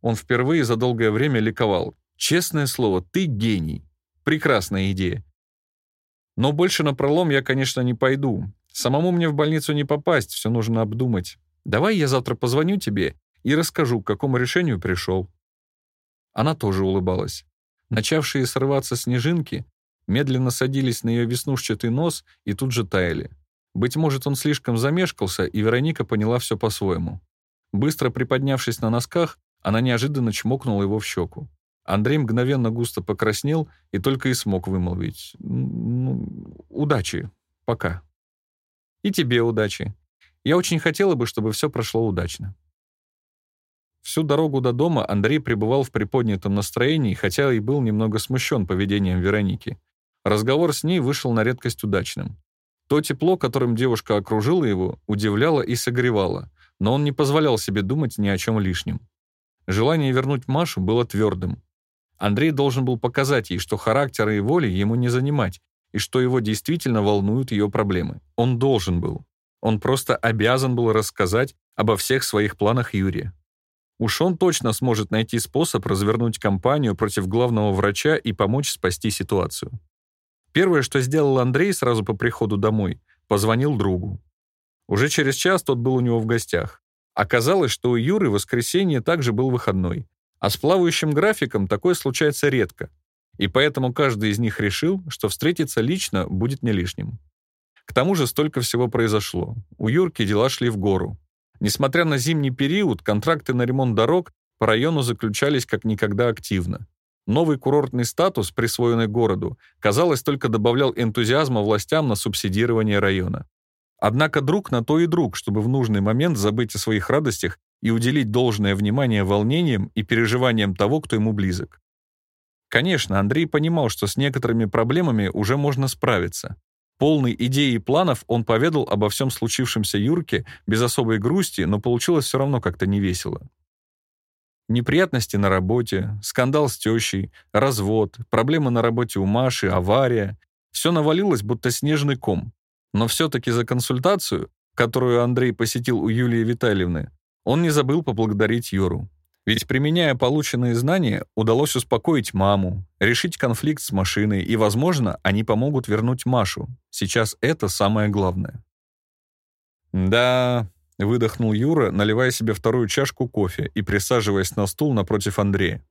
Он впервые за долгое время ликовал. Честное слово, ты гений. Прекрасная идея. Но больше на пролом я, конечно, не пойду. Самому мне в больницу не попасть, все нужно обдумать. Давай я завтра позвоню тебе и расскажу, к какому решению пришел». Она тоже улыбалась. Начавшие срываться снежинки медленно садились на ее веснушчатый нос и тут же таяли. Быть может, он слишком замешкался, и Вероника поняла все по-своему. Быстро приподнявшись на носках, она неожиданно чмокнула его в щеку. Андрей мгновенно густо покраснел и только и смог вымолвить. «Ну, удачи. Пока». «И тебе удачи. Я очень хотела бы, чтобы все прошло удачно». Всю дорогу до дома Андрей пребывал в приподнятом настроении, хотя и был немного смущен поведением Вероники. Разговор с ней вышел на редкость удачным. То тепло, которым девушка окружила его, удивляло и согревало, но он не позволял себе думать ни о чем лишнем. Желание вернуть Машу было твердым. Андрей должен был показать ей, что характера и воли ему не занимать, и что его действительно волнуют ее проблемы. Он должен был. Он просто обязан был рассказать обо всех своих планах Юрия. Уж он точно сможет найти способ развернуть кампанию против главного врача и помочь спасти ситуацию. Первое, что сделал Андрей сразу по приходу домой, позвонил другу. Уже через час тот был у него в гостях. Оказалось, что у Юры воскресенье также был выходной, а с плавающим графиком такое случается редко, и поэтому каждый из них решил, что встретиться лично будет не лишним. К тому же столько всего произошло. У Юрки дела шли в гору. Несмотря на зимний период, контракты на ремонт дорог по району заключались как никогда активно. Новый курортный статус, присвоенный городу, казалось, только добавлял энтузиазма властям на субсидирование района. Однако друг на то и друг, чтобы в нужный момент забыть о своих радостях и уделить должное внимание волнениям и переживаниям того, кто ему близок. Конечно, Андрей понимал, что с некоторыми проблемами уже можно справиться. Полный идей и планов он поведал обо всем случившемся Юрке без особой грусти, но получилось все равно как-то невесело. Неприятности на работе, скандал с тещей, развод, проблемы на работе у Маши, авария. Все навалилось, будто снежный ком. Но все-таки за консультацию, которую Андрей посетил у Юлии Витальевны, он не забыл поблагодарить Юру. Ведь, применяя полученные знания, удалось успокоить маму, решить конфликт с машиной, и, возможно, они помогут вернуть Машу. Сейчас это самое главное. «Да», — выдохнул Юра, наливая себе вторую чашку кофе и присаживаясь на стул напротив Андрея.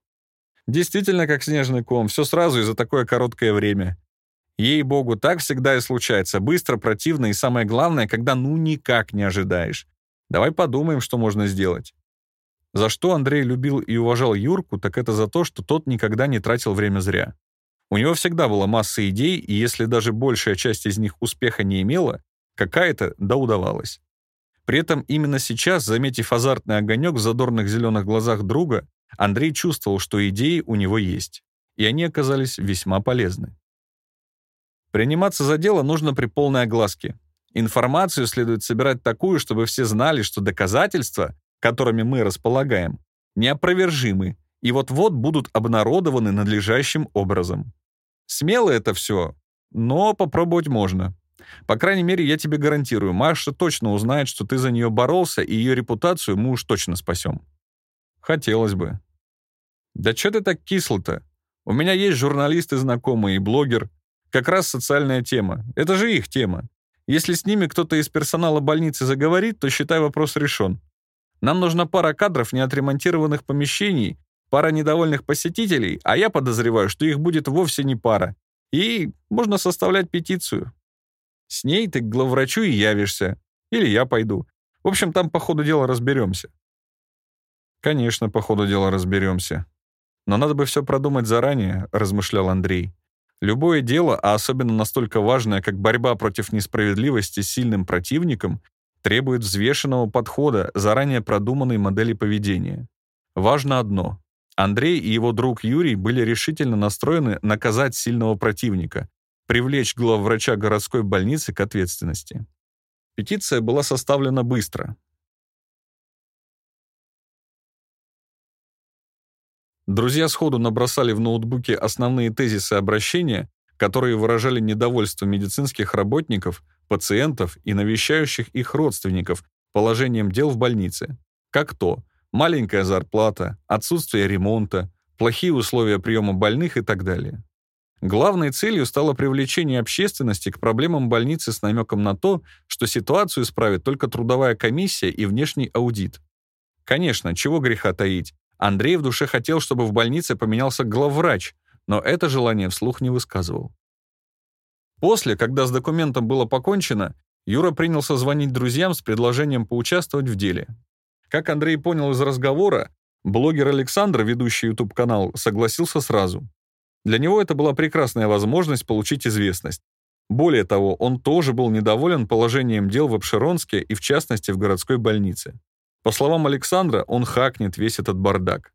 «Действительно, как снежный ком, все сразу и за такое короткое время. Ей-богу, так всегда и случается. Быстро, противно и самое главное, когда ну никак не ожидаешь. Давай подумаем, что можно сделать. За что Андрей любил и уважал Юрку, так это за то, что тот никогда не тратил время зря. У него всегда была масса идей, и если даже большая часть из них успеха не имела, какая-то да удавалась. При этом именно сейчас, заметив азартный огонек в задорных зеленых глазах друга, Андрей чувствовал, что идеи у него есть, и они оказались весьма полезны. Приниматься за дело нужно при полной огласке, Информацию следует собирать такую, чтобы все знали, что доказательства, которыми мы располагаем, неопровержимы и вот-вот будут обнародованы надлежащим образом. Смело это все, но попробовать можно. По крайней мере, я тебе гарантирую, Маша точно узнает, что ты за нее боролся, и ее репутацию мы уж точно спасем. Хотелось бы. Да что ты так кисло-то? У меня есть журналисты знакомые и блогер. Как раз социальная тема. Это же их тема. Если с ними кто-то из персонала больницы заговорит, то считай вопрос решен. Нам нужна пара кадров неотремонтированных помещений, пара недовольных посетителей, а я подозреваю, что их будет вовсе не пара. И можно составлять петицию. С ней ты к главврачу и явишься. Или я пойду. В общем, там по ходу дела разберемся. Конечно, по ходу дела разберемся. Но надо бы все продумать заранее, размышлял Андрей. Любое дело, а особенно настолько важное, как борьба против несправедливости с сильным противником, требует взвешенного подхода, заранее продуманной модели поведения. Важно одно. Андрей и его друг Юрий были решительно настроены наказать сильного противника, привлечь главврача городской больницы к ответственности. Петиция была составлена быстро. Друзья сходу набросали в ноутбуке основные тезисы обращения, которые выражали недовольство медицинских работников, пациентов и навещающих их родственников положением дел в больнице. Как то маленькая зарплата, отсутствие ремонта, плохие условия приема больных и так далее. Главной целью стало привлечение общественности к проблемам больницы с намеком на то, что ситуацию исправит только трудовая комиссия и внешний аудит. Конечно, чего греха таить, Андрей в душе хотел, чтобы в больнице поменялся главврач, но это желание вслух не высказывал. После, когда с документом было покончено, Юра принялся звонить друзьям с предложением поучаствовать в деле. Как Андрей понял из разговора, блогер Александр, ведущий YouTube-канал, согласился сразу. Для него это была прекрасная возможность получить известность. Более того, он тоже был недоволен положением дел в Обширонске и, в частности, в городской больнице. По словам Александра, он хакнет весь этот бардак.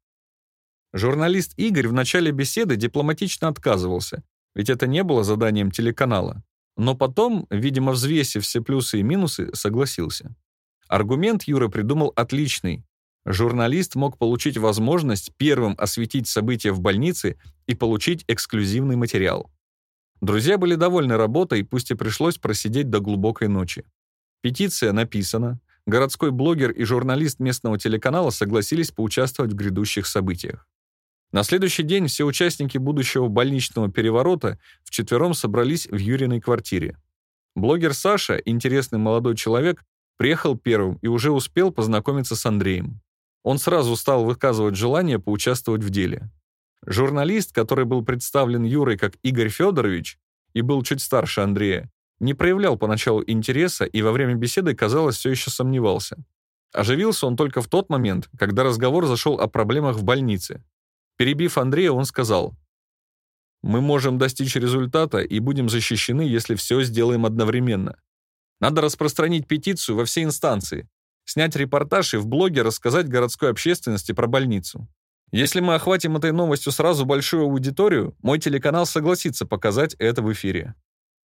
Журналист Игорь в начале беседы дипломатично отказывался, ведь это не было заданием телеканала. Но потом, видимо, взвесив все плюсы и минусы, согласился. Аргумент Юра придумал отличный журналист мог получить возможность первым осветить события в больнице и получить эксклюзивный материал. Друзья были довольны работой, пусть и пришлось просидеть до глубокой ночи. Петиция написана, городской блогер и журналист местного телеканала согласились поучаствовать в грядущих событиях. На следующий день все участники будущего больничного переворота вчетвером собрались в Юриной квартире. Блогер Саша, интересный молодой человек, приехал первым и уже успел познакомиться с Андреем. Он сразу стал выказывать желание поучаствовать в деле. Журналист, который был представлен Юрой как Игорь Федорович и был чуть старше Андрея, не проявлял поначалу интереса и во время беседы, казалось, все еще сомневался. Оживился он только в тот момент, когда разговор зашел о проблемах в больнице. Перебив Андрея, он сказал, «Мы можем достичь результата и будем защищены, если все сделаем одновременно. Надо распространить петицию во все инстанции, снять репортаж и в блоге рассказать городской общественности про больницу. Если мы охватим этой новостью сразу большую аудиторию, мой телеканал согласится показать это в эфире.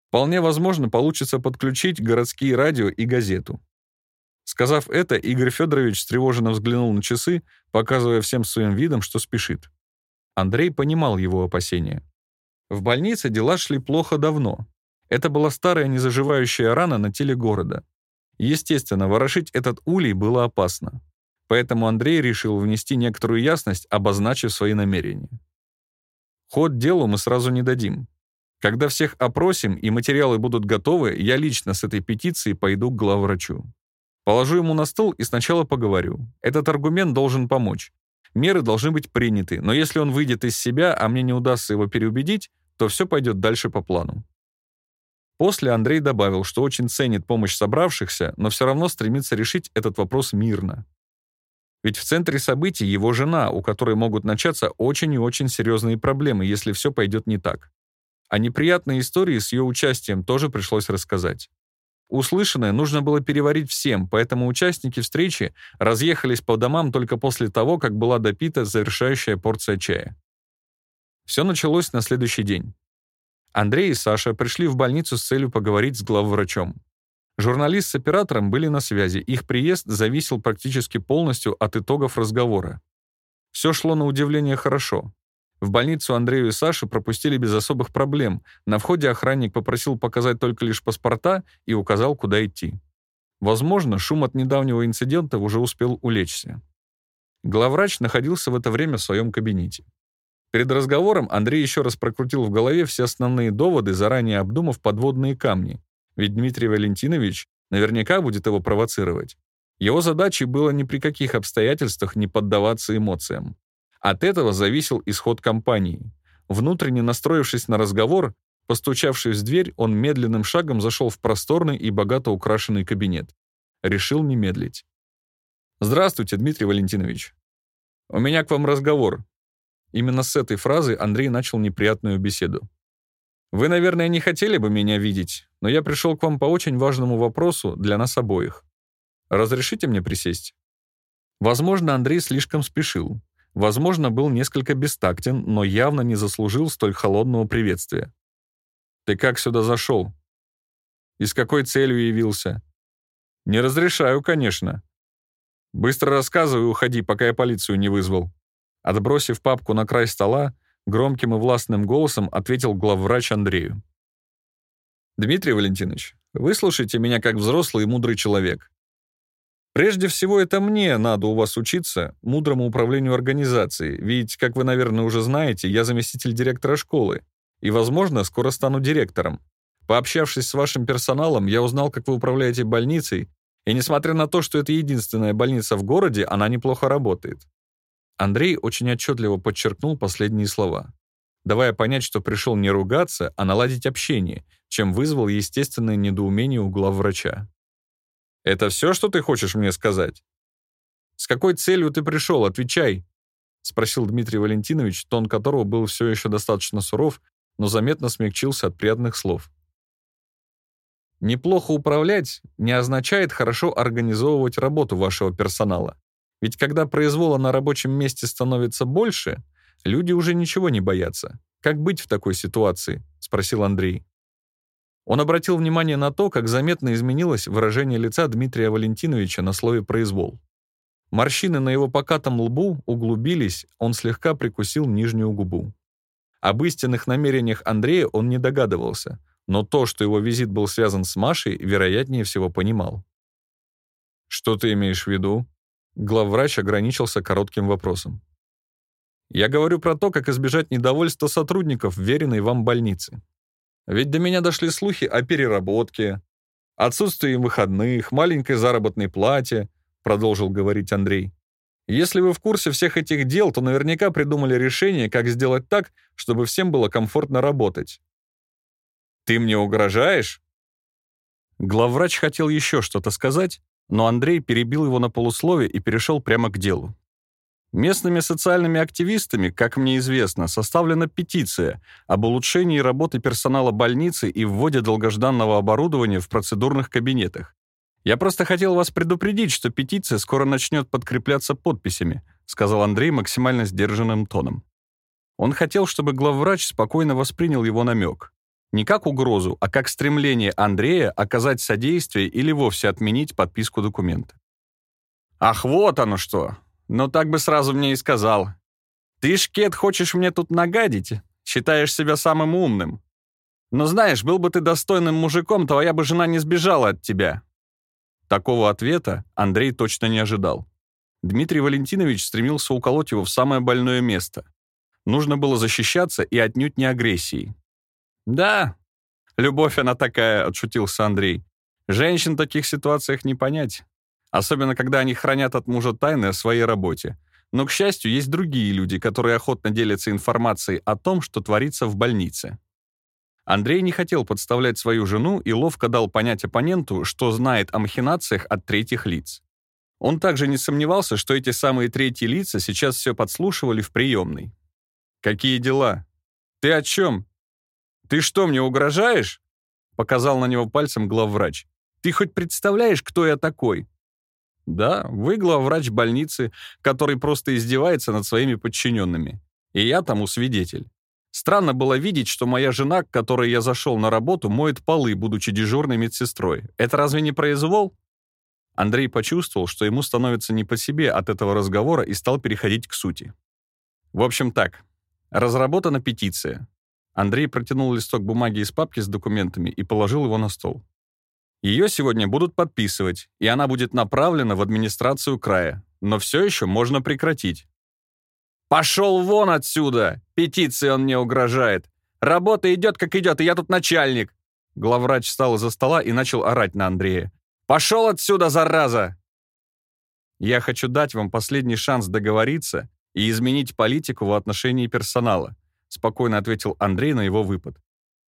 Вполне возможно, получится подключить городские радио и газету. Сказав это, Игорь Федорович встревоженно взглянул на часы, показывая всем своим видом, что спешит. Андрей понимал его опасения. В больнице дела шли плохо давно. Это была старая незаживающая рана на теле города. Естественно, ворошить этот улей было опасно. Поэтому Андрей решил внести некоторую ясность, обозначив свои намерения. Ход делу мы сразу не дадим. Когда всех опросим и материалы будут готовы, я лично с этой петицией пойду к главврачу. Положу ему на стол и сначала поговорю. Этот аргумент должен помочь. Меры должны быть приняты, но если он выйдет из себя, а мне не удастся его переубедить, то все пойдет дальше по плану. После Андрей добавил, что очень ценит помощь собравшихся, но все равно стремится решить этот вопрос мирно. Ведь в центре событий его жена, у которой могут начаться очень и очень серьезные проблемы, если все пойдет не так. А неприятные истории с ее участием тоже пришлось рассказать. Услышанное нужно было переварить всем, поэтому участники встречи разъехались по домам только после того, как была допита завершающая порция чая. Все началось на следующий день. Андрей и Саша пришли в больницу с целью поговорить с главврачом. Журналист с оператором были на связи, их приезд зависел практически полностью от итогов разговора. Все шло на удивление хорошо. В больницу Андрею и Сашу пропустили без особых проблем. На входе охранник попросил показать только лишь паспорта и указал, куда идти. Возможно, шум от недавнего инцидента уже успел улечься. Главврач находился в это время в своем кабинете. Перед разговором Андрей еще раз прокрутил в голове все основные доводы, заранее обдумав подводные камни, ведь Дмитрий Валентинович наверняка будет его провоцировать. Его задачей было ни при каких обстоятельствах не поддаваться эмоциям. От этого зависел исход кампании. Внутренне настроившись на разговор, постучавшись в дверь, он медленным шагом зашел в просторный и богато украшенный кабинет. Решил не медлить. «Здравствуйте, Дмитрий Валентинович. У меня к вам разговор», Именно с этой фразы Андрей начал неприятную беседу. «Вы, наверное, не хотели бы меня видеть, но я пришел к вам по очень важному вопросу для нас обоих. Разрешите мне присесть?» Возможно, Андрей слишком спешил. Возможно, был несколько бестактен, но явно не заслужил столь холодного приветствия. «Ты как сюда зашел? И с какой целью явился?» «Не разрешаю, конечно. Быстро рассказывай и уходи, пока я полицию не вызвал». Отбросив папку на край стола, громким и властным голосом ответил главврач Андрею. «Дмитрий Валентинович, выслушайте меня как взрослый и мудрый человек. Прежде всего, это мне надо у вас учиться мудрому управлению организацией, ведь, как вы, наверное, уже знаете, я заместитель директора школы и, возможно, скоро стану директором. Пообщавшись с вашим персоналом, я узнал, как вы управляете больницей, и несмотря на то, что это единственная больница в городе, она неплохо работает. Андрей очень отчетливо подчеркнул последние слова, давая понять, что пришел не ругаться, а наладить общение, чем вызвал естественное недоумение у главврача. «Это все, что ты хочешь мне сказать?» «С какой целью ты пришел? Отвечай!» — спросил Дмитрий Валентинович, тон которого был все еще достаточно суров, но заметно смягчился от приятных слов. Неплохо управлять не означает хорошо организовывать работу вашего персонала. Ведь когда произвола на рабочем месте становится больше, люди уже ничего не боятся. Как быть в такой ситуации? спросил Андрей. Он обратил внимание на то, как заметно изменилось выражение лица Дмитрия Валентиновича на слове «произвол». Морщины на его покатом лбу углубились, он слегка прикусил нижнюю губу. Об истинных намерениях Андрея он не догадывался, но то, что его визит был связан с Машей, вероятнее всего понимал. «Что ты имеешь в виду?» Главврач ограничился коротким вопросом. «Я говорю про то, как избежать недовольства сотрудников веренной вам больницы. Ведь до меня дошли слухи о переработке, отсутствии выходных, маленькой заработной плате», продолжил говорить Андрей. «Если вы в курсе всех этих дел, то наверняка придумали решение, как сделать так, чтобы всем было комфортно работать. Ты мне угрожаешь?» Главврач хотел еще что-то сказать, но Андрей перебил его на полуслове и перешел прямо к делу. Местными социальными активистами, как мне известно, составлена петиция об улучшении работы персонала больницы и вводе долгожданного оборудования в процедурных кабинетах. Я просто хотел вас предупредить, что петиция скоро начнет подкрепляться подписями, сказал Андрей максимально сдержанным тоном. Он хотел, чтобы главврач спокойно воспринял его намек. Не как угрозу, а как стремление Андрея оказать содействие или вовсе отменить подписку документа. «Ах, вот оно что! Ну так бы сразу мне и сказал. Ты, Шкет, хочешь мне тут нагадить? Считаешь себя самым умным? Но знаешь, был бы ты достойным мужиком, твоя бы жена не сбежала от тебя». Такого ответа Андрей точно не ожидал. Дмитрий Валентинович стремился уколоть его в самое больное место. Нужно было защищаться и отнюдь не агрессией. «Да, любовь она такая», — отшутился Андрей. «Женщин в таких ситуациях не понять. Особенно, когда они хранят от мужа тайны о своей работе. Но, к счастью, есть другие люди, которые охотно делятся информацией о том, что творится в больнице». Андрей не хотел подставлять свою жену и ловко дал понять оппоненту, что знает о махинациях от третьих лиц. Он также не сомневался, что эти самые третьи лица сейчас все подслушивали в приемной. «Какие дела? Ты о чем? «Ты что, мне угрожаешь?» — показал на него пальцем главврач. «Ты хоть представляешь, кто я такой?» «Да, вы главврач больницы, который просто издевается над своими подчиненными. И я тому свидетель. Странно было видеть, что моя жена, к которой я зашел на работу, моет полы, будучи дежурной медсестрой. Это разве не произвол?» Андрей почувствовал, что ему становится не по себе от этого разговора и стал переходить к сути. В общем так, разработана петиция. Андрей протянул листок бумаги из папки с документами и положил его на стол. Ее сегодня будут подписывать, и она будет направлена в администрацию края. Но все еще можно прекратить. «Пошел вон отсюда! Петиции он мне угрожает! Работа идет, как идет, и я тут начальник!» Главврач встал из-за стола и начал орать на Андрея. «Пошел отсюда, зараза!» «Я хочу дать вам последний шанс договориться и изменить политику в отношении персонала спокойно ответил Андрей на его выпад.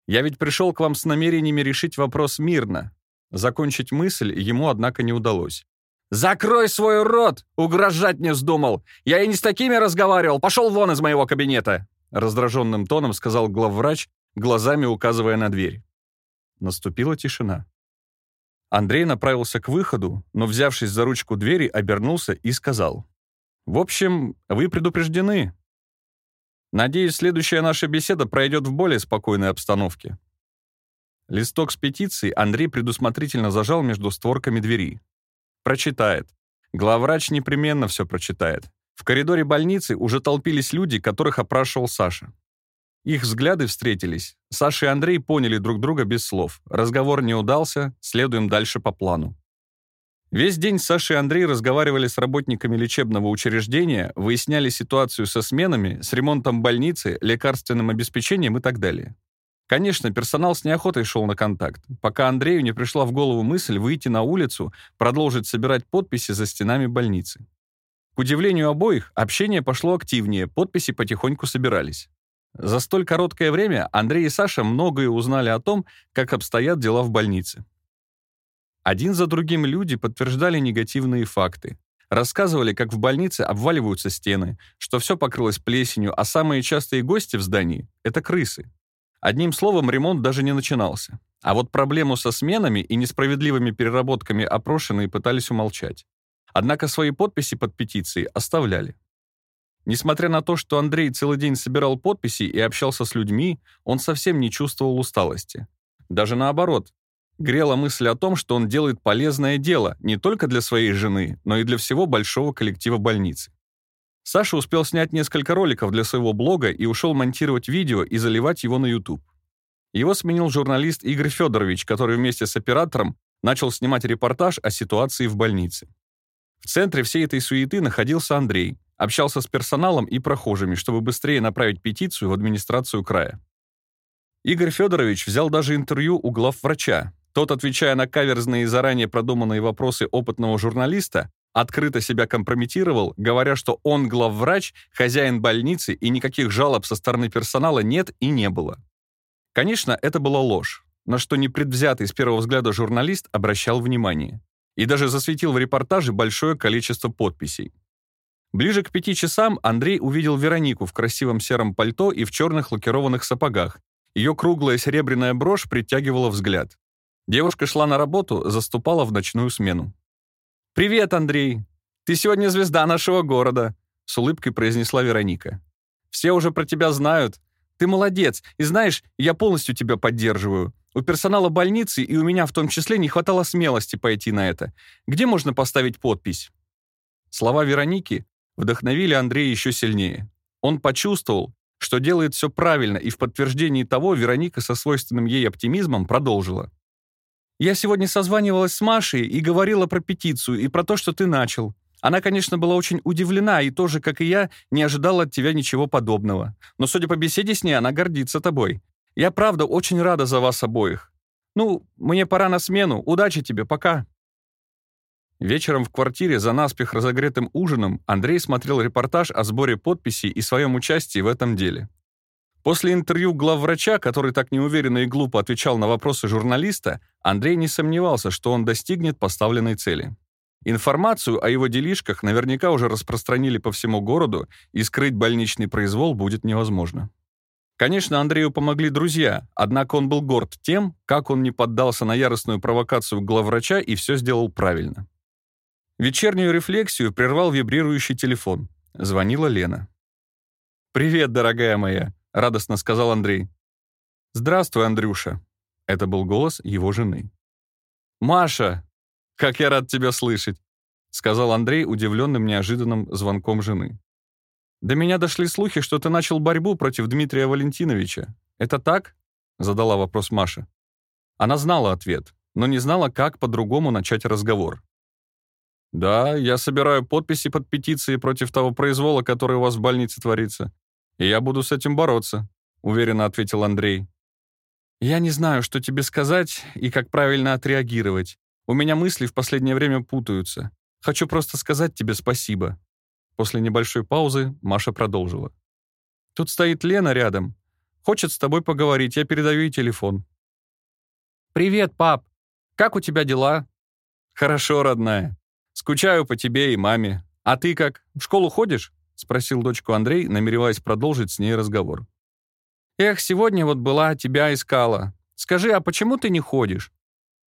Я ведь пришел к вам с намерениями решить вопрос мирно. Закончить мысль ему, однако, не удалось. «Закрой свой рот! Угрожать мне вздумал! Я и не с такими разговаривал! Пошел вон из моего кабинета!» Раздраженным тоном сказал главврач, глазами указывая на дверь. Наступила тишина. Андрей направился к выходу, но, взявшись за ручку двери, обернулся и сказал. «В общем, вы предупреждены. Надеюсь, следующая наша беседа пройдет в более спокойной обстановке». Листок с петицией Андрей предусмотрительно зажал между створками двери. Прочитает. Главврач непременно все прочитает. В коридоре больницы уже толпились люди, которых опрашивал Саша. Их взгляды встретились. Саша и Андрей поняли друг друга без слов. Разговор не удался, следуем дальше по плану. Весь день Саша и Андрей разговаривали с работниками лечебного учреждения, выясняли ситуацию со сменами, с ремонтом больницы, лекарственным обеспечением и так далее. Конечно, персонал с неохотой шел на контакт, пока Андрею не пришла в голову мысль выйти на улицу, продолжить собирать подписи за стенами больницы. К удивлению обоих, общение пошло активнее, подписи потихоньку собирались. За столь короткое время Андрей и Саша многое узнали о том, как обстоят дела в больнице. Один за другим люди подтверждали негативные факты. Рассказывали, как в больнице обваливаются стены, что все покрылось плесенью, а самые частые гости в здании — это крысы. Одним словом, ремонт даже не начинался. А вот проблему со сменами и несправедливыми переработками опрошенные пытались умолчать. Однако свои подписи под петицией оставляли. Несмотря на то, что Андрей целый день собирал подписи и общался с людьми, он совсем не чувствовал усталости. Даже наоборот, грела мысль о том, что он делает полезное дело не только для своей жены, но и для всего большого коллектива больницы. Саша успел снять несколько роликов для своего блога и ушел монтировать видео и заливать его на YouTube. Его сменил журналист Игорь Федорович, который вместе с оператором начал снимать репортаж о ситуации в больнице. В центре всей этой суеты находился Андрей, общался с персоналом и прохожими, чтобы быстрее направить петицию в администрацию края. Игорь Федорович взял даже интервью у главврача. Тот, отвечая на каверзные и заранее продуманные вопросы опытного журналиста, открыто себя компрометировал, говоря, что он главврач, хозяин больницы и никаких жалоб со стороны персонала нет и не было. Конечно, это была ложь, на что непредвзятый с первого взгляда журналист обращал внимание и даже засветил в репортаже большое количество подписей. Ближе к пяти часам Андрей увидел Веронику в красивом сером пальто и в черных лакированных сапогах. Ее круглая серебряная брошь притягивала взгляд. Девушка шла на работу, заступала в ночную смену. «Привет, Андрей! Ты сегодня звезда нашего города!» с улыбкой произнесла Вероника. «Все уже про тебя знают. Ты молодец, и знаешь, я полностью тебя поддерживаю. У персонала больницы и у меня в том числе не хватало смелости пойти на это. Где можно поставить подпись?» Слова Вероники вдохновили Андрея еще сильнее. Он почувствовал, что делает все правильно, и в подтверждении того Вероника со свойственным ей оптимизмом продолжила. «Я сегодня созванивалась с Машей и говорила про петицию и про то, что ты начал. Она, конечно, была очень удивлена и тоже, как и я, не ожидала от тебя ничего подобного. Но, судя по беседе с ней, она гордится тобой. Я, правда, очень рада за вас обоих. Ну, мне пора на смену. Удачи тебе, пока». Вечером в квартире за наспех разогретым ужином Андрей смотрел репортаж о сборе подписей и своем участии в этом деле. После интервью главврача, который так неуверенно и глупо отвечал на вопросы журналиста, Андрей не сомневался, что он достигнет поставленной цели. Информацию о его делишках наверняка уже распространили по всему городу, и скрыть больничный произвол будет невозможно. Конечно, Андрею помогли друзья, однако он был горд тем, как он не поддался на яростную провокацию главврача и все сделал правильно. Вечернюю рефлексию прервал вибрирующий телефон. Звонила Лена. «Привет, дорогая моя», — радостно сказал Андрей. «Здравствуй, Андрюша». Это был голос его жены. «Маша, как я рад тебя слышать», — сказал Андрей удивленным неожиданным звонком жены. «До меня дошли слухи, что ты начал борьбу против Дмитрия Валентиновича. Это так?» — задала вопрос Маша. Она знала ответ, но не знала, как по-другому начать разговор. «Да, я собираю подписи под петицией против того произвола, который у вас в больнице творится. И я буду с этим бороться», — уверенно ответил Андрей. «Я не знаю, что тебе сказать и как правильно отреагировать. У меня мысли в последнее время путаются. Хочу просто сказать тебе спасибо». После небольшой паузы Маша продолжила. «Тут стоит Лена рядом. Хочет с тобой поговорить, я передаю ей телефон». «Привет, пап. Как у тебя дела?» «Хорошо, родная. Скучаю по тебе и маме. А ты как, в школу ходишь?» — спросил дочку Андрей, намереваясь продолжить с ней разговор. «Эх, сегодня вот была, тебя искала. Скажи, а почему ты не ходишь?»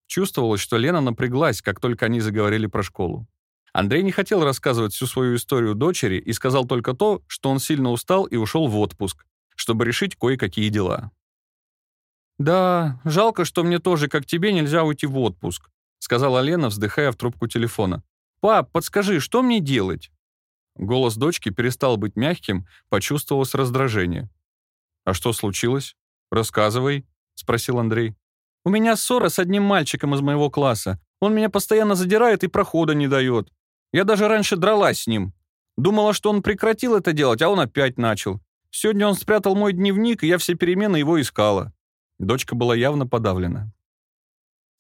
Чувствовалось, что Лена напряглась, как только они заговорили про школу. Андрей не хотел рассказывать всю свою историю дочери и сказал только то, что он сильно устал и ушел в отпуск, чтобы решить кое-какие дела. «Да, жалко, что мне тоже, как тебе, нельзя уйти в отпуск», сказала Лена, вздыхая в трубку телефона. «Пап, подскажи, что мне делать?» Голос дочки перестал быть мягким, почувствовалось раздражение. «А что случилось? Рассказывай», — спросил Андрей. «У меня ссора с одним мальчиком из моего класса. Он меня постоянно задирает и прохода не дает. Я даже раньше дралась с ним. Думала, что он прекратил это делать, а он опять начал. Сегодня он спрятал мой дневник, и я все перемены его искала». Дочка была явно подавлена.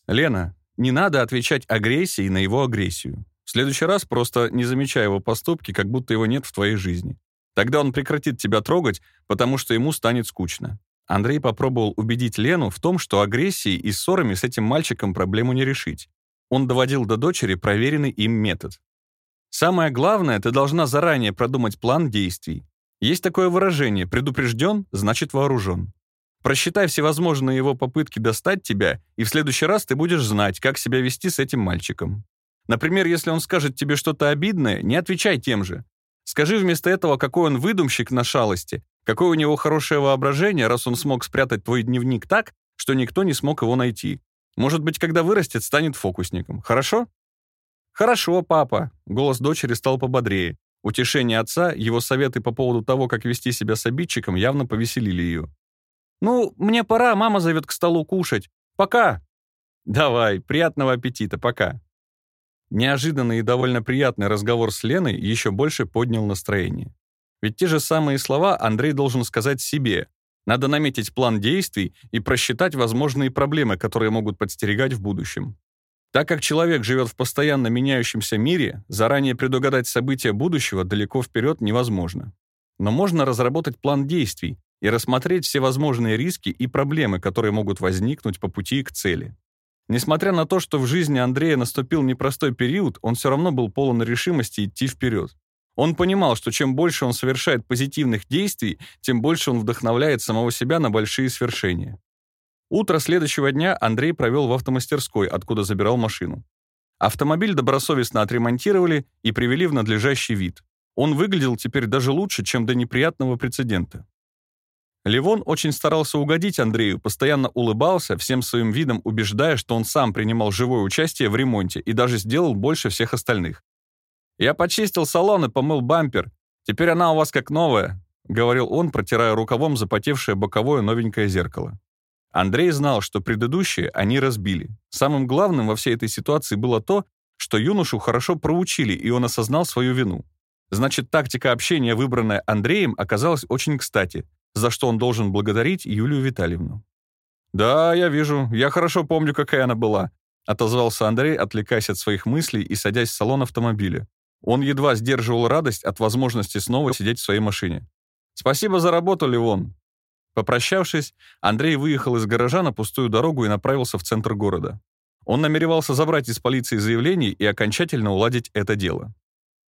«Лена, не надо отвечать агрессией на его агрессию. Следующий раз просто не замечай его поступки, как будто его нет в твоей жизни. Тогда он прекратит тебя трогать, потому что ему станет скучно. Андрей попробовал убедить Лену в том, что агрессией и ссорами с этим мальчиком проблему не решить. Он доводил до дочери проверенный им метод. Самое главное, ты должна заранее продумать план действий. Есть такое выражение «предупрежден, значит вооружен». Просчитай всевозможные его попытки достать тебя, и в следующий раз ты будешь знать, как себя вести с этим мальчиком. Например, если он скажет тебе что-то обидное, не отвечай тем же. Скажи вместо этого, какой он выдумщик на шалости, какое у него хорошее воображение, раз он смог спрятать твой дневник так, что никто не смог его найти. Может быть, когда вырастет, станет фокусником. Хорошо? Хорошо, папа. Голос дочери стал пободрее. Утешение отца, его советы по поводу того, как вести себя с обидчиком, явно повеселили ее. «Ну, мне пора, мама зовет к столу кушать. Пока!» «Давай, приятного аппетита, пока!» Неожиданный и довольно приятный разговор с Леной еще больше поднял настроение. Ведь те же самые слова Андрей должен сказать себе. Надо наметить план действий и просчитать возможные проблемы, которые могут подстерегать в будущем. Так как человек живет в постоянно меняющемся мире, заранее предугадать события будущего далеко вперед невозможно. Но можно разработать план действий и рассмотреть все возможные риски и проблемы, которые могут возникнуть по пути к цели. Несмотря на то, что в жизни Андрея наступил непростой период, он все равно был полон решимости идти вперед. Он понимал, что чем больше он совершает позитивных действий, тем больше он вдохновляет самого себя на большие свершения. Утро следующего дня Андрей провел в автомастерской, откуда забирал машину. Автомобиль добросовестно отремонтировали и привели в надлежащий вид. Он выглядел теперь даже лучше, чем до неприятного прецедента. Левон очень старался угодить Андрею, постоянно улыбался, всем своим видом убеждая, что он сам принимал живое участие в ремонте и даже сделал больше всех остальных. «Я почистил салон и помыл бампер. Теперь она у вас как новая», — говорил он, протирая рукавом запотевшее боковое новенькое зеркало. Андрей знал, что предыдущие они разбили. Самым главным во всей этой ситуации было то, что юношу хорошо проучили, и он осознал свою вину. Значит, тактика общения, выбранная Андреем, оказалась очень кстати — за что он должен благодарить Юлию Витальевну. «Да, я вижу. Я хорошо помню, какая она была», — отозвался Андрей, отвлекаясь от своих мыслей и садясь в салон автомобиля. Он едва сдерживал радость от возможности снова сидеть в своей машине. «Спасибо за работу, Ливон». Попрощавшись, Андрей выехал из гаража на пустую дорогу и направился в центр города. Он намеревался забрать из полиции заявление и окончательно уладить это дело.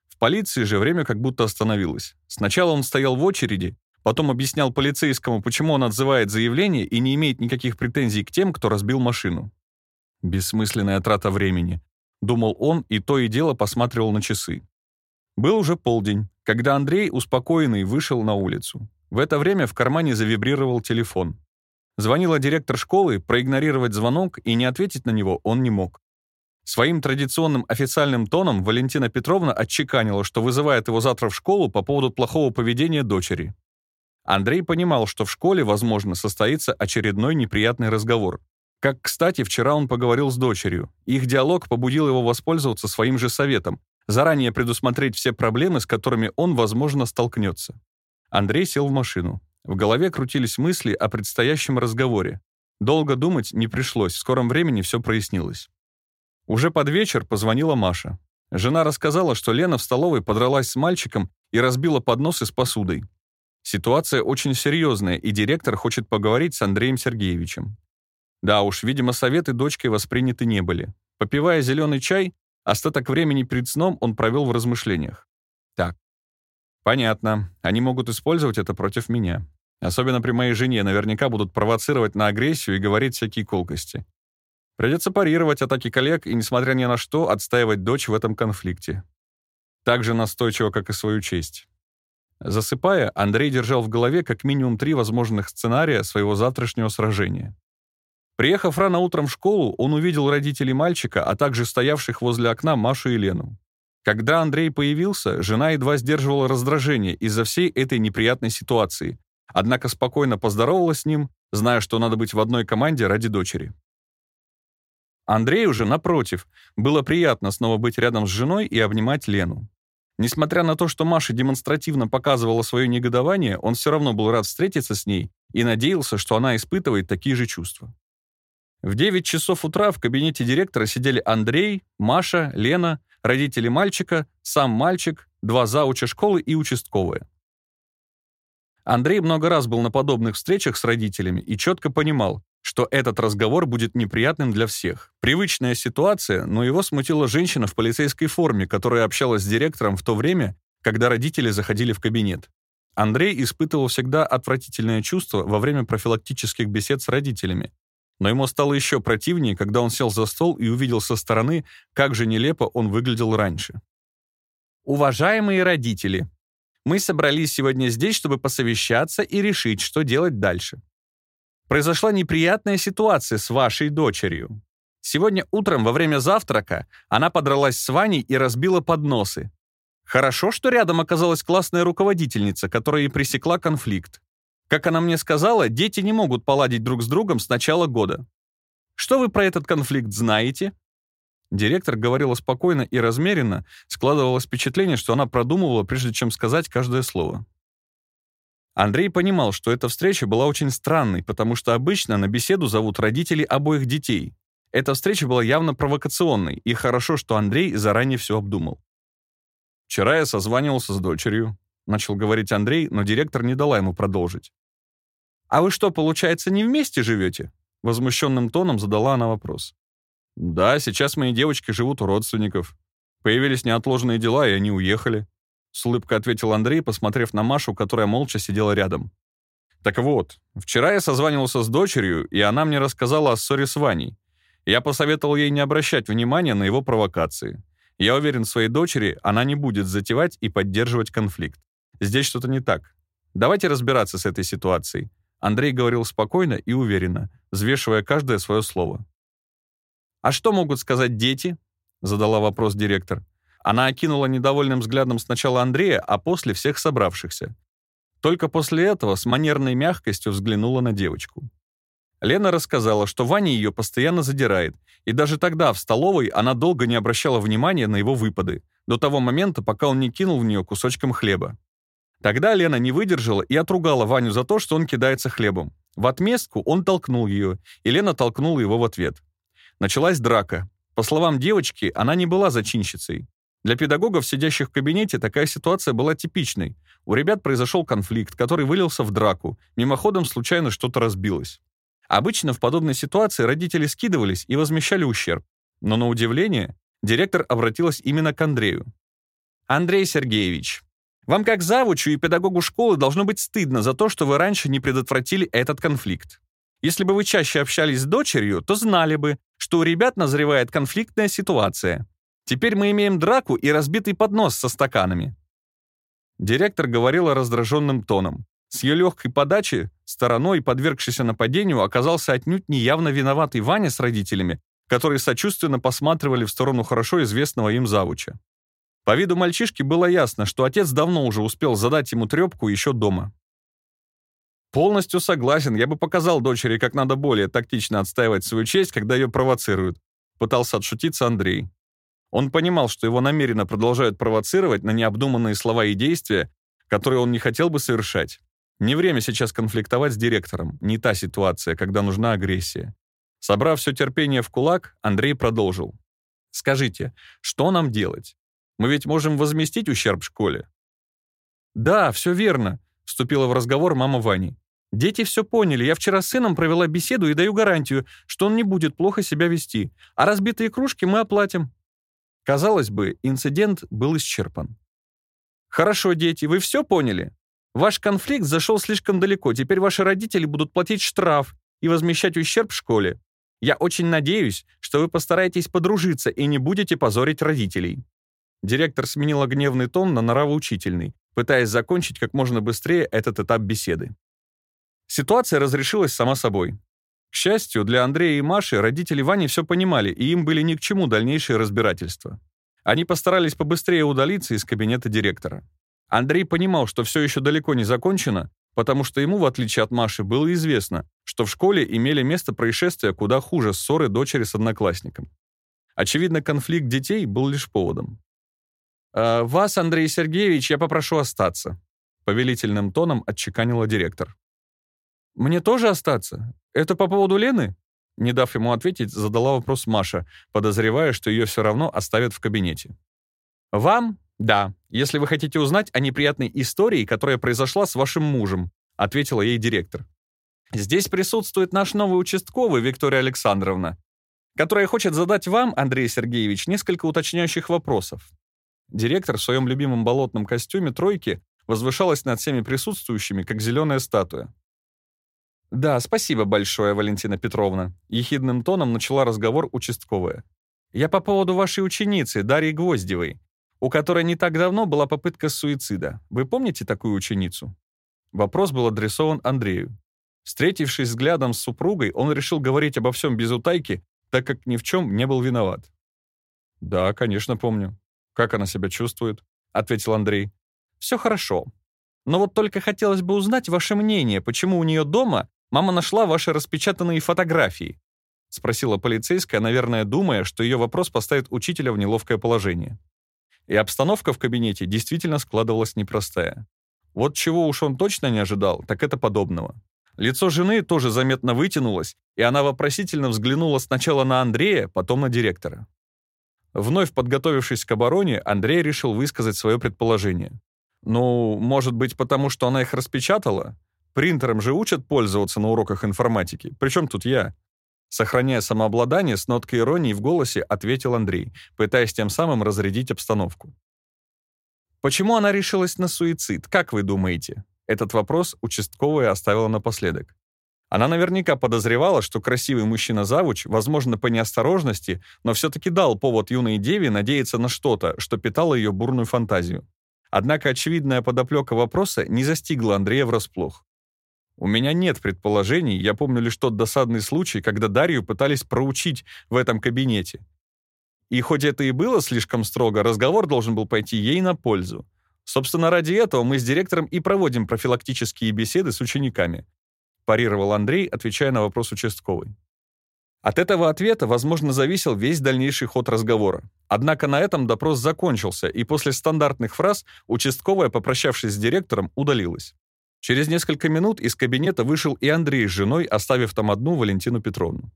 В полиции же время как будто остановилось. Сначала он стоял в очереди, Потом объяснял полицейскому, почему он отзывает заявление и не имеет никаких претензий к тем, кто разбил машину. Бессмысленная трата времени. Думал он и то и дело посматривал на часы. Был уже полдень, когда Андрей, успокоенный, вышел на улицу. В это время в кармане завибрировал телефон. Звонила директор школы, проигнорировать звонок и не ответить на него он не мог. Своим традиционным официальным тоном Валентина Петровна отчеканила, что вызывает его завтра в школу по поводу плохого поведения дочери. Андрей понимал, что в школе, возможно, состоится очередной неприятный разговор. Как, кстати, вчера он поговорил с дочерью. Их диалог побудил его воспользоваться своим же советом, заранее предусмотреть все проблемы, с которыми он, возможно, столкнется. Андрей сел в машину. В голове крутились мысли о предстоящем разговоре. Долго думать не пришлось, в скором времени все прояснилось. Уже под вечер позвонила Маша. Жена рассказала, что Лена в столовой подралась с мальчиком и разбила подносы с посудой. Ситуация очень серьезная, и директор хочет поговорить с Андреем Сергеевичем. Да уж, видимо, советы дочкой восприняты не были. Попивая зеленый чай, остаток времени перед сном он провел в размышлениях. Так, понятно, они могут использовать это против меня. Особенно при моей жене наверняка будут провоцировать на агрессию и говорить всякие колкости. Придется парировать атаки коллег и, несмотря ни на что, отстаивать дочь в этом конфликте. Так же настойчиво, как и свою честь. Засыпая, Андрей держал в голове как минимум три возможных сценария своего завтрашнего сражения. Приехав рано утром в школу, он увидел родителей мальчика, а также стоявших возле окна Машу и Лену. Когда Андрей появился, жена едва сдерживала раздражение из-за всей этой неприятной ситуации, однако спокойно поздоровалась с ним, зная, что надо быть в одной команде ради дочери. Андрею же, напротив, было приятно снова быть рядом с женой и обнимать Лену. Несмотря на то, что Маша демонстративно показывала свое негодование, он все равно был рад встретиться с ней и надеялся, что она испытывает такие же чувства. В 9 часов утра в кабинете директора сидели Андрей, Маша, Лена, родители мальчика, сам мальчик, два зауча школы и участковые. Андрей много раз был на подобных встречах с родителями и четко понимал, что этот разговор будет неприятным для всех. Привычная ситуация, но его смутила женщина в полицейской форме, которая общалась с директором в то время, когда родители заходили в кабинет. Андрей испытывал всегда отвратительное чувство во время профилактических бесед с родителями. Но ему стало еще противнее, когда он сел за стол и увидел со стороны, как же нелепо он выглядел раньше. «Уважаемые родители, мы собрались сегодня здесь, чтобы посовещаться и решить, что делать дальше. Произошла неприятная ситуация с вашей дочерью. Сегодня утром во время завтрака она подралась с Ваней и разбила подносы. Хорошо, что рядом оказалась классная руководительница, которая и пресекла конфликт. Как она мне сказала, дети не могут поладить друг с другом с начала года. Что вы про этот конфликт знаете? Директор говорила спокойно и размеренно, складывалось впечатление, что она продумывала, прежде чем сказать каждое слово. Андрей понимал, что эта встреча была очень странной, потому что обычно на беседу зовут родителей обоих детей. Эта встреча была явно провокационной, и хорошо, что Андрей заранее все обдумал. «Вчера я созванивался с дочерью», — начал говорить Андрей, но директор не дала ему продолжить. «А вы что, получается, не вместе живете?» Возмущенным тоном задала она вопрос. «Да, сейчас мои девочки живут у родственников. Появились неотложные дела, и они уехали. С улыбкой ответил Андрей, посмотрев на Машу, которая молча сидела рядом. Так вот, вчера я созванивался с дочерью, и она мне рассказала о ссоре с Ваней. Я посоветовал ей не обращать внимания на его провокации. Я уверен, своей дочери она не будет затевать и поддерживать конфликт. Здесь что-то не так. Давайте разбираться с этой ситуацией. Андрей говорил спокойно и уверенно, взвешивая каждое свое слово. «А что могут сказать дети?» — задала вопрос директор. Она окинула недовольным взглядом сначала Андрея, а после всех собравшихся. Только после этого с манерной мягкостью взглянула на девочку. Лена рассказала, что Ваня ее постоянно задирает, и даже тогда в столовой она долго не обращала внимания на его выпады, до того момента, пока он не кинул в нее кусочком хлеба. Тогда Лена не выдержала и отругала Ваню за то, что он кидается хлебом. В отместку он толкнул ее, и Лена толкнула его в ответ. Началась драка. По словам девочки, она не была зачинщицей. Для педагогов, сидящих в кабинете, такая ситуация была типичной. У ребят произошел конфликт, который вылился в драку. Мимоходом случайно что-то разбилось. Обычно в подобной ситуации родители скидывались и возмещали ущерб. Но на удивление, директор обратилась именно к Андрею. «Андрей Сергеевич, вам как завучу и педагогу школы должно быть стыдно за то, что вы раньше не предотвратили этот конфликт. Если бы вы чаще общались с дочерью, то знали бы, что у ребят назревает конфликтная ситуация. Теперь мы имеем драку и разбитый поднос со стаканами». Директор говорила раздраженным тоном. С ее легкой подачи, стороной, подвергшейся нападению, оказался отнюдь неявно виноватый Ваня с родителями, которые сочувственно посматривали в сторону хорошо известного им завуча. По виду мальчишки было ясно, что отец давно уже успел задать ему трепку еще дома. «Полностью согласен, я бы показал дочери, как надо более тактично отстаивать свою честь, когда ее провоцируют», пытался отшутиться Андрей. Он понимал, что его намеренно продолжают провоцировать на необдуманные слова и действия, которые он не хотел бы совершать. Не время сейчас конфликтовать с директором, не та ситуация, когда нужна агрессия. Собрав все терпение в кулак, Андрей продолжил. «Скажите, что нам делать? Мы ведь можем возместить ущерб школе?» «Да, все верно», — вступила в разговор мама Вани. «Дети все поняли. Я вчера с сыном провела беседу и даю гарантию, что он не будет плохо себя вести. А разбитые кружки мы оплатим». Казалось бы, инцидент был исчерпан. «Хорошо, дети, вы все поняли? Ваш конфликт зашел слишком далеко, теперь ваши родители будут платить штраф и возмещать ущерб школе. Я очень надеюсь, что вы постараетесь подружиться и не будете позорить родителей». Директор сменила гневный тон на нравоучительный, пытаясь закончить как можно быстрее этот этап беседы. Ситуация разрешилась сама собой. К счастью, для Андрея и Маши родители Вани все понимали, и им были ни к чему дальнейшие разбирательства. Они постарались побыстрее удалиться из кабинета директора. Андрей понимал, что все еще далеко не закончено, потому что ему, в отличие от Маши, было известно, что в школе имели место происшествия куда хуже ссоры дочери с одноклассником. Очевидно, конфликт детей был лишь поводом. «А «Вас, Андрей Сергеевич, я попрошу остаться», — повелительным тоном отчеканила директор. «Мне тоже остаться? Это по поводу Лены?» Не дав ему ответить, задала вопрос Маша, подозревая, что ее все равно оставят в кабинете. «Вам? Да, если вы хотите узнать о неприятной истории, которая произошла с вашим мужем», ответила ей директор. «Здесь присутствует наш новый участковый, Виктория Александровна, которая хочет задать вам, Андрей Сергеевич, несколько уточняющих вопросов». Директор в своем любимом болотном костюме «тройки» возвышалась над всеми присутствующими, как зеленая статуя. «Да, спасибо большое, Валентина Петровна», — ехидным тоном начала разговор участковая. «Я по поводу вашей ученицы, Дарьи Гвоздевой, у которой не так давно была попытка суицида. Вы помните такую ученицу?» Вопрос был адресован Андрею. Встретившись взглядом с супругой, он решил говорить обо всем без утайки, так как ни в чем не был виноват. «Да, конечно, помню. Как она себя чувствует?» — ответил Андрей. «Все хорошо. Но вот только хотелось бы узнать ваше мнение, почему у нее дома Мама нашла ваши распечатанные фотографии?» — спросила полицейская, наверное, думая, что ее вопрос поставит учителя в неловкое положение. И обстановка в кабинете действительно складывалась непростая. Вот чего уж он точно не ожидал, так это подобного. Лицо жены тоже заметно вытянулось, и она вопросительно взглянула сначала на Андрея, потом на директора. Вновь подготовившись к обороне, Андрей решил высказать свое предположение. «Ну, может быть, потому что она их распечатала? Принтером же учат пользоваться на уроках информатики. Причем тут я?» Сохраняя самообладание, с ноткой иронии в голосе ответил Андрей, пытаясь тем самым разрядить обстановку. «Почему она решилась на суицид, как вы думаете?» Этот вопрос участковая оставила напоследок. Она наверняка подозревала, что красивый мужчина-завуч, возможно, по неосторожности, но все-таки дал повод юной деве надеяться на что-то, что питало ее бурную фантазию. Однако очевидная подоплека вопроса не застигла Андрея врасплох. У меня нет предположений, я помню лишь тот досадный случай, когда Дарью пытались проучить в этом кабинете. И хоть это и было слишком строго, разговор должен был пойти ей на пользу. Собственно, ради этого мы с директором и проводим профилактические беседы с учениками, парировал Андрей, отвечая на вопрос участковой. От этого ответа, возможно, зависел весь дальнейший ход разговора. Однако на этом допрос закончился, и после стандартных фраз участковая, попрощавшись с директором, удалилась. Через несколько минут из кабинета вышел и Андрей с женой, оставив там одну Валентину Петровну.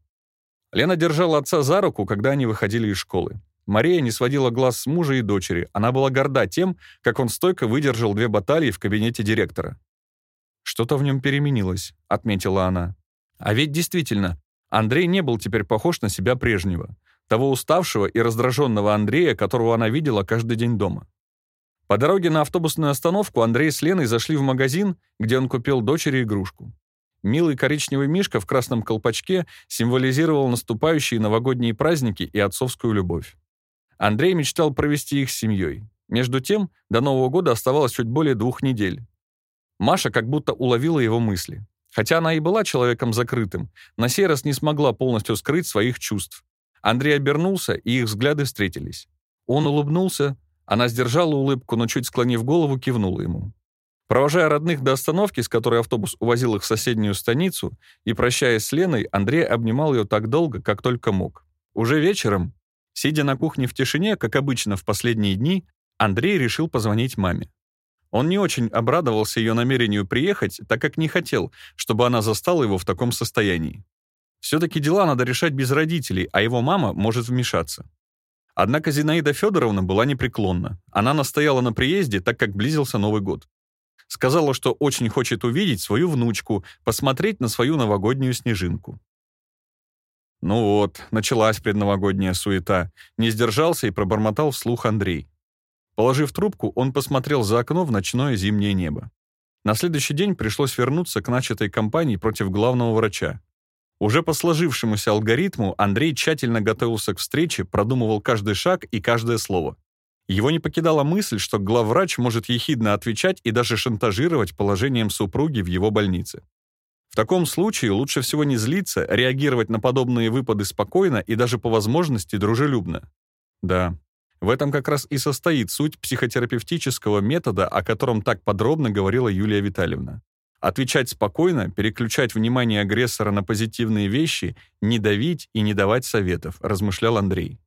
Лена держала отца за руку, когда они выходили из школы. Мария не сводила глаз с мужа и дочери. Она была горда тем, как он стойко выдержал две баталии в кабинете директора. «Что-то в нем переменилось», — отметила она. А ведь действительно, Андрей не был теперь похож на себя прежнего, того уставшего и раздраженного Андрея, которого она видела каждый день дома. По дороге на автобусную остановку Андрей с Леной зашли в магазин, где он купил дочери игрушку. Милый коричневый мишка в красном колпачке символизировал наступающие новогодние праздники и отцовскую любовь. Андрей мечтал провести их с семьей. Между тем, до Нового года оставалось чуть более двух недель. Маша как будто уловила его мысли. Хотя она и была человеком закрытым, на сей раз не смогла полностью скрыть своих чувств. Андрей обернулся, и их взгляды встретились. Он улыбнулся, она сдержала улыбку, но чуть склонив голову, кивнула ему. Провожая родных до остановки, с которой автобус увозил их в соседнюю станицу, и прощаясь с Леной, Андрей обнимал ее так долго, как только мог. Уже вечером, сидя на кухне в тишине, как обычно в последние дни, Андрей решил позвонить маме. Он не очень обрадовался ее намерению приехать, так как не хотел, чтобы она застала его в таком состоянии. Все-таки дела надо решать без родителей, а его мама может вмешаться. Однако Зинаида Федоровна была непреклонна. Она настояла на приезде, так как близился Новый год. Сказала, что очень хочет увидеть свою внучку, посмотреть на свою новогоднюю снежинку. Ну вот, началась предновогодняя суета. Не сдержался и пробормотал вслух Андрей. Положив трубку, он посмотрел за окно в ночное зимнее небо. На следующий день пришлось вернуться к начатой кампании против главного врача. Уже по сложившемуся алгоритму Андрей тщательно готовился к встрече, продумывал каждый шаг и каждое слово. Его не покидала мысль, что главврач может ехидно отвечать и даже шантажировать положением супруги в его больнице. В таком случае лучше всего не злиться, реагировать на подобные выпады спокойно и даже по возможности дружелюбно. Да, в этом как раз и состоит суть психотерапевтического метода, о котором так подробно говорила Юлия Витальевна. Отвечать спокойно, переключать внимание агрессора на позитивные вещи, не давить и не давать советов, размышлял Андрей.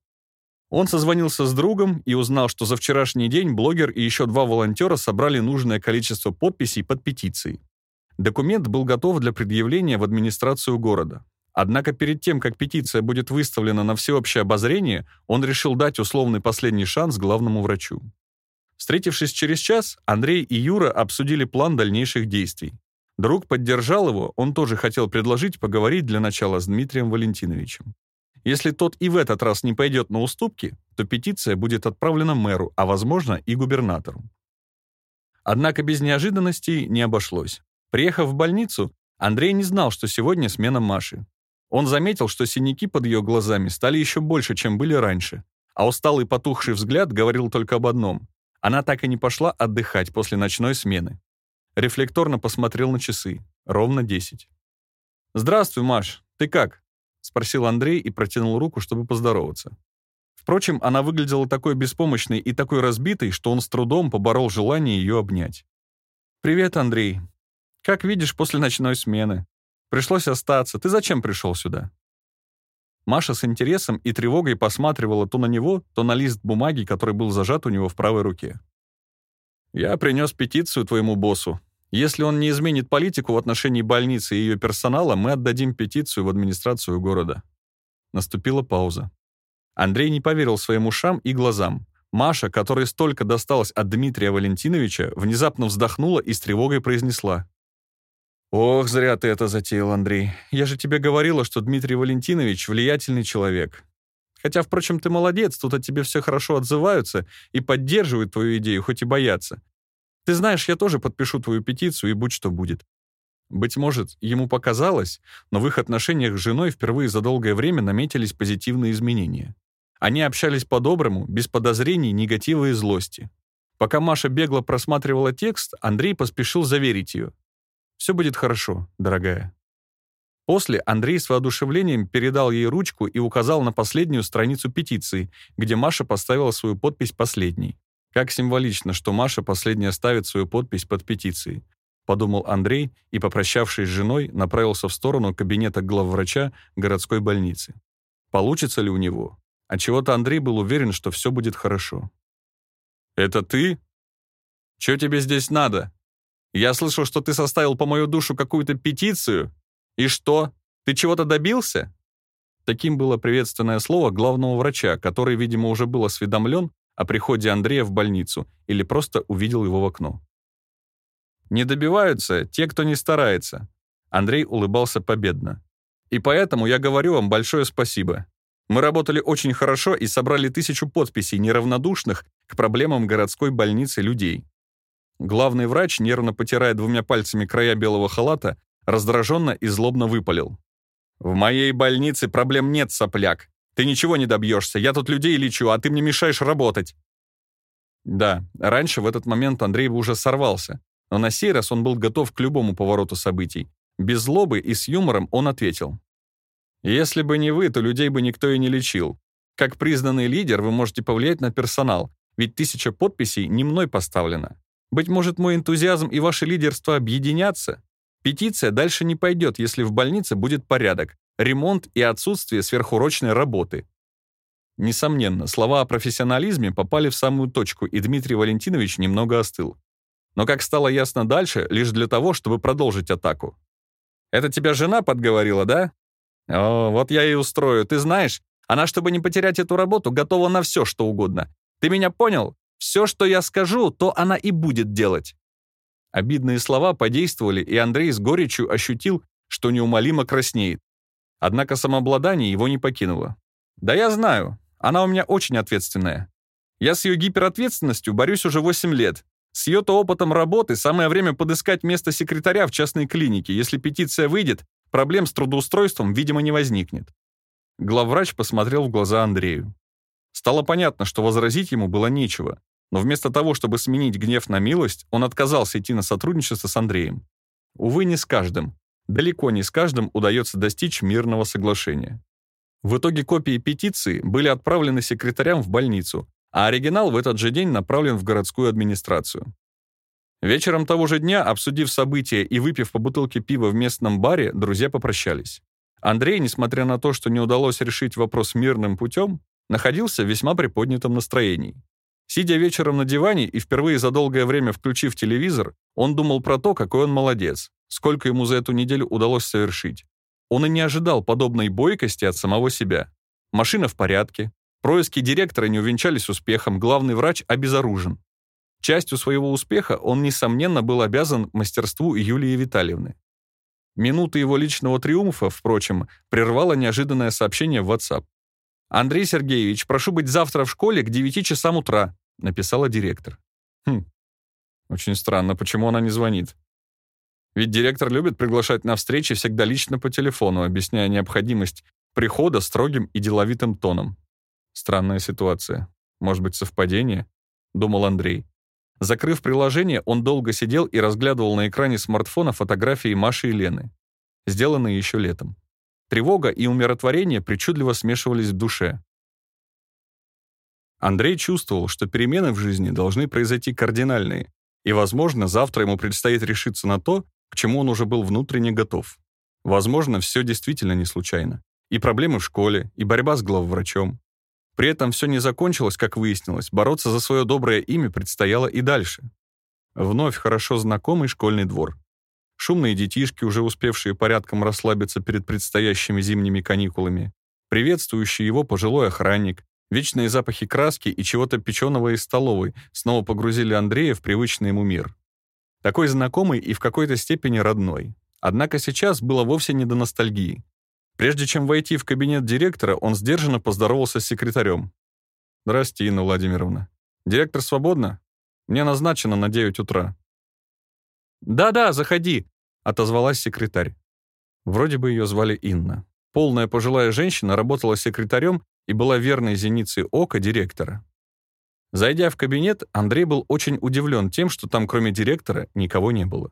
Он созвонился с другом и узнал, что за вчерашний день блогер и еще два волонтера собрали нужное количество подписей под петицией. Документ был готов для предъявления в администрацию города. Однако перед тем, как петиция будет выставлена на всеобщее обозрение, он решил дать условный последний шанс главному врачу. Встретившись через час, Андрей и Юра обсудили план дальнейших действий. Друг поддержал его, он тоже хотел предложить поговорить для начала с Дмитрием Валентиновичем. Если тот и в этот раз не пойдет на уступки, то петиция будет отправлена мэру, а, возможно, и губернатору. Однако без неожиданностей не обошлось. Приехав в больницу, Андрей не знал, что сегодня смена Маши. Он заметил, что синяки под ее глазами стали еще больше, чем были раньше, а усталый потухший взгляд говорил только об одном. Она так и не пошла отдыхать после ночной смены. Рефлекторно посмотрел на часы. Ровно 10. «Здравствуй, Маш. Ты как?» — спросил Андрей и протянул руку, чтобы поздороваться. Впрочем, она выглядела такой беспомощной и такой разбитой, что он с трудом поборол желание ее обнять. «Привет, Андрей. Как видишь, после ночной смены. Пришлось остаться. Ты зачем пришел сюда?» Маша с интересом и тревогой посматривала то на него, то на лист бумаги, который был зажат у него в правой руке. «Я принес петицию твоему боссу. Если он не изменит политику в отношении больницы и ее персонала, мы отдадим петицию в администрацию города». Наступила пауза. Андрей не поверил своим ушам и глазам. Маша, которой столько досталось от Дмитрия Валентиновича, внезапно вздохнула и с тревогой произнесла. «Ох, зря ты это затеял, Андрей. Я же тебе говорила, что Дмитрий Валентинович — влиятельный человек. Хотя, впрочем, ты молодец, тут о тебе все хорошо отзываются и поддерживают твою идею, хоть и боятся. Ты знаешь, я тоже подпишу твою петицию, и будь что будет». Быть может, ему показалось, но в их отношениях с женой впервые за долгое время наметились позитивные изменения. Они общались по-доброму, без подозрений, негатива и злости. Пока Маша бегло просматривала текст, Андрей поспешил заверить ее. «Все будет хорошо, дорогая». После Андрей с воодушевлением передал ей ручку и указал на последнюю страницу петиции, где Маша поставила свою подпись последней. Как символично, что Маша последняя ставит свою подпись под петицией, подумал Андрей и, попрощавшись с женой, направился в сторону кабинета главврача городской больницы. Получится ли у него? Отчего-то Андрей был уверен, что все будет хорошо. «Это ты? Что тебе здесь надо? Я слышал, что ты составил по мою душу какую-то петицию. И что, ты чего-то добился?» Таким было приветственное слово главного врача, который, видимо, уже был осведомлен о приходе Андрея в больницу или просто увидел его в окно. Не добиваются те, кто не старается. Андрей улыбался победно. И поэтому я говорю вам большое спасибо. Мы работали очень хорошо и собрали тысячу подписей неравнодушных к проблемам городской больницы людей. Главный врач, нервно потирая двумя пальцами края белого халата, раздраженно и злобно выпалил. «В моей больнице проблем нет, сопляк. Ты ничего не добьешься. Я тут людей лечу, а ты мне мешаешь работать». Да, раньше в этот момент Андрей бы уже сорвался, но на сей раз он был готов к любому повороту событий. Без злобы и с юмором он ответил. «Если бы не вы, то людей бы никто и не лечил. Как признанный лидер вы можете повлиять на персонал, ведь тысяча подписей не мной поставлена. Быть может, мой энтузиазм и ваше лидерство объединятся? Петиция дальше не пойдет, если в больнице будет порядок, ремонт и отсутствие сверхурочной работы. Несомненно, слова о профессионализме попали в самую точку, и Дмитрий Валентинович немного остыл. Но, как стало ясно дальше, лишь для того, чтобы продолжить атаку. «Это тебя жена подговорила, да?» «О, вот я и устрою. Ты знаешь, она, чтобы не потерять эту работу, готова на все, что угодно. Ты меня понял? Все, что я скажу, то она и будет делать». Обидные слова подействовали, и Андрей с горечью ощутил, что неумолимо краснеет. Однако самообладание его не покинуло. «Да я знаю, она у меня очень ответственная. Я с ее гиперответственностью борюсь уже 8 лет. С ее-то опытом работы самое время подыскать место секретаря в частной клинике. Если петиция выйдет, проблем с трудоустройством, видимо, не возникнет. Главврач посмотрел в глаза Андрею. Стало понятно, что возразить ему было нечего, но вместо того, чтобы сменить гнев на милость, он отказался идти на сотрудничество с Андреем. Увы, не с каждым. Далеко не с каждым удается достичь мирного соглашения. В итоге копии петиции были отправлены секретарям в больницу, а оригинал в этот же день направлен в городскую администрацию. Вечером того же дня, обсудив события и выпив по бутылке пива в местном баре, друзья попрощались. Андрей, несмотря на то, что не удалось решить вопрос мирным путем, находился в весьма приподнятом настроении. Сидя вечером на диване и впервые за долгое время включив телевизор, он думал про то, какой он молодец, сколько ему за эту неделю удалось совершить. Он и не ожидал подобной бойкости от самого себя. Машина в порядке, происки директора не увенчались успехом, главный врач обезоружен. Частью своего успеха он, несомненно, был обязан мастерству Юлии Витальевны. Минуты его личного триумфа, впрочем, прервало неожиданное сообщение в WhatsApp. «Андрей Сергеевич, прошу быть завтра в школе к 9 часам утра», написала директор. Хм, очень странно, почему она не звонит? Ведь директор любит приглашать на встречи всегда лично по телефону, объясняя необходимость прихода строгим и деловитым тоном. Странная ситуация. Может быть, совпадение? Думал Андрей. Закрыв приложение, он долго сидел и разглядывал на экране смартфона фотографии Маши и Лены, сделанные еще летом. Тревога и умиротворение причудливо смешивались в душе. Андрей чувствовал, что перемены в жизни должны произойти кардинальные, и, возможно, завтра ему предстоит решиться на то, к чему он уже был внутренне готов. Возможно, все действительно не случайно. И проблемы в школе, и борьба с главврачом. При этом все не закончилось, как выяснилось, бороться за свое доброе имя предстояло и дальше. Вновь хорошо знакомый школьный двор. Шумные детишки, уже успевшие порядком расслабиться перед предстоящими зимними каникулами. Приветствующий его пожилой охранник, Вечные запахи краски и чего-то печеного из столовой снова погрузили Андрея в привычный ему мир. Такой знакомый и в какой-то степени родной. Однако сейчас было вовсе не до ностальгии. Прежде чем войти в кабинет директора, он сдержанно поздоровался с секретарем. «Здрасте, Инна Владимировна. Директор свободна? Мне назначено на 9 утра». «Да-да, заходи», — отозвалась секретарь. Вроде бы ее звали Инна. Полная пожилая женщина работала секретарем и была верной зеницей ока директора. Зайдя в кабинет, Андрей был очень удивлен тем, что там кроме директора никого не было.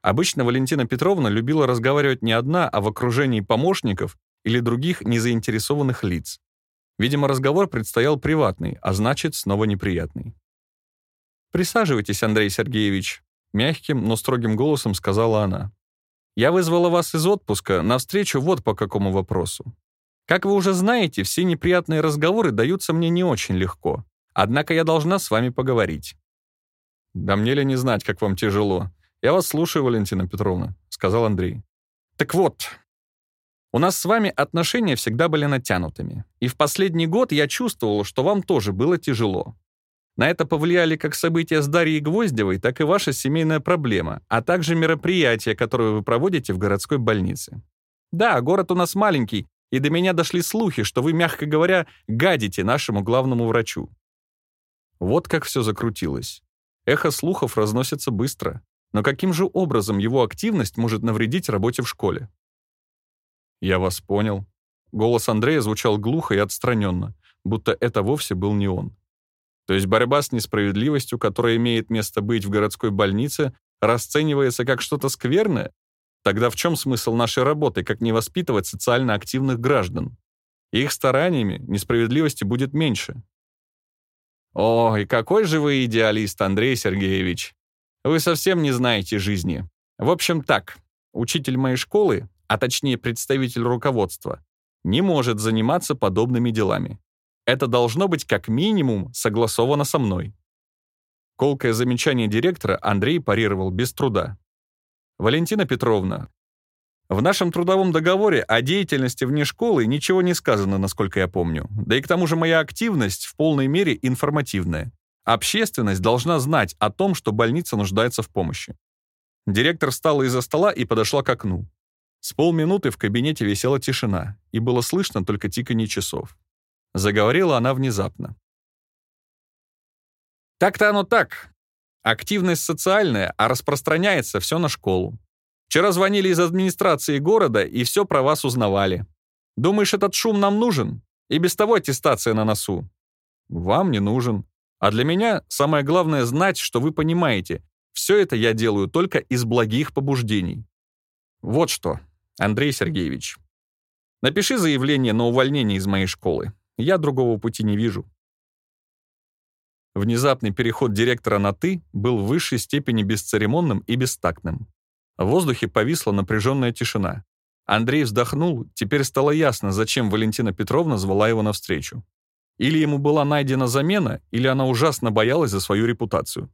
Обычно Валентина Петровна любила разговаривать не одна, а в окружении помощников или других незаинтересованных лиц. Видимо, разговор предстоял приватный, а значит, снова неприятный. «Присаживайтесь, Андрей Сергеевич», — мягким, но строгим голосом сказала она. «Я вызвала вас из отпуска на встречу вот по какому вопросу. Как вы уже знаете, все неприятные разговоры даются мне не очень легко. Однако я должна с вами поговорить». «Да мне ли не знать, как вам тяжело? Я вас слушаю, Валентина Петровна», — сказал Андрей. «Так вот, у нас с вами отношения всегда были натянутыми. И в последний год я чувствовала, что вам тоже было тяжело. На это повлияли как события с Дарьей Гвоздевой, так и ваша семейная проблема, а также мероприятия, которые вы проводите в городской больнице. Да, город у нас маленький, и до меня дошли слухи, что вы, мягко говоря, гадите нашему главному врачу». Вот как все закрутилось. Эхо слухов разносится быстро. Но каким же образом его активность может навредить работе в школе? «Я вас понял». Голос Андрея звучал глухо и отстраненно, будто это вовсе был не он. То есть борьба с несправедливостью, которая имеет место быть в городской больнице, расценивается как что-то скверное? Тогда в чем смысл нашей работы, как не воспитывать социально активных граждан? Их стараниями несправедливости будет меньше. О, и какой же вы идеалист, Андрей Сергеевич. Вы совсем не знаете жизни. В общем так, учитель моей школы, а точнее представитель руководства, не может заниматься подобными делами. Это должно быть как минимум согласовано со мной. Колкое замечание директора Андрей парировал без труда. Валентина Петровна, в нашем трудовом договоре о деятельности вне школы ничего не сказано, насколько я помню. Да и к тому же моя активность в полной мере информативная. Общественность должна знать о том, что больница нуждается в помощи. Директор встала из-за стола и подошла к окну. С полминуты в кабинете висела тишина, и было слышно только тиканье часов. Заговорила она внезапно. «Так-то оно так. Активность социальная, а распространяется все на школу. Вчера звонили из администрации города и все про вас узнавали. Думаешь, этот шум нам нужен? И без того аттестация на носу. Вам не нужен. А для меня самое главное знать, что вы понимаете, все это я делаю только из благих побуждений. Вот что, Андрей Сергеевич. Напиши заявление на увольнение из моей школы. Я другого пути не вижу. Внезапный переход директора на «ты» был в высшей степени бесцеремонным и бестактным. В воздухе повисла напряженная тишина. Андрей вздохнул, теперь стало ясно, зачем Валентина Петровна звала его навстречу. Или ему была найдена замена, или она ужасно боялась за свою репутацию.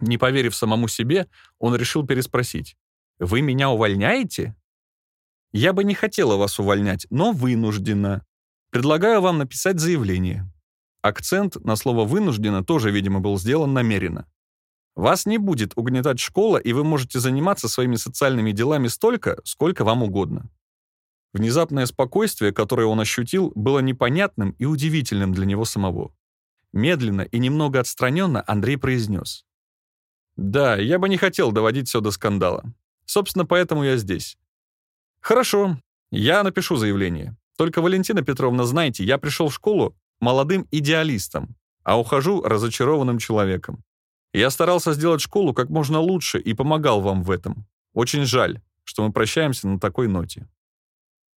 Не поверив самому себе, он решил переспросить. «Вы меня увольняете?» «Я бы не хотела вас увольнять, но вынуждена. Предлагаю вам написать заявление». Акцент на слово «вынуждена» тоже, видимо, был сделан намеренно. Вас не будет угнетать школа, и вы можете заниматься своими социальными делами столько, сколько вам угодно. Внезапное спокойствие, которое он ощутил, было непонятным и удивительным для него самого. Медленно и немного отстраненно Андрей произнес. «Да, я бы не хотел доводить все до скандала. Собственно, поэтому я здесь». «Хорошо, я напишу заявление. Только, Валентина Петровна, знаете, я пришел в школу молодым идеалистом, а ухожу разочарованным человеком. Я старался сделать школу как можно лучше и помогал вам в этом. Очень жаль, что мы прощаемся на такой ноте.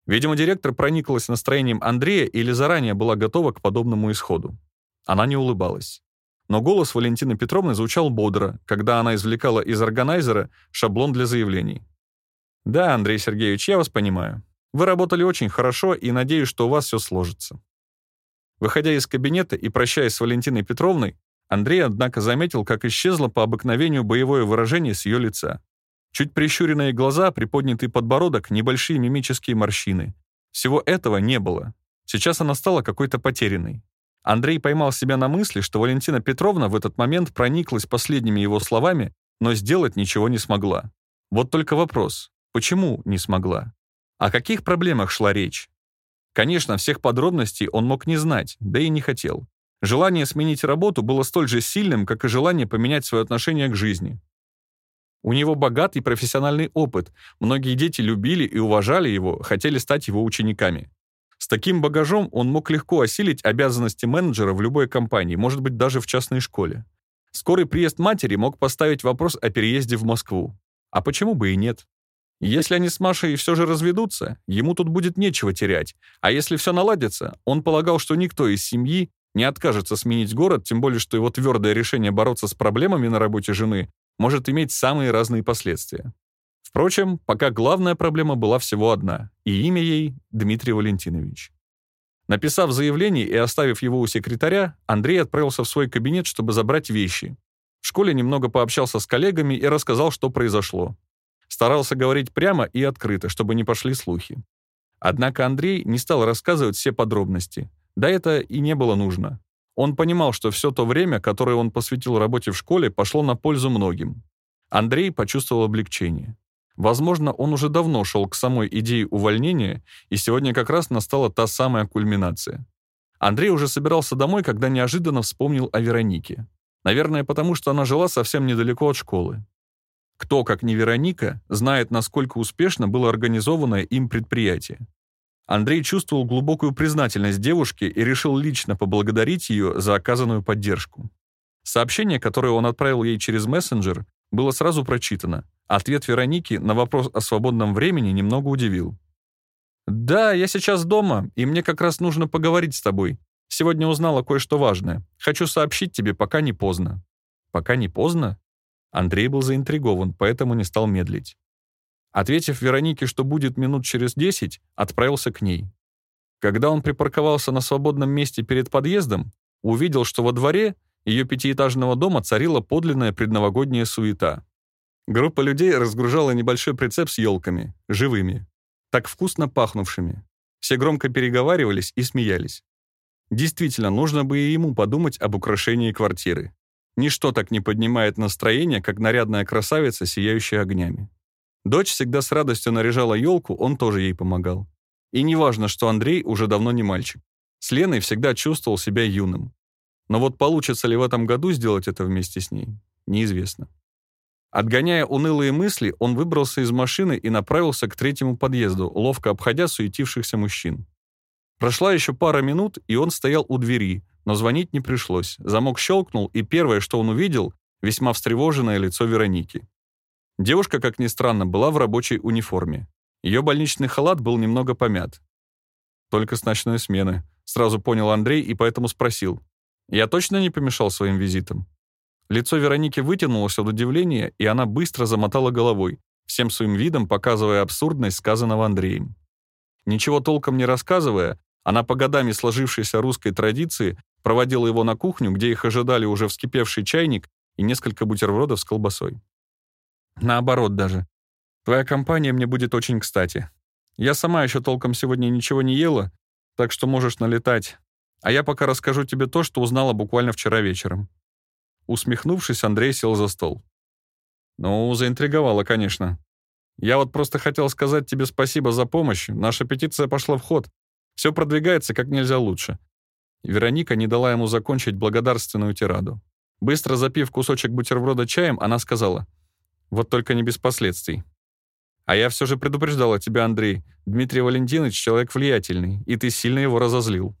Видимо, директор прониклась настроением Андрея или заранее была готова к подобному исходу. Она не улыбалась. Но голос Валентины Петровны звучал бодро, когда она извлекала из органайзера шаблон для заявлений. «Да, Андрей Сергеевич, я вас понимаю. Вы работали очень хорошо и надеюсь, что у вас все сложится». Выходя из кабинета и прощаясь с Валентиной Петровной, Андрей, однако, заметил, как исчезло по обыкновению боевое выражение с ее лица. Чуть прищуренные глаза, приподнятый подбородок, небольшие мимические морщины. Всего этого не было. Сейчас она стала какой-то потерянной. Андрей поймал себя на мысли, что Валентина Петровна в этот момент прониклась последними его словами, но сделать ничего не смогла. Вот только вопрос, почему не смогла? О каких проблемах шла речь? Конечно, всех подробностей он мог не знать, да и не хотел. Желание сменить работу было столь же сильным, как и желание поменять свое отношение к жизни. У него богатый профессиональный опыт, многие дети любили и уважали его, хотели стать его учениками. С таким багажом он мог легко осилить обязанности менеджера в любой компании, может быть, даже в частной школе. Скорый приезд матери мог поставить вопрос о переезде в Москву. А почему бы и нет? Если они с Машей все же разведутся, ему тут будет нечего терять. А если все наладится, он полагал, что никто из семьи не откажется сменить город, тем более, что его твердое решение бороться с проблемами на работе жены может иметь самые разные последствия. Впрочем, пока главная проблема была всего одна, и имя ей — Дмитрий Валентинович. Написав заявление и оставив его у секретаря, Андрей отправился в свой кабинет, чтобы забрать вещи. В школе немного пообщался с коллегами и рассказал, что произошло. Старался говорить прямо и открыто, чтобы не пошли слухи. Однако Андрей не стал рассказывать все подробности, да это и не было нужно. Он понимал, что все то время, которое он посвятил работе в школе, пошло на пользу многим. Андрей почувствовал облегчение. Возможно, он уже давно шел к самой идее увольнения, и сегодня как раз настала та самая кульминация. Андрей уже собирался домой, когда неожиданно вспомнил о Веронике. Наверное, потому что она жила совсем недалеко от школы. Кто, как не Вероника, знает, насколько успешно было организованное им предприятие. Андрей чувствовал глубокую признательность девушке и решил лично поблагодарить ее за оказанную поддержку. Сообщение, которое он отправил ей через мессенджер, было сразу прочитано. Ответ Вероники на вопрос о свободном времени немного удивил. «Да, я сейчас дома, и мне как раз нужно поговорить с тобой. Сегодня узнала кое-что важное. Хочу сообщить тебе, пока не поздно». «Пока не поздно?» Андрей был заинтригован, поэтому не стал медлить. Ответив Веронике, что будет минут через десять, отправился к ней. Когда он припарковался на свободном месте перед подъездом, увидел, что во дворе ее пятиэтажного дома царила подлинная предновогодняя суета. Группа людей разгружала небольшой прицеп с елками, живыми, так вкусно пахнувшими. Все громко переговаривались и смеялись. Действительно, нужно бы и ему подумать об украшении квартиры. Ничто так не поднимает настроение, как нарядная красавица, сияющая огнями. Дочь всегда с радостью наряжала елку, он тоже ей помогал. И неважно, что Андрей уже давно не мальчик. С Леной всегда чувствовал себя юным. Но вот получится ли в этом году сделать это вместе с ней, неизвестно. Отгоняя унылые мысли, он выбрался из машины и направился к третьему подъезду, ловко обходя суетившихся мужчин. Прошла еще пара минут, и он стоял у двери, но звонить не пришлось. Замок щелкнул, и первое, что он увидел, весьма встревоженное лицо Вероники. Девушка, как ни странно, была в рабочей униформе. Ее больничный халат был немного помят. Только с ночной смены. Сразу понял Андрей и поэтому спросил. «Я точно не помешал своим визитом?» Лицо Вероники вытянулось от удивления, и она быстро замотала головой, всем своим видом показывая абсурдность сказанного Андреем. Ничего толком не рассказывая, она по годами сложившейся русской традиции проводила его на кухню, где их ожидали уже вскипевший чайник и несколько бутербродов с колбасой. «Наоборот даже. Твоя компания мне будет очень кстати. Я сама еще толком сегодня ничего не ела, так что можешь налетать. А я пока расскажу тебе то, что узнала буквально вчера вечером». Усмехнувшись, Андрей сел за стол. «Ну, заинтриговало, конечно. Я вот просто хотел сказать тебе спасибо за помощь. Наша петиция пошла в ход. Все продвигается как нельзя лучше». Вероника не дала ему закончить благодарственную тираду. Быстро запив кусочек бутерброда чаем, она сказала, «Вот только не без последствий. А я все же предупреждала тебя, Андрей. Дмитрий Валентинович человек влиятельный, и ты сильно его разозлил».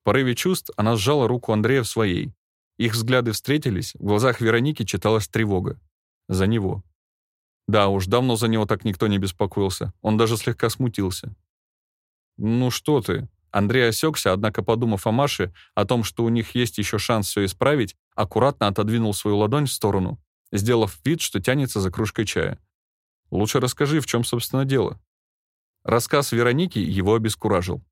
В порыве чувств она сжала руку Андрея в своей. Их взгляды встретились, в глазах Вероники читалась тревога. За него. Да уж, давно за него так никто не беспокоился. Он даже слегка смутился. «Ну что ты?» Андрей осекся, однако, подумав о Маше, о том, что у них есть еще шанс все исправить, аккуратно отодвинул свою ладонь в сторону, сделав вид, что тянется за кружкой чая. «Лучше расскажи, в чем, собственно, дело». Рассказ Вероники его обескуражил.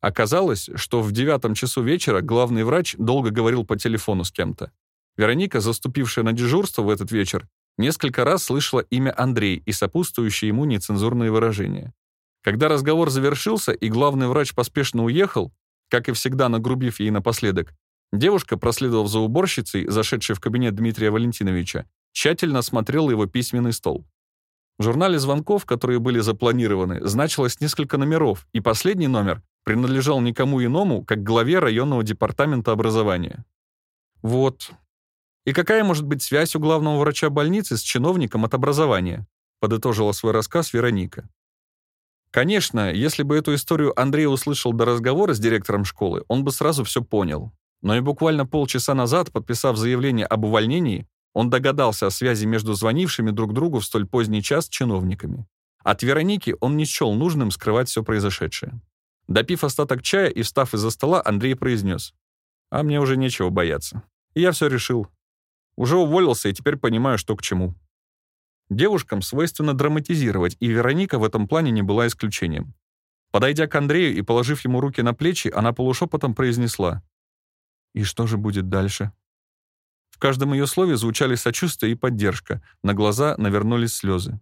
Оказалось, что в девятом часу вечера главный врач долго говорил по телефону с кем-то. Вероника, заступившая на дежурство в этот вечер, несколько раз слышала имя Андрей и сопутствующие ему нецензурные выражения. Когда разговор завершился и главный врач поспешно уехал, как и всегда нагрубив ей напоследок, девушка, проследовав за уборщицей, зашедшей в кабинет Дмитрия Валентиновича, тщательно осмотрела его письменный стол. В журнале звонков, которые были запланированы, значилось несколько номеров, и последний номер принадлежал никому иному, как главе районного департамента образования. Вот. И какая может быть связь у главного врача больницы с чиновником от образования? Подытожила свой рассказ Вероника. Конечно, если бы эту историю Андрей услышал до разговора с директором школы, он бы сразу все понял. Но и буквально полчаса назад, подписав заявление об увольнении, он догадался о связи между звонившими друг другу в столь поздний час чиновниками. От Вероники он не счел нужным скрывать все произошедшее. Допив остаток чая и встав из-за стола, Андрей произнес. «А мне уже нечего бояться. И я все решил. Уже уволился и теперь понимаю, что к чему». Девушкам свойственно драматизировать, и Вероника в этом плане не была исключением. Подойдя к Андрею и положив ему руки на плечи, она полушепотом произнесла. «И что же будет дальше?» В каждом ее слове звучали сочувствие и поддержка, на глаза навернулись слезы.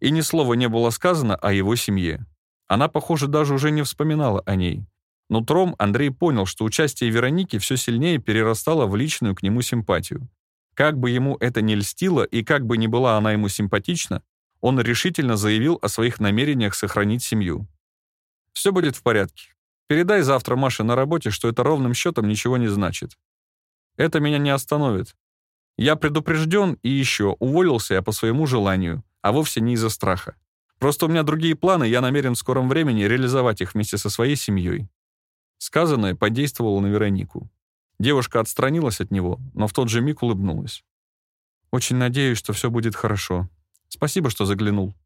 И ни слова не было сказано о его семье. Она, похоже, даже уже не вспоминала о ней. Нутром Андрей понял, что участие Вероники все сильнее перерастало в личную к нему симпатию. Как бы ему это ни льстило и как бы ни была она ему симпатична, он решительно заявил о своих намерениях сохранить семью. «Все будет в порядке. Передай завтра Маше на работе, что это ровным счетом ничего не значит. Это меня не остановит. Я предупрежден и еще уволился я по своему желанию, а вовсе не из-за страха. Просто у меня другие планы, я намерен в скором времени реализовать их вместе со своей семьей». Сказанное подействовало на Веронику. Девушка отстранилась от него, но в тот же миг улыбнулась. «Очень надеюсь, что все будет хорошо. Спасибо, что заглянул».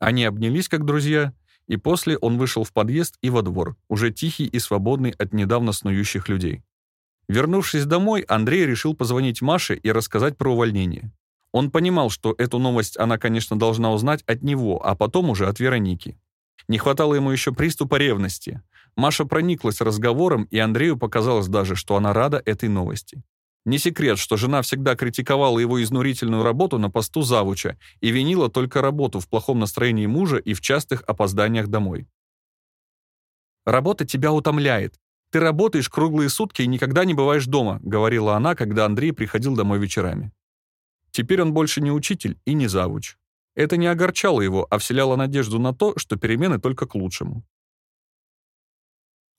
Они обнялись как друзья, и после он вышел в подъезд и во двор, уже тихий и свободный от недавно снующих людей. Вернувшись домой, Андрей решил позвонить Маше и рассказать про увольнение. Он понимал, что эту новость она, конечно, должна узнать от него, а потом уже от Вероники. Не хватало ему еще приступа ревности. Маша прониклась разговором, и Андрею показалось даже, что она рада этой новости. Не секрет, что жена всегда критиковала его изнурительную работу на посту завуча и винила только работу в плохом настроении мужа и в частых опозданиях домой. «Работа тебя утомляет. Ты работаешь круглые сутки и никогда не бываешь дома», говорила она, когда Андрей приходил домой вечерами. Теперь он больше не учитель и не завуч. Это не огорчало его, а вселяло надежду на то, что перемены только к лучшему.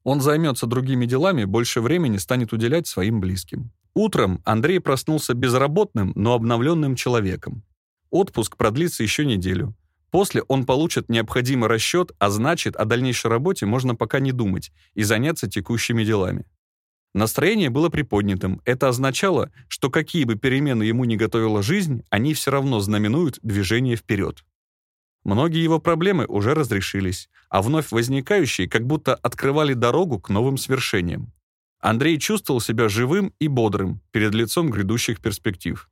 Он займется другими делами, больше времени станет уделять своим близким. Утром Андрей проснулся безработным, но обновленным человеком. Отпуск продлится еще неделю. После он получит необходимый расчет, а значит, о дальнейшей работе можно пока не думать и заняться текущими делами. Настроение было приподнятым. Это означало, что какие бы перемены ему не готовила жизнь, они все равно знаменуют движение вперед. Многие его проблемы уже разрешились, а вновь возникающие как будто открывали дорогу к новым свершениям. Андрей чувствовал себя живым и бодрым перед лицом грядущих перспектив.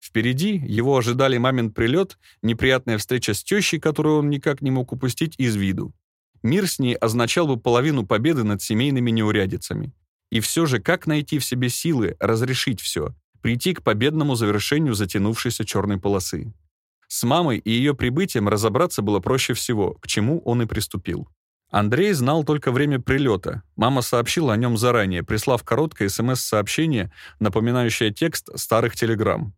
Впереди его ожидали мамин прилет, неприятная встреча с тещей, которую он никак не мог упустить из виду. Мир с ней означал бы половину победы над семейными неурядицами. И все же, как найти в себе силы разрешить все, прийти к победному завершению затянувшейся черной полосы? С мамой и ее прибытием разобраться было проще всего, к чему он и приступил. Андрей знал только время прилета. Мама сообщила о нем заранее, прислав короткое СМС-сообщение, напоминающее текст старых телеграмм.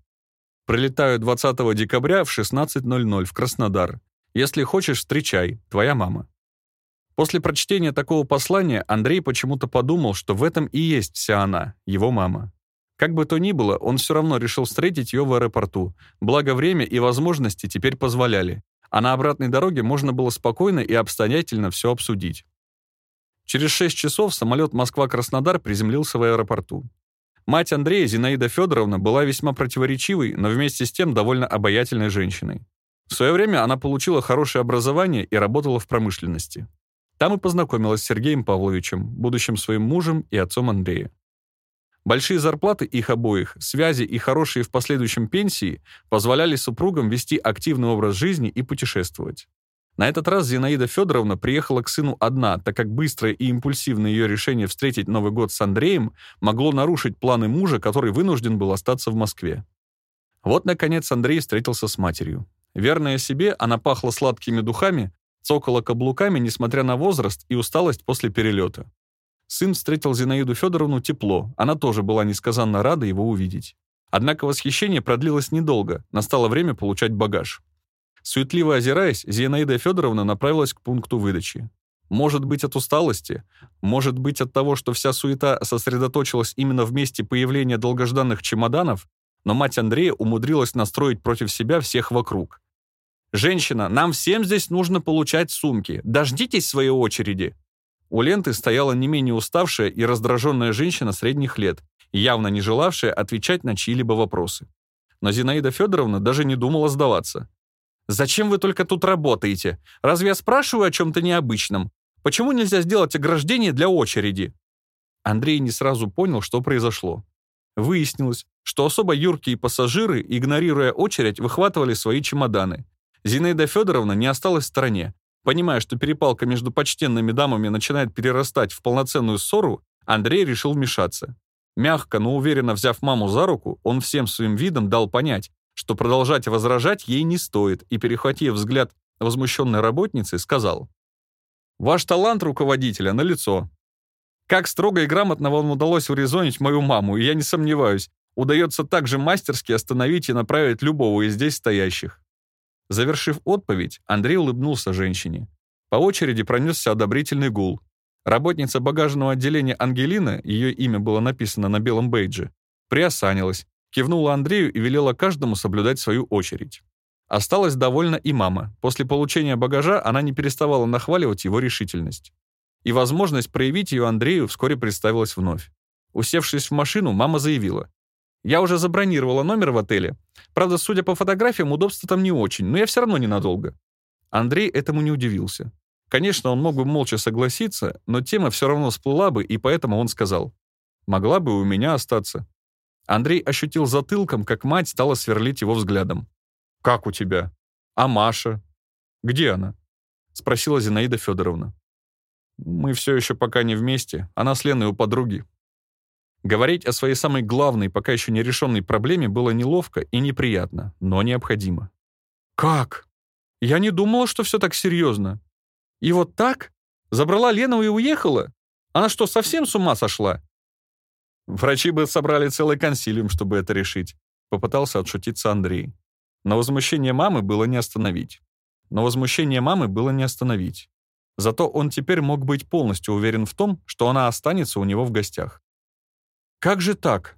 Прилетаю 20 декабря в 16.00 в Краснодар. Если хочешь, встречай. Твоя мама». После прочтения такого послания Андрей почему-то подумал, что в этом и есть вся она, его мама. Как бы то ни было, он все равно решил встретить ее в аэропорту, благо время и возможности теперь позволяли, а на обратной дороге можно было спокойно и обстоятельно все обсудить. Через 6 часов самолет Москва-Краснодар приземлился в аэропорту. Мать Андрея, Зинаида Федоровна, была весьма противоречивой, но вместе с тем довольно обаятельной женщиной. В свое время она получила хорошее образование и работала в промышленности. Там и познакомилась с Сергеем Павловичем, будущим своим мужем и отцом Андрея. Большие зарплаты их обоих, связи и хорошие в последующем пенсии позволяли супругам вести активный образ жизни и путешествовать. На этот раз Зинаида Федоровна приехала к сыну одна, так как быстрое и импульсивное ее решение встретить Новый год с Андреем могло нарушить планы мужа, который вынужден был остаться в Москве. Вот, наконец, Андрей встретился с матерью. Верная себе, она пахла сладкими духами, цокала каблуками, несмотря на возраст и усталость после перелета. Сын встретил Зинаиду Федоровну тепло, она тоже была несказанно рада его увидеть. Однако восхищение продлилось недолго, настало время получать багаж. Суетливо озираясь, Зинаида Федоровна направилась к пункту выдачи. Может быть, от усталости, может быть, от того, что вся суета сосредоточилась именно в месте появления долгожданных чемоданов, но мать Андрея умудрилась настроить против себя всех вокруг. «Женщина, нам всем здесь нужно получать сумки. Дождитесь своей очереди!» У ленты стояла не менее уставшая и раздраженная женщина средних лет, явно не желавшая отвечать на чьи-либо вопросы. Но Зинаида Федоровна даже не думала сдаваться. Зачем вы только тут работаете? Разве я спрашиваю о чем-то необычном? Почему нельзя сделать ограждение для очереди?» Андрей не сразу понял, что произошло. Выяснилось, что особо юркие пассажиры, игнорируя очередь, выхватывали свои чемоданы. Зинаида Федоровна не осталась в стороне. Понимая, что перепалка между почтенными дамами начинает перерастать в полноценную ссору, Андрей решил вмешаться. Мягко, но уверенно взяв маму за руку, он всем своим видом дал понять, что продолжать возражать ей не стоит, и, перехватив взгляд возмущенной работницы, сказал, «Ваш талант руководителя налицо. Как строго и грамотно вам удалось урезонить мою маму, и я не сомневаюсь, удается так же мастерски остановить и направить любого из здесь стоящих». Завершив отповедь, Андрей улыбнулся женщине. По очереди пронесся одобрительный гул. Работница багажного отделения Ангелина, ее имя было написано на белом бейдже, приосанилась, Кивнула Андрею и велела каждому соблюдать свою очередь. Осталась довольна и мама. После получения багажа она не переставала нахваливать его решительность. И возможность проявить ее Андрею вскоре представилась вновь. Усевшись в машину, мама заявила. «Я уже забронировала номер в отеле. Правда, судя по фотографиям, удобства там не очень, но я все равно ненадолго». Андрей этому не удивился. Конечно, он мог бы молча согласиться, но тема все равно всплыла бы, и поэтому он сказал. «Могла бы у меня остаться. Андрей ощутил затылком, как мать стала сверлить его взглядом. «Как у тебя? А Маша? Где она?» — спросила Зинаида Федоровна. «Мы все еще пока не вместе. Она с Леной у подруги». Говорить о своей самой главной, пока еще не решенной проблеме было неловко и неприятно, но необходимо. «Как? Я не думала, что все так серьезно. И вот так? Забрала Лену и уехала? Она что, совсем с ума сошла? Врачи бы собрали целый консилиум, чтобы это решить. Попытался отшутиться Андрей. Но возмущение мамы было не остановить. Но возмущение мамы было не остановить. Зато он теперь мог быть полностью уверен в том, что она останется у него в гостях. «Как же так?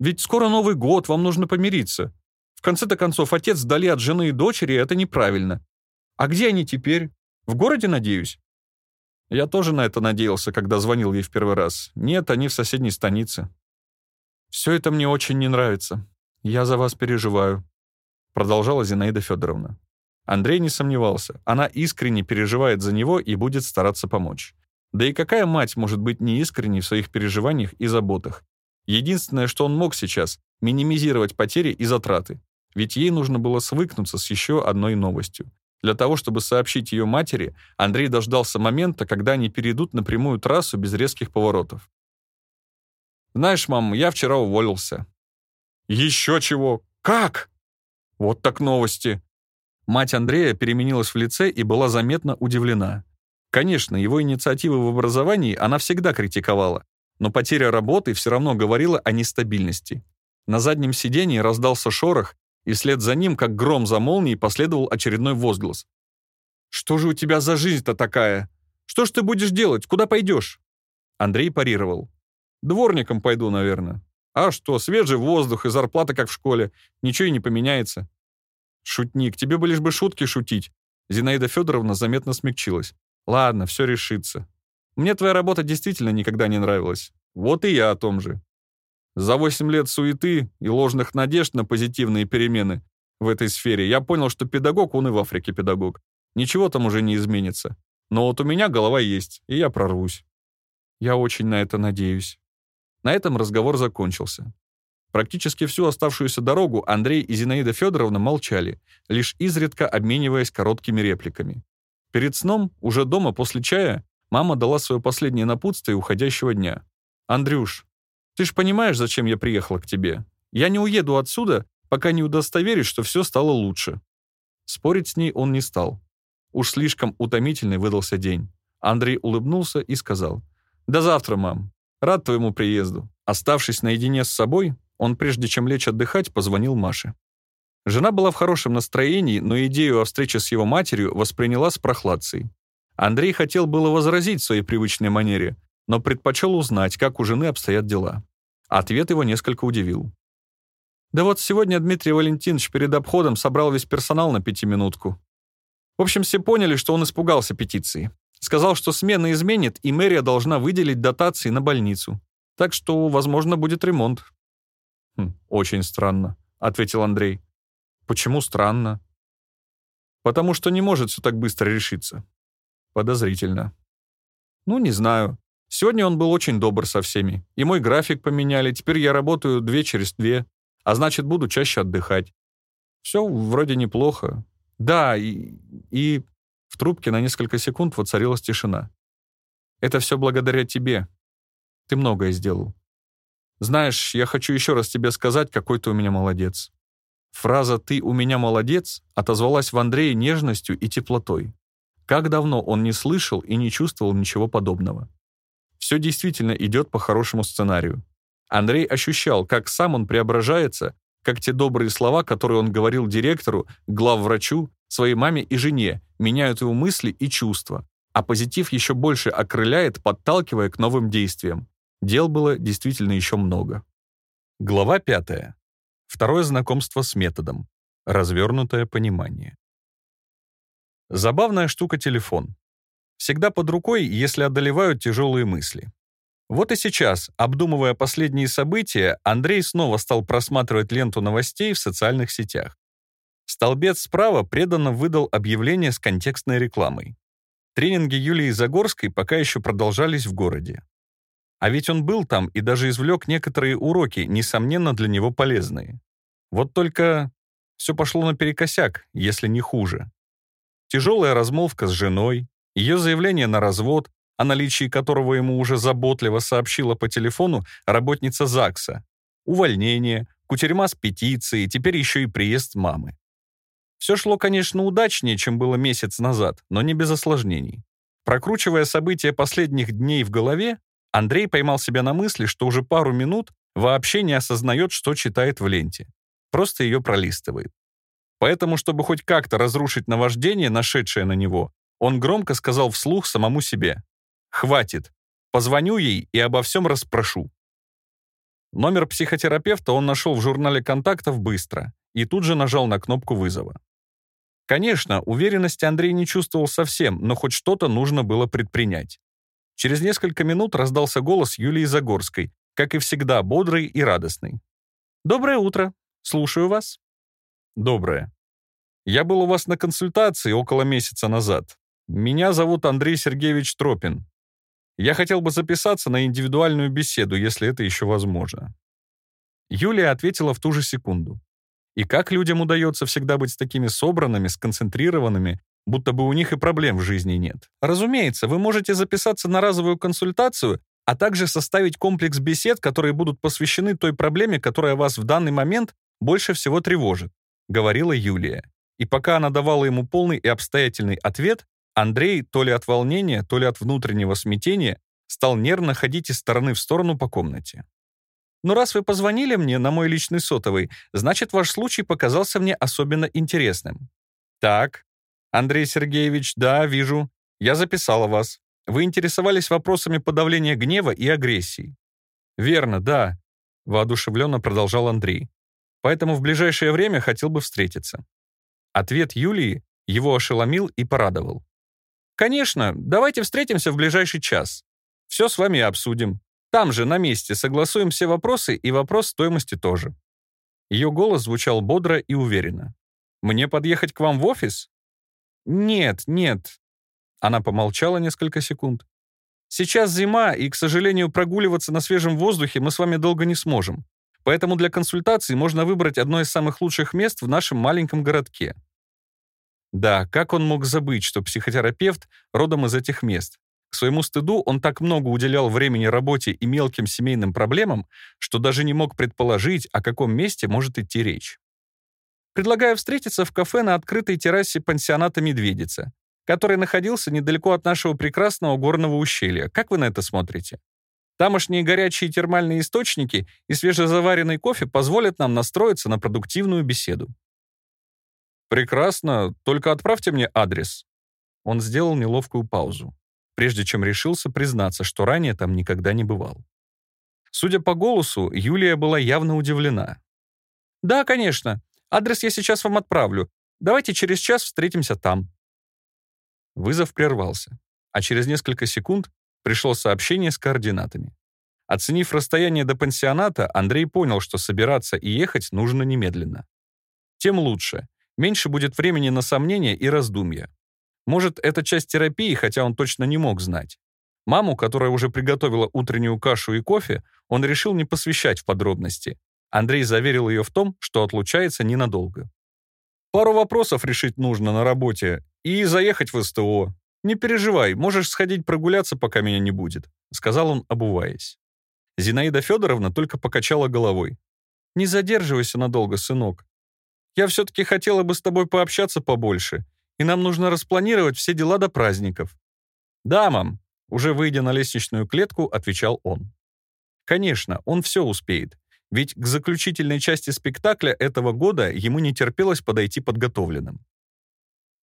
Ведь скоро Новый год, вам нужно помириться. В конце-то концов, отец вдали от жены и дочери — это неправильно. А где они теперь? В городе, надеюсь?» Я тоже на это надеялся, когда звонил ей в первый раз. Нет, они в соседней станице. «Все это мне очень не нравится. Я за вас переживаю», — продолжала Зинаида Федоровна. Андрей не сомневался. Она искренне переживает за него и будет стараться помочь. Да и какая мать может быть неискренней в своих переживаниях и заботах? Единственное, что он мог сейчас — минимизировать потери и затраты. Ведь ей нужно было свыкнуться с еще одной новостью. Для того, чтобы сообщить ее матери, Андрей дождался момента, когда они перейдут на прямую трассу без резких поворотов. «Знаешь, мам, я вчера уволился». «Еще чего? Как?» «Вот так новости». Мать Андрея переменилась в лице и была заметно удивлена. Конечно, его инициативы в образовании она всегда критиковала, но потеря работы все равно говорила о нестабильности. На заднем сидении раздался шорох, и вслед за ним, как гром за молнией, последовал очередной возглас. «Что же у тебя за жизнь-то такая? Что ж ты будешь делать? Куда пойдешь?» Андрей парировал. «Дворником пойду, наверное. А что, свежий воздух и зарплата, как в школе. Ничего и не поменяется». «Шутник, тебе бы лишь бы шутки шутить». Зинаида Федоровна заметно смягчилась. «Ладно, все решится. Мне твоя работа действительно никогда не нравилась. Вот и я о том же. За 8 лет суеты и ложных надежд на позитивные перемены в этой сфере я понял, что педагог, он и в Африке педагог. Ничего там уже не изменится. Но вот у меня голова есть, и я прорвусь. Я очень на это надеюсь. На этом разговор закончился. Практически всю оставшуюся дорогу Андрей и Зинаида Федоровна молчали, лишь изредка обмениваясь короткими репликами. Перед сном, уже дома после чая, мама дала свое последнее напутствие уходящего дня. «Андрюш, ты ж понимаешь, зачем я приехала к тебе? Я не уеду отсюда, пока не удостоверюсь, что все стало лучше». Спорить с ней он не стал. Уж слишком утомительный выдался день. Андрей улыбнулся и сказал, «До завтра, мам. Рад твоему приезду». Оставшись наедине с собой, он, прежде чем лечь отдыхать, позвонил Маше. Жена была в хорошем настроении, но идею о встрече с его матерью восприняла с прохладцей. Андрей хотел было возразить в своей привычной манере, но предпочел узнать, как у жены обстоят дела. Ответ его несколько удивил. Да вот сегодня Дмитрий Валентинович перед обходом собрал весь персонал на пятиминутку. В общем, все поняли, что он испугался петиции. Сказал, что смена изменит, и мэрия должна выделить дотации на больницу. Так что, возможно, будет ремонт. «Хм, «Очень странно», — ответил Андрей. «Почему странно?» «Потому что не может все так быстро решиться». «Подозрительно». «Ну, не знаю. Сегодня он был очень добр со всеми. И мой график поменяли, теперь я работаю две через две, а значит, буду чаще отдыхать. Все вроде неплохо. Да, и, и в трубке на несколько секунд воцарилась тишина. Это все благодаря тебе. Ты многое сделал. Знаешь, я хочу еще раз тебе сказать, какой ты у меня молодец. Фраза «ты у меня молодец» отозвалась в Андрее нежностью и теплотой. Как давно он не слышал и не чувствовал ничего подобного. Все действительно идет по хорошему сценарию. Андрей ощущал, как сам он преображается, как те добрые слова, которые он говорил директору, главврачу, своей маме и жене, меняют его мысли и чувства, а позитив еще больше окрыляет, подталкивая к новым действиям. Дел было действительно еще много. Глава пятая. Второе знакомство с методом. Развернутое понимание. Забавная штука телефон. Всегда под рукой, если одолевают тяжелые мысли. Вот и сейчас, обдумывая последние события, Андрей снова стал просматривать ленту новостей в социальных сетях. Столбец справа преданно выдал объявление с контекстной рекламой. Тренинги Юлии Загорской пока еще продолжались в городе. А ведь он был там и даже извлек некоторые уроки, несомненно, для него полезные. Вот только все пошло наперекосяк, если не хуже. Тяжелая размолвка с женой, ее заявление на развод, о наличии которого ему уже заботливо сообщила по телефону работница ЗАГСа, увольнение, кутерьма с петицией, теперь еще и приезд мамы. Все шло, конечно, удачнее, чем было месяц назад, но не без осложнений. Прокручивая события последних дней в голове, Андрей поймал себя на мысли, что уже пару минут вообще не осознает, что читает в ленте. Просто ее пролистывает. Поэтому, чтобы хоть как-то разрушить наваждение, нашедшее на него, он громко сказал вслух самому себе. «Хватит. Позвоню ей и обо всем расспрошу». Номер психотерапевта он нашел в журнале контактов быстро и тут же нажал на кнопку вызова. Конечно, уверенности Андрей не чувствовал совсем, но хоть что-то нужно было предпринять. Через несколько минут раздался голос Юлии Загорской, как и всегда, бодрый и радостный. «Доброе утро. Слушаю вас». «Доброе. Я был у вас на консультации около месяца назад. Меня зовут Андрей Сергеевич Тропин. Я хотел бы записаться на индивидуальную беседу, если это еще возможно». Юлия ответила в ту же секунду. И как людям удается всегда быть такими собранными, сконцентрированными, будто бы у них и проблем в жизни нет? Разумеется, вы можете записаться на разовую консультацию, а также составить комплекс бесед, которые будут посвящены той проблеме, которая вас в данный момент больше всего тревожит, говорила Юлия. И пока она давала ему полный и обстоятельный ответ, Андрей, то ли от волнения, то ли от внутреннего смятения, стал нервно ходить из стороны в сторону по комнате. Но раз вы позвонили мне на мой личный сотовый, значит, ваш случай показался мне особенно интересным. Так, Андрей Сергеевич, да, вижу. Я записала вас. Вы интересовались вопросами подавления гнева и агрессии. Верно, да, воодушевленно продолжал Андрей. Поэтому в ближайшее время хотел бы встретиться. Ответ Юлии его ошеломил и порадовал. «Конечно, давайте встретимся в ближайший час. Все с вами обсудим. Там же, на месте, согласуем все вопросы и вопрос стоимости тоже». Ее голос звучал бодро и уверенно. «Мне подъехать к вам в офис?» «Нет, нет». Она помолчала несколько секунд. «Сейчас зима, и, к сожалению, прогуливаться на свежем воздухе мы с вами долго не сможем. Поэтому для консультации можно выбрать одно из самых лучших мест в нашем маленьком городке». Да, как он мог забыть, что психотерапевт родом из этих мест? К своему стыду он так много уделял времени работе и мелким семейным проблемам, что даже не мог предположить, о каком месте может идти речь. Предлагаю встретиться в кафе на открытой террасе пансионата «Медведица», который находился недалеко от нашего прекрасного горного ущелья. Как вы на это смотрите? Тамошние горячие термальные источники и свежезаваренный кофе позволят нам настроиться на продуктивную беседу. Прекрасно, только отправьте мне адрес. Он сделал неловкую паузу прежде чем решился признаться, что ранее там никогда не бывал. Судя по голосу, Юлия была явно удивлена. «Да, конечно. Адрес я сейчас вам отправлю. Давайте через час встретимся там». Вызов прервался, а через несколько секунд пришло сообщение с координатами. Оценив расстояние до пансионата, Андрей понял, что собираться и ехать нужно немедленно. Тем лучше. Меньше будет времени на сомнения и раздумья. Может, это часть терапии, хотя он точно не мог знать. Маму, которая уже приготовила утреннюю кашу и кофе, он решил не посвящать в подробности. Андрей заверил ее в том, что отлучается ненадолго. «Пару вопросов решить нужно на работе и заехать в СТО. Не переживай, можешь сходить прогуляться, пока меня не будет», сказал он, обуваясь. Зинаида Федоровна только покачала головой. «Не задерживайся надолго, сынок. Я все-таки хотела бы с тобой пообщаться побольше и нам нужно распланировать все дела до праздников». «Да, мам», — уже выйдя на лестничную клетку, отвечал он. Конечно, он все успеет, ведь к заключительной части спектакля этого года ему не терпелось подойти подготовленным.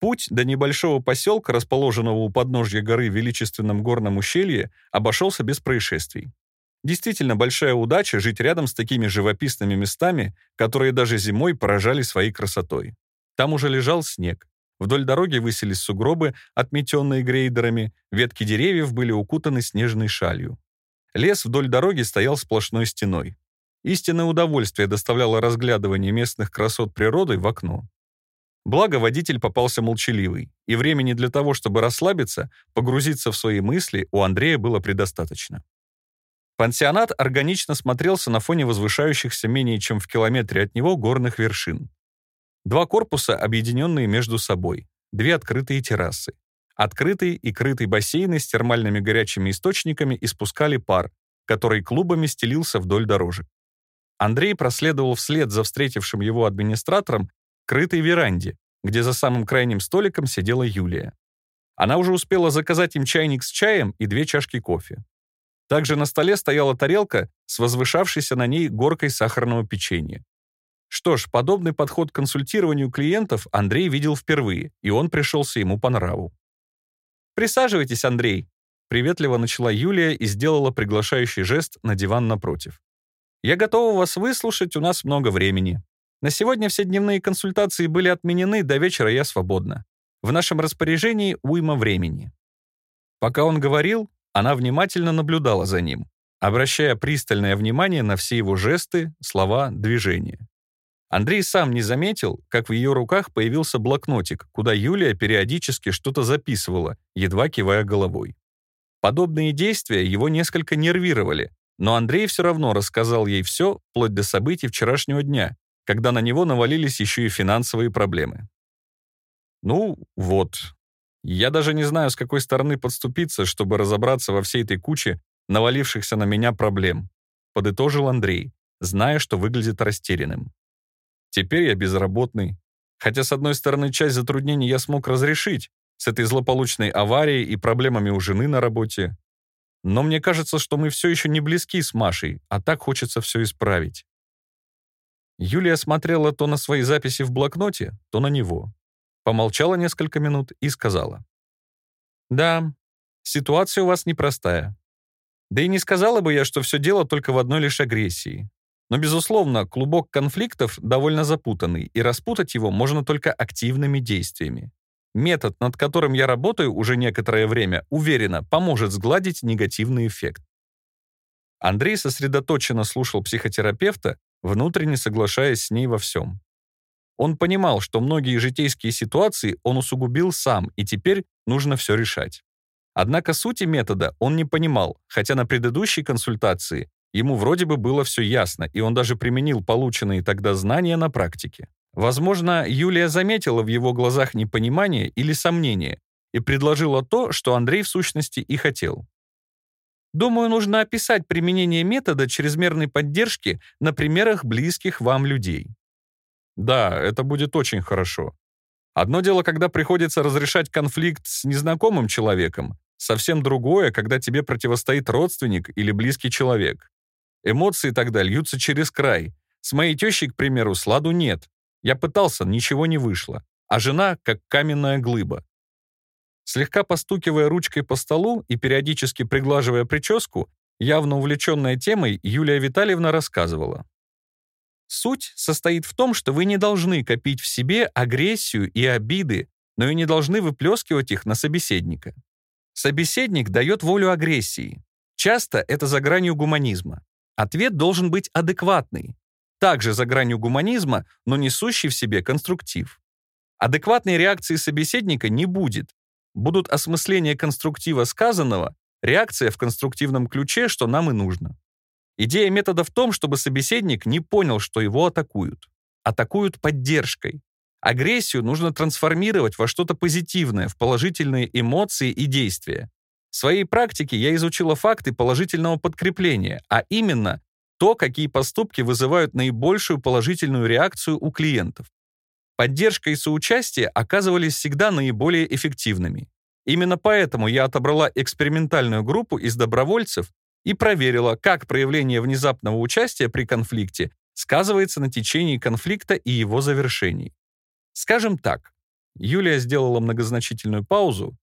Путь до небольшого поселка, расположенного у подножья горы в величественном горном ущелье, обошелся без происшествий. Действительно большая удача жить рядом с такими живописными местами, которые даже зимой поражали своей красотой. Там уже лежал снег, Вдоль дороги высились сугробы, отметенные грейдерами, ветки деревьев были укутаны снежной шалью. Лес вдоль дороги стоял сплошной стеной. Истинное удовольствие доставляло разглядывание местных красот природы в окно. Благо водитель попался молчаливый, и времени для того, чтобы расслабиться, погрузиться в свои мысли, у Андрея было предостаточно. Пансионат органично смотрелся на фоне возвышающихся менее чем в километре от него горных вершин. Два корпуса, объединенные между собой. Две открытые террасы. Открытые и крытые бассейны с термальными горячими источниками испускали пар, который клубами стелился вдоль дорожек. Андрей проследовал вслед за встретившим его администратором крытой веранде, где за самым крайним столиком сидела Юлия. Она уже успела заказать им чайник с чаем и две чашки кофе. Также на столе стояла тарелка с возвышавшейся на ней горкой сахарного печенья. Что ж, подобный подход к консультированию клиентов Андрей видел впервые, и он пришелся ему по нраву. «Присаживайтесь, Андрей», — приветливо начала Юлия и сделала приглашающий жест на диван напротив. Я готова вас выслушать, у нас много времени. На сегодня все дневные консультации были отменены, до вечера я свободна. В нашем распоряжении уйма времени». Пока он говорил, она внимательно наблюдала за ним, обращая пристальное внимание на все его жесты, слова, движения. Андрей сам не заметил, как в ее руках появился блокнотик, куда Юлия периодически что-то записывала, едва кивая головой. Подобные действия его несколько нервировали, но Андрей все равно рассказал ей все, вплоть до событий вчерашнего дня, когда на него навалились еще и финансовые проблемы. «Ну, вот. Я даже не знаю, с какой стороны подступиться, чтобы разобраться во всей этой куче навалившихся на меня проблем», подытожил Андрей, зная, что выглядит растерянным. «Теперь я безработный. Хотя, с одной стороны, часть затруднений я смог разрешить с этой злополучной аварией и проблемами у жены на работе. Но мне кажется, что мы все еще не близки с Машей, а так хочется все исправить». Юлия смотрела то на свои записи в блокноте, то на него. Помолчала несколько минут и сказала. «Да, ситуация у вас непростая. Да и не сказала бы я, что все дело только в одной лишь агрессии. Но, безусловно, клубок конфликтов довольно запутанный, и распутать его можно только активными действиями. Метод, над которым я работаю уже некоторое время, уверенно поможет сгладить негативный эффект. Андрей сосредоточенно слушал психотерапевта, внутренне соглашаясь с ней во всем. Он понимал, что многие житейские ситуации он усугубил сам, и теперь нужно все решать. Однако сути метода он не понимал, хотя на предыдущей консультации ему вроде бы было все ясно, и он даже применил полученные тогда знания на практике. Возможно, Юлия заметила в его глазах непонимание или сомнение и предложила то, что Андрей в сущности и хотел. Думаю, нужно описать применение метода чрезмерной поддержки на примерах близких вам людей. Да, это будет очень хорошо. Одно дело, когда приходится разрешать конфликт с незнакомым человеком, совсем другое, когда тебе противостоит родственник или близкий человек. Эмоции тогда льются через край. С моей тещей, к примеру, сладу нет. Я пытался, ничего не вышло. А жена как каменная глыба. Слегка постукивая ручкой по столу и периодически приглаживая прическу, явно увлеченная темой, Юлия Витальевна рассказывала. Суть состоит в том, что вы не должны копить в себе агрессию и обиды, но и не должны выплескивать их на собеседника. Собеседник дает волю агрессии. Часто это за гранью гуманизма. Ответ должен быть адекватный. Также за гранью гуманизма, но несущий в себе конструктив. Адекватной реакции собеседника не будет. Будут осмысления конструктива сказанного, реакция в конструктивном ключе, что нам и нужно. Идея метода в том, чтобы собеседник не понял, что его атакуют. Атакуют поддержкой. Агрессию нужно трансформировать во что-то позитивное, в положительные эмоции и действия. В своей практике я изучила факты положительного подкрепления, а именно то, какие поступки вызывают наибольшую положительную реакцию у клиентов. Поддержка и соучастие оказывались всегда наиболее эффективными. Именно поэтому я отобрала экспериментальную группу из добровольцев, и проверила, как проявление внезапного участия при конфликте сказывается на течении конфликта и его завершении. Скажем так, Юлия сделала многозначительную паузу,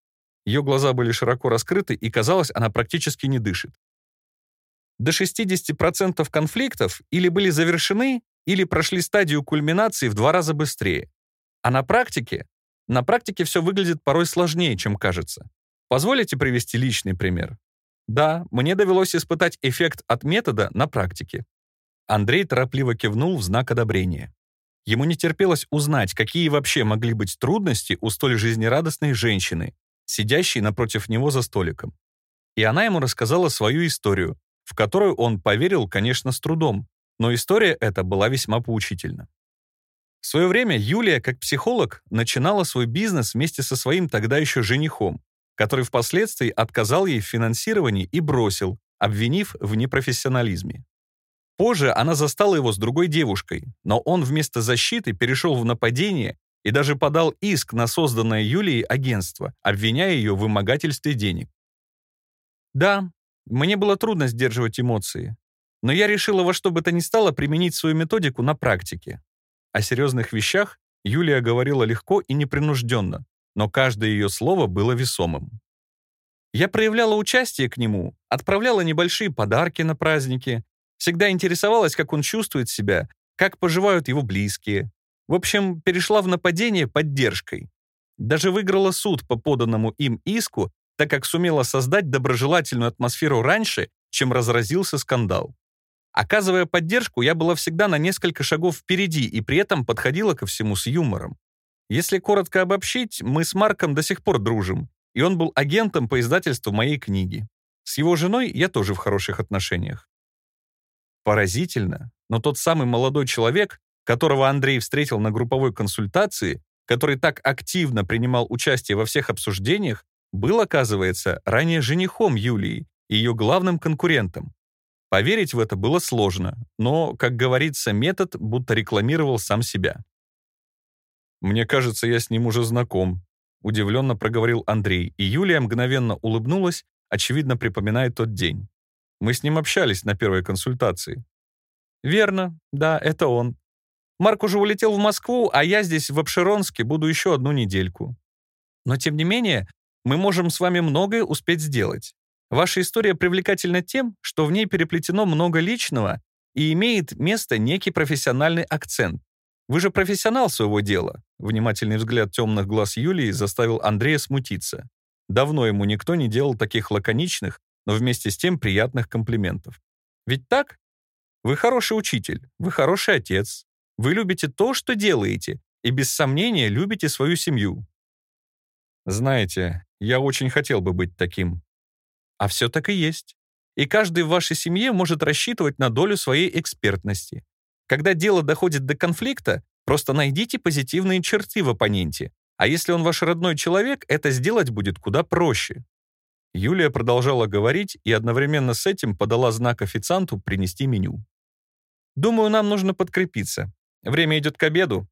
ее глаза были широко раскрыты, и казалось, она практически не дышит. До 60% конфликтов или были завершены, или прошли стадию кульминации в два раза быстрее. А на практике? На практике все выглядит порой сложнее, чем кажется. Позволите привести личный пример? Да, мне довелось испытать эффект от метода на практике. Андрей торопливо кивнул в знак одобрения. Ему не терпелось узнать, какие вообще могли быть трудности у столь жизнерадостной женщины, сидящей напротив него за столиком. И она ему рассказала свою историю, в которую он поверил, конечно, с трудом, но история эта была весьма поучительна. В свое время Юлия, как психолог, начинала свой бизнес вместе со своим тогда еще женихом, который впоследствии отказал ей в финансировании и бросил, обвинив в непрофессионализме. Позже она застала его с другой девушкой, но он вместо защиты перешел в нападение и даже подал иск на созданное Юлией агентство, обвиняя ее в вымогательстве денег. Да, мне было трудно сдерживать эмоции, но я решила во что бы то ни стало применить свою методику на практике. О серьезных вещах Юлия говорила легко и непринужденно, но каждое ее слово было весомым. Я проявляла участие к нему, отправляла небольшие подарки на праздники, Всегда интересовалась, как он чувствует себя, как поживают его близкие. В общем, перешла в нападение поддержкой. Даже выиграла суд по поданному им иску, так как сумела создать доброжелательную атмосферу раньше, чем разразился скандал. Оказывая поддержку, я была всегда на несколько шагов впереди и при этом подходила ко всему с юмором. Если коротко обобщить, мы с Марком до сих пор дружим, и он был агентом по издательству моей книги. С его женой я тоже в хороших отношениях. Поразительно, но тот самый молодой человек, которого Андрей встретил на групповой консультации, который так активно принимал участие во всех обсуждениях, был, оказывается, ранее женихом Юлии, ее главным конкурентом. Поверить в это было сложно, но, как говорится, метод будто рекламировал сам себя. «Мне кажется, я с ним уже знаком», — удивленно проговорил Андрей, и Юлия мгновенно улыбнулась, очевидно припоминая тот день. «Мы с ним общались на первой консультации». «Верно, да, это он. Марк уже улетел в Москву, а я здесь, в Обширонске, буду еще одну недельку. Но, тем не менее, мы можем с вами многое успеть сделать. Ваша история привлекательна тем, что в ней переплетено много личного и имеет место некий профессиональный акцент. Вы же профессионал своего дела. Внимательный взгляд темных глаз Юлии заставил Андрея смутиться. Давно ему никто не делал таких лаконичных, но вместе с тем приятных комплиментов. Ведь так? Вы хороший учитель, вы хороший отец, вы любите то, что делаете, и без сомнения любите свою семью. Знаете, я очень хотел бы быть таким. А все так и есть. И каждый в вашей семье может рассчитывать на долю своей экспертности. Когда дело доходит до конфликта, просто найдите позитивные черты в оппоненте. А если он ваш родной человек, это сделать будет куда проще. Юлия продолжала говорить и одновременно с этим подала знак официанту принести меню. «Думаю, нам нужно подкрепиться. Время идет к обеду.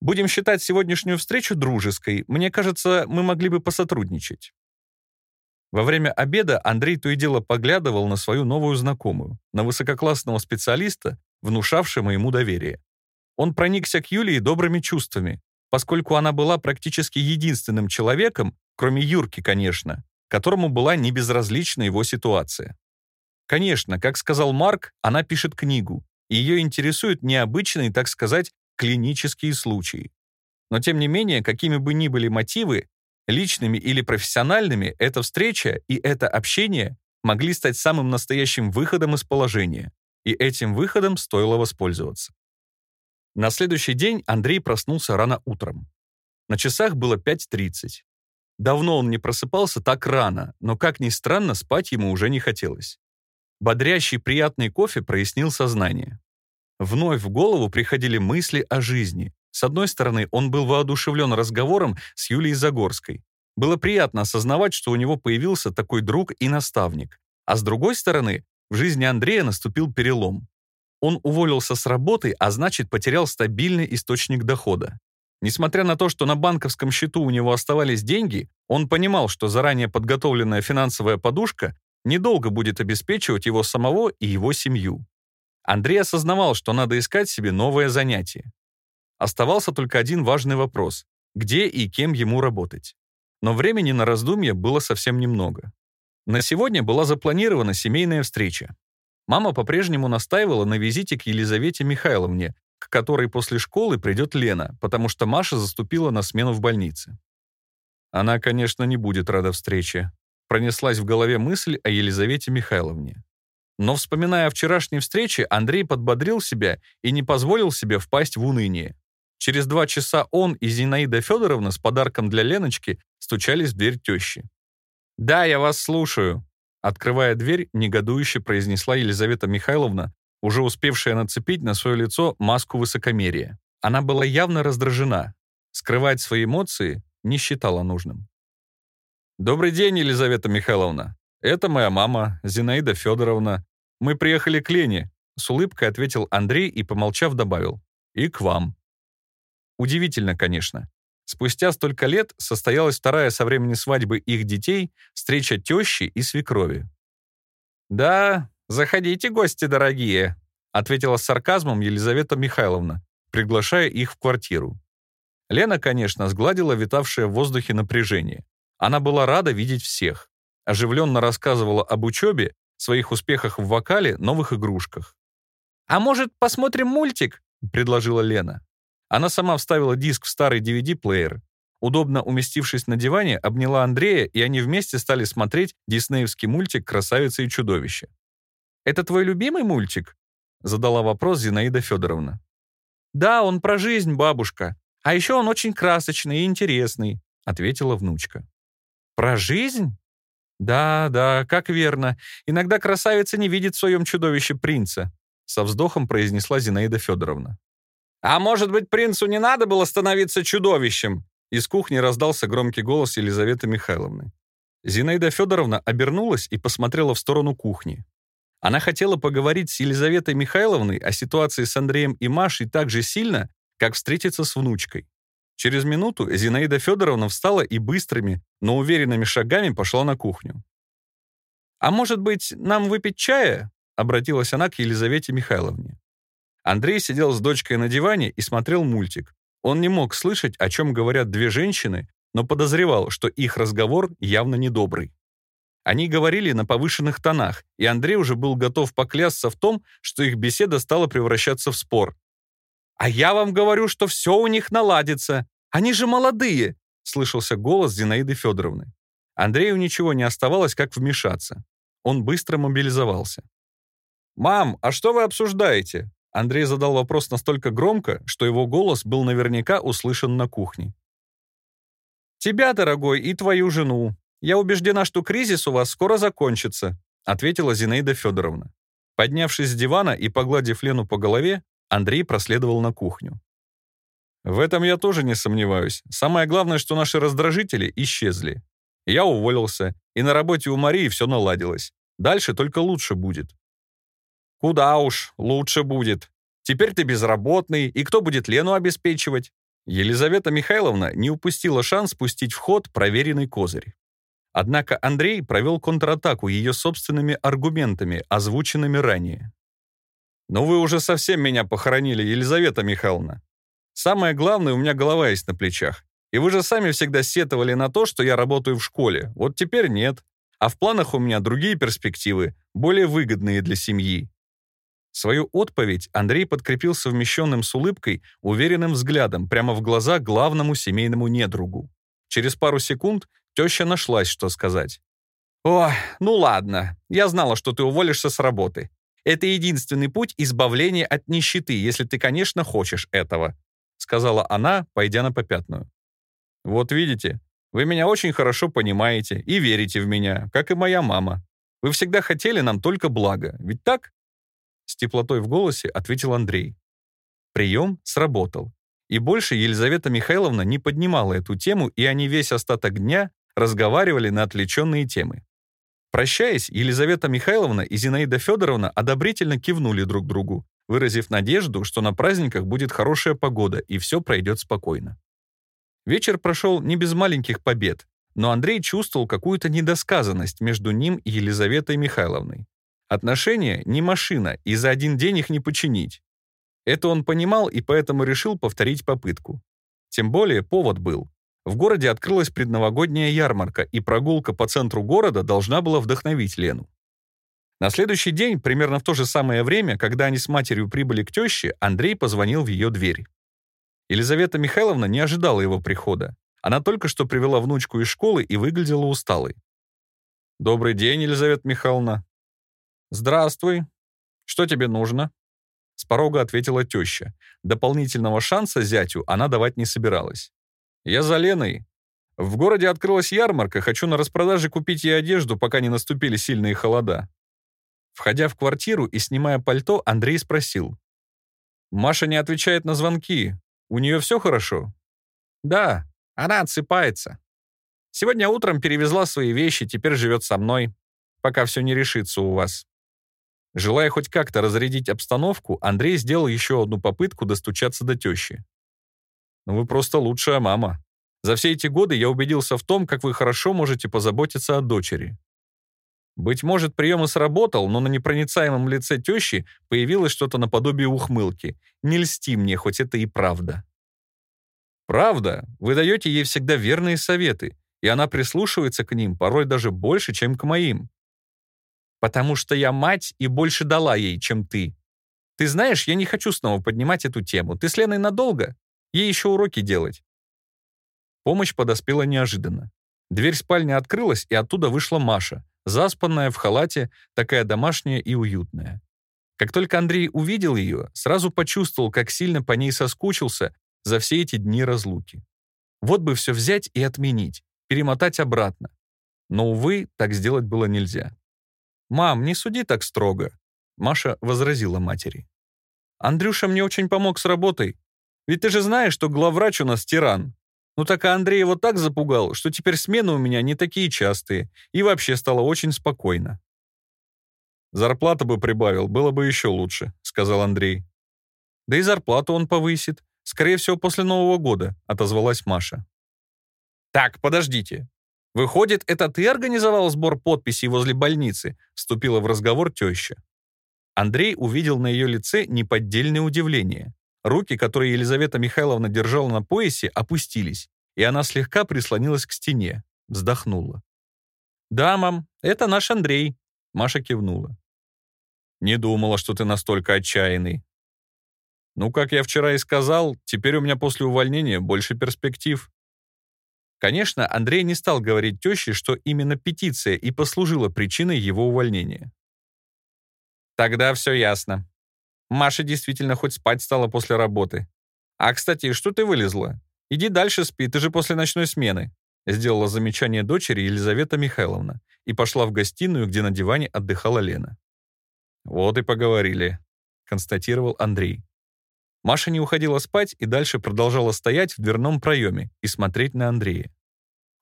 Будем считать сегодняшнюю встречу дружеской. Мне кажется, мы могли бы посотрудничать». Во время обеда Андрей то и дело поглядывал на свою новую знакомую, на высококлассного специалиста, внушавшего ему доверие. Он проникся к Юлии добрыми чувствами, поскольку она была практически единственным человеком, кроме Юрки, конечно, которому была небезразлична его ситуация. Конечно, как сказал Марк, она пишет книгу, и ее интересуют необычные, так сказать, клинические случаи. Но тем не менее, какими бы ни были мотивы, Личными или профессиональными эта встреча и это общение могли стать самым настоящим выходом из положения, и этим выходом стоило воспользоваться. На следующий день Андрей проснулся рано утром. На часах было 5.30. Давно он не просыпался так рано, но, как ни странно, спать ему уже не хотелось. Бодрящий приятный кофе прояснил сознание. Вновь в голову приходили мысли о жизни, с одной стороны, он был воодушевлен разговором с Юлией Загорской. Было приятно осознавать, что у него появился такой друг и наставник. А с другой стороны, в жизни Андрея наступил перелом. Он уволился с работы, а значит, потерял стабильный источник дохода. Несмотря на то, что на банковском счету у него оставались деньги, он понимал, что заранее подготовленная финансовая подушка недолго будет обеспечивать его самого и его семью. Андрей осознавал, что надо искать себе новое занятие. Оставался только один важный вопрос — где и кем ему работать. Но времени на раздумье было совсем немного. На сегодня была запланирована семейная встреча. Мама по-прежнему настаивала на визите к Елизавете Михайловне, к которой после школы придет Лена, потому что Маша заступила на смену в больнице. Она, конечно, не будет рада встрече. Пронеслась в голове мысль о Елизавете Михайловне. Но, вспоминая о вчерашней встрече, Андрей подбодрил себя и не позволил себе впасть в уныние. Через два часа он и Зинаида Федоровна с подарком для Леночки стучались в дверь тещи. «Да, я вас слушаю», — открывая дверь, негодующе произнесла Елизавета Михайловна, уже успевшая нацепить на свое лицо маску высокомерия. Она была явно раздражена. Скрывать свои эмоции не считала нужным. «Добрый день, Елизавета Михайловна. Это моя мама, Зинаида Федоровна. Мы приехали к Лене», — с улыбкой ответил Андрей и, помолчав, добавил. «И к вам». Удивительно, конечно. Спустя столько лет состоялась вторая со времени свадьбы их детей встреча тещи и свекрови. «Да, заходите, гости дорогие», ответила с сарказмом Елизавета Михайловна, приглашая их в квартиру. Лена, конечно, сгладила витавшее в воздухе напряжение. Она была рада видеть всех. Оживленно рассказывала об учебе, своих успехах в вокале, новых игрушках. «А может, посмотрим мультик?» — предложила Лена. Она сама вставила диск в старый DVD-плеер. Удобно уместившись на диване, обняла Андрея, и они вместе стали смотреть диснеевский мультик «Красавица и чудовище». «Это твой любимый мультик?» — задала вопрос Зинаида Федоровна. «Да, он про жизнь, бабушка. А еще он очень красочный и интересный», — ответила внучка. «Про жизнь?» «Да, да, как верно. Иногда красавица не видит в своем чудовище принца», — со вздохом произнесла Зинаида Федоровна. «А может быть, принцу не надо было становиться чудовищем?» Из кухни раздался громкий голос Елизаветы Михайловны. Зинаида Федоровна обернулась и посмотрела в сторону кухни. Она хотела поговорить с Елизаветой Михайловной о ситуации с Андреем и Машей так же сильно, как встретиться с внучкой. Через минуту Зинаида Федоровна встала и быстрыми, но уверенными шагами пошла на кухню. «А может быть, нам выпить чая?» — обратилась она к Елизавете Михайловне. Андрей сидел с дочкой на диване и смотрел мультик. Он не мог слышать, о чем говорят две женщины, но подозревал, что их разговор явно недобрый. Они говорили на повышенных тонах, и Андрей уже был готов поклясться в том, что их беседа стала превращаться в спор. «А я вам говорю, что все у них наладится. Они же молодые!» — слышался голос Зинаиды Федоровны. Андрею ничего не оставалось, как вмешаться. Он быстро мобилизовался. «Мам, а что вы обсуждаете?» Андрей задал вопрос настолько громко, что его голос был наверняка услышан на кухне. «Тебя, дорогой, и твою жену. Я убеждена, что кризис у вас скоро закончится», ответила Зинаида Федоровна. Поднявшись с дивана и погладив Лену по голове, Андрей проследовал на кухню. В этом я тоже не сомневаюсь. Самое главное, что наши раздражители исчезли. Я уволился, и на работе у Марии все наладилось. Дальше только лучше будет. Куда уж, лучше будет. Теперь ты безработный, и кто будет Лену обеспечивать? Елизавета Михайловна не упустила шанс пустить в ход проверенный козырь. Однако Андрей провел контратаку ее собственными аргументами, озвученными ранее. «Но вы уже совсем меня похоронили, Елизавета Михайловна. Самое главное, у меня голова есть на плечах. И вы же сами всегда сетовали на то, что я работаю в школе. Вот теперь нет. А в планах у меня другие перспективы, более выгодные для семьи. Свою отповедь Андрей подкрепил совмещенным с улыбкой, уверенным взглядом прямо в глаза главному семейному недругу. Через пару секунд теща нашлась, что сказать. «О, ну ладно, я знала, что ты уволишься с работы. Это единственный путь избавления от нищеты, если ты, конечно, хочешь этого», сказала она, пойдя на попятную. «Вот видите, вы меня очень хорошо понимаете и верите в меня, как и моя мама. Вы всегда хотели нам только блага, ведь так?» С теплотой в голосе ответил Андрей. Прием сработал. И больше Елизавета Михайловна не поднимала эту тему, и они весь остаток дня разговаривали на отвлеченные темы. Прощаясь, Елизавета Михайловна и Зинаида Федоровна одобрительно кивнули друг другу, выразив надежду, что на праздниках будет хорошая погода и все пройдет спокойно. Вечер прошел не без маленьких побед, но Андрей чувствовал какую-то недосказанность между ним и Елизаветой Михайловной. Отношения не машина, и за один день их не починить. Это он понимал и поэтому решил повторить попытку. Тем более повод был. В городе открылась предновогодняя ярмарка, и прогулка по центру города должна была вдохновить Лену. На следующий день, примерно в то же самое время, когда они с матерью прибыли к теще, Андрей позвонил в ее дверь. Елизавета Михайловна не ожидала его прихода. Она только что привела внучку из школы и выглядела усталой. «Добрый день, Елизавета Михайловна», «Здравствуй. Что тебе нужно?» С порога ответила теща. Дополнительного шанса зятю она давать не собиралась. «Я за Леной. В городе открылась ярмарка, хочу на распродаже купить ей одежду, пока не наступили сильные холода». Входя в квартиру и снимая пальто, Андрей спросил. «Маша не отвечает на звонки. У нее все хорошо?» «Да, она отсыпается. Сегодня утром перевезла свои вещи, теперь живет со мной, пока все не решится у вас». Желая хоть как-то разрядить обстановку, Андрей сделал еще одну попытку достучаться до тещи. «Ну вы просто лучшая мама. За все эти годы я убедился в том, как вы хорошо можете позаботиться о дочери». Быть может, прием и сработал, но на непроницаемом лице тещи появилось что-то наподобие ухмылки. «Не льсти мне, хоть это и правда». «Правда? Вы даете ей всегда верные советы, и она прислушивается к ним, порой даже больше, чем к моим. Потому что я мать и больше дала ей, чем ты. Ты знаешь, я не хочу снова поднимать эту тему. Ты с Леной надолго? Ей еще уроки делать. Помощь подоспела неожиданно. Дверь спальни открылась, и оттуда вышла Маша, заспанная в халате, такая домашняя и уютная. Как только Андрей увидел ее, сразу почувствовал, как сильно по ней соскучился за все эти дни разлуки. Вот бы все взять и отменить, перемотать обратно. Но, увы, так сделать было нельзя. «Мам, не суди так строго», — Маша возразила матери. «Андрюша мне очень помог с работой. Ведь ты же знаешь, что главврач у нас тиран. Ну так а Андрей его так запугал, что теперь смены у меня не такие частые, и вообще стало очень спокойно». «Зарплату бы прибавил, было бы еще лучше», — сказал Андрей. «Да и зарплату он повысит. Скорее всего, после Нового года», — отозвалась Маша. «Так, подождите. Выходит, это ты организовал сбор подписей возле больницы?» — вступила в разговор теща. Андрей увидел на ее лице неподдельное удивление. Руки, которые Елизавета Михайловна держала на поясе, опустились, и она слегка прислонилась к стене, вздохнула. «Да, мам, это наш Андрей», — Маша кивнула. «Не думала, что ты настолько отчаянный», ну, как я вчера и сказал, теперь у меня после увольнения больше перспектив. Конечно, Андрей не стал говорить теще, что именно петиция и послужила причиной его увольнения. Тогда все ясно. Маша действительно хоть спать стала после работы. А, кстати, что ты вылезла? Иди дальше спи, ты же после ночной смены. Сделала замечание дочери Елизавета Михайловна и пошла в гостиную, где на диване отдыхала Лена. «Вот и поговорили», — констатировал Андрей. Маша не уходила спать и дальше продолжала стоять в дверном проеме и смотреть на Андрея.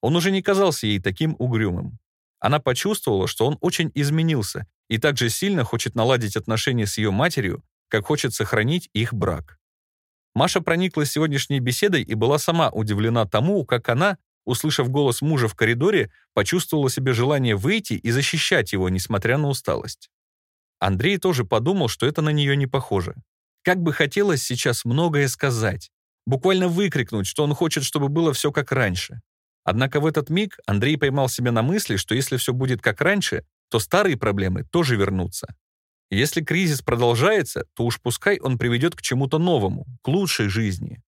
Он уже не казался ей таким угрюмым. Она почувствовала, что он очень изменился и так же сильно хочет наладить отношения с ее матерью, как хочет сохранить их брак. Маша прониклась сегодняшней беседой и была сама удивлена тому, как она, услышав голос мужа в коридоре, почувствовала себе желание выйти и защищать его, несмотря на усталость. Андрей тоже подумал, что это на нее не похоже. Как бы хотелось сейчас многое сказать, буквально выкрикнуть, что он хочет, чтобы было все как раньше. Однако в этот миг Андрей поймал себя на мысли, что если все будет как раньше, то старые проблемы тоже вернутся. Если кризис продолжается, то уж пускай он приведет к чему-то новому, к лучшей жизни.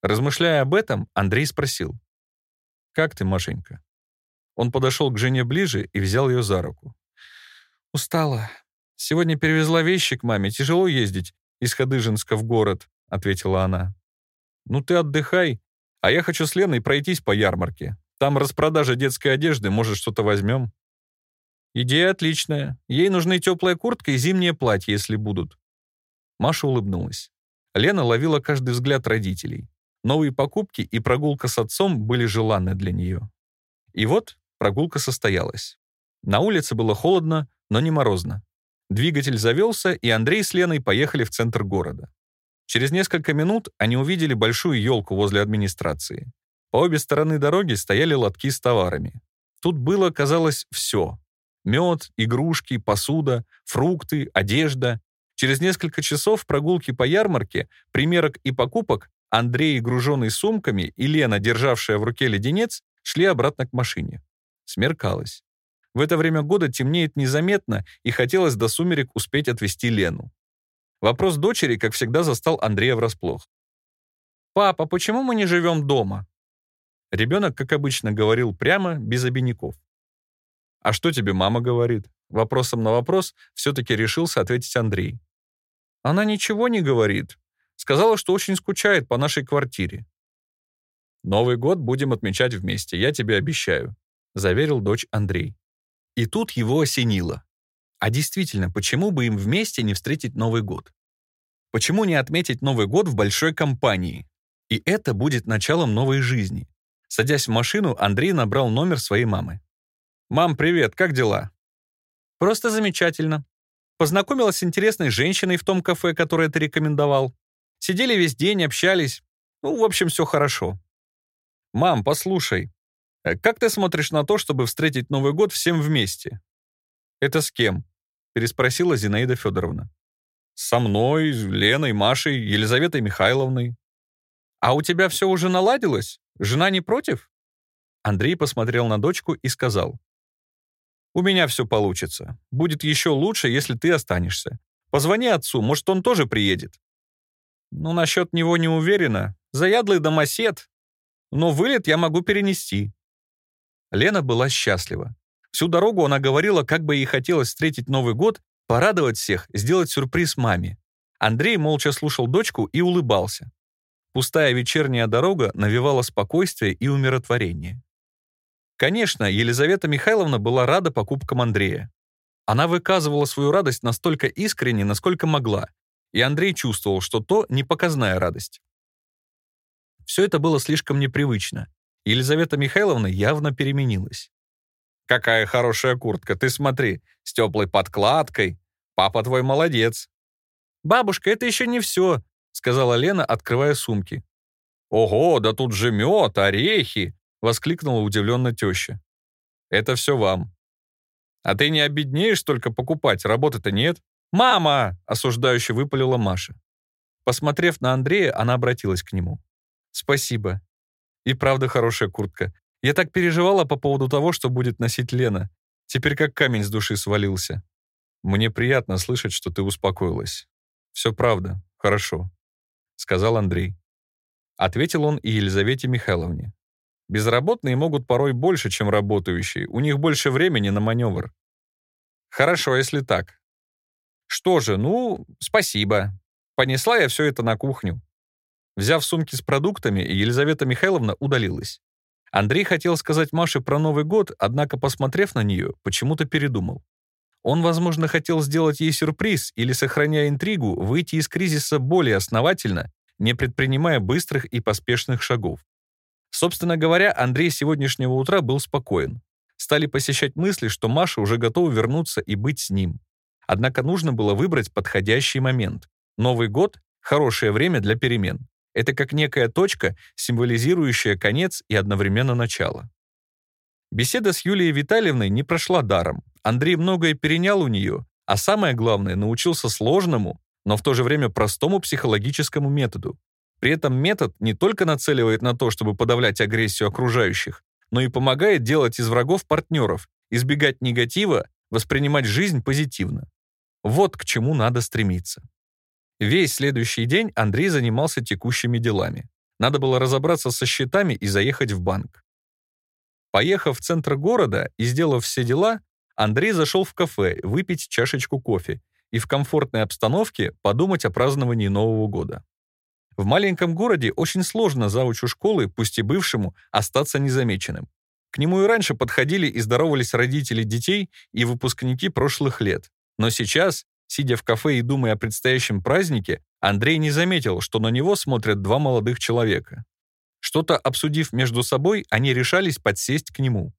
Размышляя об этом, Андрей спросил. «Как ты, Машенька?» Он подошел к жене ближе и взял ее за руку. «Устала. Сегодня перевезла вещи к маме. Тяжело ездить из Ходыжинска в город», — ответила она. «Ну ты отдыхай, а я хочу с Леной пройтись по ярмарке. Там распродажа детской одежды, может, что-то возьмем». «Идея отличная. Ей нужны теплая куртка и зимнее платье, если будут». Маша улыбнулась. Лена ловила каждый взгляд родителей. Новые покупки и прогулка с отцом были желанны для нее. И вот прогулка состоялась. На улице было холодно, но не морозно. Двигатель завелся, и Андрей с Леной поехали в центр города. Через несколько минут они увидели большую елку возле администрации. По обе стороны дороги стояли лотки с товарами. Тут было, казалось, все. Мед, игрушки, посуда, фрукты, одежда. Через несколько часов прогулки по ярмарке, примерок и покупок Андрей, груженный сумками, и Лена, державшая в руке леденец, шли обратно к машине. Смеркалось. В это время года темнеет незаметно, и хотелось до сумерек успеть отвезти Лену. Вопрос дочери, как всегда, застал Андрея врасплох. «Папа, почему мы не живем дома?» Ребенок, как обычно, говорил прямо, без обиняков. «А что тебе мама говорит?» Вопросом на вопрос все-таки решился ответить Андрей. «Она ничего не говорит. Сказала, что очень скучает по нашей квартире». «Новый год будем отмечать вместе, я тебе обещаю», заверил дочь Андрей. И тут его осенило. А действительно, почему бы им вместе не встретить Новый год? Почему не отметить Новый год в большой компании? И это будет началом новой жизни. Садясь в машину, Андрей набрал номер своей мамы. «Мам, привет, как дела?» «Просто замечательно. Познакомилась с интересной женщиной в том кафе, которое ты рекомендовал. Сидели весь день, общались. Ну, в общем, все хорошо». «Мам, послушай, как ты смотришь на то, чтобы встретить Новый год всем вместе? Это с кем? переспросила Зинаида Федоровна. Со мной, Леной, Машей, Елизаветой Михайловной. А у тебя все уже наладилось? Жена не против? Андрей посмотрел на дочку и сказал. У меня все получится. Будет еще лучше, если ты останешься. Позвони отцу, может, он тоже приедет». «Ну, насчет него не уверена. Заядлый домосед. Но вылет я могу перенести». Лена была счастлива. Всю дорогу она говорила, как бы ей хотелось встретить Новый год, порадовать всех, сделать сюрприз маме. Андрей молча слушал дочку и улыбался. Пустая вечерняя дорога навевала спокойствие и умиротворение. Конечно, Елизавета Михайловна была рада покупкам Андрея. Она выказывала свою радость настолько искренне, насколько могла, и Андрей чувствовал, что то не показная радость. Все это было слишком непривычно. Елизавета Михайловна явно переменилась. «Какая хорошая куртка, ты смотри, с теплой подкладкой. Папа твой молодец». «Бабушка, это еще не все», — сказала Лена, открывая сумки. «Ого, да тут же мед, орехи!» — воскликнула удивленно теща. «Это все вам. А ты не обеднеешь только покупать, работы-то нет?» «Мама!» — осуждающе выпалила Маша. Посмотрев на Андрея, она обратилась к нему. «Спасибо. И правда хорошая куртка. Я так переживала по поводу того, что будет носить Лена. Теперь как камень с души свалился. Мне приятно слышать, что ты успокоилась. Все правда, хорошо», — сказал Андрей. Ответил он и Елизавете Михайловне. Безработные могут порой больше, чем работающие. У них больше времени на маневр. Хорошо, если так. Что же, ну, спасибо. Понесла я все это на кухню. Взяв сумки с продуктами, Елизавета Михайловна удалилась. Андрей хотел сказать Маше про Новый год, однако, посмотрев на нее, почему-то передумал. Он, возможно, хотел сделать ей сюрприз или, сохраняя интригу, выйти из кризиса более основательно, не предпринимая быстрых и поспешных шагов. Собственно говоря, Андрей сегодняшнего утра был спокоен. Стали посещать мысли, что Маша уже готова вернуться и быть с ним. Однако нужно было выбрать подходящий момент. Новый год — хорошее время для перемен. Это как некая точка, символизирующая конец и одновременно начало. Беседа с Юлией Витальевной не прошла даром. Андрей многое перенял у нее, а самое главное, научился сложному, но в то же время простому психологическому методу. При этом метод не только нацеливает на то, чтобы подавлять агрессию окружающих, но и помогает делать из врагов партнеров, избегать негатива, воспринимать жизнь позитивно. Вот к чему надо стремиться. Весь следующий день Андрей занимался текущими делами. Надо было разобраться со счетами и заехать в банк. Поехав в центр города и сделав все дела, Андрей зашел в кафе выпить чашечку кофе и в комфортной обстановке подумать о праздновании Нового года. В маленьком городе очень сложно заучу школы, пусть и бывшему, остаться незамеченным. К нему и раньше подходили и здоровались родители детей и выпускники прошлых лет. Но сейчас, Сидя в кафе и думая о предстоящем празднике, Андрей не заметил, что на него смотрят два молодых человека. Что-то обсудив между собой, они решались подсесть к нему.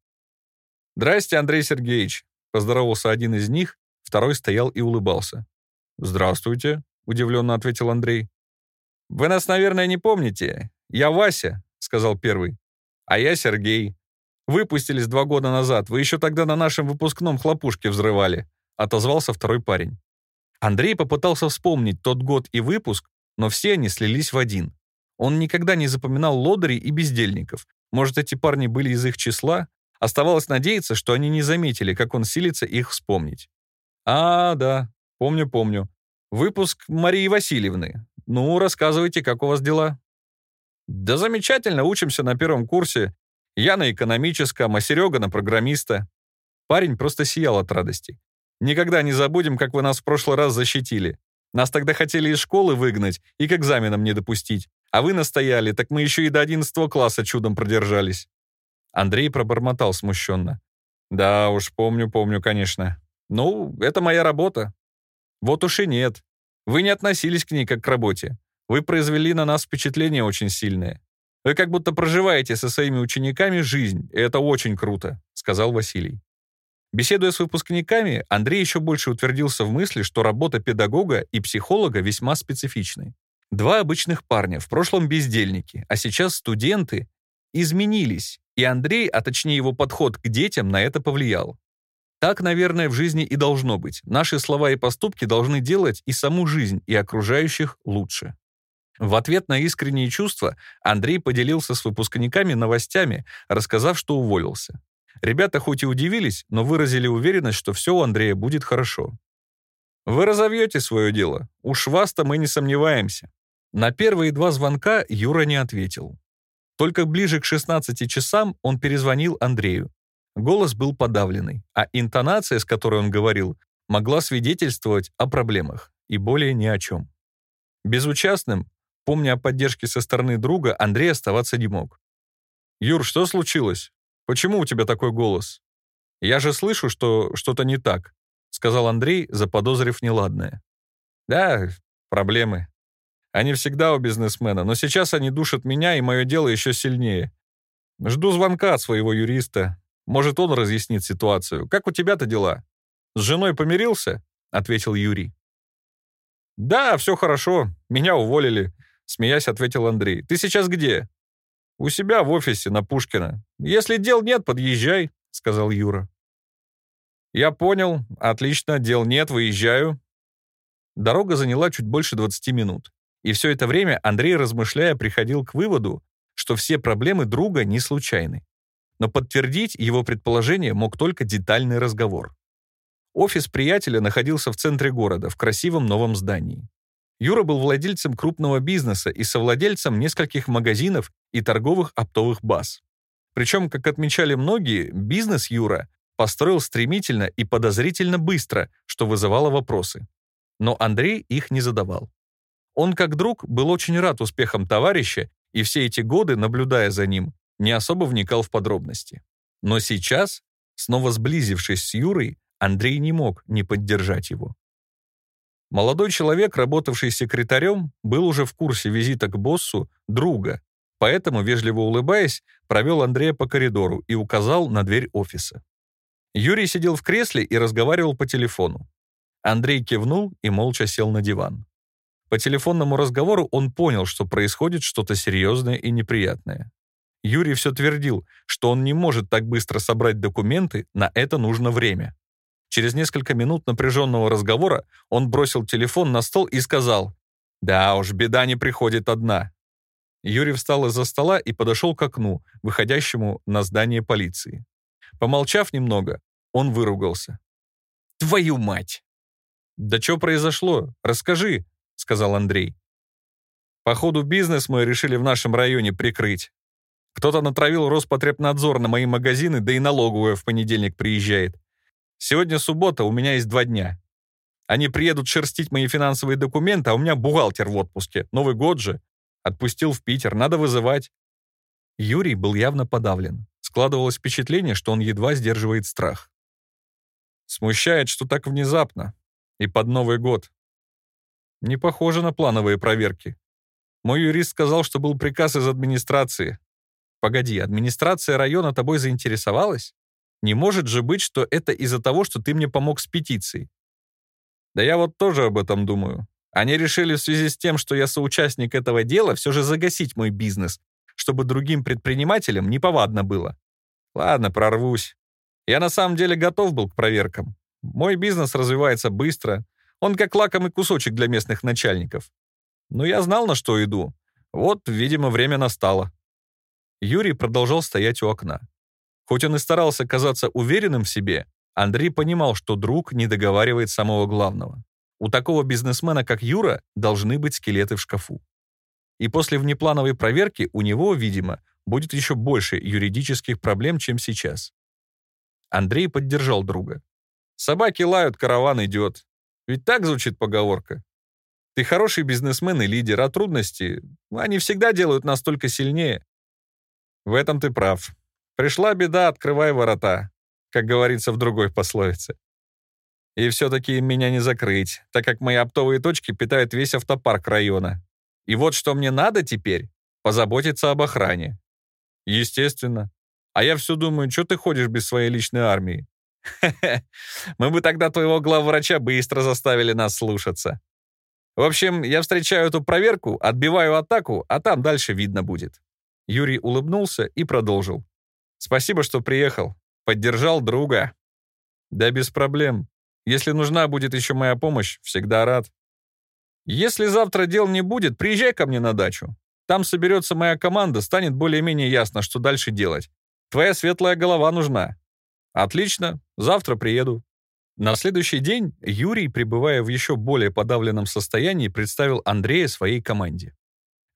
«Здрасте, Андрей Сергеевич», — поздоровался один из них, второй стоял и улыбался. «Здравствуйте», — удивленно ответил Андрей. «Вы нас, наверное, не помните. Я Вася», — сказал первый. «А я Сергей. Выпустились два года назад. Вы еще тогда на нашем выпускном хлопушке взрывали», — отозвался второй парень. Андрей попытался вспомнить тот год и выпуск, но все они слились в один. Он никогда не запоминал лодырей и бездельников. Может, эти парни были из их числа? Оставалось надеяться, что они не заметили, как он силится их вспомнить. «А, да, помню-помню. Выпуск Марии Васильевны. Ну, рассказывайте, как у вас дела?» «Да замечательно, учимся на первом курсе. Я на экономическом, а Серега на программиста». Парень просто сиял от радости. Никогда не забудем, как вы нас в прошлый раз защитили. Нас тогда хотели из школы выгнать и к экзаменам не допустить. А вы настояли, так мы еще и до 11 класса чудом продержались». Андрей пробормотал смущенно. «Да уж, помню, помню, конечно. Ну, это моя работа». «Вот уж и нет. Вы не относились к ней как к работе. Вы произвели на нас впечатление очень сильное. Вы как будто проживаете со своими учениками жизнь, и это очень круто», — сказал Василий. Беседуя с выпускниками, Андрей еще больше утвердился в мысли, что работа педагога и психолога весьма специфичны. Два обычных парня, в прошлом бездельники, а сейчас студенты, изменились, и Андрей, а точнее его подход к детям, на это повлиял. Так, наверное, в жизни и должно быть. Наши слова и поступки должны делать и саму жизнь, и окружающих лучше. В ответ на искренние чувства Андрей поделился с выпускниками новостями, рассказав, что уволился. Ребята хоть и удивились, но выразили уверенность, что все у Андрея будет хорошо. «Вы разовьете свое дело. Уж вас-то мы не сомневаемся». На первые два звонка Юра не ответил. Только ближе к 16 часам он перезвонил Андрею. Голос был подавленный, а интонация, с которой он говорил, могла свидетельствовать о проблемах и более ни о чем. Безучастным, помня о поддержке со стороны друга, Андрей оставаться не мог. «Юр, что случилось? Почему у тебя такой голос? Я же слышу, что что-то не так», сказал Андрей, заподозрив неладное. «Да, проблемы. Они всегда у бизнесмена, но сейчас они душат меня, и мое дело еще сильнее. Жду звонка от своего юриста. Может, он разъяснит ситуацию. Как у тебя-то дела? С женой помирился?» ответил Юрий. «Да, все хорошо. Меня уволили», — смеясь ответил Андрей. «Ты сейчас где?» «У себя в офисе на Пушкина. Если дел нет, подъезжай», — сказал Юра. «Я понял. Отлично. Дел нет. Выезжаю». Дорога заняла чуть больше 20 минут. И все это время Андрей, размышляя, приходил к выводу, что все проблемы друга не случайны. Но подтвердить его предположение мог только детальный разговор. Офис приятеля находился в центре города, в красивом новом здании. Юра был владельцем крупного бизнеса и совладельцем нескольких магазинов и торговых оптовых баз. Причем, как отмечали многие, бизнес Юра построил стремительно и подозрительно быстро, что вызывало вопросы. Но Андрей их не задавал. Он, как друг, был очень рад успехам товарища и все эти годы, наблюдая за ним, не особо вникал в подробности. Но сейчас, снова сблизившись с Юрой, Андрей не мог не поддержать его. Молодой человек, работавший секретарем, был уже в курсе визита к боссу друга, поэтому, вежливо улыбаясь, провел Андрея по коридору и указал на дверь офиса. Юрий сидел в кресле и разговаривал по телефону. Андрей кивнул и молча сел на диван. По телефонному разговору он понял, что происходит что-то серьезное и неприятное. Юрий все твердил, что он не может так быстро собрать документы, на это нужно время. Через несколько минут напряженного разговора он бросил телефон на стол и сказал, «Да уж, беда не приходит одна». Юрий встал из-за стола и подошел к окну, выходящему на здание полиции. Помолчав немного, он выругался. «Твою мать!» «Да что произошло? Расскажи», — сказал Андрей. «Походу, бизнес мы решили в нашем районе прикрыть. Кто-то натравил Роспотребнадзор на мои магазины, да и налоговая в понедельник приезжает. Сегодня суббота, у меня есть два дня. Они приедут шерстить мои финансовые документы, а у меня бухгалтер в отпуске. Новый год же. Отпустил в Питер, надо вызывать. Юрий был явно подавлен. Складывалось впечатление, что он едва сдерживает страх. Смущает, что так внезапно. И под Новый год. Не похоже на плановые проверки. Мой юрист сказал, что был приказ из администрации. Погоди, администрация района тобой заинтересовалась? Не может же быть, что это из-за того, что ты мне помог с петицией. Да я вот тоже об этом думаю. Они решили в связи с тем, что я соучастник этого дела, все же загасить мой бизнес, чтобы другим предпринимателям неповадно было. Ладно, прорвусь. Я на самом деле готов был к проверкам. Мой бизнес развивается быстро. Он как лакомый кусочек для местных начальников. Но я знал, на что иду. Вот, видимо, время настало. Юрий продолжал стоять у окна. Хоть он и старался казаться уверенным в себе, Андрей понимал, что друг не договаривает самого главного. У такого бизнесмена, как Юра, должны быть скелеты в шкафу. И после внеплановой проверки у него, видимо, будет еще больше юридических проблем, чем сейчас. Андрей поддержал друга. «Собаки лают, караван идет. Ведь так звучит поговорка. Ты хороший бизнесмен и лидер, а трудности, они всегда делают нас только сильнее». «В этом ты прав», Пришла беда, открывай ворота, как говорится в другой пословице. И все-таки меня не закрыть, так как мои оптовые точки питают весь автопарк района. И вот что мне надо теперь — позаботиться об охране. Естественно. А я все думаю, что ты ходишь без своей личной армии? Мы бы тогда твоего главврача быстро заставили нас слушаться. В общем, я встречаю эту проверку, отбиваю атаку, а там дальше видно будет. Юрий улыбнулся и продолжил. Спасибо, что приехал. Поддержал друга. Да без проблем. Если нужна будет еще моя помощь, всегда рад. Если завтра дел не будет, приезжай ко мне на дачу. Там соберется моя команда, станет более-менее ясно, что дальше делать. Твоя светлая голова нужна. Отлично, завтра приеду. На следующий день Юрий, пребывая в еще более подавленном состоянии, представил Андрея своей команде.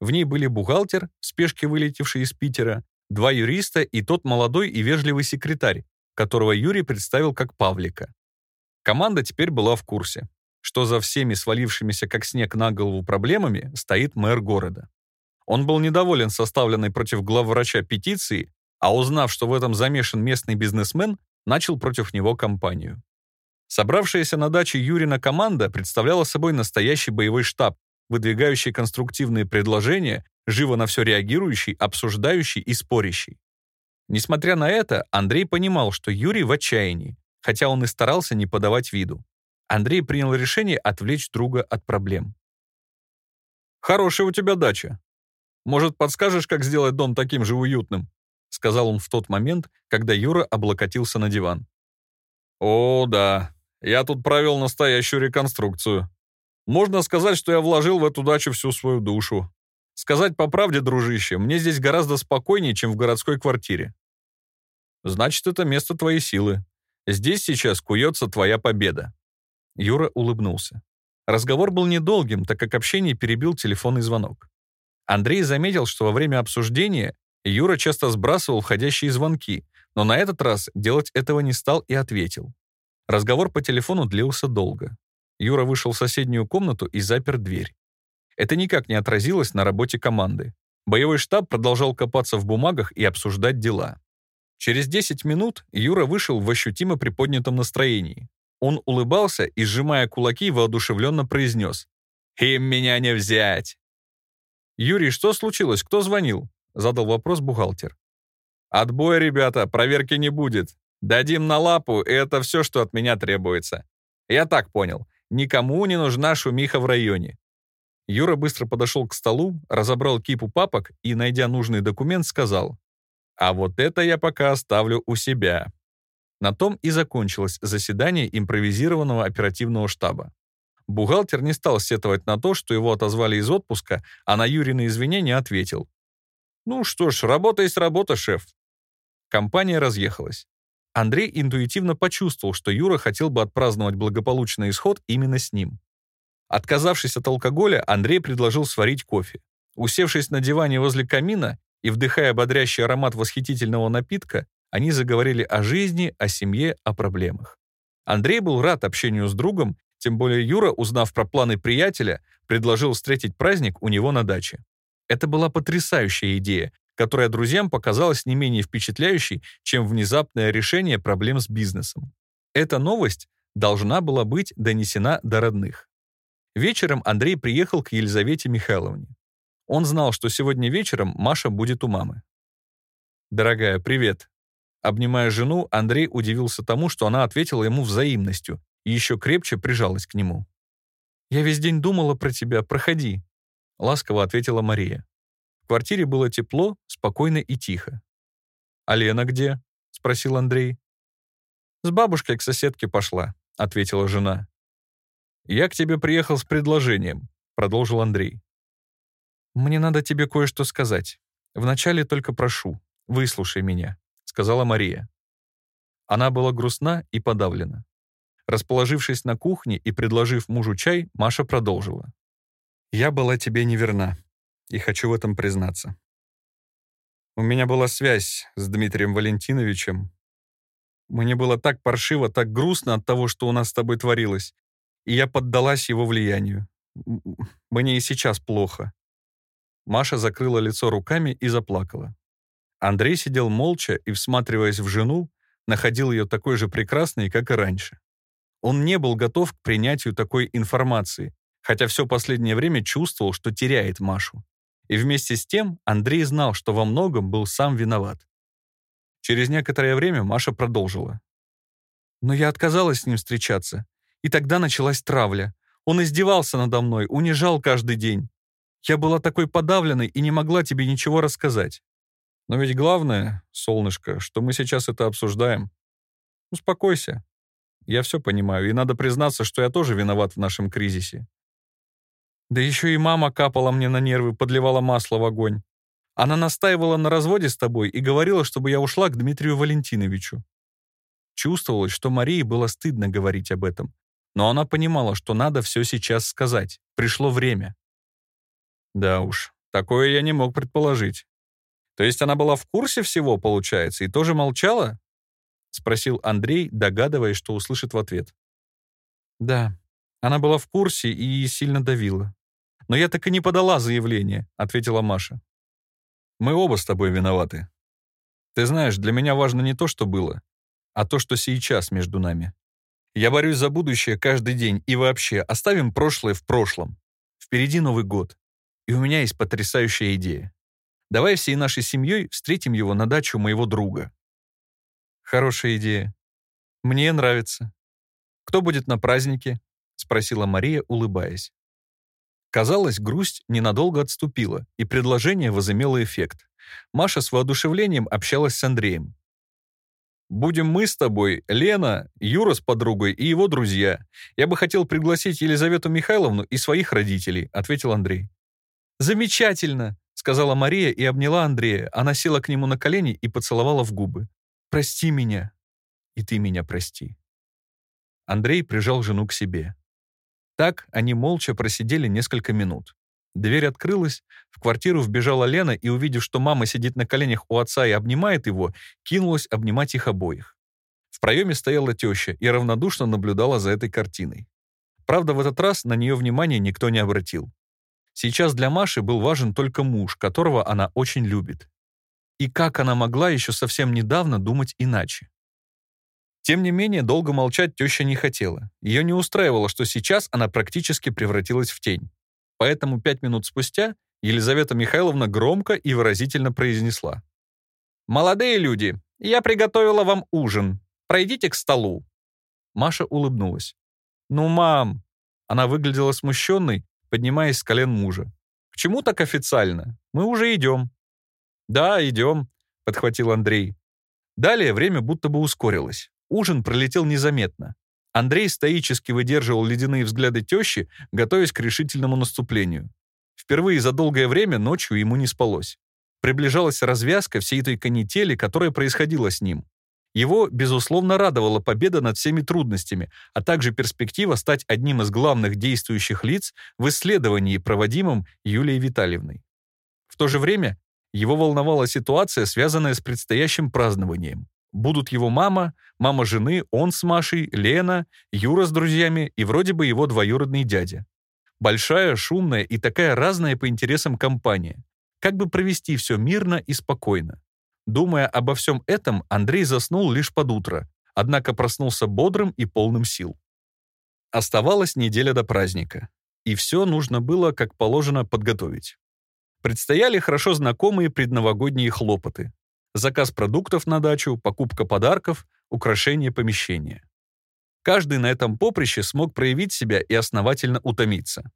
В ней были бухгалтер, в спешке вылетевший из Питера, два юриста и тот молодой и вежливый секретарь, которого Юрий представил как Павлика. Команда теперь была в курсе, что за всеми свалившимися как снег на голову проблемами стоит мэр города. Он был недоволен составленной против главврача петиции, а узнав, что в этом замешан местный бизнесмен, начал против него кампанию. Собравшаяся на даче Юрина команда представляла собой настоящий боевой штаб, выдвигающий конструктивные предложения, живо на все реагирующий, обсуждающий и спорящий. Несмотря на это, Андрей понимал, что Юрий в отчаянии, хотя он и старался не подавать виду. Андрей принял решение отвлечь друга от проблем. «Хорошая у тебя дача. Может, подскажешь, как сделать дом таким же уютным?» сказал он в тот момент, когда Юра облокотился на диван. «О, да. Я тут провел настоящую реконструкцию. Можно сказать, что я вложил в эту дачу всю свою душу. Сказать по правде, дружище, мне здесь гораздо спокойнее, чем в городской квартире. Значит, это место твоей силы. Здесь сейчас куется твоя победа. Юра улыбнулся. Разговор был недолгим, так как общение перебил телефонный звонок. Андрей заметил, что во время обсуждения Юра часто сбрасывал входящие звонки, но на этот раз делать этого не стал и ответил. Разговор по телефону длился долго. Юра вышел в соседнюю комнату и запер дверь. Это никак не отразилось на работе команды. Боевой штаб продолжал копаться в бумагах и обсуждать дела. Через 10 минут Юра вышел в ощутимо приподнятом настроении. Он улыбался и, сжимая кулаки, воодушевленно произнес «Им меня не взять!» «Юрий, что случилось? Кто звонил?» — задал вопрос бухгалтер. «Отбой, ребята, проверки не будет. Дадим на лапу, и это все, что от меня требуется. Я так понял, никому не нужна шумиха в районе». Юра быстро подошел к столу, разобрал кипу папок и, найдя нужный документ, сказал, «А вот это я пока оставлю у себя». На том и закончилось заседание импровизированного оперативного штаба. Бухгалтер не стал сетовать на то, что его отозвали из отпуска, а на Юрины извинения ответил. «Ну что ж, работа есть работа, шеф». Компания разъехалась. Андрей интуитивно почувствовал, что Юра хотел бы отпраздновать благополучный исход именно с ним. Отказавшись от алкоголя, Андрей предложил сварить кофе. Усевшись на диване возле камина и вдыхая бодрящий аромат восхитительного напитка, они заговорили о жизни, о семье, о проблемах. Андрей был рад общению с другом, тем более Юра, узнав про планы приятеля, предложил встретить праздник у него на даче. Это была потрясающая идея, которая друзьям показалась не менее впечатляющей, чем внезапное решение проблем с бизнесом. Эта новость должна была быть донесена до родных. Вечером Андрей приехал к Елизавете Михайловне. Он знал, что сегодня вечером Маша будет у мамы. «Дорогая, привет. Обнимая жену, Андрей удивился тому, что она ответила ему взаимностью и еще крепче прижалась к нему. «Я весь день думала про тебя, проходи», — ласково ответила Мария. В квартире было тепло, спокойно и тихо. «А Лена где?» — спросил Андрей. «С бабушкой к соседке пошла», — ответила жена. «Я к тебе приехал с предложением», — продолжил Андрей. «Мне надо тебе кое-что сказать. Вначале только прошу, выслушай меня сказала Мария. Она была грустна и подавлена. Расположившись на кухне и предложив мужу чай, Маша продолжила. «Я была тебе неверна, и хочу в этом признаться. У меня была связь с Дмитрием Валентиновичем. Мне было так паршиво, так грустно от того, что у нас с тобой творилось, и я поддалась его влиянию. Мне и сейчас плохо». Маша закрыла лицо руками и заплакала. Андрей сидел молча и, всматриваясь в жену, находил ее такой же прекрасной, как и раньше. Он не был готов к принятию такой информации, хотя все последнее время чувствовал, что теряет Машу. И вместе с тем Андрей знал, что во многом был сам виноват. Через некоторое время Маша продолжила. «Но я отказалась с ним встречаться, и тогда началась травля. Он издевался надо мной, унижал каждый день. Я была такой подавленной и не могла тебе ничего рассказать. Но ведь главное, солнышко, что мы сейчас это обсуждаем. Успокойся. Я все понимаю, и надо признаться, что я тоже виноват в нашем кризисе. Да еще и мама капала мне на нервы, подливала масло в огонь. Она настаивала на разводе с тобой и говорила, чтобы я ушла к Дмитрию Валентиновичу. Чувствовалось, что Марии было стыдно говорить об этом, но она понимала, что надо все сейчас сказать. Пришло время. Да уж, такое я не мог предположить. То есть она была в курсе всего, получается, и тоже молчала? Спросил Андрей, догадываясь, что услышит в ответ. Да, она была в курсе и сильно давила. Но я так и не подала заявление, ответила Маша. Мы оба с тобой виноваты. Ты знаешь, для меня важно не то, что было, а то, что сейчас между нами. Я борюсь за будущее каждый день и вообще оставим прошлое в прошлом. Впереди Новый год. И у меня есть потрясающая идея. Давай всей нашей семьей встретим его на дачу моего друга. Хорошая идея. Мне нравится. Кто будет на празднике? Спросила Мария, улыбаясь. Казалось, грусть ненадолго отступила, и предложение возымело эффект. Маша с воодушевлением общалась с Андреем. Будем мы с тобой, Лена, Юра с подругой и его друзья. Я бы хотел пригласить Елизавету Михайловну и своих родителей», — ответил Андрей. «Замечательно», — сказала Мария и обняла Андрея. Она села к нему на колени и поцеловала в губы. «Прости меня, и ты меня прости». Андрей прижал жену к себе. Так они молча просидели несколько минут. Дверь открылась, в квартиру вбежала Лена и, увидев, что мама сидит на коленях у отца и обнимает его, кинулась обнимать их обоих. В проеме стояла теща и равнодушно наблюдала за этой картиной. Правда, в этот раз на нее внимания никто не обратил. Сейчас для Маши был важен только муж, которого она очень любит. И как она могла еще совсем недавно думать иначе? Тем не менее, долго молчать теща не хотела. Ее не устраивало, что сейчас она практически превратилась в тень. Поэтому пять минут спустя Елизавета Михайловна громко и выразительно произнесла. «Молодые люди, я приготовила вам ужин. Пройдите к столу». Маша улыбнулась. «Ну, мам!» Она выглядела смущенной, поднимаясь с колен мужа. «К чему так официально? Мы уже идем». «Да, идем», — подхватил Андрей. Далее время будто бы ускорилось. Ужин пролетел незаметно. Андрей стоически выдерживал ледяные взгляды тещи, готовясь к решительному наступлению. Впервые за долгое время ночью ему не спалось. Приближалась развязка всей этой канители, которая происходила с ним. Его, безусловно, радовала победа над всеми трудностями, а также перспектива стать одним из главных действующих лиц в исследовании, проводимом Юлией Витальевной. В то же время его волновала ситуация, связанная с предстоящим празднованием. Будут его мама, мама жены, он с Машей, Лена, Юра с друзьями и вроде бы его двоюродный дядя. Большая, шумная и такая разная по интересам компания. Как бы провести все мирно и спокойно? Думая обо всем этом, Андрей заснул лишь под утро, однако проснулся бодрым и полным сил. Оставалась неделя до праздника, и все нужно было, как положено, подготовить. Предстояли хорошо знакомые предновогодние хлопоты заказ продуктов на дачу, покупка подарков, украшение помещения. Каждый на этом поприще смог проявить себя и основательно утомиться.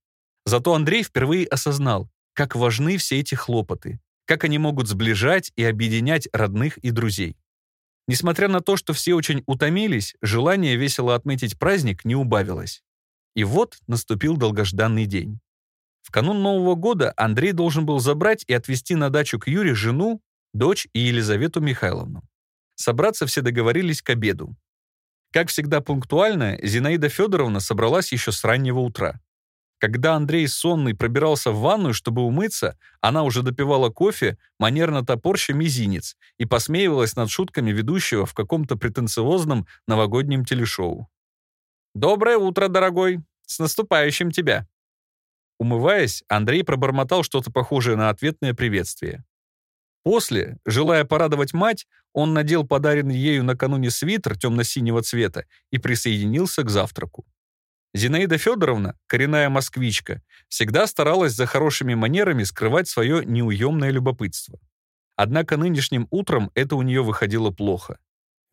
Зато Андрей впервые осознал, как важны все эти хлопоты, как они могут сближать и объединять родных и друзей. Несмотря на то, что все очень утомились, желание весело отметить праздник не убавилось. И вот наступил долгожданный день. В канун Нового года Андрей должен был забрать и отвезти на дачу к Юре жену, дочь и Елизавету Михайловну. Собраться все договорились к обеду. Как всегда пунктуально, Зинаида Федоровна собралась еще с раннего утра. Когда Андрей сонный пробирался в ванную, чтобы умыться, она уже допивала кофе, манерно топорща мизинец, и посмеивалась над шутками ведущего в каком-то претенциозном новогоднем телешоу. «Доброе утро, дорогой! С наступающим тебя!» Умываясь, Андрей пробормотал что-то похожее на ответное приветствие. После, желая порадовать мать, он надел подаренный ею накануне свитер темно-синего цвета и присоединился к завтраку. Зинаида Федоровна, коренная москвичка, всегда старалась за хорошими манерами скрывать свое неуемное любопытство. Однако нынешним утром это у нее выходило плохо.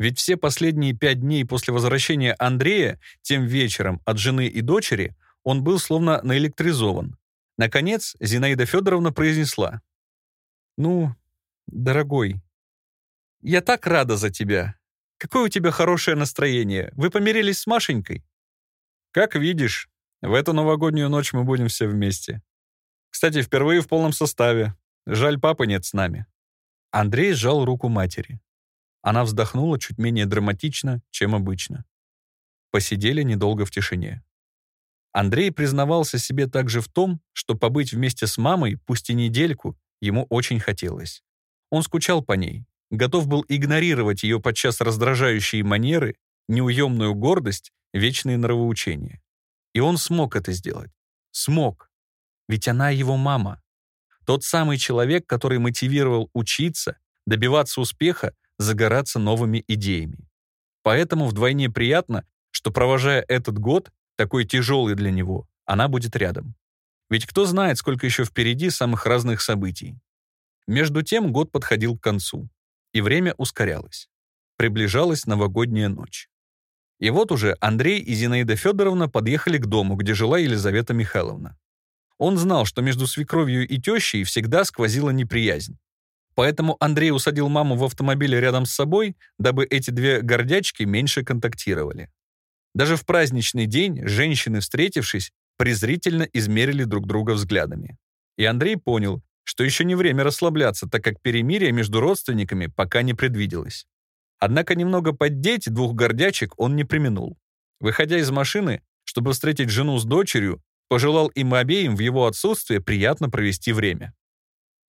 Ведь все последние пять дней после возвращения Андрея, тем вечером от жены и дочери, он был словно наэлектризован. Наконец, Зинаида Федоровна произнесла. «Ну, дорогой, я так рада за тебя. Какое у тебя хорошее настроение. Вы помирились с Машенькой? Как видишь, в эту новогоднюю ночь мы будем все вместе. Кстати, впервые в полном составе. Жаль, папы нет с нами. Андрей сжал руку матери. Она вздохнула чуть менее драматично, чем обычно. Посидели недолго в тишине. Андрей признавался себе также в том, что побыть вместе с мамой, пусть и недельку, ему очень хотелось. Он скучал по ней, готов был игнорировать ее подчас раздражающие манеры, неуемную гордость, вечные нравоучения. И он смог это сделать. Смог. Ведь она его мама. Тот самый человек, который мотивировал учиться, добиваться успеха, загораться новыми идеями. Поэтому вдвойне приятно, что, провожая этот год, такой тяжелый для него, она будет рядом. Ведь кто знает, сколько еще впереди самых разных событий. Между тем год подходил к концу, и время ускорялось. Приближалась новогодняя ночь. И вот уже Андрей и Зинаида Федоровна подъехали к дому, где жила Елизавета Михайловна. Он знал, что между свекровью и тещей всегда сквозила неприязнь. Поэтому Андрей усадил маму в автомобиле рядом с собой, дабы эти две гордячки меньше контактировали. Даже в праздничный день женщины, встретившись, презрительно измерили друг друга взглядами. И Андрей понял, что еще не время расслабляться, так как перемирие между родственниками пока не предвиделось. Однако немного поддеть двух гордячек он не применул. Выходя из машины, чтобы встретить жену с дочерью, пожелал им обеим в его отсутствие приятно провести время.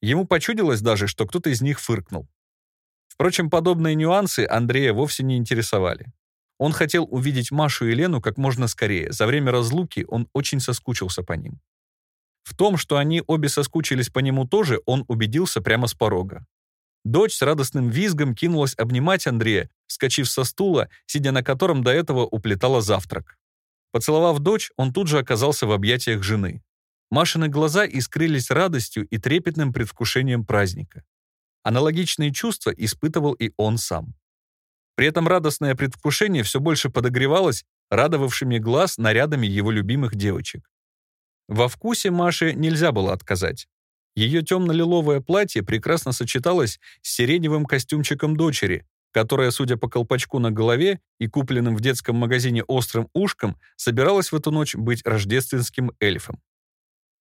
Ему почудилось даже, что кто-то из них фыркнул. Впрочем, подобные нюансы Андрея вовсе не интересовали. Он хотел увидеть Машу и Лену как можно скорее. За время разлуки он очень соскучился по ним. В том, что они обе соскучились по нему тоже, он убедился прямо с порога. Дочь с радостным визгом кинулась обнимать Андрея, вскочив со стула, сидя на котором до этого уплетала завтрак. Поцеловав дочь, он тут же оказался в объятиях жены. Машины глаза искрились радостью и трепетным предвкушением праздника. Аналогичные чувства испытывал и он сам. При этом радостное предвкушение все больше подогревалось радовавшими глаз нарядами его любимых девочек. Во вкусе Маше нельзя было отказать. Ее темно-лиловое платье прекрасно сочеталось с сиреневым костюмчиком дочери, которая, судя по колпачку на голове и купленным в детском магазине острым ушком, собиралась в эту ночь быть рождественским эльфом.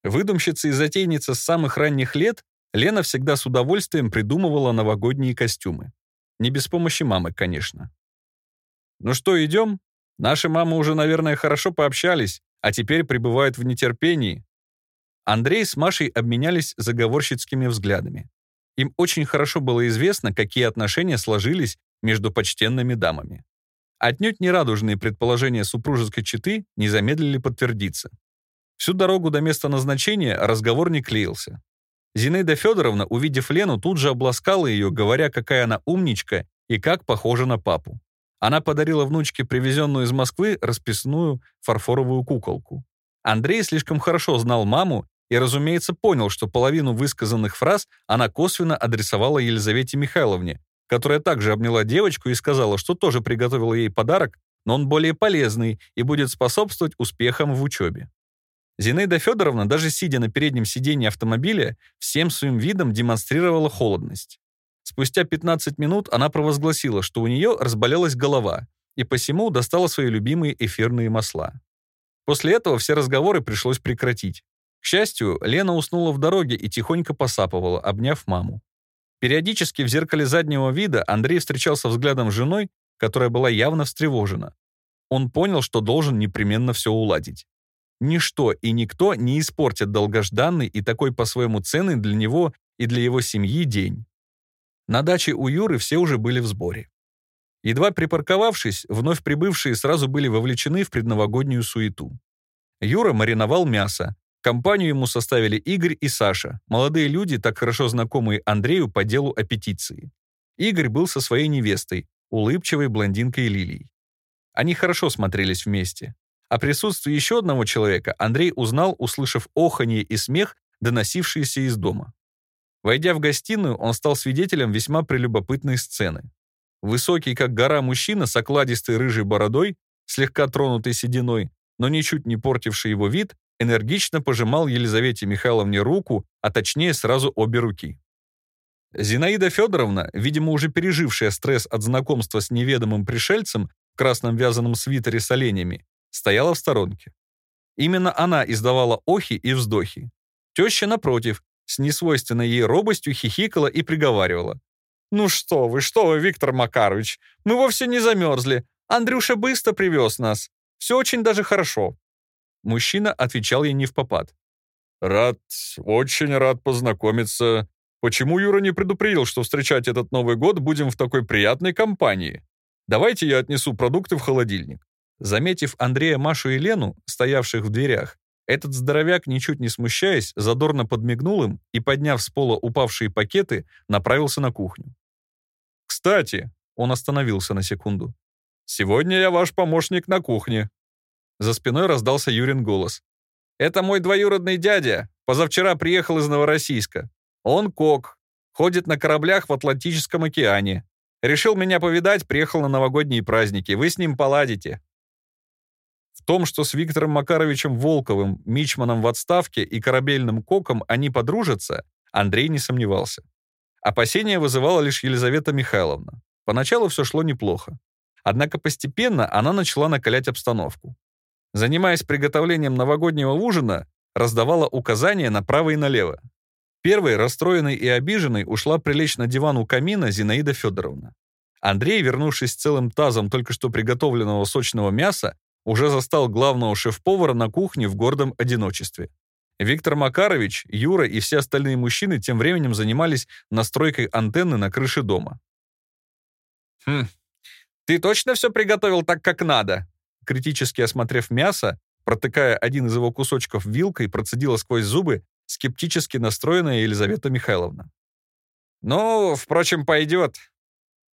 Выдумщица и затейница с самых ранних лет, Лена всегда с удовольствием придумывала новогодние костюмы. Не без помощи мамы, конечно. «Ну что, идем? Наши мамы уже, наверное, хорошо пообщались, а теперь пребывают в нетерпении». Андрей с Машей обменялись заговорщицкими взглядами. Им очень хорошо было известно, какие отношения сложились между почтенными дамами. Отнюдь нерадужные предположения супружеской четы не замедлили подтвердиться. Всю дорогу до места назначения разговор не клеился. Зинаида Федоровна, увидев Лену, тут же обласкала ее, говоря, какая она умничка и как похожа на папу. Она подарила внучке привезенную из Москвы расписную фарфоровую куколку. Андрей слишком хорошо знал маму и, разумеется, понял, что половину высказанных фраз она косвенно адресовала Елизавете Михайловне, которая также обняла девочку и сказала, что тоже приготовила ей подарок, но он более полезный и будет способствовать успехам в учебе. Зинаида Федоровна, даже сидя на переднем сиденье автомобиля, всем своим видом демонстрировала холодность. Спустя 15 минут она провозгласила, что у нее разболелась голова, и посему достала свои любимые эфирные масла. После этого все разговоры пришлось прекратить. К счастью, Лена уснула в дороге и тихонько посапывала, обняв маму. Периодически в зеркале заднего вида Андрей встречался взглядом с женой, которая была явно встревожена. Он понял, что должен непременно все уладить. Ничто и никто не испортит долгожданный и такой по-своему ценный для него и для его семьи день. На даче у Юры все уже были в сборе. Едва припарковавшись, вновь прибывшие сразу были вовлечены в предновогоднюю суету. Юра мариновал мясо. Компанию ему составили Игорь и Саша, молодые люди, так хорошо знакомые Андрею по делу аппетиции. Игорь был со своей невестой, улыбчивой блондинкой Лилией. Они хорошо смотрелись вместе. О присутствии еще одного человека Андрей узнал, услышав оханье и смех, доносившиеся из дома. Войдя в гостиную, он стал свидетелем весьма прелюбопытной сцены. Высокий, как гора мужчина с окладистой рыжей бородой, слегка тронутой сединой, но ничуть не портивший его вид, энергично пожимал Елизавете Михайловне руку, а точнее сразу обе руки. Зинаида Федоровна, видимо, уже пережившая стресс от знакомства с неведомым пришельцем в красном вязаном свитере с оленями, стояла в сторонке. Именно она издавала охи и вздохи. Теща, напротив, с несвойственной ей робостью хихикала и приговаривала. «Ну что вы, что вы, Виктор Макарович, мы вовсе не замерзли. Андрюша быстро привез нас. Все очень даже хорошо». Мужчина отвечал ей не в попад. «Рад, очень рад познакомиться. Почему Юра не предупредил, что встречать этот Новый год будем в такой приятной компании? Давайте я отнесу продукты в холодильник». Заметив Андрея, Машу и Лену, стоявших в дверях, этот здоровяк, ничуть не смущаясь, задорно подмигнул им и, подняв с пола упавшие пакеты, направился на кухню. «Кстати», — он остановился на секунду, «сегодня я ваш помощник на кухне». За спиной раздался Юрин голос. «Это мой двоюродный дядя. Позавчера приехал из Новороссийска. Он кок. Ходит на кораблях в Атлантическом океане. Решил меня повидать, приехал на новогодние праздники. Вы с ним поладите». В том, что с Виктором Макаровичем Волковым, мичманом в отставке и корабельным коком они подружатся, Андрей не сомневался. Опасения вызывала лишь Елизавета Михайловна. Поначалу все шло неплохо. Однако постепенно она начала накалять обстановку. Занимаясь приготовлением новогоднего ужина, раздавала указания направо и налево. Первой, расстроенной и обиженной, ушла прилечь на диван у камина Зинаида Федоровна. Андрей, вернувшись целым тазом только что приготовленного сочного мяса, уже застал главного шеф-повара на кухне в гордом одиночестве. Виктор Макарович, Юра и все остальные мужчины тем временем занимались настройкой антенны на крыше дома. «Хм, ты точно все приготовил так, как надо?» Критически осмотрев мясо, протыкая один из его кусочков вилкой, процедила сквозь зубы скептически настроенная Елизавета Михайловна. «Ну, впрочем, пойдет.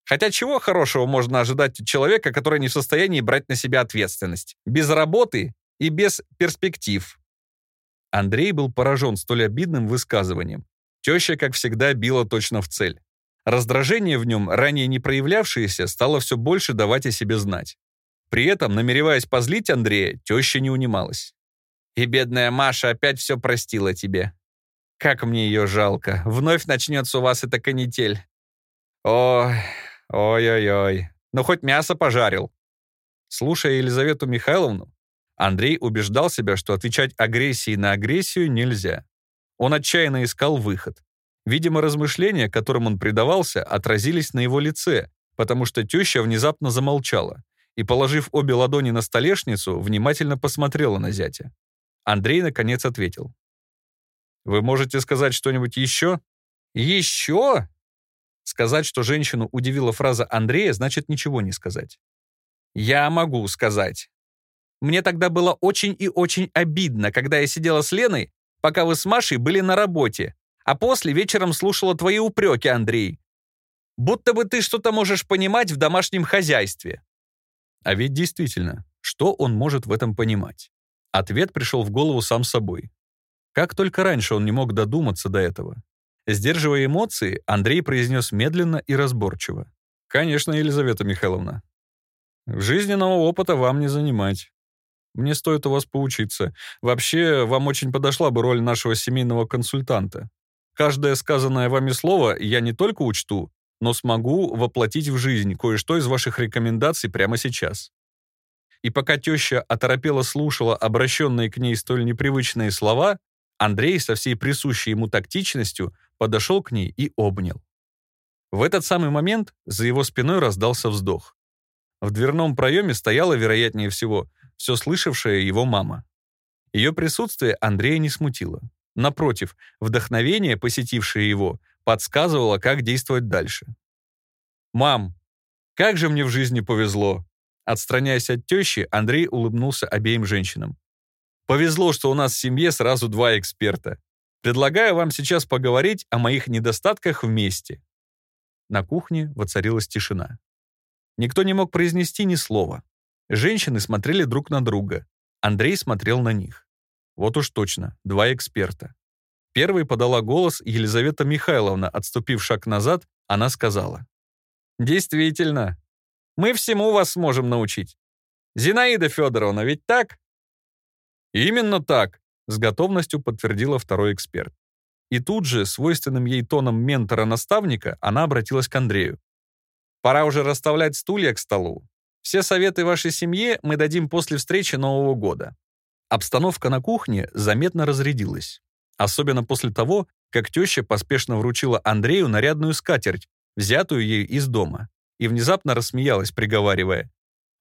Хотя чего хорошего можно ожидать от человека, который не в состоянии брать на себя ответственность? Без работы и без перспектив. Андрей был поражен столь обидным высказыванием. Теща, как всегда, била точно в цель. Раздражение в нем, ранее не проявлявшееся, стало все больше давать о себе знать. При этом, намереваясь позлить Андрея, теща не унималась. «И бедная Маша опять все простила тебе. Как мне ее жалко. Вновь начнется у вас эта канитель. Ой, ой-ой-ой. Ну, хоть мясо пожарил». Слушая Елизавету Михайловну, Андрей убеждал себя, что отвечать агрессией на агрессию нельзя. Он отчаянно искал выход. Видимо, размышления, которым он предавался, отразились на его лице, потому что теща внезапно замолчала и, положив обе ладони на столешницу, внимательно посмотрела на зятя. Андрей, наконец, ответил. «Вы можете сказать что-нибудь еще?» «Еще?» Сказать, что женщину удивила фраза Андрея, значит ничего не сказать. «Я могу сказать. Мне тогда было очень и очень обидно, когда я сидела с Леной, пока вы с Машей были на работе, а после вечером слушала твои упреки, Андрей. Будто бы ты что-то можешь понимать в домашнем хозяйстве. А ведь действительно, что он может в этом понимать? Ответ пришел в голову сам собой. Как только раньше он не мог додуматься до этого. Сдерживая эмоции, Андрей произнес медленно и разборчиво. «Конечно, Елизавета Михайловна. Жизненного опыта вам не занимать. Мне стоит у вас поучиться. Вообще, вам очень подошла бы роль нашего семейного консультанта. Каждое сказанное вами слово я не только учту, но смогу воплотить в жизнь кое-что из ваших рекомендаций прямо сейчас». И пока теща оторопела слушала обращенные к ней столь непривычные слова, Андрей со всей присущей ему тактичностью подошел к ней и обнял. В этот самый момент за его спиной раздался вздох. В дверном проеме стояла, вероятнее всего, все слышавшая его мама. Ее присутствие Андрея не смутило. Напротив, вдохновение, посетившее его, подсказывало, как действовать дальше. «Мам, как же мне в жизни повезло!» Отстраняясь от тещи, Андрей улыбнулся обеим женщинам. «Повезло, что у нас в семье сразу два эксперта. Предлагаю вам сейчас поговорить о моих недостатках вместе». На кухне воцарилась тишина. Никто не мог произнести ни слова. Женщины смотрели друг на друга. Андрей смотрел на них. Вот уж точно, два эксперта. Первой подала голос Елизавета Михайловна, отступив шаг назад, она сказала. «Действительно, мы всему вас сможем научить. Зинаида Федоровна, ведь так?» «Именно так», — с готовностью подтвердила второй эксперт. И тут же, свойственным ей тоном ментора-наставника, она обратилась к Андрею. «Пора уже расставлять стулья к столу. Все советы вашей семье мы дадим после встречи Нового года. Обстановка на кухне заметно разрядилась. Особенно после того, как теща поспешно вручила Андрею нарядную скатерть, взятую ею из дома, и внезапно рассмеялась, приговаривая.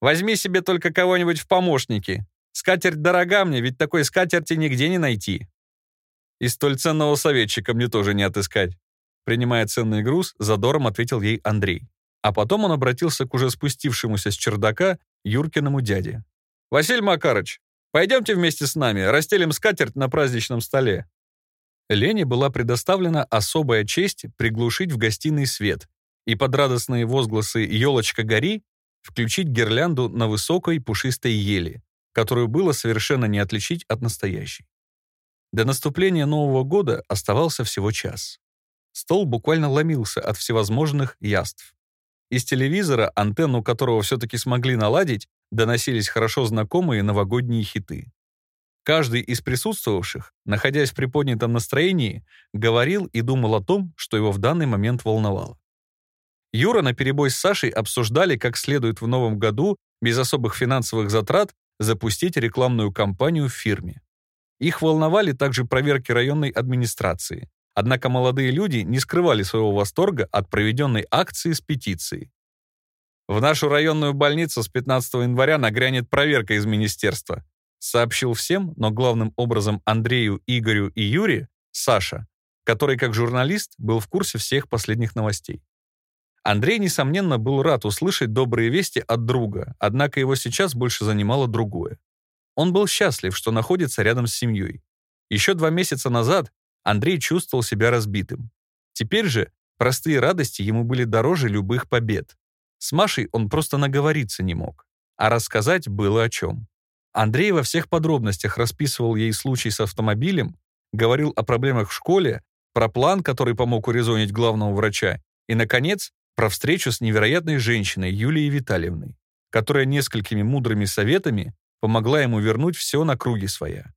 «Возьми себе только кого-нибудь в помощники. Скатерть дорога мне, ведь такой скатерти нигде не найти». «И столь ценного советчика мне тоже не отыскать», принимая ценный груз, задором ответил ей Андрей. А потом он обратился к уже спустившемуся с чердака Юркиному дяде. «Василий Макарыч, пойдемте вместе с нами, расстелим скатерть на праздничном столе». Лене была предоставлена особая честь приглушить в гостиной свет и под радостные возгласы «Елочка, гори!» включить гирлянду на высокой пушистой ели, которую было совершенно не отличить от настоящей. До наступления Нового года оставался всего час. Стол буквально ломился от всевозможных яств. Из телевизора, антенну которого все-таки смогли наладить, доносились хорошо знакомые новогодние хиты. Каждый из присутствовавших, находясь в приподнятом настроении, говорил и думал о том, что его в данный момент волновало. Юра на перебой с Сашей обсуждали, как следует в новом году, без особых финансовых затрат, запустить рекламную кампанию в фирме. Их волновали также проверки районной администрации. Однако молодые люди не скрывали своего восторга от проведенной акции с петицией. В нашу районную больницу с 15 января нагрянет проверка из министерства, сообщил всем, но главным образом Андрею, Игорю и Юре, Саша, который как журналист был в курсе всех последних новостей. Андрей, несомненно, был рад услышать добрые вести от друга, однако его сейчас больше занимало другое. Он был счастлив, что находится рядом с семьей. Еще два месяца назад Андрей чувствовал себя разбитым. Теперь же простые радости ему были дороже любых побед. С Машей он просто наговориться не мог, а рассказать было о чем. Андрей во всех подробностях расписывал ей случай с автомобилем, говорил о проблемах в школе, про план, который помог урезонить главного врача, и, наконец, про встречу с невероятной женщиной Юлией Витальевной, которая несколькими мудрыми советами помогла ему вернуть все на круги своя.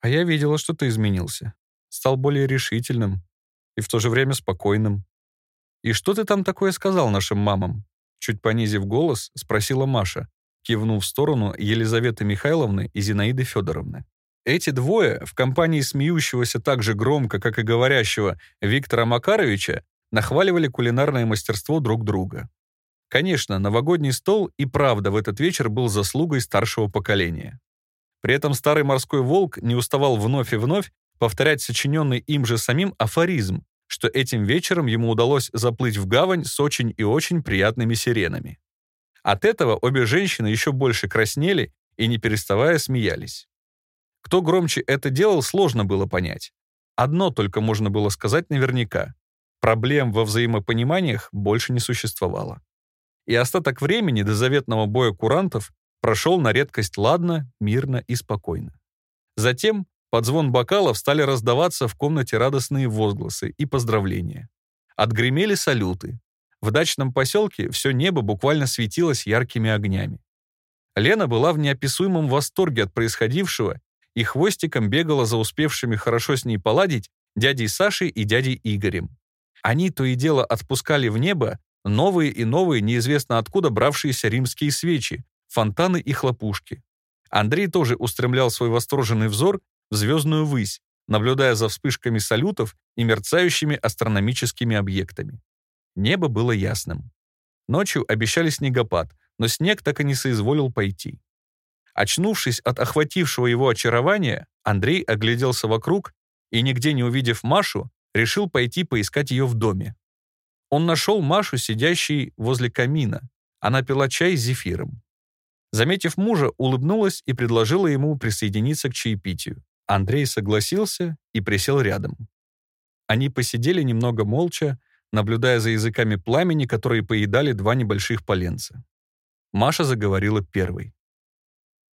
А я видела, что ты изменился. Стал более решительным и в то же время спокойным. И что ты там такое сказал нашим мамам? Чуть понизив голос, спросила Маша, кивнув в сторону Елизаветы Михайловны и Зинаиды Федоровны. Эти двое, в компании смеющегося так же громко, как и говорящего Виктора Макаровича, нахваливали кулинарное мастерство друг друга. Конечно, новогодний стол и правда в этот вечер был заслугой старшего поколения. При этом старый морской волк не уставал вновь и вновь повторять сочиненный им же самим афоризм, что этим вечером ему удалось заплыть в гавань с очень и очень приятными сиренами. От этого обе женщины еще больше краснели и, не переставая, смеялись. Кто громче это делал, сложно было понять. Одно только можно было сказать наверняка. Проблем во взаимопониманиях больше не существовало. И остаток времени до заветного боя курантов прошел на редкость ладно, мирно и спокойно. Затем под звон бокалов стали раздаваться в комнате радостные возгласы и поздравления. Отгремели салюты. В дачном поселке все небо буквально светилось яркими огнями. Лена была в неописуемом восторге от происходившего и хвостиком бегала за успевшими хорошо с ней поладить дядей Сашей и дядей Игорем. Они то и дело отпускали в небо новые и новые, неизвестно откуда бравшиеся римские свечи, фонтаны и хлопушки. Андрей тоже устремлял свой восторженный взор в звездную высь, наблюдая за вспышками салютов и мерцающими астрономическими объектами. Небо было ясным. Ночью обещали снегопад, но снег так и не соизволил пойти. Очнувшись от охватившего его очарования, Андрей огляделся вокруг и, нигде не увидев Машу, решил пойти поискать ее в доме. Он нашел Машу, сидящей возле камина. Она пила чай с зефиром. Заметив мужа, улыбнулась и предложила ему присоединиться к чаепитию. Андрей согласился и присел рядом. Они посидели немного молча, наблюдая за языками пламени, которые поедали два небольших поленца. Маша заговорила первой.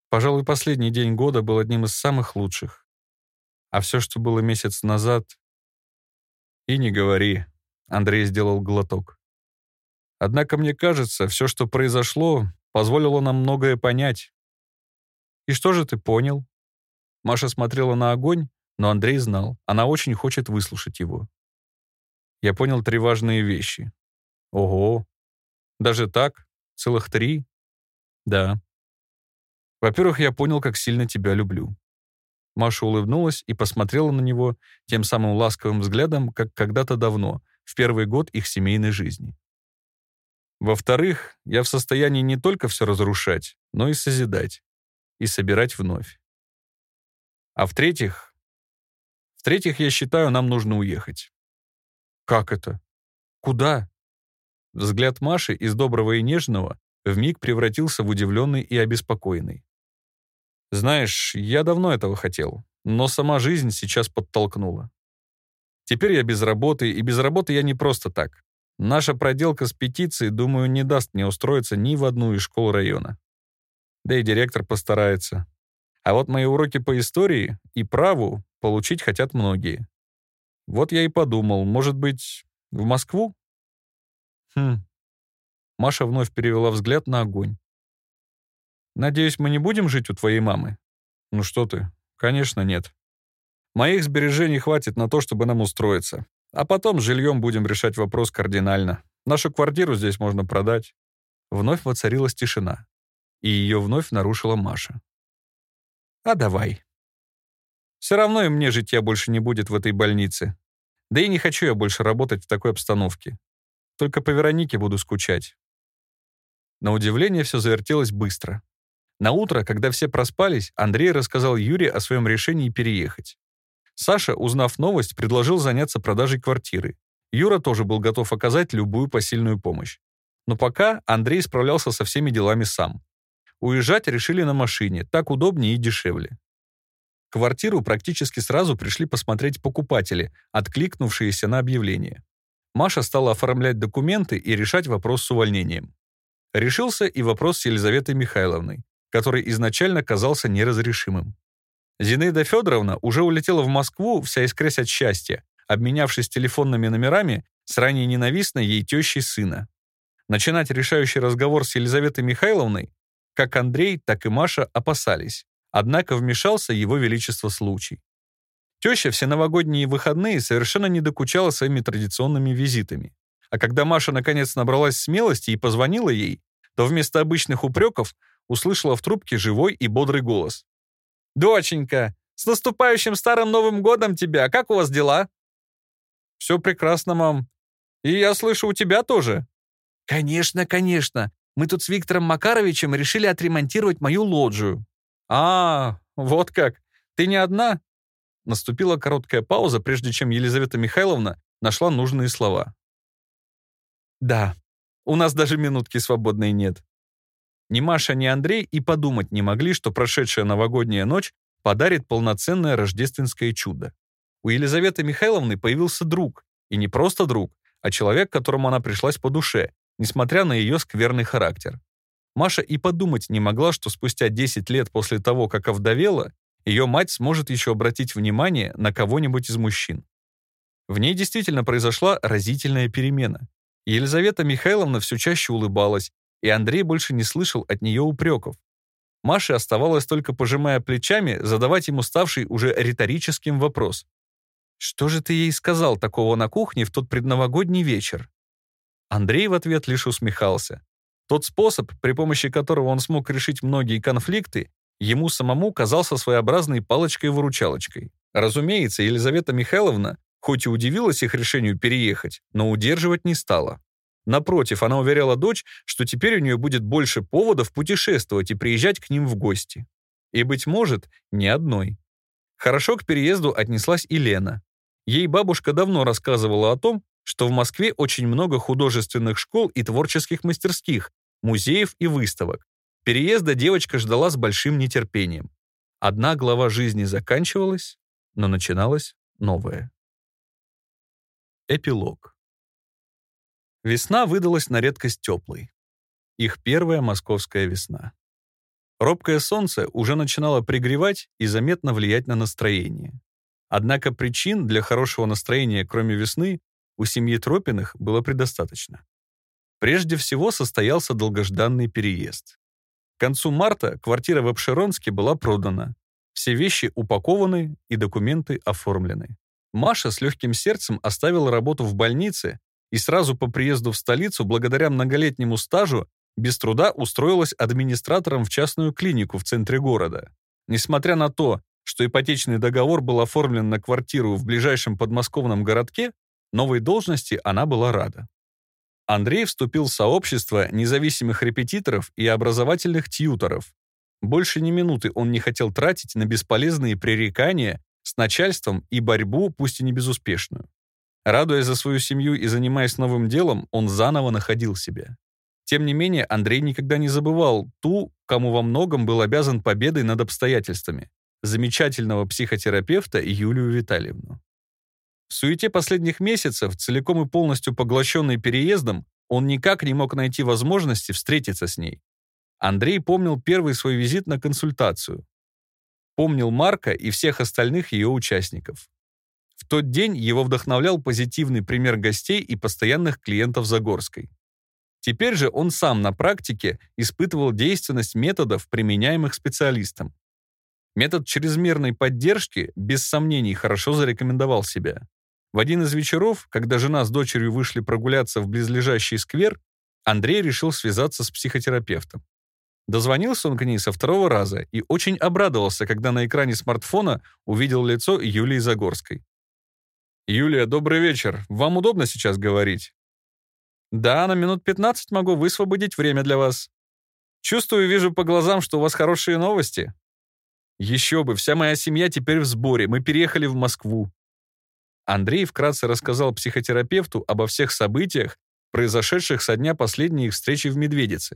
Пожалуй, последний день года был одним из самых лучших. А все, что было месяц назад, «И не говори», — Андрей сделал глоток. «Однако, мне кажется, все, что произошло, позволило нам многое понять». «И что же ты понял?» Маша смотрела на огонь, но Андрей знал, она очень хочет выслушать его. Я понял три важные вещи. Ого. Даже так? Целых три? Да. Во-первых, я понял, как сильно тебя люблю. Маша улыбнулась и посмотрела на него тем самым ласковым взглядом, как когда-то давно, в первый год их семейной жизни. Во-вторых, я в состоянии не только все разрушать, но и созидать, и собирать вновь. А в-третьих, в-третьих, я считаю, нам нужно уехать. Как это? Куда? Взгляд Маши из доброго и нежного вмиг превратился в удивленный и обеспокоенный. Знаешь, я давно этого хотел, но сама жизнь сейчас подтолкнула. Теперь я без работы, и без работы я не просто так. Наша проделка с петицией, думаю, не даст мне устроиться ни в одну из школ района. Да и директор постарается. А вот мои уроки по истории и праву получить хотят многие. Вот я и подумал, может быть, в Москву? Хм. Маша вновь перевела взгляд на огонь. Надеюсь, мы не будем жить у твоей мамы? Ну что ты? Конечно, нет. Моих сбережений хватит на то, чтобы нам устроиться. А потом с жильем будем решать вопрос кардинально. Нашу квартиру здесь можно продать». Вновь воцарилась тишина, и ее вновь нарушила Маша. «А давай. Все равно и мне житья больше не будет в этой больнице. Да и не хочу я больше работать в такой обстановке. Только по Веронике буду скучать». На удивление все завертелось быстро. На утро, когда все проспались, Андрей рассказал Юре о своем решении переехать. Саша, узнав новость, предложил заняться продажей квартиры. Юра тоже был готов оказать любую посильную помощь. Но пока Андрей справлялся со всеми делами сам. Уезжать решили на машине, так удобнее и дешевле. Квартиру практически сразу пришли посмотреть покупатели, откликнувшиеся на объявление. Маша стала оформлять документы и решать вопрос с увольнением. Решился и вопрос с Елизаветой Михайловной, который изначально казался неразрешимым. Зинаида Федоровна уже улетела в Москву, вся искрясь от счастья, обменявшись телефонными номерами с ранее ненавистной ей тещей сына. Начинать решающий разговор с Елизаветой Михайловной как Андрей, так и Маша опасались, однако вмешался его величество случай. Теща все новогодние выходные совершенно не докучала своими традиционными визитами. А когда Маша наконец набралась смелости и позвонила ей, то вместо обычных упреков услышала в трубке живой и бодрый голос. «Доченька, с наступающим старым Новым годом тебя! Как у вас дела?» «Все прекрасно, мам. И я слышу, у тебя тоже». «Конечно, конечно. Мы тут с Виктором Макаровичем решили отремонтировать мою лоджию». «А, вот как. Ты не одна?» Наступила короткая пауза, прежде чем Елизавета Михайловна нашла нужные слова. «Да, у нас даже минутки свободной нет. Ни Маша, ни Андрей и подумать не могли, что прошедшая новогодняя ночь подарит полноценное рождественское чудо. У Елизаветы Михайловны появился друг, и не просто друг, а человек, которому она пришлась по душе, несмотря на ее скверный характер. Маша и подумать не могла, что спустя 10 лет после того, как овдовела, ее мать сможет еще обратить внимание на кого-нибудь из мужчин. В ней действительно произошла разительная перемена. Елизавета Михайловна все чаще улыбалась, и Андрей больше не слышал от нее упреков. Маше оставалось только, пожимая плечами, задавать ему ставший уже риторическим вопрос. «Что же ты ей сказал такого на кухне в тот предновогодний вечер?» Андрей в ответ лишь усмехался. Тот способ, при помощи которого он смог решить многие конфликты, ему самому казался своеобразной палочкой-выручалочкой. Разумеется, Елизавета Михайловна, хоть и удивилась их решению переехать, но удерживать не стала. Напротив, она уверяла дочь, что теперь у нее будет больше поводов путешествовать и приезжать к ним в гости. И, быть может, не одной. Хорошо к переезду отнеслась и Лена. Ей бабушка давно рассказывала о том, что в Москве очень много художественных школ и творческих мастерских, музеев и выставок. Переезда девочка ждала с большим нетерпением. Одна глава жизни заканчивалась, но начиналась новая. Эпилог. Весна выдалась на редкость теплой. Их первая московская весна. Робкое солнце уже начинало пригревать и заметно влиять на настроение. Однако причин для хорошего настроения, кроме весны, у семьи Тропиных было предостаточно. Прежде всего состоялся долгожданный переезд. К концу марта квартира в Обширонске была продана. Все вещи упакованы и документы оформлены. Маша с легким сердцем оставила работу в больнице и сразу по приезду в столицу, благодаря многолетнему стажу, без труда устроилась администратором в частную клинику в центре города. Несмотря на то, что ипотечный договор был оформлен на квартиру в ближайшем подмосковном городке, Новой должности она была рада. Андрей вступил в сообщество независимых репетиторов и образовательных тьюторов. Больше ни минуты он не хотел тратить на бесполезные пререкания с начальством и борьбу, пусть и не безуспешную. Радуясь за свою семью и занимаясь новым делом, он заново находил себя. Тем не менее, Андрей никогда не забывал ту, кому во многом был обязан победой над обстоятельствами, замечательного психотерапевта Юлию Витальевну. В суете последних месяцев, целиком и полностью поглощенный переездом, он никак не мог найти возможности встретиться с ней. Андрей помнил первый свой визит на консультацию. Помнил Марка и всех остальных ее участников. В тот день его вдохновлял позитивный пример гостей и постоянных клиентов Загорской. Теперь же он сам на практике испытывал действенность методов, применяемых специалистом. Метод чрезмерной поддержки, без сомнений, хорошо зарекомендовал себя. В один из вечеров, когда жена с дочерью вышли прогуляться в близлежащий сквер, Андрей решил связаться с психотерапевтом. Дозвонился он к ней со второго раза и очень обрадовался, когда на экране смартфона увидел лицо Юлии Загорской. «Юлия, добрый вечер. Вам удобно сейчас говорить?» «Да, на минут 15 могу высвободить время для вас. Чувствую, вижу по глазам, что у вас хорошие новости. Еще бы, вся моя семья теперь в сборе. Мы переехали в Москву». Андрей вкратце рассказал психотерапевту обо всех событиях, произошедших со дня последней их встречи в Медведице.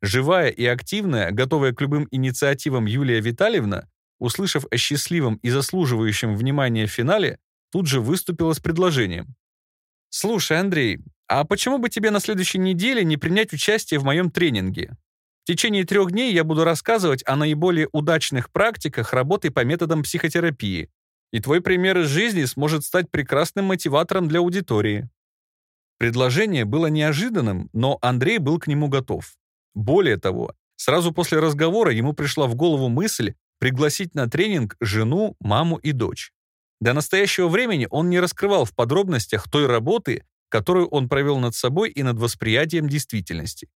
Живая и активная, готовая к любым инициативам Юлия Витальевна, услышав о счастливом и заслуживающем внимания финале, тут же выступила с предложением. «Слушай, Андрей, а почему бы тебе на следующей неделе не принять участие в моем тренинге? В течение трех дней я буду рассказывать о наиболее удачных практиках работы по методам психотерапии, и твой пример из жизни сможет стать прекрасным мотиватором для аудитории». Предложение было неожиданным, но Андрей был к нему готов. Более того, сразу после разговора ему пришла в голову мысль пригласить на тренинг жену, маму и дочь. До настоящего времени он не раскрывал в подробностях той работы, которую он провел над собой и над восприятием действительности.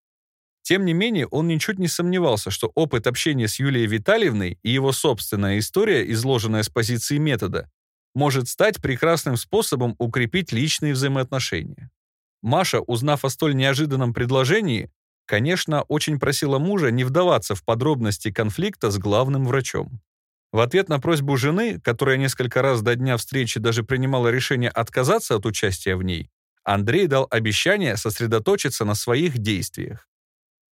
Тем не менее, он ничуть не сомневался, что опыт общения с Юлией Витальевной и его собственная история, изложенная с позиции метода, может стать прекрасным способом укрепить личные взаимоотношения. Маша, узнав о столь неожиданном предложении, конечно, очень просила мужа не вдаваться в подробности конфликта с главным врачом. В ответ на просьбу жены, которая несколько раз до дня встречи даже принимала решение отказаться от участия в ней, Андрей дал обещание сосредоточиться на своих действиях.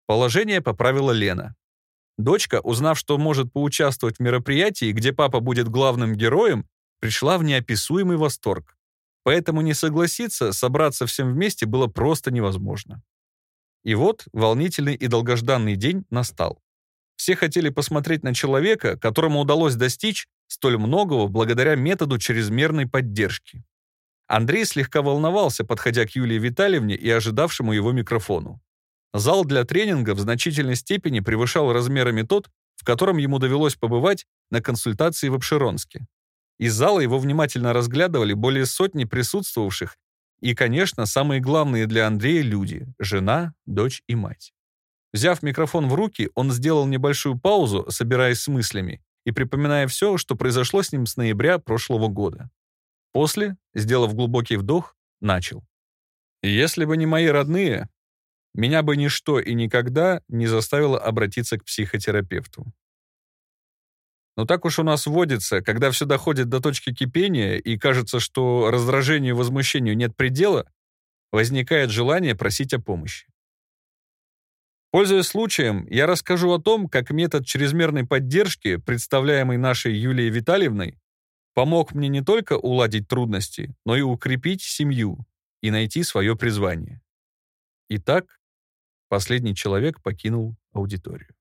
Положение поправила Лена. Дочка, узнав, что может поучаствовать в мероприятии, где папа будет главным героем, пришла в неописуемый восторг. Поэтому не согласиться, собраться всем вместе было просто невозможно. И вот волнительный и долгожданный день настал. Все хотели посмотреть на человека, которому удалось достичь столь многого благодаря методу чрезмерной поддержки. Андрей слегка волновался, подходя к Юлии Витальевне и ожидавшему его микрофону. Зал для тренинга в значительной степени превышал размерами тот, в котором ему довелось побывать на консультации в Обширонске. Из зала его внимательно разглядывали более сотни присутствовавших и, конечно, самые главные для Андрея люди – жена, дочь и мать. Взяв микрофон в руки, он сделал небольшую паузу, собираясь с мыслями и припоминая все, что произошло с ним с ноября прошлого года. После, сделав глубокий вдох, начал. «Если бы не мои родные, меня бы ничто и никогда не заставило обратиться к психотерапевту. Но так уж у нас водится, когда все доходит до точки кипения и кажется, что раздражению и возмущению нет предела, возникает желание просить о помощи. Пользуясь случаем, я расскажу о том, как метод чрезмерной поддержки, представляемый нашей Юлией Витальевной, помог мне не только уладить трудности, но и укрепить семью и найти свое призвание. Итак, последний человек покинул аудиторию.